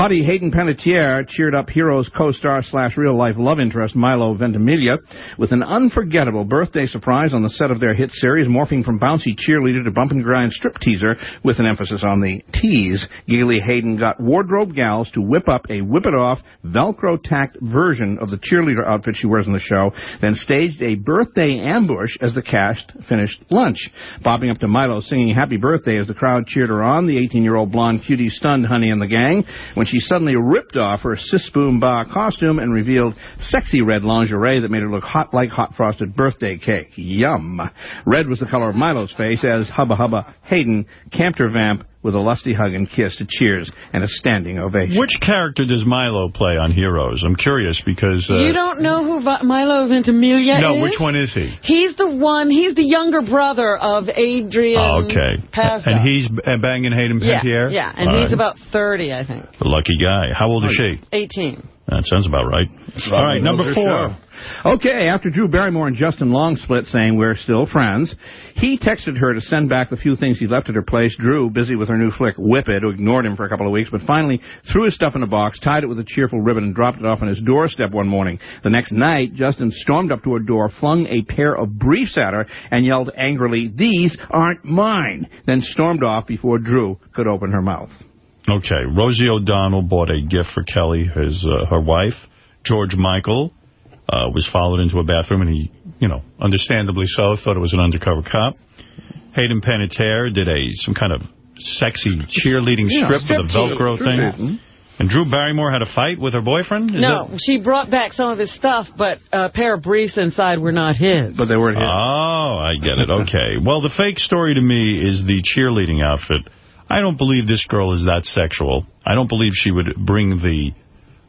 Hottie Hayden Panettiere cheered up Heroes co-star slash real-life love interest Milo Ventimiglia with an unforgettable birthday surprise on the set of their hit series, morphing from bouncy cheerleader to bump and grind strip teaser with an emphasis on the tease. Gaily Hayden got wardrobe gals to whip up a whip-it-off, Velcro-tacked version of the cheerleader outfit she wears in the show, then staged a birthday ambush as the cast finished lunch. Bobbing up to Milo singing happy birthday as the crowd cheered her on, the 18-year-old blonde cutie stunned Honey and the gang when she suddenly ripped off her cis boom bar costume and revealed sexy red lingerie that made her look hot like hot frosted birthday cake. Yum. Red was the color of Milo's face as Hubba Hubba Hayden camped her vamp with a lusty hug and kiss to cheers and a standing ovation. Which character does Milo play on Heroes? I'm curious because... Uh, you don't know who Vi- Milo Ventimiglia No, is? No, which one is he? He's the one, he's the younger brother of Adrian Oh, okay. Pasdar. And he's uh, banging Hayden yeah, Panettiere? yeah, and All he's right. about 30, I think. The lucky guy. How old is she? 18. That sounds about right. All right, number four. Okay, after Drew Barrymore and Justin Long split saying we're still friends, he texted her to send back the few things he left at her place. Drew, busy with her new flick Whip It, who ignored him for a couple of weeks, but finally threw his stuff in a box, tied it with a cheerful ribbon, and dropped it off on his doorstep one morning. The next night, Justin stormed up to her door, flung a pair of briefs at her, and yelled angrily, these aren't mine, then stormed off before Drew could open her mouth. Okay, Rosie O'Donnell bought a gift for Kelly, his uh, her wife. George Michael uh, was followed into a bathroom, and he, you know, understandably so, thought it was an undercover cop. Hayden Panettiere did a some kind of sexy cheerleading Yeah, strip with a. Velcro thing. Striptease. And Drew Barrymore had a fight with her boyfriend? Is No, that- she brought back some of his stuff, but a pair of briefs inside were not his. But they weren't his. Oh, I get it. Okay. well, the fake story to me is the cheerleading outfit. I don't believe this girl is that sexual. I don't believe she would bring the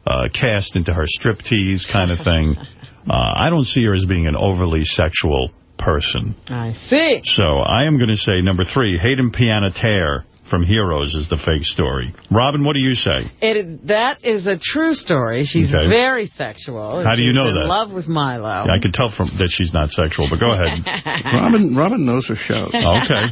uh, cast into her striptease kind of thing. Uh, I don't see her as being an overly sexual person. I see. So I am going to say number three, Hayden Panettiere from Heroes is the fake story. Robin, what do you say? It, that is a true story. She's Okay. very sexual. How do you she's know in that? love with Milo. I can tell from that she's not sexual, but go ahead. Robin Robin knows her shows. Okay.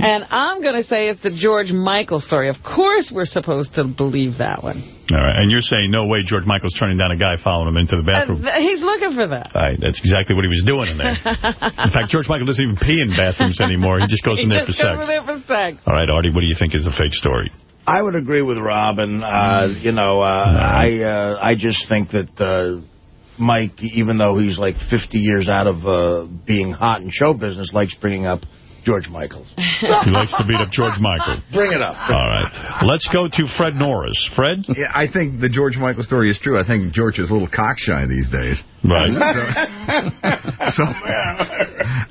and I'm going to say it's the George Michael story. Of course we're supposed to believe that one. All right. And you're saying, no way George Michael's turning down a guy following him into the bathroom. Uh, he's looking for that. All right, that's exactly what he was doing in there. In fact, George Michael doesn't even pee in bathrooms anymore. He just goes in there for just goes sex. in there for sex. All right, Artie, what do you think is the fake story? I would agree with Robin. Uh, you know, uh, I uh, I just think that uh, Mike, even though he's like 50 years out of uh, being hot in show business, likes bringing up George Michael. He likes to beat up George Michael. Bring it up. All right. Let's go to Fred Norris. Fred? Yeah, I think the George Michael story is true. I think George is a little cockshy these days. Right. So,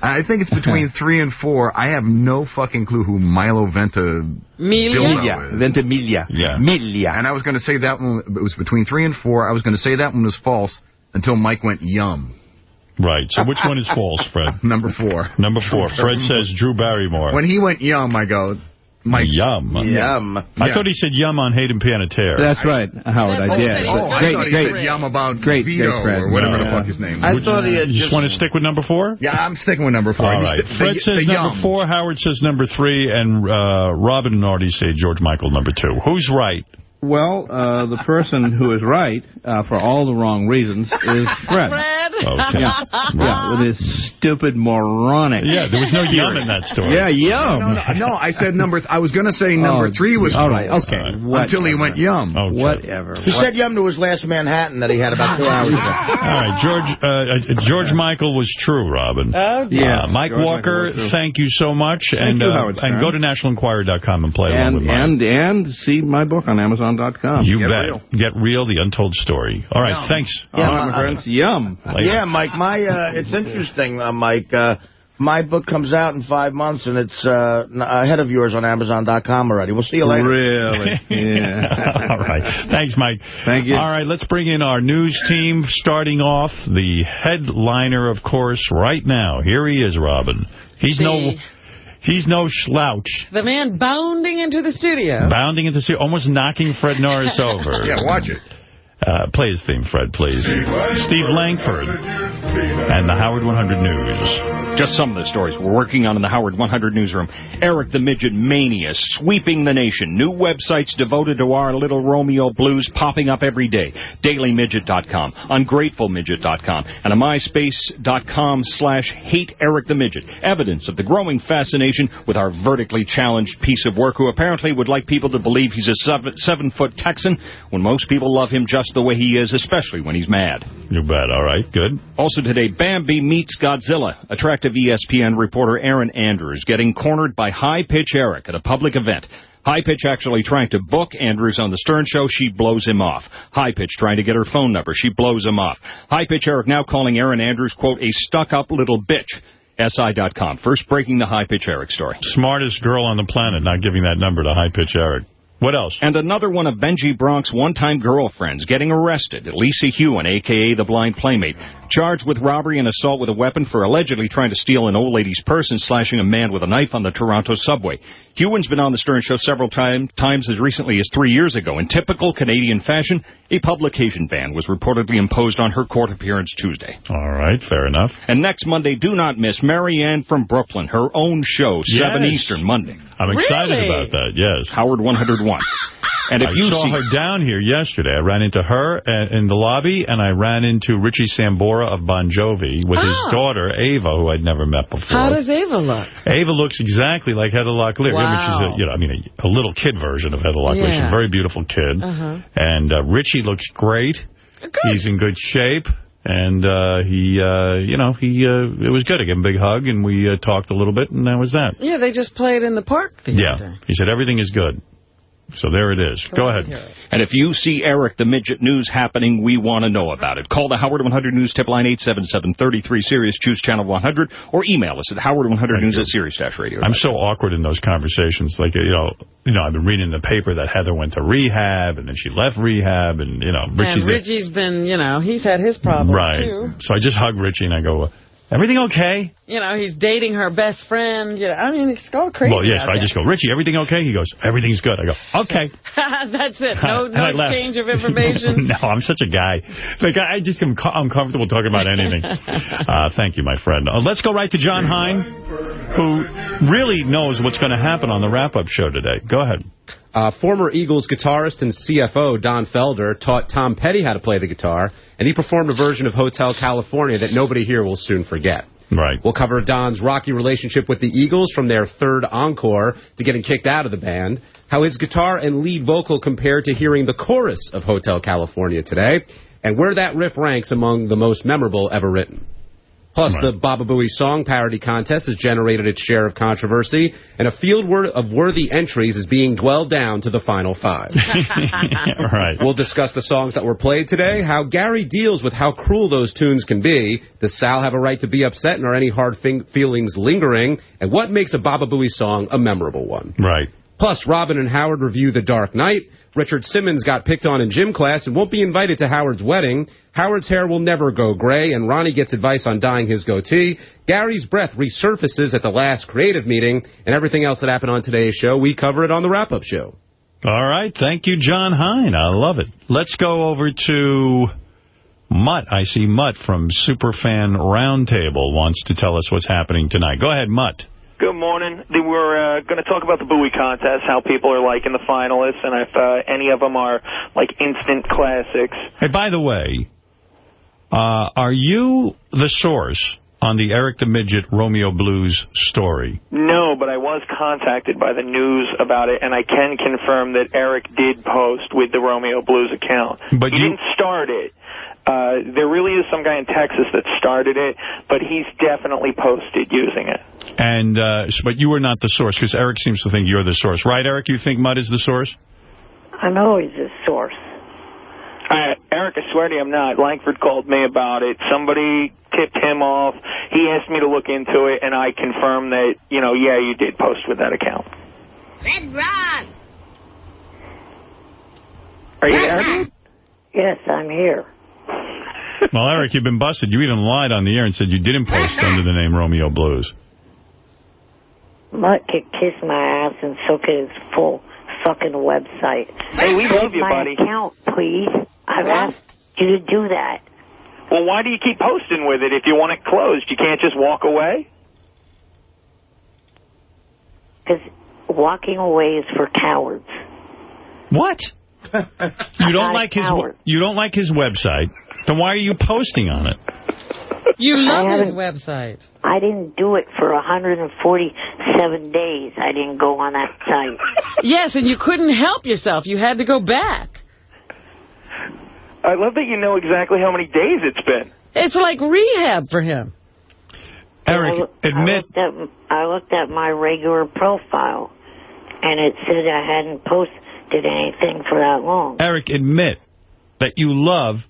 I think it's between three and four. I have no fucking clue who Milo Venta Milia? Ventimiglia. Yeah. Milia. And I was going to say that one, it was between three and four. I was going to say that one was false until Mike went yum. Right. So which one is false, Fred? Number four. Number four. Fred says Drew Barrymore. When he went yum, I go, Mike. Yum. Yum. I Yeah. thought he said yum on Hayden Panettiere. That's right, Howard. I did. Oh, I great, thought he great. said yum about Great, Vito great, Fred. or whatever the Yeah. fuck his name I was. thought he had you just just... want to stick with number four? Yeah, I'm sticking with number four. All Just right. Fred the- says the number yum. four. Howard says number three. And uh, Robin and Artie say George Michael number two. Who's right? Well, uh, the person who is right, uh, for all the wrong reasons, is Fred. Fred? Okay. Yeah, yeah, with his stupid moronic. Yeah, there was no yum in that story. Yeah, yum. No, no, no, I said number. Th I was going to say number Oh, three was all right, false. okay, Until he went yum. Okay. Whatever. He said yum to his last Manhattan that he had about two hours ago. All right, George uh, uh, George Michael was true, Robin. Oh, dear. Yeah, Uh, Mike George Walker, Michael was true. thank you so much. and you, uh, and go to nationalenquirer.com and play along with And, mine. and, and see my book on Amazon.com. you Get bet. real. Get real, the untold story. All right, thanks. All right, my friends. Yum. Yeah, Mike, my uh, it's interesting, uh, Mike. Uh, my book comes out in five months, and it's uh, ahead of yours on Amazon.com already. We'll see you later. Really? Yeah. All right. Thanks, Mike. Thank you. All right, let's bring in our news team. Starting off, the headliner, of course, right now. Here he is, Robin. He's no The- he's no slouch. The man bounding into the studio. Bounding into the studio, almost knocking Fred Norris over. Yeah, watch it. Uh, play his theme, Fred, please. Steve Langford and the Howard 100 News. Just some of the stories we're working on in the Howard 100 newsroom. Eric the Midget Mania sweeping the nation. New websites devoted to our little Romeo blues popping up every day. DailyMidget.com, UngratefulMidget.com, and a MySpace.com slash hate Eric the Midget. Evidence of the growing fascination with our vertically challenged piece of work who apparently would like people to believe he's a seven, seven-foot Texan when most people love him just the way he is, especially when he's mad. You bet. All right, good. Also today, Bambi meets Godzilla. Attractive E ESPN reporter Erin Andrews getting cornered by High Pitch Eric at a public event. High Pitch actually trying to book Andrews on the Stern Show. She blows him off. High Pitch trying to get her phone number. She blows him off. High Pitch Eric now calling Erin Andrews, quote, a stuck-up little bitch. SI.com. First breaking the High Pitch Eric story. Smartest girl on the planet not giving that number to High Pitch Eric. What else? And another one of Benji Bronk's one-time girlfriends getting arrested. Lisa Hewen, a.k.a. the Blind Playmate, charged with robbery and assault with a weapon for allegedly trying to steal an old lady's purse and slashing a man with a knife on the Toronto subway. Hewen's been on the Stern Show several time, times as recently as three years ago. In typical Canadian fashion, a publication ban was reportedly imposed on her court appearance Tuesday. All right, fair enough. And next Monday, do not miss Marianne from Brooklyn, her own show, 7 Yes. Eastern, Monday. I'm excited Really? about that, yes. Howard 101. And if I you saw see... her down here yesterday. I ran into her uh, in the lobby, and I ran into Richie Sambora of Bon Jovi with his Oh. daughter, Ava, who I'd never met before. How does Ava look? Ava looks exactly like Heather Locklear. I mean, she's Wow. a, you know, I mean, a, a little kid version of Heather Locklear. She's a very beautiful kid. Uh-huh. And uh, Richie looks great. He's in good shape. And uh, he, uh, you know, he uh, it was good. I gave him a big hug, and we uh, talked a little bit, and that was that. Yeah, they just played in the park theater. Yeah. He said everything is good. So there it is. Go ahead. And if you see Eric the Midget news happening, we want to know about it. Call the Howard 100 News tip line 877-33 Sirius, choose channel 100, or email us at howard100news at sirius-radio. I'm so awkward in those conversations. Like, you know, you know, I've been reading in the paper that Heather went to rehab, and then she left rehab, and, you know, Richie's and. Richie's been, you know, he's had his problems, Right. too. So I just hug Richie, and I go, everything okay? You know, he's dating her best friend. You know, I mean, it's all crazy. well, yes, I just go, Richie, everything okay? He goes, everything's good. I go, okay. That's it. No, no exchange of information. no, I'm such a guy. Like, I just am co- I'm comfortable talking about anything. uh, thank you, my friend. Uh, let's go right to John Hein, who really knows what's going to happen on the wrap-up show today. Go ahead. Uh, former Eagles guitarist and CFO Don Felder taught Tom Petty how to play the guitar, and he performed a version of Hotel California that nobody here will soon forget. Right. We'll cover Don's rocky relationship with the Eagles from their third encore to getting kicked out of the band, how his guitar and lead vocal compare to hearing the chorus of Hotel California today, and where that riff ranks among the most memorable ever written. Plus, the Baba Booey Song Parody Contest has generated its share of controversy, and a field of worthy entries is being dwelled down to the final five. right. We'll discuss the songs that were played today, how Gary deals with how cruel those tunes can be, does Sal have a right to be upset, and are any hard feelings lingering, and what makes a Baba Booey song a memorable one. Right. Plus, Robin and Howard review The Dark Knight. Richard Simmons got picked on in gym class and won't be invited to Howard's wedding. Howard's hair will never go gray, and Ronnie gets advice on dyeing his goatee. Gary's breath resurfaces at the last creative meeting, and everything else that happened on today's show, we cover it on the wrap-up show. All right. Thank you, John Hein. I love it. Let's go over to Mutt. I see Mutt from Superfan Roundtable wants to tell us what's happening tonight. Go ahead, Mutt. Good morning. We're uh, going to talk about the Booey contest, how people are liking the finalists, and if uh, any of them are like instant classics. Hey, by the way, uh, are you the source on the Eric the Midget Romeo Blues story? No, but I was contacted by the news about it, and I can confirm that Eric did post with the Romeo Blues account. But he you- didn't start it. Uh, there really is some guy in Texas that started it, but he's definitely posted using it. And uh, But you were not the source, because Eric seems to think you're the source. Right, Eric? You think Mutt is the source? I'm always the source. I, Eric, I swear to you, I'm not. Langford called me about it. Somebody tipped him off. He asked me to look into it, and I confirmed that, you know, yeah, you did post with that account. Red Ron. Are you there? Yes, I'm here. Well, Eric, you've been busted. You even lied on the air and said you didn't post under the name Romeo Blues. Mutt could kiss my ass and so could his full fucking website. Hey, we love Close you, my buddy. account, please. I've What? asked you to do that. Well, why do you keep posting with it if you want it closed? You can't just walk away? Because walking away is for cowards. What? You don't like his you don't like his website. Then why are you posting on it? You love his website. I didn't do it for 147 days. I didn't go on that site. Yes, and you couldn't help yourself. You had to go back. I love that you know exactly how many days it's been. It's like rehab for him. Eric, admit. I looked, at, I looked at my regular profile, and it said I hadn't posted anything for that long. Eric, admit that you love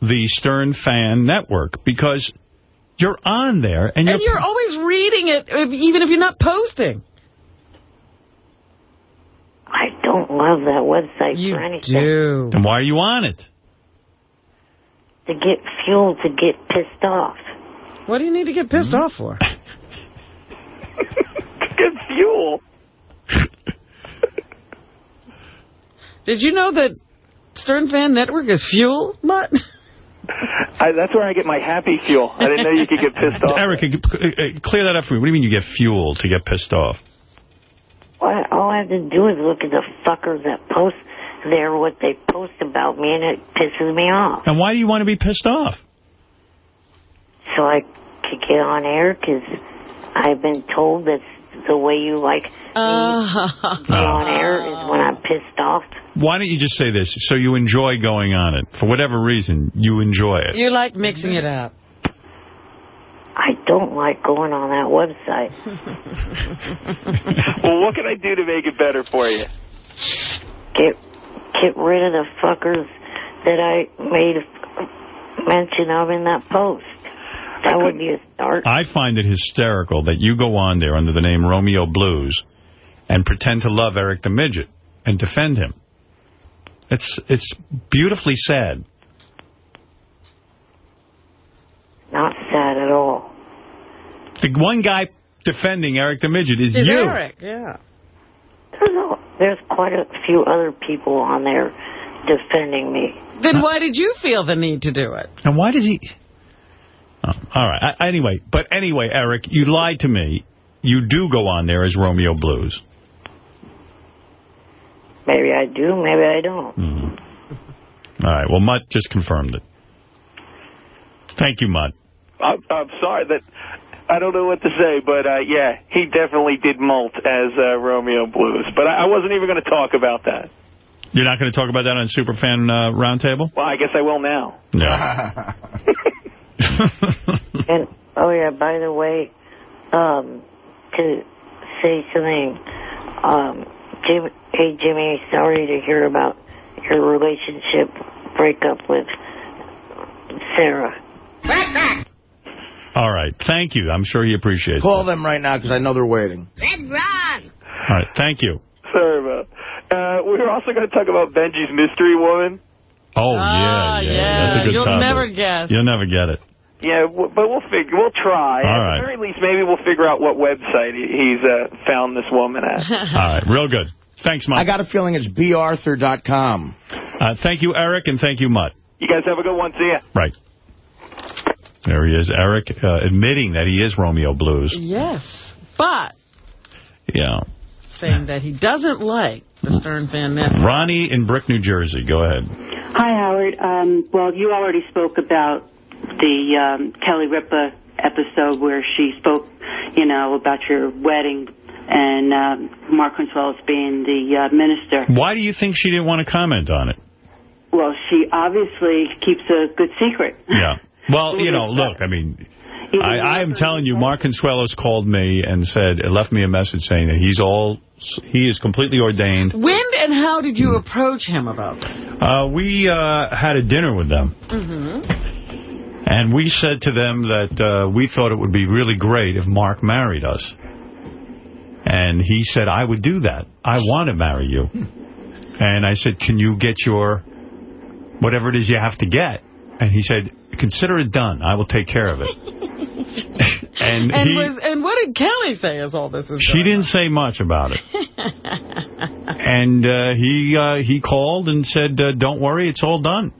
the Stern Fan Network because you're on there and you're... And you're always reading it, if- even if you're not posting. I don't love that website for anything. Do. Then why are you on it? to get fuel to get pissed off. What do you need to get pissed hmm? off for? Get fuel. Did you know that Stern Fan Network is fuel, Mutt? I, that's where I get my happy fuel. I didn't know you could get pissed off. Eric, uh, uh, clear that up for me. What do you mean you get fuel to get pissed off? All I- all I have to do is look at the fuckers that post there what they post about me, and it pisses me off. And why do you want to be pissed off? So I could get on air because I've been told that's the way you like me Uh, to on air is when I'm pissed off. Why don't you just say this? So you enjoy going on it. For whatever reason, you enjoy it. you like mixing it up. I don't like going on that website. well, what can I do to make it better for you? Get get rid of the fuckers that I made mention of in that post. That would be a start. I find it hysterical that you go on there under the name Romeo Blues and pretend to love Eric the Midget and defend him. It's it's beautifully sad. Not sad at all. The one guy defending Eric the Midget is Is you. Eric, yeah. There's, a, there's quite a few other people on there defending me. Then why did you feel the need to do it? And why does he... Oh, all right. I, anyway, but anyway, Eric, you lied to me. You do go on there as Romeo Blues. Maybe I do, maybe I don't. All right. Well, Mutt just confirmed it. Thank you, Mutt. I'm, I'm sorry that I don't know what to say, but uh, yeah, he definitely did molt as uh, Romeo Blues. But I, I wasn't even going to talk about that. You're not going to talk about that on Superfan uh, Roundtable? Well, I guess I will now. No. And oh yeah, by the way, um, to say something, um, Jim, hey Jimmy, sorry to hear about your relationship breakup with Sarah. All right. Thank you. I'm sure he appreciates Call it. them right now because I know they're waiting. Red Ron. All right. Thank you. Sorry about. Uh, we were also going to talk about Benji's mystery woman. Oh, Ah, yeah, yeah. yeah. That's a good You'll topic. never guess. You'll never get it. Yeah, but we'll figure. We'll try. All At the very least, maybe we'll figure out what website he's uh, found this woman at. All right. Real good. Thanks, Mutt. I got a feeling it's barthur.com. Uh, thank you, Eric, and thank you, Mutt. You guys have a good one. See ya. Right. There he is, Eric, uh, admitting that he is Romeo Blues. Yes, but Yeah. saying that he doesn't like the Stern Fan Network. Ronnie in Brick, New Jersey. Go ahead. Hi, Howard. Um, well, you already spoke about the um, Kelly Ripa episode where she spoke, you know, about your wedding and um, Mark Consuelos being the uh, minister. Why do you think she didn't want to comment on it? Well, she obviously keeps a good secret. Yeah. Well, you know, look, I mean, I, I am telling you, Mark Consuelos called me and said, left me a message saying that he's all, he is completely ordained. When and how did you approach him about this? Uh, we uh, had a dinner with them, Mm-hmm. and we said to them that uh, we thought it would be really great if Mark married us. And he said, I would do that. I want to marry you. And I said, can you get your, whatever it is you have to get? And he said, consider it done. I will take care of it. and And he, was and what did Kelly say as all this was she going didn't say much about it. and uh, he uh, he called and said, uh, don't worry, it's all done.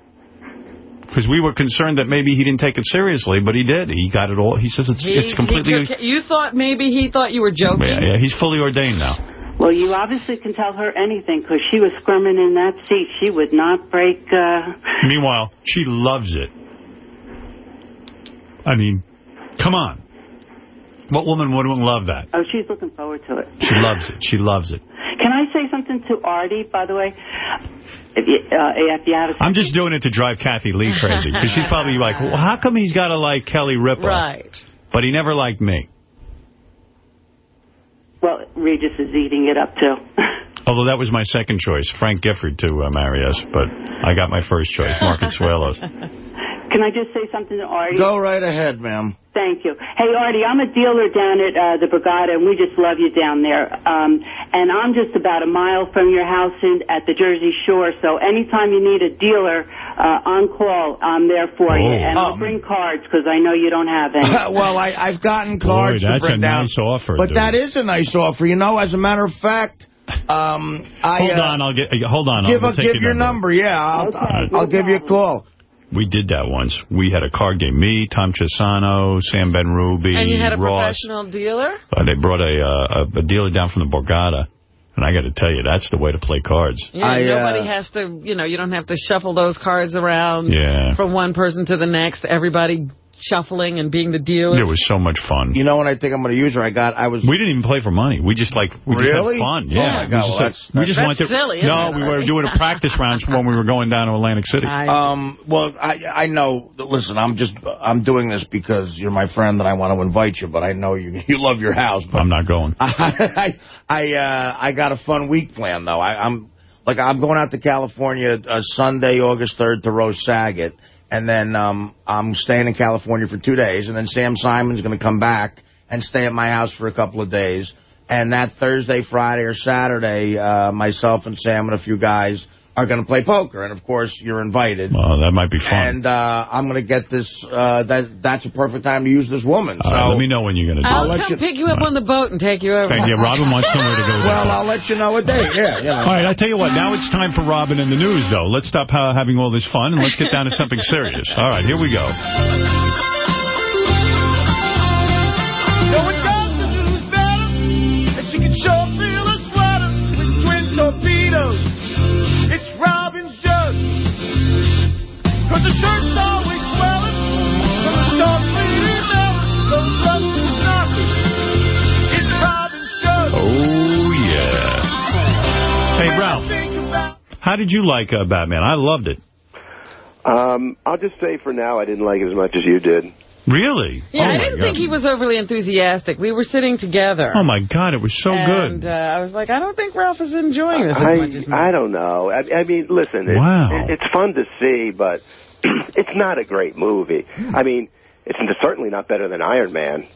Because we were concerned that maybe he didn't take it seriously, but he did. He got it all. He says it's He- it's completely... he took- you thought maybe he thought you were joking? yeah, yeah, he's fully ordained now. Well, you obviously can tell her anything because she was squirming in that seat. She would not break. Uh, Meanwhile, she loves it. I mean, come on. What woman wouldn't love that? oh, she's looking forward to it. She loves it. She loves it. Can I say something to Artie, by the way? If you, uh, if you have a I'm just doing it to drive Kathie Lee crazy. Because she's probably like, well, how come he's got to like Kelly Ripa? Right. But he never liked me. Well, Regis is eating it up, too. Although that was my second choice, Frank Gifford to uh, marry us. But I got my first choice, Mark Consuelos. Can I just say something to Artie? Go right ahead, ma'am. Thank you. Hey, Artie, I'm a dealer down at uh, the Borgata, and we just love you down there. Um, and I'm just about a mile from your house in, at the Jersey Shore, so anytime you need a dealer uh, on call, I'm there for you. Oh. And I'll Um, bring cards because I know you don't have any. well, I, I've gotten cards Boy, to that's a nice offer, But dude. that is a nice offer. You know, as a matter of fact, um, I... Hold uh, on, I'll get. Hold on, Give, I'll a, take give your number. Yeah, I'll, I'll, I'll give you a call. We did that once. We had a card game. Me, Tom Chiusano, Sam Ben Ruby, And you had a Ross. professional dealer? Uh, they brought a, uh, a a dealer down from the Borgata. And I got to tell you, that's the way to play cards. Yeah, I, uh, nobody has to, you know, you don't have to shuffle those cards around Yeah. from one person to the next. Everybody shuffling and being the dealer. It was so much fun. You know what I think I'm going to use her? I got, I was... We didn't even play for money. We just like we just had fun. Oh, Yeah, my We just, well, had- that's- we just that's wanted to. silly, isn't no, it? we were doing a practice rounds when we were going down to Atlantic City. Um, well, I I know. Listen, I'm just I'm doing this because you're my friend and I want to invite you. But I know you you love your house. But I'm not going. I I uh, I got a fun week plan, though. I, I'm like I'm going out to California uh, Sunday, August 3rd to Rose Saget, and then um I'm staying in California for two days, and then Sam Simon's going to come back and stay at my house for a couple of days. And that Thursday, Friday, or Saturday, uh, myself and Sam and a few guys are going to play poker. And, of course, you're invited. Oh, that might be fun. And uh, I'm going to get this, uh, that that's a perfect time to use this woman. So right, let me know when you're going to do I'll it. come pick you up on the boat and take you over. Thank you. Robin wants somewhere to go. Well, I'll let you know a date. Yeah, you know. All right, I tell you what. Now it's time for Robin and the news, though. Let's stop uh, having all this fun and let's get down to something serious. All right, here we go. Cause the shirt's always swelling from the sharp bleeding out those Russian knockers. It's Robin's judge. Oh, yeah. Hey, Ralph, how did you like uh, Batman? I loved it. Um, I'll just say for now, I didn't like it as much as you did. Really? Yeah, oh I didn't God. think he was overly enthusiastic. We were sitting together. Oh, my God, it was so and, good. uh, I was like, I don't think Ralph is enjoying this as much as me. I, I don't know. I, I mean, listen, it's, Wow. it, it's fun to see, but it's not a great movie. Hmm. I mean, it's certainly not better than Iron Man.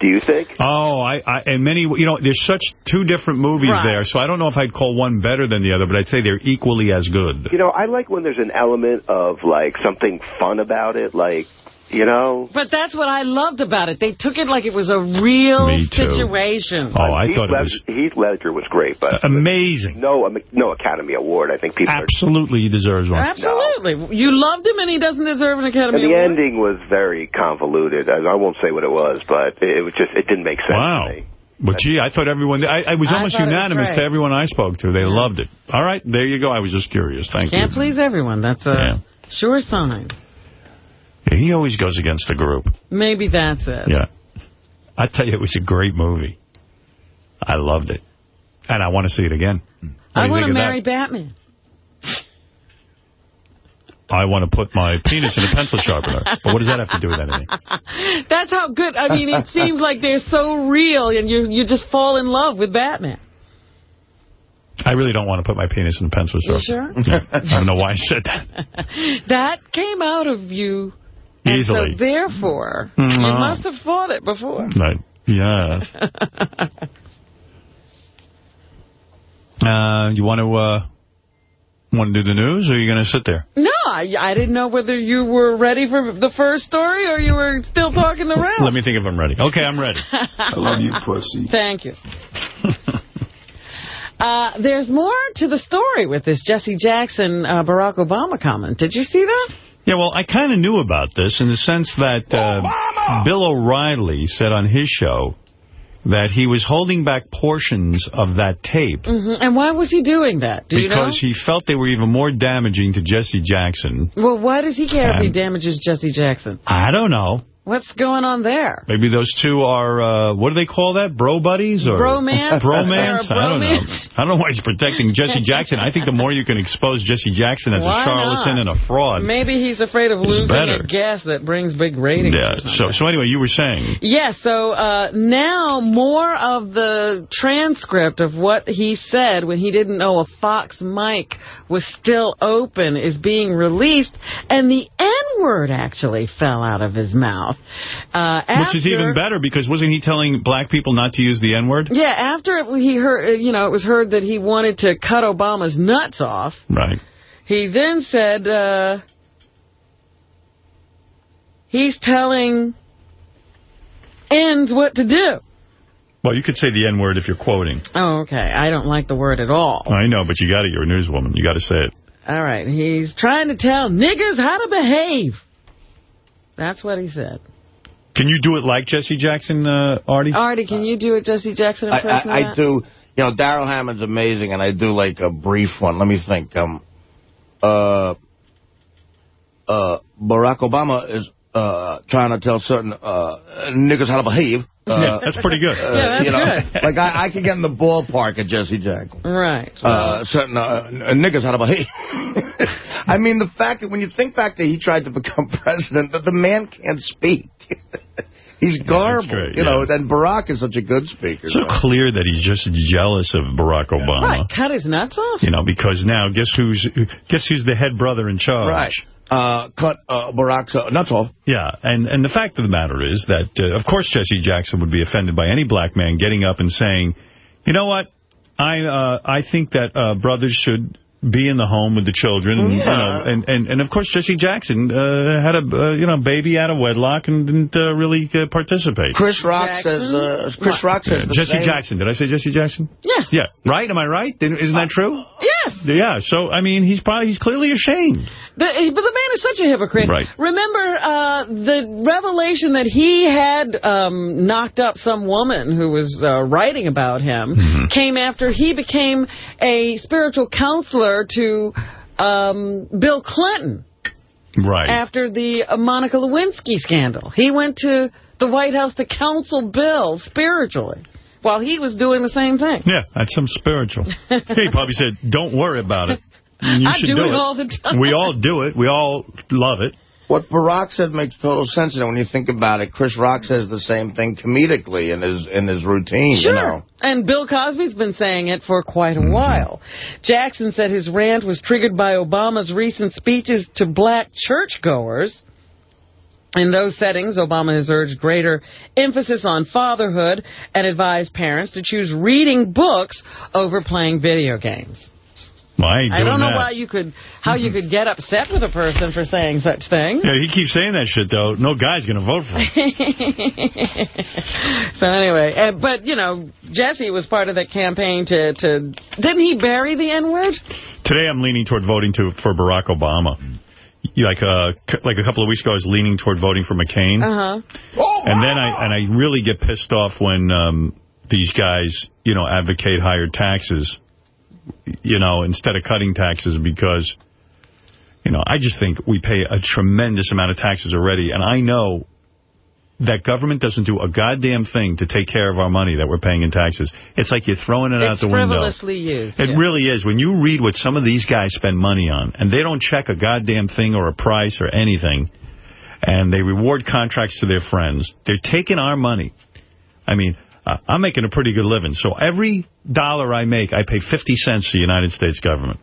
Do you think? Oh, I, I and many, you know, there's such two different movies Right. there, so I don't know if I'd call one better than the other, but I'd say they're equally as good. You know, I like when there's an element of, like, something fun about it, like, you know... But that's what I loved about it. They took it like it was a real situation. Oh, I Heath thought it Led- was Heath Ledger was great, but... amazing. No, no Academy Award. I think people are... Absolutely, he deserves one. Absolutely. You loved him and he doesn't deserve an Academy And the Award? ending was very convoluted. I, I won't say what it was, but it, it was just it didn't make sense Wow. to me. But gee, I thought everyone, I, I was almost thought it was unanimous to everyone I spoke to. They loved it. All right, there you go. I was just curious. Thank Can't you. please everyone. That's a Yeah. sure sign. He always goes against the group. Maybe that's it. Yeah. I tell you, it was a great movie. I loved it. And I want to see it again. What I want to marry Batman. I want to put my penis in a pencil sharpener. But what does that have to do with anything? That's how good. I mean, it seems like they're so real, and you you just fall in love with Batman. I really don't want to put my penis in a pencil You sharpener. sure? Yeah. I don't know why I said that. that came out of you, and so therefore, Mm, you no. must have thought it before. Right. Yeah. Uh, you want to uh, want to do the news, or are you going to sit there? No, I, I didn't know whether you were ready for the first story or you were still talking the Ralph. Let me think if I'm ready. Okay, I'm ready. I love you, pussy. Thank you. uh, there's more to the story with this Jesse Jackson, uh, Barack Obama comment. Did you see that? Yeah, well, I kind of knew about this in the sense that uh, Bill O'Reilly said on his show that he was holding back portions of that tape hmm And why was he doing that? Do you know? because he felt they were even more damaging to Jesse Jackson. Well, why does he care if he damages Jesse Jackson? I don't know. What's going on there? Maybe those two are, uh, what do they call that? Bro buddies? or Bromance? Bromance? I don't know. I don't know why he's protecting Jesse Jackson. I think the more you can expose Jesse Jackson as Why a charlatan not? and a fraud. Maybe he's afraid of losing better. a guest that brings big ratings. Yeah, so, so anyway, you were saying. Yeah, so uh, now more of the transcript of what he said when he didn't know a Fox mic was still open is being released. And the N-word actually fell out of his mouth. Uh, Which is even better, because wasn't he telling black people not to use the N-word? Yeah, after it, he heard, uh, you know, it was heard that he wanted to cut Obama's nuts off. Right. He then said uh, he's telling ends what to do. Well, you could say the N-word if you're quoting. Oh, okay. I don't like the word at all. I know, but you got to. You're a newswoman. You got to say it. All right. He's trying to tell niggas how to behave. That's what he said. Can you do it like Jesse Jackson, uh, Artie? Artie, can you do a Jesse Jackson I, impression I, of I do. You know, Darrell Hammond's amazing, and I do like a brief one. Let me think. Um, uh, uh, Barack Obama is uh, trying to tell certain uh, niggas how to behave. Uh, Yeah, that's pretty good. uh, Yeah, that's you know, good. Like, I, I can get in the ballpark of Jesse Jackson. Right. Uh, certain uh, n- niggas how to behave. I mean, the fact that when you think back that he tried to become president, that the man can't speak. He's garbled, great, you know, yeah. and Barack is such a good speaker. So clear that he's just jealous of Barack Obama. Right, cut his nuts off? You know, because now guess who's guess who's the head brother in charge? Right. Uh, cut uh, Barack's uh, nuts off. Yeah, and, and the fact of the matter is that, uh, of course, Jesse Jackson would be offended by any black man getting up and saying, you know what, I uh, I think that uh, brothers should be in the home with the children. And, you Yeah. know, and, and, and, of course, Jesse Jackson uh, had a uh, you know baby out of wedlock and didn't uh, really uh, participate. Chris Rock says. Uh, Chris Rock says Yeah, Jesse same. Jackson. Did I say Jesse Jackson? Yes. Yeah. Right? Am I right? Isn't that true? Yes. Yeah. So, I mean, he's probably he's clearly ashamed. The, but the man is such a hypocrite. Right. Remember uh, the revelation that he had um, knocked up some woman who was uh, writing about him Mm-hmm. came after he became a spiritual counselor to um, Bill Clinton Right. after the uh, Monica Lewinsky scandal. He went to the White House to counsel Bill spiritually while he was doing the same thing. Yeah, that's some spiritual. he probably said, don't worry about it. You I should do do it all the time. We all do it. We all love it. What Barack said makes total sense. And when you think about it, Chris Rock says the same thing comedically in his in his routine. Sure. You know. And Bill Cosby's been saying it for quite a while. Jackson said his rant was triggered by Obama's recent speeches to black churchgoers. In those settings, Obama has urged greater emphasis on fatherhood and advised parents to choose reading books over playing video games. Well, I I don't know that. why you could, how you could get upset with a person for saying such things. Yeah, he keeps saying that shit, though. No guy's going to vote for him. so anyway, uh, but you know, Jesse was part of that campaign to to didn't he bury the N word? Today I'm leaning toward voting to for Barack Obama. Like uh, like a couple of weeks ago, I was leaning toward voting for McCain. Uh huh. And then I and I really get pissed off when um, these guys, you know, advocate higher taxes, you know, instead of cutting taxes because, you know, I just think we pay a tremendous amount of taxes already. And I know that government doesn't do a goddamn thing to take care of our money that we're paying in taxes. It's like you're throwing it out the window. It's frivolously used. It yeah. really is. When you read what some of these guys spend money on, and they don't check a goddamn thing or a price or anything, and they reward contracts to their friends, they're taking our money. I mean, uh, I'm making a pretty good living. So every dollar I make, I pay 50 cents to the United States government.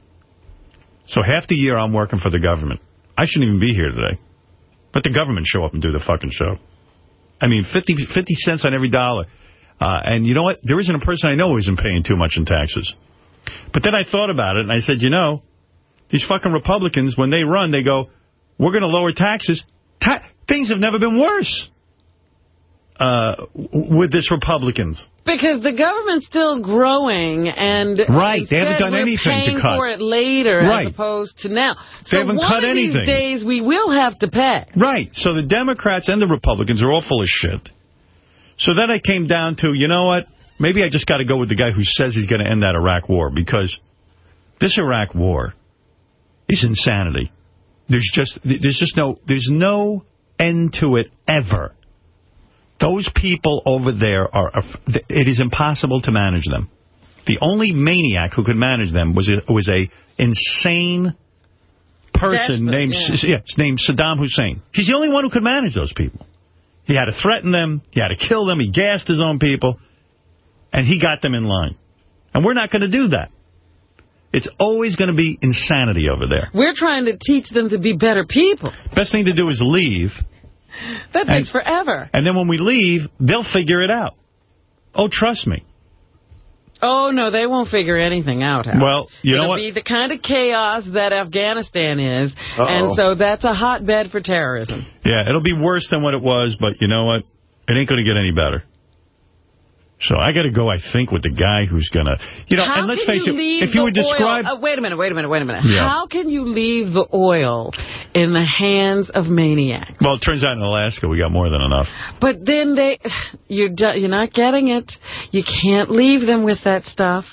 So half the year I'm working for the government. I shouldn't even be here today. But the government show up and do the fucking show. I mean, 50, 50 cents on every dollar. Uh, and you know what? There isn't a person I know who isn't paying too much in taxes. But then I thought about it, and I said, you know, these fucking Republicans, when they run, they go, we're going to lower taxes. Ta things have never been worse uh, with this Republicans. Because the government's still growing, and Right, they haven't done anything to paying cut. for it later Right. as opposed to now. They so haven't one cut of anything. these days we will have to pay. Right. So the Democrats and the Republicans are all full of shit. So then I came down to, you know what? Maybe I just got to go with the guy who says he's going to end that Iraq war because this Iraq war is insanity. There's just there's just no there's no end to it ever. Those people over there are it is impossible to manage them. The only maniac who could manage them was a, was a insane person Desperate, named yeah. yeah, named Saddam Hussein. He's the only one who could manage those people. He had to threaten them. He had to kill them. He gassed his own people. And he got them in line. And we're not going to do that. It's always going to be insanity over there. We're trying to teach them to be better people. Best thing to do is leave. That takes forever. And then when we leave, they'll figure it out. Oh, trust me. Oh, no, they won't figure anything out. Hal. Well, you It'll know what? be the kind of chaos that Afghanistan is, Uh-oh. and so that's a hotbed for terrorism. Yeah, it'll be worse than what it was, but you know what? It ain't going to get any better. So I got to go, I think, with the guy who's going to... You know, How and let's face it, if you would describe... Oil, uh, wait a minute, wait a minute, wait a minute. Yeah. How can you leave the oil in the hands of maniacs? Well, it turns out in Alaska we got more than enough. But then they, you're you're not getting it. You can't leave them with that stuff.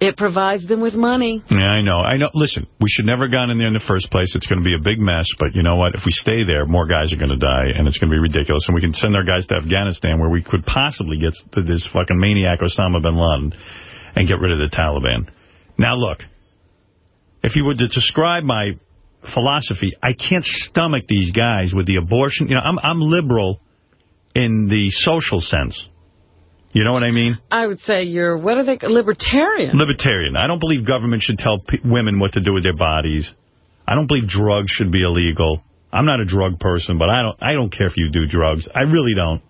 It provides them with money. Yeah, I know. I know. Listen, we should never have gone in there in the first place. It's going to be a big mess. But you know what? If we stay there, more guys are going to die, and it's going to be ridiculous. And we can send our guys to Afghanistan, where we could possibly get to this fucking maniac Osama bin Laden and get rid of the Taliban. Now, look, if you were to describe my philosophy, I can't stomach these guys with the abortion. You know, I'm I'm liberal in the social sense. You know what I mean? I would say you're, what are they, libertarian. Libertarian. I don't believe government should tell p women what to do with their bodies. I don't believe drugs should be illegal. I'm not a drug person, but I don't I don't care if you do drugs. I really don't.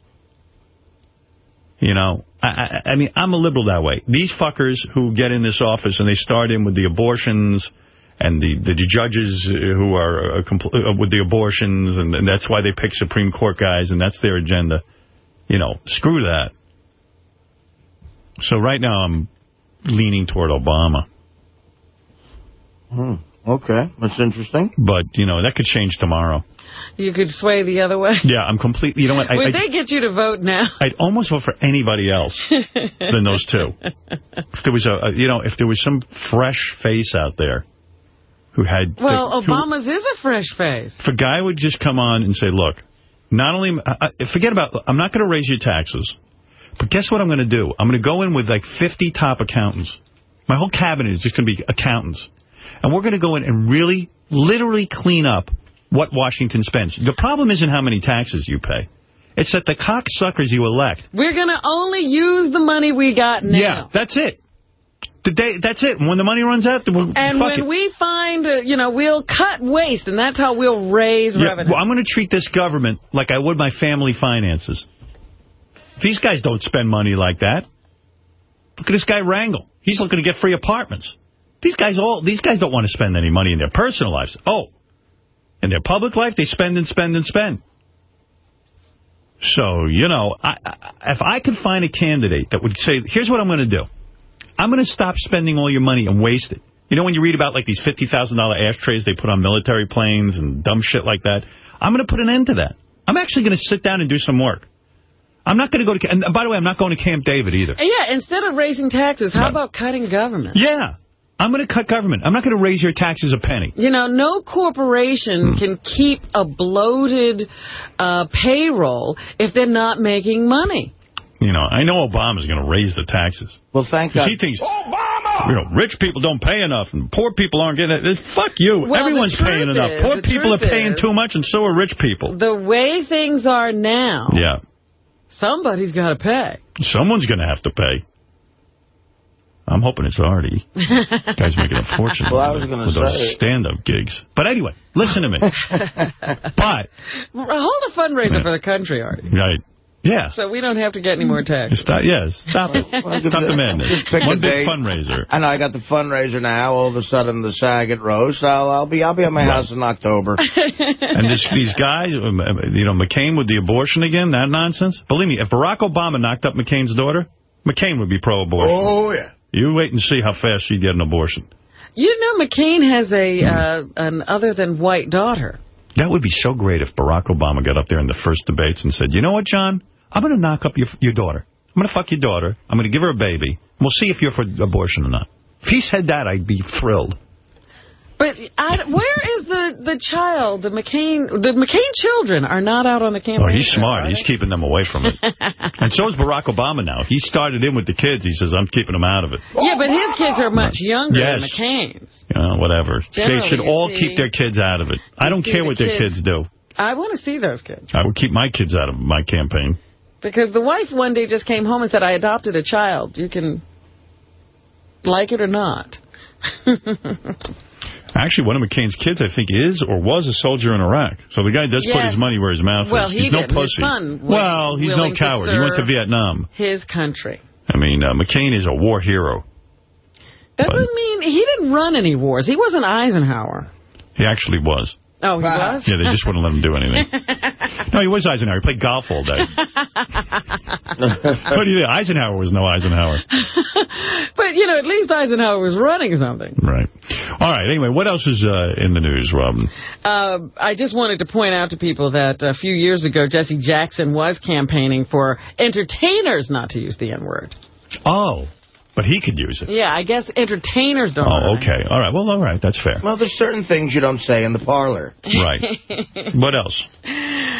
You know, I, I, I mean, I'm a liberal that way. These fuckers who get in this office and they start in with the abortions and the, the judges who are uh, uh, with the abortions, and, and that's why they pick Supreme Court guys, and that's their agenda. You know, screw that. So right now I'm leaning toward Obama. Hmm. Okay, that's interesting. But, you know, that could change tomorrow. You could sway the other way. Yeah, I'm completely, you know what? I, Would I, they get you to vote now? I'd almost vote for anybody else than those two. If there was a, a, you know, if there was some fresh face out there who had... Well, who- Obama's is a fresh face. If a guy would just come on and say, look, not only, I, I- forget about, I'm not going to raise your taxes, but guess what I'm going to do? I'm going to go in with like 50 top accountants. My whole cabinet is just going to be accountants. And we're going to go in and really, literally clean up what Washington spends. The problem isn't how many taxes you pay. It's that the cocksuckers you elect. We're going to only use the money we got now. Yeah, that's it. The day, that's it. When the money runs out, we'll, And when it. we find, uh, you know, we'll cut waste, and that's how we'll raise Yeah, revenue. well, I'm going to treat this government like I would my family finances. These guys don't spend money like that. Look at this guy Rangel. He's looking to get free apartments. These guys all these guys don't want to spend any money in their personal lives. Oh, in their public life, they spend and spend and spend. So, you know, I, I, if I could find a candidate that would say, here's what I'm going to do. I'm going to stop spending all your money and waste it. You know when you read about like these $50,000 ashtrays they put on military planes and dumb shit like that? I'm going to put an end to that. I'm actually going to sit down and do some work. I'm not going to go to... And by the way, I'm not going to Camp David either. Yeah, instead of raising taxes, how about cutting government? Yeah. I'm going to cut government. I'm not going to raise your taxes a penny. You know, no Hmm. corporation can keep a bloated uh, payroll if they're not making money. You know, I know Obama's going to raise the taxes. Well, thank God. he thinks, Obama! you know, rich people don't pay enough and poor people aren't getting it. Fuck you. Well, Everyone's the truth paying enough. poor people are paying is- too much and so are rich people. The way things are now, Yeah. Somebody's got to pay. Someone's going to have to pay. I'm hoping it's Artie. Guy's making a fortune Well, I was gonna with those say- stand-up gigs. But anyway, listen to me. but, Hold a fundraiser for the country, Artie. right, yeah. So we don't have to get any more taxes. Stop, yes, stop it. Stop the madness. Pick One big date. fundraiser. I know I got the fundraiser now. All of a sudden, the Saget roast. I'll, I'll be I'll be at my house in October. And this, these guys, um, uh, you know, McCain with the abortion again, that nonsense. Believe me, if Barack Obama knocked up McCain's daughter, McCain would be pro-abortion. Oh yeah. You wait and see how fast she'd get an abortion. You know McCain has a uh, an other than white daughter. That would be so great if Barack Obama got up there in the first debates and said, you know what, John? I'm going to knock up your, your daughter. I'm going to fuck your daughter. I'm going to give her a baby. We'll see if you're for abortion or not. If he said that, I'd be thrilled. But I, where is the, the child, the McCain, the McCain children are not out on the campaign. Oh, he's smart. He's keeping them away from it. and so is Barack Obama now. He started in with the kids. He says, I'm keeping them out of it. Yeah, but his kids are much younger Yes. than McCain's. Know, whatever. Generally, they should all see- keep their kids out of it. I don't care the what their kids- kids do. I want to see those kids. I would keep my kids out of my campaign. Because the wife one day just came home and said, I adopted a child. You can like it or not. Actually, one of McCain's kids, I think, is or was a soldier in Iraq. So the guy does put his money where his mouth Well, is. he He's no pussy. son was well, he's no coward. He went to Vietnam. His country. I mean, uh, McCain is a war hero. Doesn't mean he didn't run any wars. He wasn't Eisenhower. He actually was. Oh, he was? Yeah, they just wouldn't let him do anything. no, he was Eisenhower. He played golf all day. what do you think? Eisenhower was no Eisenhower. But, you know, at least Eisenhower was running something. Right. All right. Anyway, what else is uh, in the news, Robin? Uh, I just wanted to point out to people that a few years ago, Jesse Jackson was campaigning for entertainers not to use the N-word. Oh, but he could use it. Yeah, I guess entertainers don't. Oh, okay. All right. Well, all right. That's fair. Well, there's certain things you don't say in the parlor. Right. what else?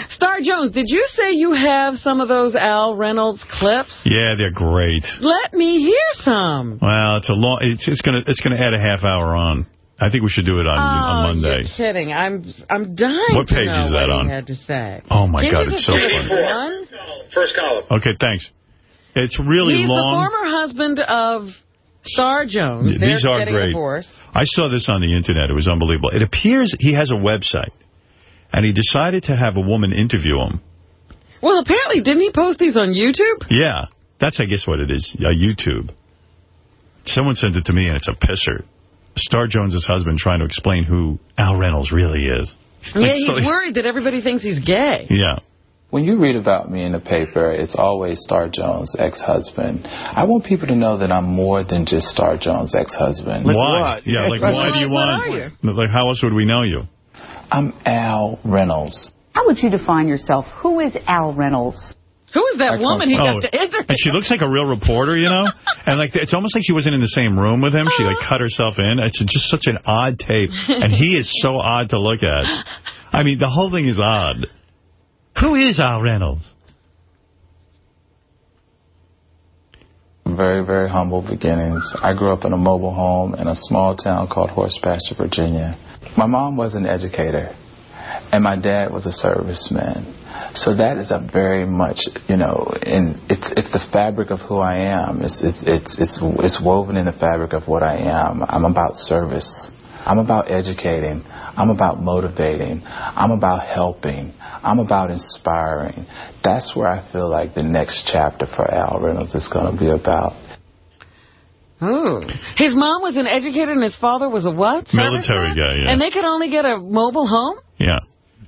Star Jones, did you say you have some of those Al Reynolds clips? Yeah, they're great. Let me hear some. Well, it's a long. It's it's gonna it's gonna add a half hour on. I think we should do it on on oh, Monday. you're kidding. I'm I'm dying What to page know is that what on? had to say. Oh my Can't God, it's so give us funny. First column. Okay, thanks. It's really He's long. the former husband of Star Jones. They're These are great. divorced. I saw this on the internet. It was unbelievable. It appears he has a website, and he decided to have a woman interview him. Well, apparently, didn't he post these on YouTube? Yeah, that's I guess what it is. Uh, YouTube. Someone sent it to me, and it's a pisser. Star Jones's husband trying to explain who Al Reynolds really is. Yeah, It's he's like- worried that everybody thinks he's gay. Yeah. When you read about me in the paper, it's always Star Jones' ex-husband. I want people to know that I'm more than just Star Jones' ex-husband. why? Yeah, like why do you want? Like how else would we know you? I'm Al Reynolds. How would you define yourself? Who is Al Reynolds? Who is that woman he Oh, got to interview? And she looks like a real reporter, you know? And like it's almost like she wasn't in the same room with him. She like cut herself in. It's just such an odd tape. And he is so odd to look at. I mean, the whole thing is odd. Who is Al Reynolds? Very, very humble beginnings. I grew up in a mobile home in a small town called Horse Pasture, Virginia. My mom was an educator, and my dad was a serviceman. So that is a very much, you know, and it's it's the fabric of who I am. It's it's it's it's it's woven in the fabric of what I am. I'm about service. I'm about educating. I'm about motivating. I'm about helping. I'm about inspiring. That's where I feel like the next chapter for Al Reynolds is going to be about. Oh. His mom was an educator and his father was a what? Military guy, yeah. And they could only get a mobile home? Yeah.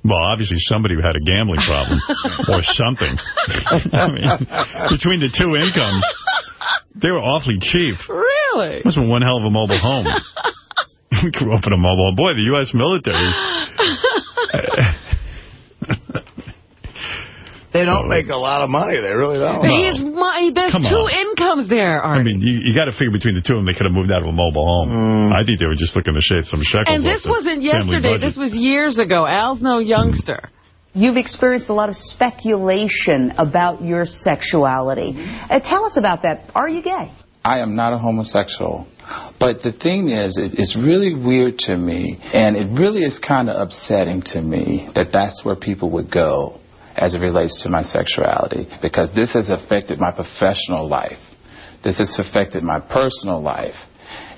Well, obviously somebody had a gambling problem or something. I mean, between the two incomes, they were awfully cheap. Really? Must have been one hell of a mobile home. we grew up in a mobile home. Boy, the U.S. military. They don't make a lot of money. They really don't. He's my, there's Come two on. incomes there, Artie. I mean, you, you got to figure between the two of them, they could have moved out of a mobile home. I think they were just looking to shave some shekels and this wasn't yesterday. This was years ago. Al's no youngster. You've experienced a lot of speculation about your sexuality. Uh, tell us about that. Are you gay? I am not a homosexual. But the thing is, it, it's really weird to me, and it really is kind of upsetting to me that that's where people would go as it relates to my sexuality, because this has affected my professional life. This has affected my personal life.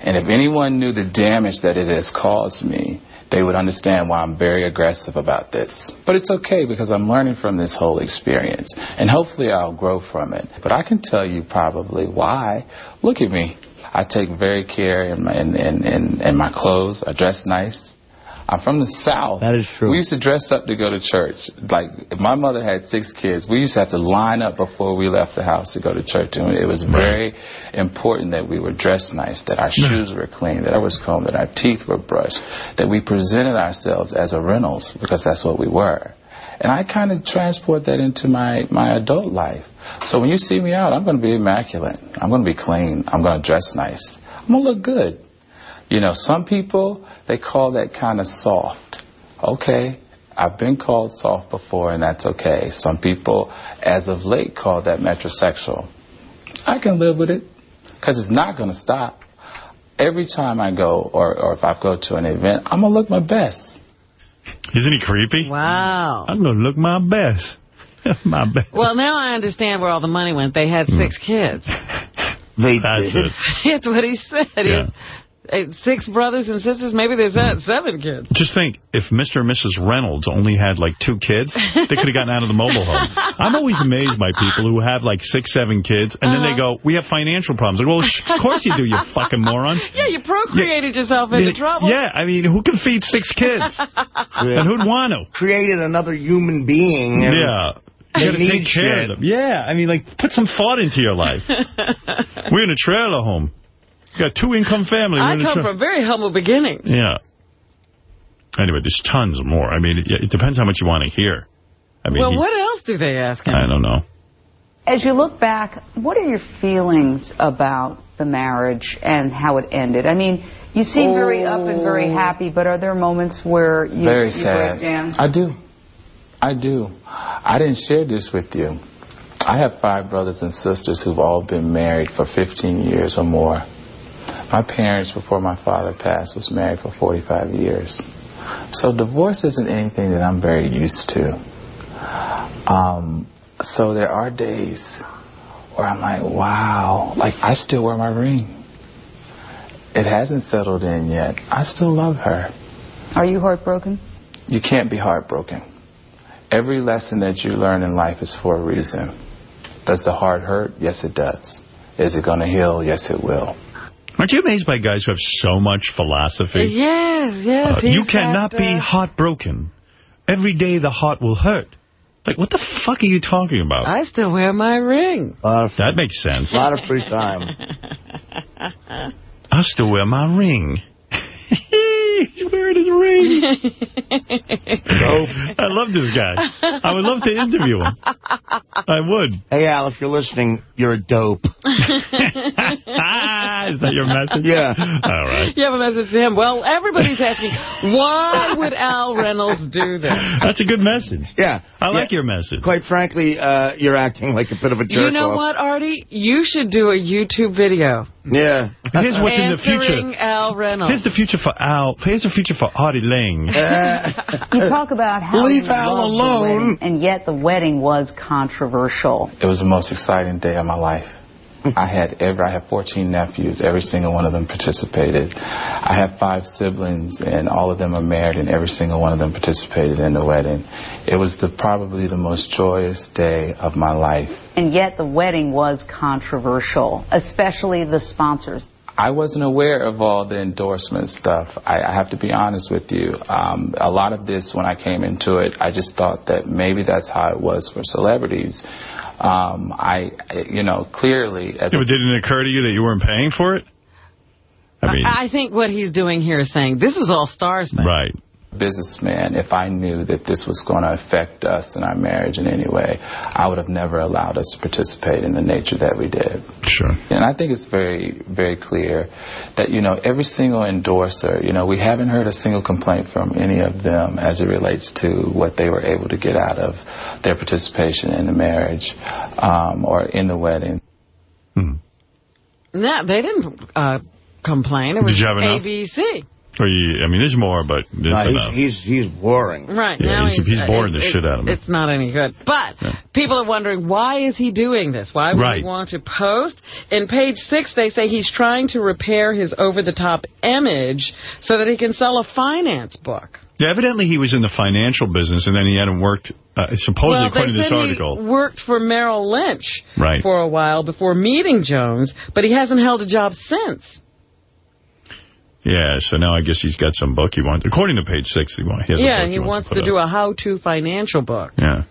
And if anyone knew the damage that it has caused me, they would understand why I'm very aggressive about this. But it's okay because I'm learning from this whole experience. And hopefully I'll grow from it. But I can tell you probably why. Look at me. I take very care in my, in, in, in, my clothes. I dress nice. I'm from the South. That is true. We used to dress up to go to church. Like, if my mother had six kids, we used to have to line up before we left the house to go to church. And it was very important that we were dressed nice, that our shoes were clean, that I was combed, that our teeth were brushed, that we presented ourselves as a Reynolds, because that's what we were. And I kind of transport that into my, my adult life. So when you see me out, I'm going to be immaculate. I'm going to be clean. I'm going to dress nice. I'm going to look good. You know, some people, they call that kind of soft. Okay, I've been called soft before, and that's okay. Some people, as of late, call that metrosexual. I can live with it, because it's not going to stop. Every time I go, or, or if I go to an event, I'm going to look my best. Isn't he creepy? Wow. I'm going to look my best. my best. Well, now I understand where all the money went. They had six kids. They That's it. That's what he said. Yeah. Six brothers and sisters. Maybe there's that seven kids. Just think, if Mr. and Mrs. Reynolds only had like two kids, they could have gotten out of the mobile home. I'm always amazed by people who have like six, seven kids, and then they Uh-huh. go, we have financial problems. Like, well, sh- of course you do, you fucking moron. Yeah, you procreated yourself into trouble. Yeah, I mean, who can feed six kids? and who'd want to? Created another human being. and Yeah. You gotta take care shit. of them. Yeah, I mean, like, put some thought into your life. We're in a trailer home. Got two-income family. We're I come tra- from very humble beginnings. Yeah. Anyway, there's tons more. I mean, it, it depends how much you want to hear. I mean, well, he- what else do they ask him? I don't know. As you look back, what are your feelings about the marriage and how it ended? I mean, you seem very up and very oh. happy, but are there moments where you, Very you sad. break down? I do. I do. I didn't share this with you. I have five brothers and sisters who've all been married for 15 years or more. My parents, before my father passed, was married for 45 years. So divorce isn't anything that I'm very used to. Um, so there are days where I'm like, wow, like I still wear my ring. It hasn't settled in yet. I still love her. Are you heartbroken? You can't be heartbroken. Every lesson that you learn in life is for a reason. Does the heart hurt? Yes, it does. Is it going to heal? Yes, it will. Aren't you amazed by guys who have so much philosophy? Yes, yes. Uh, you cannot got, be uh, heartbroken. Every day the heart will hurt. Like, what the fuck are you talking about? I still wear my ring. that makes sense. A lot of free time. I still wear my ring. He's wearing his ring. I love this guy. I would love to interview him. I would. Hey, Al, if you're listening, you're a dope. Is that your message? Yeah. All right. You have a message to him. Well, everybody's asking, why would Al Reynolds do that? That's a good message. Yeah. I like Yeah. your message. Quite frankly, uh, you're acting like a bit of a jerk You know off. what, Artie? You should do a YouTube video. Yeah. Here's what's in the future. Al Reynolds. Here's the future for Al. Here's the future for Artie Lange. You talk about how Leave Al alone. wedding, and yet the wedding was controversial. It was the most exciting day of my life. I had every, I have 14 nephews. Every single one of them participated. I have five siblings, and all of them are married, and every single one of them participated in the wedding. It was the probably the most joyous day of my life. And yet the wedding was controversial, especially the sponsors. I wasn't aware of all the endorsement stuff. I, I have to be honest with you. Um, a lot of this, when I came into it, I just thought that maybe that's how it was for celebrities. Um, I, you know, clearly as Yeah, but didn't it occur to you that you weren't paying for it? I mean, I think what he's doing here is saying, this is all stars thing. right. Businessman, if I knew that this was going to affect us in our marriage in any way, I would have never allowed us to participate in the nature that we did. Sure. And I think it's very, very clear that, you know, every single endorser, you know, we haven't heard a single complaint from any of them as it relates to what they were able to get out of their participation in the marriage um, or in the wedding. Hmm. No, they didn't uh, complain. It was Did you have enough? ABC. Or you, I mean, there's more, but there's No, enough. he's, he's, he's boring. Right. Yeah, now he's- he's boring the shit out of me. It's not any good. But people are wondering, why is he doing this? Why would Right. he want to post? In page six, they say he's trying to repair his over-the-top image so that he can sell a finance book. Yeah, evidently he was in the financial business, and then he hadn't worked, uh, supposedly well, according to this said article. he worked for Merrill Lynch Right. for a while before meeting Jones, but he hasn't held a job since. Yeah, so now I guess he's got some book he wants. According to page six, he, wants, he yeah, book he wants put to out. do a how-to financial book, Yeah.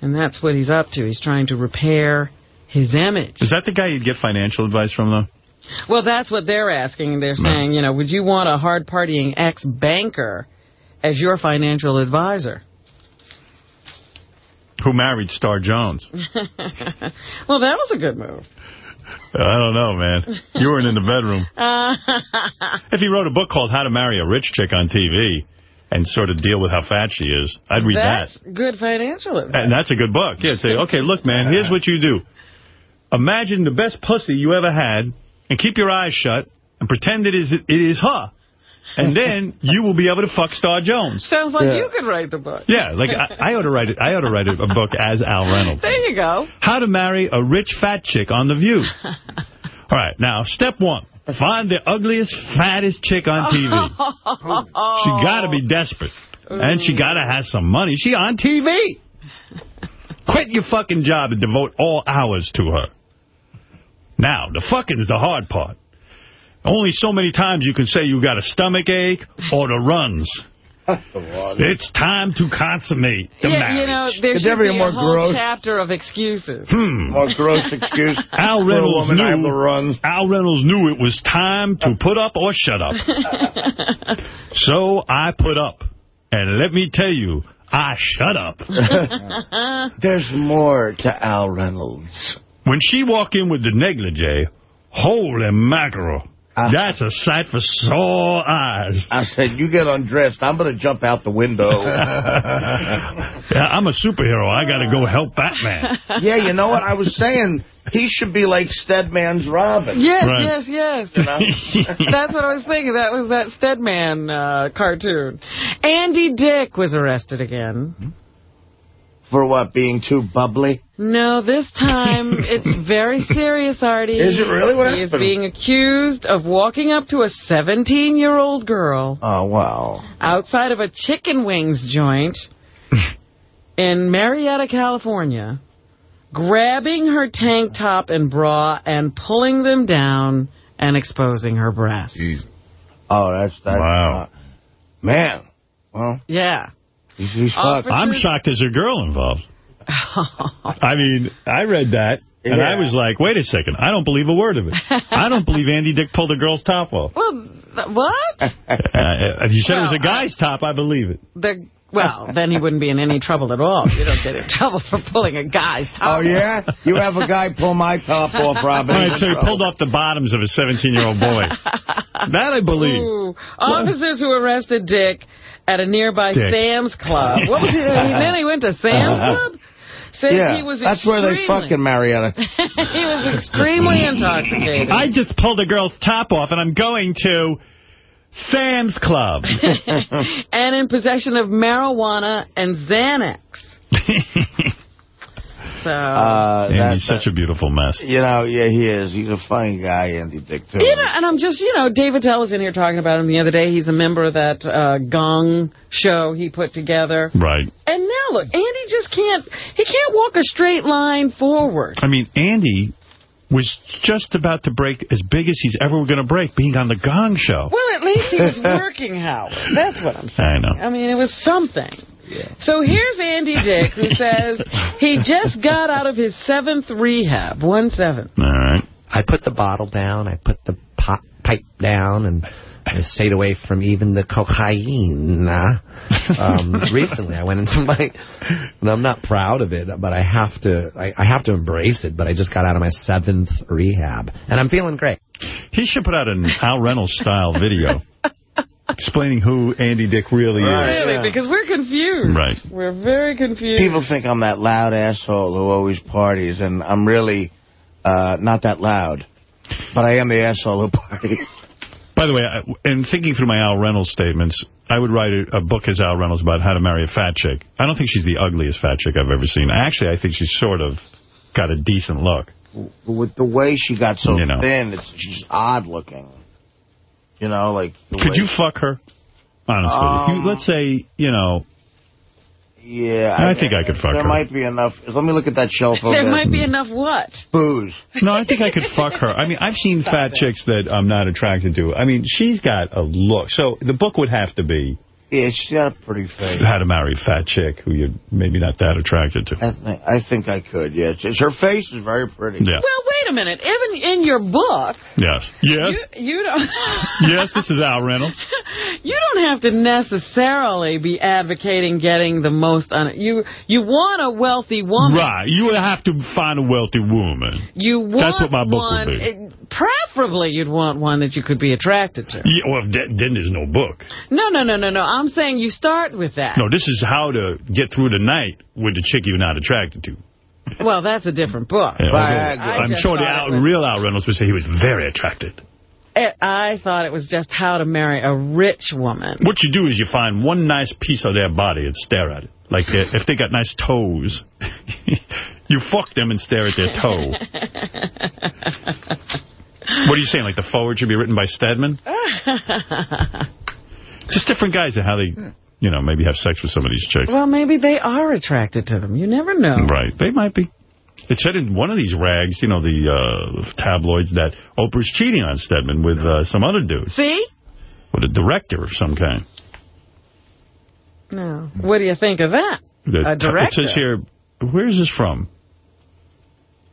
and that's what he's up to. He's trying to repair his image. Is that the guy you'd get financial advice from, though? Well, that's what they're asking. They're saying, you know, would you want a hard-partying ex-banker as your financial advisor? Who married Star Jones? well, that was a good move. I don't know, man. You weren't in the bedroom. Uh, if he wrote a book called How to Marry a Rich Chick on TV and sort of deal with how fat she is, I'd read that's that. good financial advice. And that's a good book. Yeah, say, okay, look, man, here's what you do. Imagine the best pussy you ever had and keep your eyes shut and pretend it is it is her. And then you will be able to fuck Star Jones. Sounds like Yeah. you could write the book. Yeah, like I, I ought to write it. I ought to write a book as Al Reynolds. There you go. How to marry a rich fat chick on The View. All right, now, step one. Find the ugliest, fattest chick on TV. She got to be desperate. And she got to have some money. She on TV. Quit your fucking job and devote all hours to her. Now, the fucking's the hard part. Only so many times you can say you got a stomach ache or the runs. It's time to consummate the yeah, marriage. you know, there Could should there be be a more a whole gross- chapter of excuses. Hmm. More gross excuse. Al for a Reynolds woman, I have knew. the run. Al Reynolds knew it was time to put up or shut up. so I put up, and let me tell you, I shut up. There's more to Al Reynolds. When she walked in with the negligee, holy mackerel, that's a sight for sore eyes. I said, you get undressed, I'm going to jump out the window. Yeah, I'm a superhero. I got to go help Batman. yeah, you know what? I was saying he should be like Stedman's Robin. Yes, Right. yes, yes. That's what I was thinking. That was that Steadman uh, cartoon. Andy Dick was arrested again. For what, being too bubbly? No, this time it's very serious, Artie. Is it really? What He is being accused of walking up to a 17-year-old girl Oh, wow. outside of a chicken wings joint in Murrieta, California, grabbing her tank top and bra and pulling them down and exposing her breasts. Oh, that's that. Wow. uh, man. Well, Yeah. He's, he's Officers- fucked. I'm shocked there's a girl involved. I mean, I read that, and Yeah. I was like, wait a second. I don't believe a word of it. I don't believe Andy Dick pulled a girl's top off. Well, what? Uh, if you said it was a Well, guy's top, I believe it. The, well, then he wouldn't be in any trouble at all. You don't get in trouble for pulling a guy's top. Oh, yeah? You have a guy pull my top off, Robin. All right, so he pulled off the bottoms of a 17-year-old boy. that I believe. Ooh. Officers who arrested Dick at a nearby Dick. Sam's Club. What was he? doing? Then he went to Sam's uh-huh. Club. Said Yeah, he was that's where they fucking Murrieta. he was extremely mm. intoxicated. I just pulled a girl's top off, and I'm going to Sam's Club. and in possession of marijuana and Xanax. So, Uh, and that- he's such a beautiful mess. You know, yeah, he is. He's a funny guy, Andy Dick, too. you know, and I'm just, you know, Dave Attell was in here talking about him the other day. He's a member of that uh, Gong show he put together. Right. And now look, Andy just can't, he can't walk a straight line forward. I mean, Andy was just about to break as big as he's ever going to break, being on the Gong Show. Well, at least he was working, Howard. That's what I'm saying. I know. I mean, it was something. So here's Andy Dick, who says he just got out of his seventh rehab, one seven. All right. I put the bottle down, I put the pot pipe down, and I stayed away from even the cocaine. Um, recently, I went into my, and I'm not proud of it, but I have to, I, I have to embrace it. But I just got out of my seventh rehab, and I'm feeling great. He should put out an Al Reynolds style video explaining who Andy Dick really is. Really, because we're confused. Right. We're very confused. People think I'm that loud asshole who always parties, and I'm really uh, not that loud. But I am the asshole who parties. By the way, I, in thinking through my Al Reynolds statements, I would write a, a book as Al Reynolds about how to marry a fat chick. I don't think she's the ugliest fat chick I've ever seen. Actually, I think she's sort of got a decent look. With the way she got so You know. thin, it's she's odd looking. You know, like... Could you fuck her? Honestly. Um, you, let's say, you know, Yeah. I think I could fuck There her. might be enough... Let me look at that shelf over there there. might be enough what? Booze. No, I think I could fuck her. I mean, I've seen fat chicks that I'm not attracted to. I mean, she's got a look. So the book would have to be Yeah, she's got a pretty face. how to marry a fat chick who you're maybe not that attracted to. I think, I think I could, yeah. It's- Her face is very pretty. Yeah. Well, wait a minute. Even in your book, Yes. Yes. you, you don't... yes, this is Al Reynolds. You don't have to necessarily be advocating getting the most on. You you want a wealthy woman. Right. You would have to find a wealthy woman. You want That's what my book one, would be. it- preferably you'd want one that you could be attracted to. Yeah, well, then there's no book. No, no, no, no, no. I'm saying you start with that. No, this is how to get through the night with the chick you're not attracted to. Well, that's a different book. Yeah, I I'm sure the Al, was- real Al Reynolds would say he was very attracted. I- I thought it was just how to marry a rich woman. What you do is you find one nice piece of their body and stare at it. Like uh, if they got nice toes, you fuck them and stare at their toe. What are you saying? Like the forward should be written by Stedman? Just different guys and how they, you know, maybe have sex with some of these chicks. well, maybe they are attracted to them. You never know. Right. They might be. It said in one of these rags, you know, the uh, tabloids, that Oprah's cheating on Stedman with uh, some other dude. See? With a director of some kind. No. What do you think of that? The- A director. It says here, where is this from?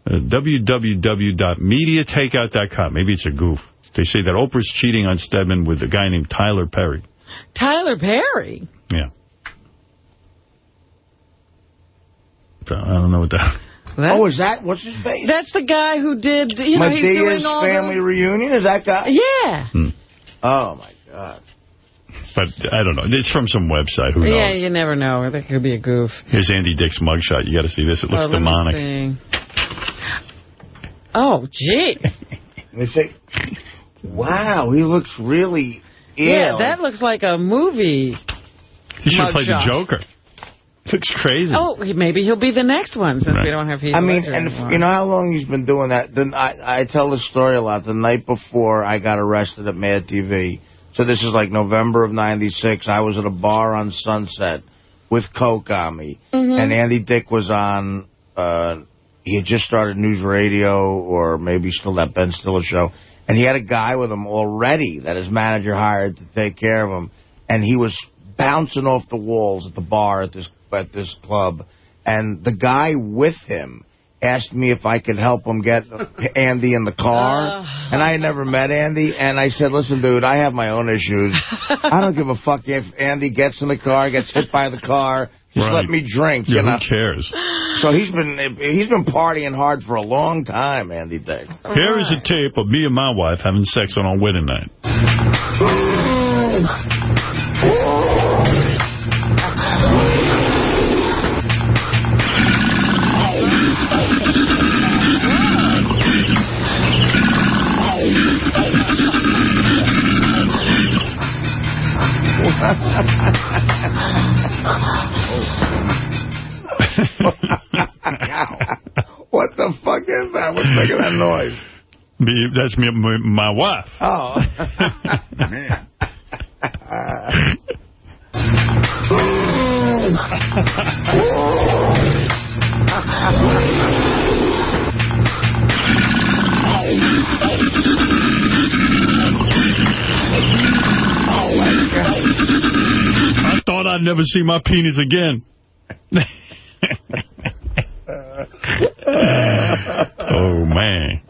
Uh, www.mediatakeout.com. Maybe it's a goof. They say that Oprah's cheating on Stedman with a guy named Tyler Perry. Tyler Perry. Yeah. So, I don't know what that... oh, is that, what's his face? That's the guy who did, you know, he's doing all family the... reunion? Is that guy? Yeah. Hmm. Oh, my God. But I don't know. It's from some website. Who Yeah, knows? you never know. That could be a goof. Here's Andy Dick's mugshot. You got to see this. It looks Oh, let me demonic. see. Oh, gee. They say, wow, he looks really ill. Yeah, that looks like a movie. He should play the mugshot. Joker. Looks crazy. Oh, maybe he'll be the next one since we don't have Heath I mean, Ledger and anymore. you know how long he's been doing that? Then I, I tell the story a lot. The night before I got arrested at Mad TV, so this is like November of '96. I was at a bar on Sunset with Coke on me, Mhm. and Andy Dick was on. Uh, he had just started News Radio, or maybe still that Ben Stiller show, and he had a guy with him already that his manager hired to take care of him, and he was bouncing off the walls at the bar at this at this club, and the guy with him asked me if I could help him get Andy in the car, uh. and I had never met Andy, and I said, listen, dude, I have my own issues. I don't give a fuck if Andy gets in the car, gets hit by the car. Just Right. let me drink, Yeah, you know. who cares? So he's been he's been partying hard for a long time, Andy Dick. Here is a tape of me and my wife having sex on our wedding night. what the fuck is that? What's making that noise? Me, that's me, my, my wife. Oh. Man. I thought I'd never see my penis again. oh, man.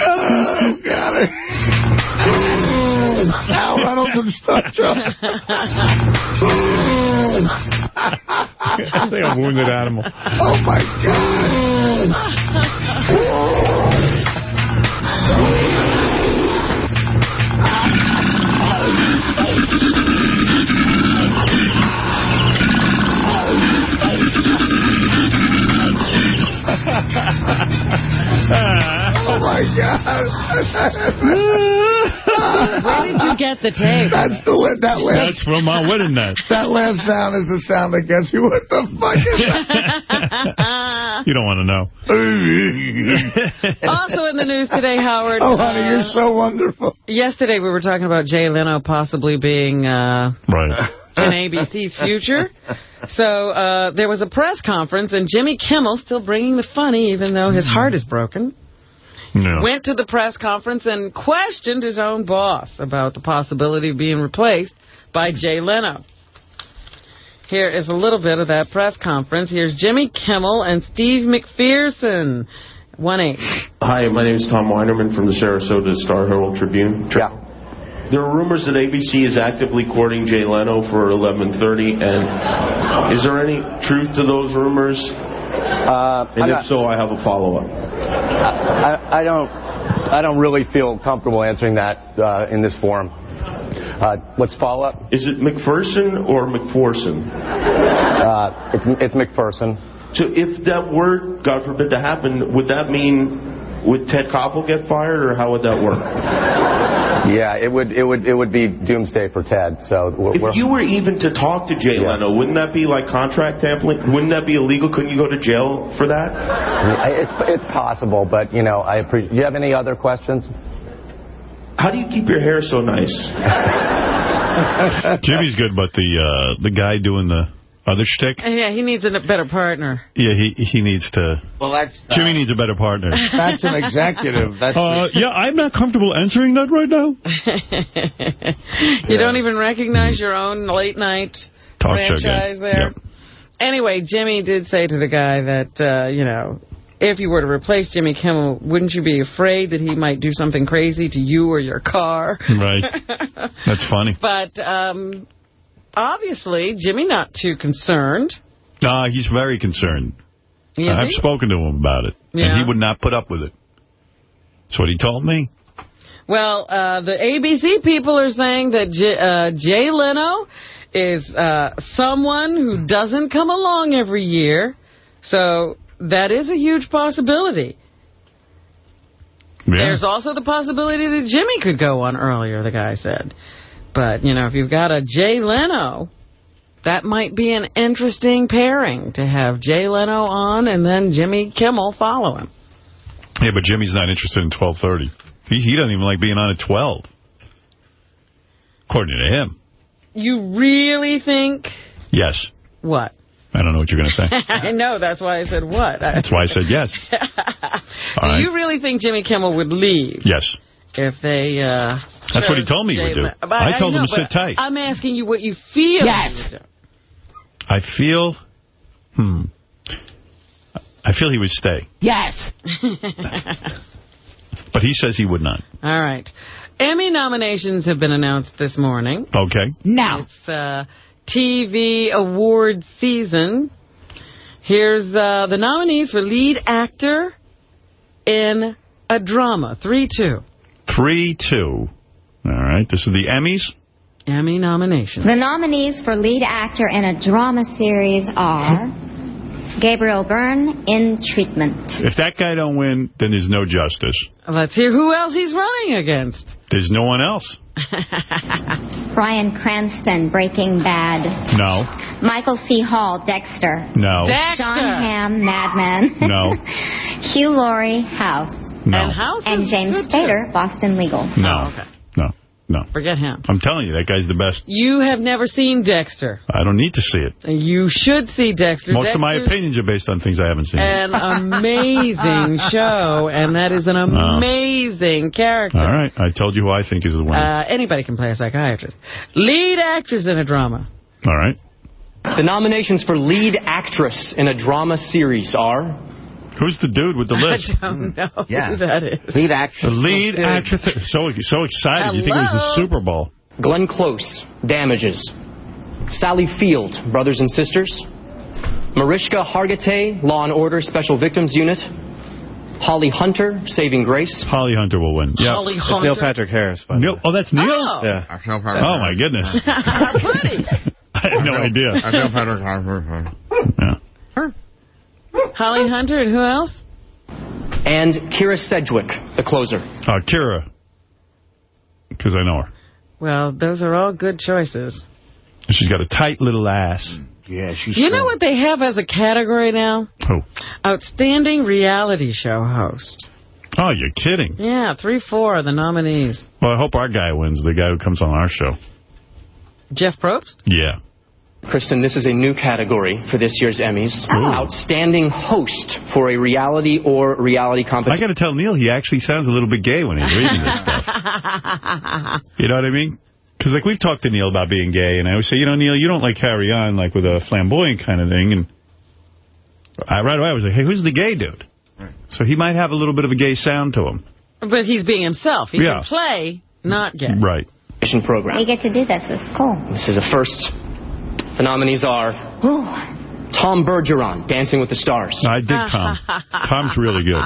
oh, God. Al Reynolds and Stunt Joe. I think I'm a wounded animal. Oh, my Oh, my God. Where did you get the tape? That's the that last. That's from my wedding night. That last sound is the sound that gets you. What the fuck is that? You don't want to know. also in the news today, Howard. Oh, honey, uh, you're so wonderful. Yesterday we were talking about Jay Leno possibly being uh, right. In ABC's future. So uh, there was a press conference, and Jimmy Kimmel, still bringing the funny, even though his heart is broken, No. went to the press conference and questioned his own boss about the possibility of being replaced by Jay Leno. Here is a little bit of that press conference. Here's Jimmy Kimmel and Steve McPherson. 1-8. Hi, my name is Tom Weinerman from the Sarasota Star Herald Tribune. Yeah. There are rumors that ABC is actively courting Jay Leno for 11:30, and is there any truth to those rumors? Uh, and I'm if not- so, I have a follow-up. I, I don't. I don't really feel comfortable answering that uh, in this forum. Uh, let's follow up. Is it McPherson or McPherson? Uh, it's it's McPherson. So if that were, God forbid, to happen, would that mean would Ted Koppel get fired, or how would that work? Yeah, it would it would it would be doomsday for Ted. So we're, we're- If you were even to talk to Jay Leno, wouldn't that be like contract tampering? Wouldn't that be illegal? Couldn't you go to jail for that? It's it's possible, but you know, I appreciate. Do you have any other questions? How do you keep your hair so nice? Jimmy's good, but the uh, the guy doing the other shtick, Yeah, he needs a better partner. yeah, he he needs to. Well, that's Jimmy needs a better partner. That's an executive. That's Uh, yeah, I'm not comfortable answering that right now. You don't even recognize your own late night Talk show franchise guy. there. Anyway, Jimmy did say to the guy that, uh, you know, if you were to replace Jimmy Kimmel, wouldn't you be afraid that he might do something crazy to you or your car? Right. That's funny. But um, obviously, Jimmy not too concerned. Nah, he's very concerned. Is I've he? spoken to him about it, and he would not put up with it. That's what he told me. Well, uh, the ABC people are saying that J uh, Jay Leno is uh, someone who doesn't come along every year. So that is a huge possibility. There's also the possibility that Jimmy could go on earlier, the guy said. But, you know, if you've got a Jay Leno, that might be an interesting pairing to have Jay Leno on and then Jimmy Kimmel follow him. Yeah, but Jimmy's not interested in 1230. He, he doesn't even like being on at 12. According to him. You really think Yes. what? I don't know what you're going to say. I know, that's why I said what. That's why I said yes. Do right. you really think Jimmy Kimmel would leave Yes. If they... Uh, That's what he told me he would do. Le- But I told him know, to sit tight. I'm asking you what you feel. Yes. he would do. I feel, hmm, I feel he would stay. Yes. But he says he would not. All right. Emmy nominations have been announced this morning. Okay. Now. It's uh, TV award season. Here's uh, the nominees for lead actor in a drama. 3-2. 3-2. All right. This is the Emmys. Emmy nominations. The nominees for lead actor in a drama series are Gabriel Byrne in Treatment, If that guy don't win, then there's no justice. Let's hear who else he's running against. There's no one else. Bryan Cranston Breaking Bad, No. Michael C. Hall Dexter, No. Jon Hamm Mad Men, No. Hugh Laurie House, No. And House and James good, too. Spader Boston Legal. No. Oh, okay. No. No. Forget him. I'm telling you, that guy's the best. You have never seen Dexter. I don't need to see it. You should see Dexter. Most of my opinions are based on things I haven't seen. An amazing show, and that is an amazing character. All right. I told you who I think is the winner. Uh, anybody can play a psychiatrist. Lead actress in a drama. All right. The nominations for lead actress in a drama series are... Who's the dude with the list? I don't hmm. know Yeah. who that is. Lead The actress. lead actress. So, so excited. You think it was the Super Bowl. Glenn Close, Damages. Sally Field, Brothers and Sisters. Mariska Hargitay, Law and Order Special Victims Unit. Holly Hunter, Saving Grace. Holly Hunter will win. Yeah. Holly It's Hunter. Neil Patrick Harris. by Neil, oh, that's Neil? Oh. Yeah. Oh, my goodness. Pretty. I had no idea. Neil Patrick Harris. Yeah. Holly Hunter and who else? And Kyra Sedgwick, the closer. Uh, Kyra. Because I know her. Well, those are all good choices. She's got a tight little ass. Yeah, she's You know what they have as a category now? Who? Outstanding reality show host. Oh, you're kidding. Yeah, three, four are the nominees. Well, I hope our guy wins, the guy who comes on our show. Jeff Probst? Yeah. Kristin, this is a new category for this year's Emmys. Outstanding host for a reality or reality competition. I got to tell Neil, he actually sounds a little bit gay when he's reading this stuff. You know what I mean? Because, like, we've talked to Neil about being gay, and I always say, you know, Neil, you don't, like, carry on, like, with a flamboyant kind of thing. And I, right away, I was like, hey, who's the gay dude? So he might have a little bit of a gay sound to him. But he's being himself. He Yeah. can play, not gay. Right. program. We get to do this. This is cool. This is a first. The nominees are Tom Bergeron, Dancing with the Stars. I dig Tom. Tom's really good.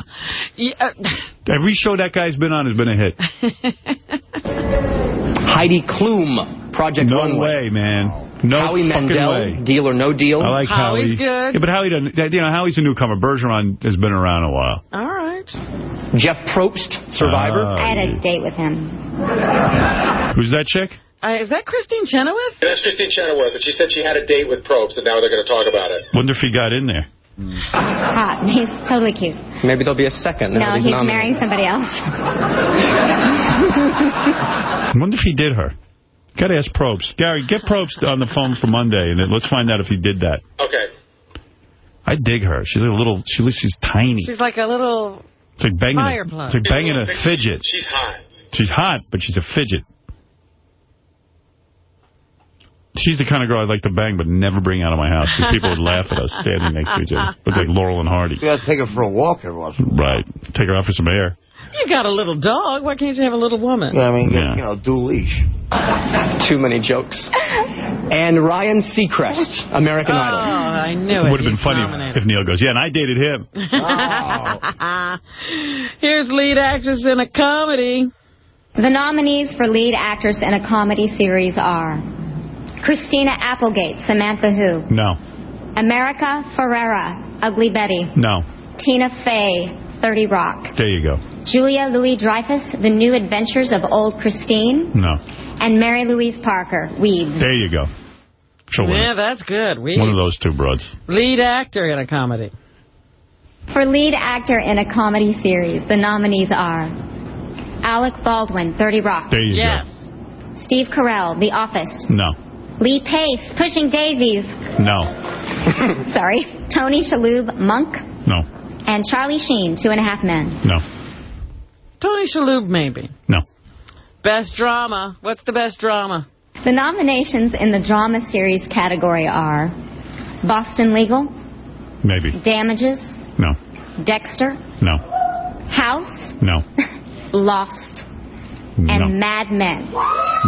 Yeah, Every show that guy's been on has been a hit. Heidi Klum, Project No Runway. way, man. No Howie fucking Mandel, way. Deal or No Deal. I like Howie's Howie. good. Yeah, but Howie doesn't. You know, Howie's a newcomer. Bergeron has been around a while. all right. Jeff Probst, Survivor. Ah, I had a date with him. Who's that chick? Uh, is that Christine Chenoweth? That's Christine Chenoweth, and she said she had a date with Probst, and now they're going to talk about it. Wonder if he got in there. He's hot. He's totally cute. Maybe there'll be a second. No, that he's marrying somebody else. I Wonder if he did her. Got to ask Probst. Gary, get Probst on the phone for Monday, and let's find out if he did that. Okay. I dig her. She's a little, she looks, she's tiny. She's like a little It's like banging, fire a, plug. it's like banging a fidget. She's hot. She's hot, but she's a fidget. She's the kind of girl I'd like to bang, but never bring out of my house, because people would laugh at us standing next to each other. Look like Laurel and Hardy. You got to take her for a walk every once in a while. Right. Take her out for some air. You got a little dog. Why can't you have a little woman? Yeah, I mean, Yeah. you know, dual leash. Too many jokes. And Ryan Seacrest, American oh, Idol. I knew it. Would have been funny if, nominated. if Neil goes, yeah, and I dated him. Here's lead actress in a comedy. The nominees for lead actress in a comedy series are Christina Applegate, Samantha Who, No. America Ferrera, Ugly Betty, No. Tina Fey, 30 Rock, There you go. Julia Louis Dreyfus, The New Adventures of Old Christine, No. and Mary Louise Parker, Weeds. There you go. She'll win. Yeah, that's good. We One of those two broads. lead actor in a comedy. For lead actor in a comedy series, the nominees are Alec Baldwin, 30 Rock, There you Yes. Steve Carell, The Office. No. Lee Pace, Pushing Daisies, No. sorry, Tony Shalhoub, Monk, No. and Charlie Sheen, Two and a Half Men. No. Tony Shalhoub, maybe. No. Best drama. What's the best drama? The nominations in the drama series category are Boston Legal, Maybe. Damages, No. Dexter, No. House, No. Lost, No. and Mad Men.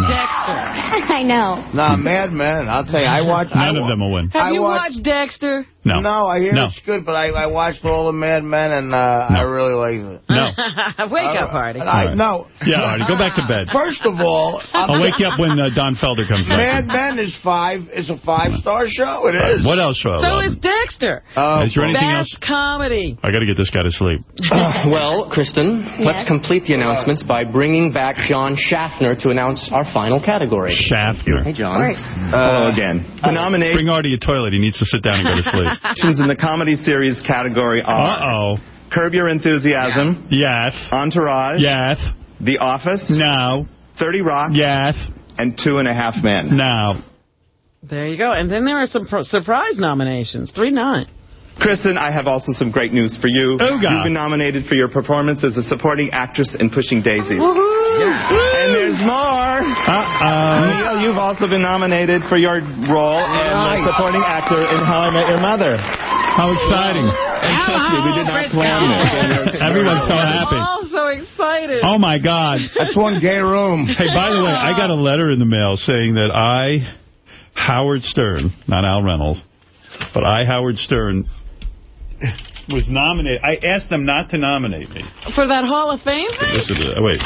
Dexter. I know. Nah, Mad Men. I'll tell you, I watched. I None of them will win. Have I you watched- watched Dexter? No. No, I hear No. it's good, but I, I watched all the Mad Men, and uh, I really like it. No. Wake up, Hardy. And I, All right. No. Yeah, Artie, go back to bed. First of all, I'll wake you up when uh, Don Felder comes Mad. Men is five. Is a five star show. It is. What else, uh, So Robin? is Dexter. Oh, Is there anything Best comedy. I got to get this guy to sleep. Well, Kristin, let's complete the announcements by bringing back John Shaffner to announce our final category. Shaffner. Hey, John. course. Hello again. The nominations Bring Artie a toilet. He needs to sit down and go to sleep. in the comedy series category are Uh-oh. Curb Your Enthusiasm, Yes. Entourage, Yes. The Office, No. 30 Rock, Yes. and Two and a Half Men. No. There you go. And then there are some pro- surprise nominations. 3-9. Kristin, I have also some great news for you. Oh, Ooga. You've been nominated for your performance as a supporting actress in Pushing Daisies. And there's more. Uh-oh. Neil, you've also been nominated for your role as a supporting actor in How I Met Your Mother. How exciting. And trust me, we did not plan this. Everyone's so happy. all so excited. Oh, my God. That's one gay room. Hey, by the way, I got a letter in the mail saying that I, Howard Stern, not Al Reynolds, but I, Howard Stern, was nominated. I asked them not to nominate me. For that Hall of Fame thing? This is it. Oh, wait.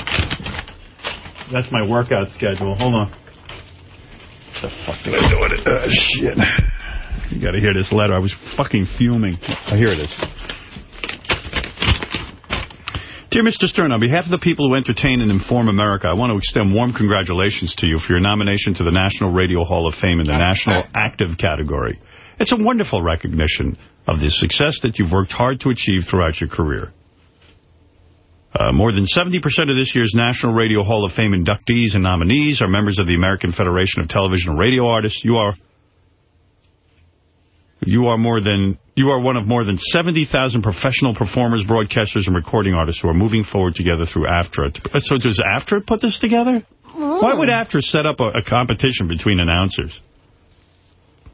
That's my workout schedule. Hold on. What the fuck did I do with it? Oh, shit. You got to hear this letter. I was fucking fuming. Oh, here it is. Dear Mr. Stern, on behalf of the people who entertain and inform America, I want to extend warm congratulations to you for your nomination to the National Radio Hall of Fame in the National Active category. It's a wonderful recognition of the success that you've worked hard to achieve throughout your career. Uh, more than 70% of this year's National Radio Hall of Fame inductees and nominees are members of the American Federation of Television and Radio Artists. You are you are more than you are one of more than 70,000 professional performers, broadcasters, and recording artists who are moving forward together through AFTRA. So does AFTRA put this together? Why would AFTRA set up a, a competition between announcers?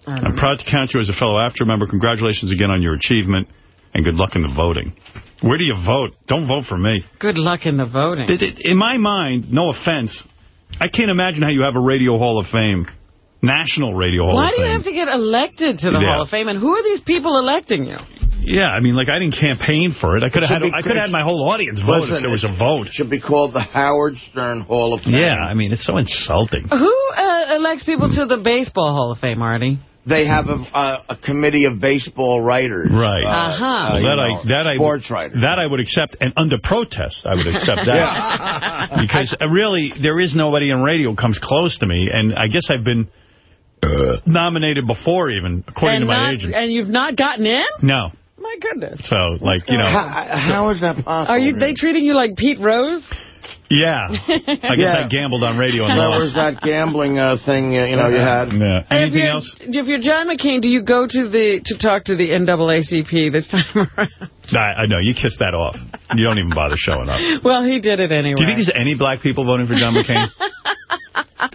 I'm proud to count you as a fellow AFTRA member. Congratulations again on your achievement, and good luck in the voting. Where do you vote? Don't vote for me. Good luck in the voting. Th- th- In my mind, no offense, I can't imagine how you have a Radio Hall of Fame, National Radio Hall Why of Fame. Why do you have to get elected to the Yeah. Hall of Fame? And who are these people electing you? Yeah, I mean, like, I didn't campaign for it. I could have had, I could have had my whole audience vote Listen, if there was a vote. It should be called the Howard Stern Hall of Fame. Yeah, I mean, it's so insulting. Who uh, elects people to the Baseball Hall of Fame, Artie? They have a, a, a committee of baseball writers. Right. Uh, Uh-huh. uh, Well, you that know, I that I sports writers. that I would accept, and under protest, I would accept that because uh, really there is nobody in radio who comes close to me, and I guess I've been uh, nominated before, even according and to my not- agent. And you've not gotten in? No, My goodness. so like you know, How, how is that possible? Are you they treating you like Pete Rose? Yeah. I guess Yeah. I gambled on radio and Where lost. was that gambling uh, thing uh, you know you had? Yeah. If Anything you're- else? If you're John McCain, do you go to the to talk to the NAACP this time around? I, I know you kissed that off. You don't even bother showing up. Well, he did it anyway. Do you think there's any black people voting for John McCain?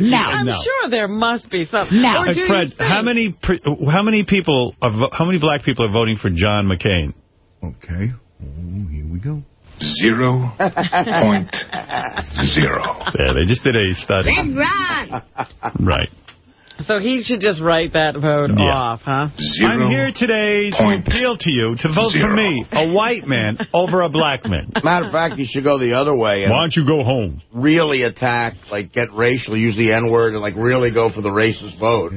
No. I'm No. sure there must be some. No. Or do Fred, think- how many pre- how many people are how many black people are voting for John McCain? Okay. Oh, here we go. Zero point zero. Yeah, they just did a study. Ron. Right. So he should just write that vote Yeah. off, huh? I'm here today to appeal to you to vote for me, a white man, over a black man. Matter of fact, you should go the other way. and Why don't you go home? Really attack, like get racial, use the N-word, and like really go for the racist vote.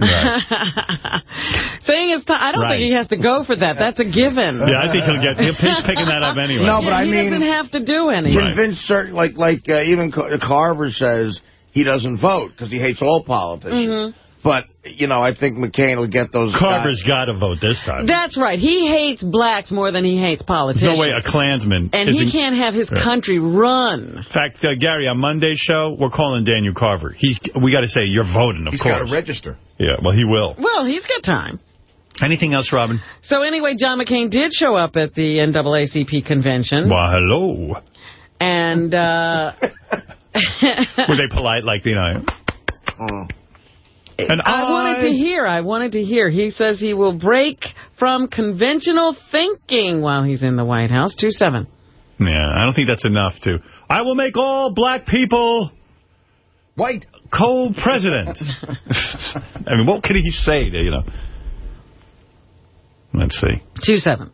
Saying it's time. I don't Right. think he has to go for that. That's a given. Yeah, I think he'll get he'll, he's picking that up anyway. No, but I he mean- doesn't have to do anything. Convince certain, like like uh, even Carver says he doesn't vote because he hates all politicians. Mhm. But you know, I think McCain will get those. Carver's got to vote this time. That's right. He hates blacks more than he hates There's politicians. no way a Klansman and isn't- he can't have his Right. country run. In fact, uh, Gary, on Monday's show, we're calling Daniel Carver. He's we got to say you're voting, of He's course. got to register. Yeah, well, he will. Well, he's got time. Anything else, Robin? So anyway, John McCain did show up at the NAACP convention. Well, hello. And uh, Were they polite, like you know? And I wanted to hear. I wanted to hear. He says he will break from conventional thinking while he's in the White House. 2-7. Yeah, I don't think that's enough to. I will make all black people white co-president. I mean, what could he say? To, you know. Let's see. 2-7.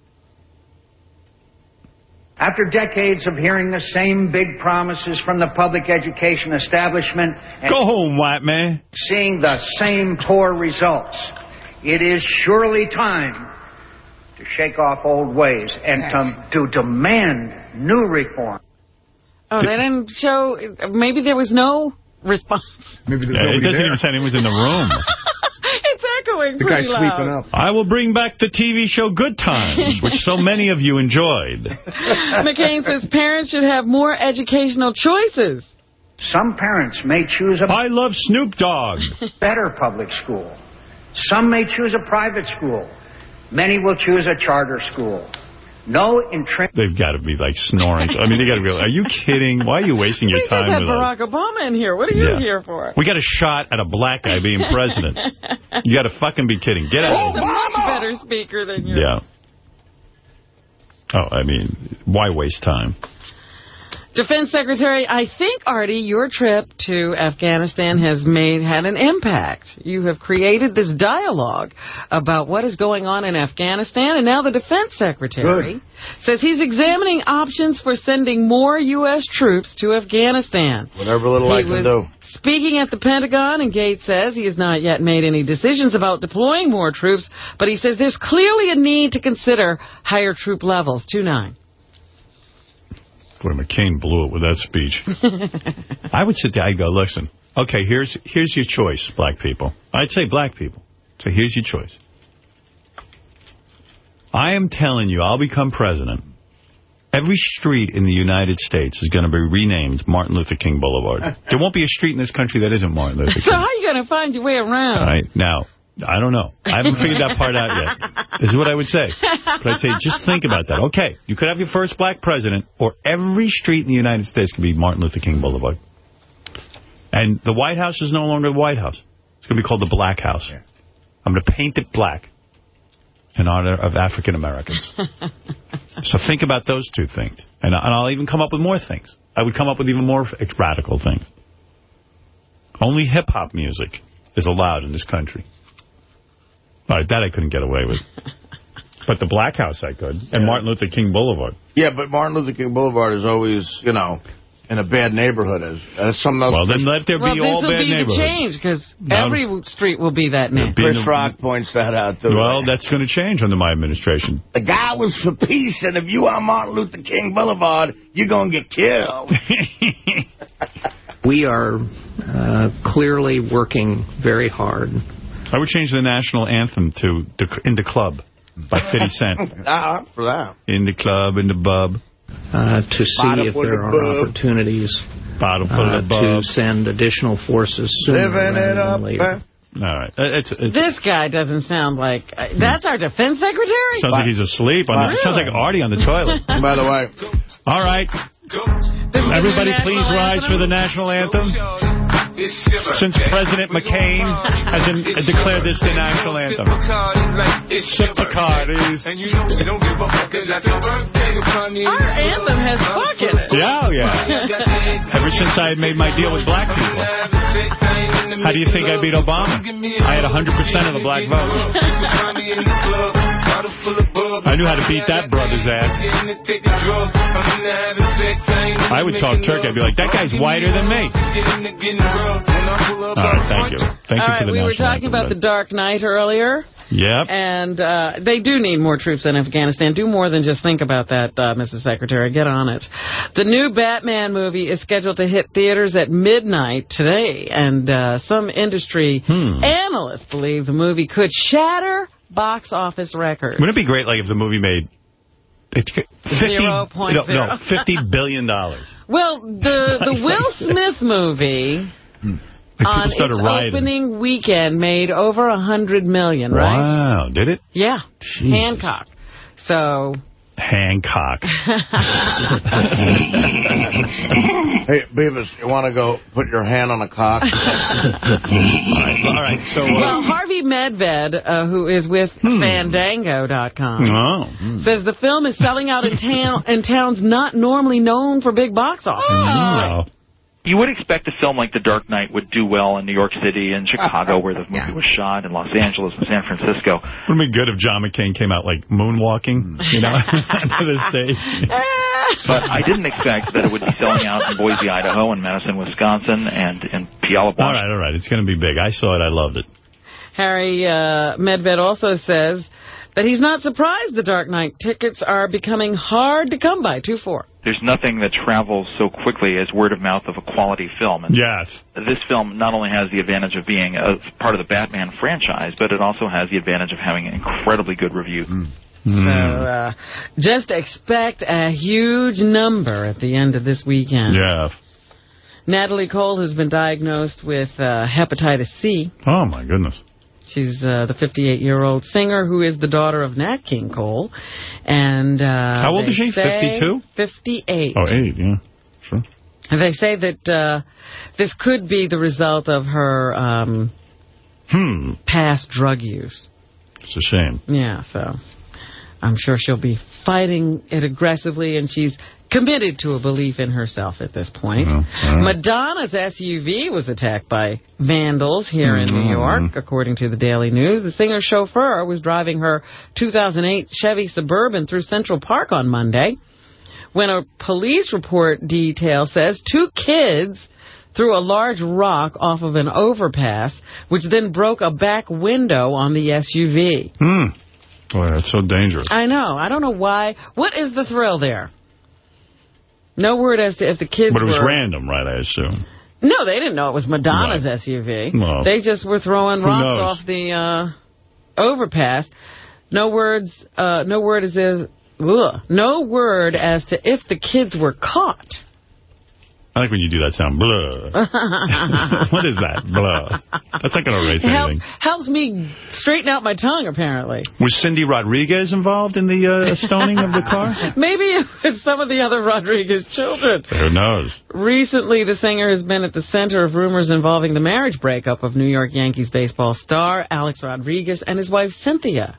After decades of hearing the same big promises from the public education establishment and Go home, white man. seeing the same poor results, it is surely time to shake off old ways and to, to demand new reform. Oh, they didn't show... Maybe there was no response. Maybe Yeah, uh, it doesn't even say anyone was in the room. it's echoing pretty loud. I will bring back the TV show Good Times, which so many of you enjoyed. McCain says parents should have more educational choices. Some parents may choose a I love Snoop Dogg. better public school. Some may choose a private school. Many will choose a charter school. No intrinsic... They've got to be like snoring. I mean, they got to be like, are you kidding? Why are you wasting your We just time had with us? Barack Obama in here. What are you Yeah. here for? We got a shot at a black guy being president. You got to fucking be kidding. Get out He's of a here. much better speaker than you. Yeah. Oh, I mean, why waste time? Defense Secretary, I think, Artie, your trip to Afghanistan has made had an impact. You have created this dialogue about what is going on in Afghanistan, and now the Defense Secretary says he's examining options for sending more U.S. troops to Afghanistan. Whatever little I can do. Speaking at the Pentagon, and Gates says he has not yet made any decisions about deploying more troops, but he says there's clearly a need to consider higher troop levels. 2-9. Boy, McCain blew it with that speech. I would sit there, I'd go, listen, okay, here's here's your choice, black people. I'd say black people. So here's your choice. I am telling you, I'll become president. Every street in the United States is going to be renamed Martin Luther King Boulevard. There won't be a street in this country that isn't Martin Luther So how are you going to find your way around? All right, now, I don't know. I haven't figured that part out yet. This is what I would say. But I'd say, just think about that. Okay, you could have your first black president, or every street in the United States could be Martin Luther King Boulevard. And the White House is no longer the White House. It's going to be called the Black House. I'm going to paint it black in honor of African Americans. so think about those two things. And, and I'll even come up with more things. I would come up with even more radical things. Only hip-hop music is allowed in this country. All right, that I couldn't get away with. But the Black House I could. And Martin Luther King Boulevard. Yeah, but Martin Luther King Boulevard is always, you know, in a bad neighborhood is. That's some of those Well, then let there well, be this all will bad be the neighborhoods. change, because every street will be that name. Chris the- Rock points that out, too. Well, that's going to change under my administration. The guy was for peace, and if you are Martin Luther King Boulevard, you're going to get killed. We are uh, clearly working very hard. I would change the national anthem to the, In the Club by 50 Cent. nah, for that. In the club, in the bub. uh, to see Bottom if there the are bub. opportunities Bottom for uh, the bub. to send additional forces sooner Living it up. than later. All right. Uh, It's, it's, This guy doesn't sound like... uh, that's our defense secretary? sounds like he's asleep. On the, sounds like Artie on the toilet. By the way, All right. Everybody please rise for the national anthem. Since President McCain has in, declared this the national anthem. Sip Bacardis. Our anthem has fuck in it. Yeah, oh, yeah. Ever since I made my deal with black people. How do you think I beat Obama? I had 100% of the black vote. I knew how to beat that brother's ass. I would talk Turkey. I'd be like, that guy's whiter than me. All right, thank you. Thank All you right, for the we were talking anthem, about the Dark Knight earlier. Yep. And uh, they do need more troops in Afghanistan. Do more than just think about that, uh, Mrs. Secretary. Get on it. The new Batman movie is scheduled to hit theaters at midnight today, and uh, some industry Hmm. analysts believe the movie could shatter box office records. Wouldn't it be great, like, if the movie made 50, Zero point no, zero. no, $50 billion. Well, the the Will Smith movie Like, on started its rioting. opening weekend made over a hundred million, right? Wow, did it? Yeah, Jesus. Hancock. So Hancock. hey, Beavis, you want to go put your hand on a cock? all right, all right, so... Uh, Well, Harvey Medved, uh, who is with Fandango.com, oh. says the film is selling out in, town, in towns not normally known for big box office. No. You would expect a film like The Dark Knight would do well in New York City and Chicago, where the movie was shot, in Los Angeles and San Francisco. Would it be good if John McCain came out, like, moonwalking, you know, to the stage? But I didn't expect that it would be selling out in Boise, Idaho, and Madison, Wisconsin, and in Puyallup, All right, all right. It's going to be big. I saw it. I loved it. Harry uh, Medved also says that he's not surprised the Dark Knight tickets are becoming hard to come by. 2-4. There's nothing that travels so quickly as word of mouth of a quality film. And Yes. this film not only has the advantage of being a part of the Batman franchise, but it also has the advantage of having an incredibly good reviews. So uh, just expect a huge number at the end of this weekend. Yeah. Natalie Cole has been diagnosed with uh, hepatitis C. Oh, my goodness. She's uh, the 58-year-old singer who is the daughter of Nat King Cole. And uh, How old is she? say 52? 58. Oh, eight, yeah. Sure. And they say that uh, this could be the result of her um, Hmm. past drug use. It's a shame. Yeah, so I'm sure she'll be fighting it aggressively, and she's committed to a belief in herself at this point. right. Madonna's SUV was attacked by vandals here in New Mhm. York, according to the Daily News. The singer's chauffeur was driving her 2008 Chevy Suburban through Central Park on Monday when a police report detail says two kids threw a large rock off of an overpass, which then broke a back window on the SUV. Hmm. Boy, that's so dangerous. I know. I don't know why. What is the thrill there? No word as to if the kids But it was were... random, right, I assume. No, they didn't know it was Madonna's SUV. Well, they just were throwing rocks knows? off the uh, overpass. No words. Uh, no word as if. Ugh, no word as to if the kids were caught. I like when you do that sound. Blah. what is that? Blah. That's not going to erase It helps, anything. helps me straighten out my tongue, apparently. Was Cindy Rodriguez involved in the uh, stoning of the car? Maybe it was some of the other Rodriguez children. Who knows? Recently, the singer has been at the center of rumors involving the marriage breakup of New York Yankees baseball star Alex Rodriguez and his wife Cynthia.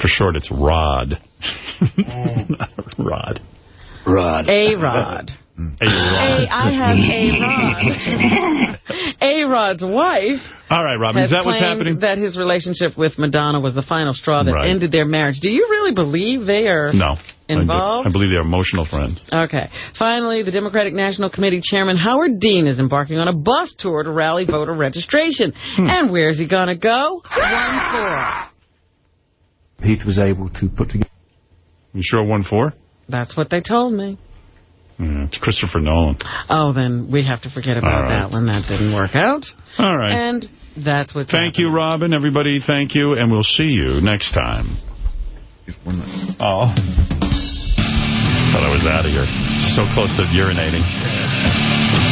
For short, it's Rod. Rod. Rod. A Rod. A-Rod. A, I have A-Rod. A-Rod's wife All right, Robin, is that what's happening? that his relationship with Madonna was the final straw that Right. ended their marriage. Do you really believe they are No. I do. involved? I believe they're emotional friends. Okay. Finally, the Democratic National Committee Chairman Howard Dean is embarking on a bus tour to rally voter registration. Hmm. And where's he going to go? One four. Heath was able to put together. You sure 1-4? That's what they told me. Yeah, it's Christopher Nolan. Oh, then we have to forget about All right. that one. That didn't work out. All right. And that's what's Thank you, Robin. Everybody, thank you, and we'll see you next time. Oh. Thought I was out of here. So close to urinating.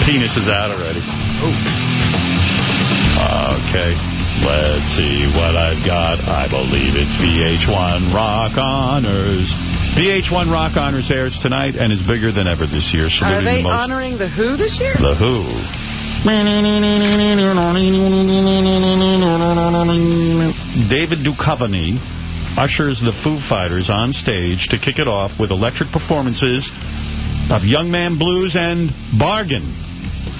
Penis is out already. Oh. Okay. Let's see what I've got. I believe it's VH1 Rock Honors. VH1 Rock Honors airs tonight and is bigger than ever this year. Are they the most honoring The Who this year? the Who. David Duchovny ushers the Foo Fighters on stage to kick it off with electric performances of Young Man Blues and Bargain.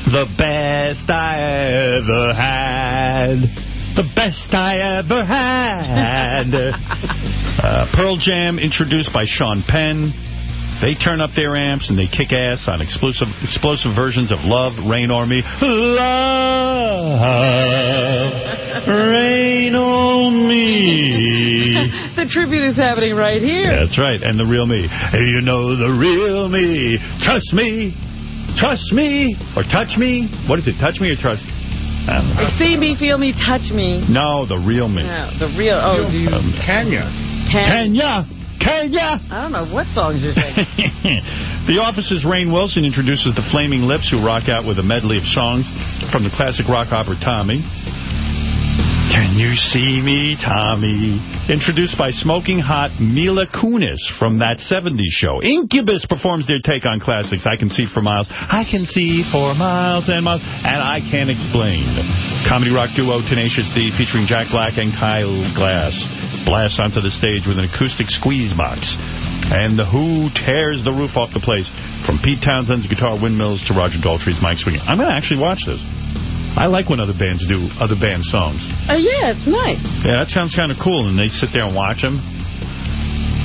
The best I ever had. The best I ever had. uh, Pearl Jam introduced by Sean Penn. They turn up their amps and they kick ass on explosive explosive versions of Love, Reign o'er Me. Love, Reign o'er Me. the tribute is happening right here. That's right, and the real me. Hey, you know the real me. Trust me. Trust me. Or touch me. What is it, touch me or trust? I don't know. See me, feel me, touch me. No, the real me. Yeah, the real. Oh, do you? Um, Kenya. Can, Kenya. Kenya. I don't know what songs you're singing. the Office's Rainn Wilson introduces the Flaming Lips, who rock out with a medley of songs from the classic rock opera Tommy. Can you see me, Tommy? Introduced by smoking hot Mila Kunis from That 70s Show. Incubus performs their take on classics. I Can See for Miles. I Can See for Miles and Miles. And I Can't Explain. Comedy rock duo Tenacious D featuring Jack Black and Kyle Glass blasts onto the stage with an acoustic squeeze box. And The Who tears the roof off the place from Pete Townshend's guitar windmills to Roger Daltrey's mic swinging. I'm going to actually watch this. I like when other bands do other band songs. Oh, yeah, it's nice. Yeah, that sounds kind of cool, and they sit there and watch them.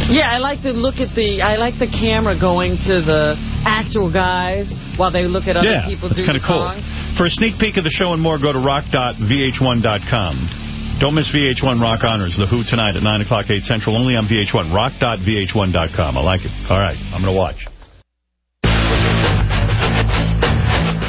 Yeah, I like to look at the, I like the camera going to the actual guys while they look at other yeah, people that's do kind of cool. songs. For a sneak peek of the show and more, go to rock.vh1.com. Don't miss VH1 Rock Honors, The Who, tonight at 9 o'clock, 8 Central, only on VH1. Rock.vh1.com. I like it. All right, I'm going to watch.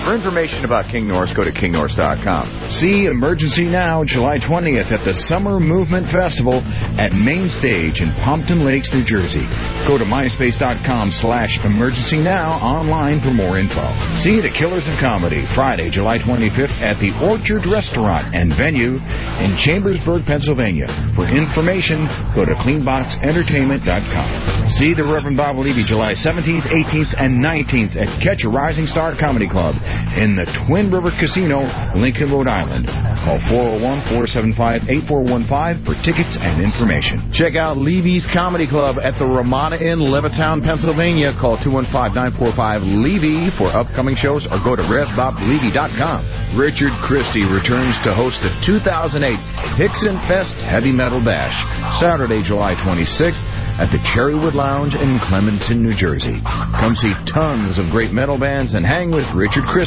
For information about King Norris, go to kingnorris.com. See Emergency Now July 20th at the Summer Movement Festival at Main Stage in Pompton Lakes, New Jersey. Go to myspace.com slash emergency now online for more info. See The Killers of Comedy Friday, July 25th at the Orchard Restaurant and Venue in Chambersburg, Pennsylvania. For information, go to cleanboxentertainment.com. See the Reverend Bob Levy July 17th, 18th, and 19th at Catch a Rising Star Comedy Club in the Twin River Casino, Lincoln, Rhode Island. Call 401-475-8415 for tickets and information. Check out Levy's Comedy Club at the Ramada Inn, Levittown, Pennsylvania. Call 215-945-LEVY for upcoming shows or go to RevBobLevy.com. Richard Christie returns to host the 2008 Hixon Fest Heavy Metal Bash, Saturday, July 26th at the Cherrywood Lounge in Clementon, New Jersey. Come see tons of great metal bands and hang with Richard Christie.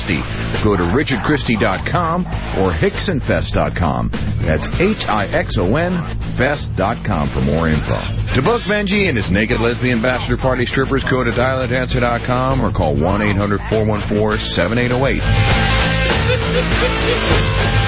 Go to richardchristie.com or hixonfest.com. That's H-I-X-O-N fest.com for more info. To book Benji and his Naked Lesbian Bachelor Party strippers, go to dialadancer.com or call 1-800-414-7808.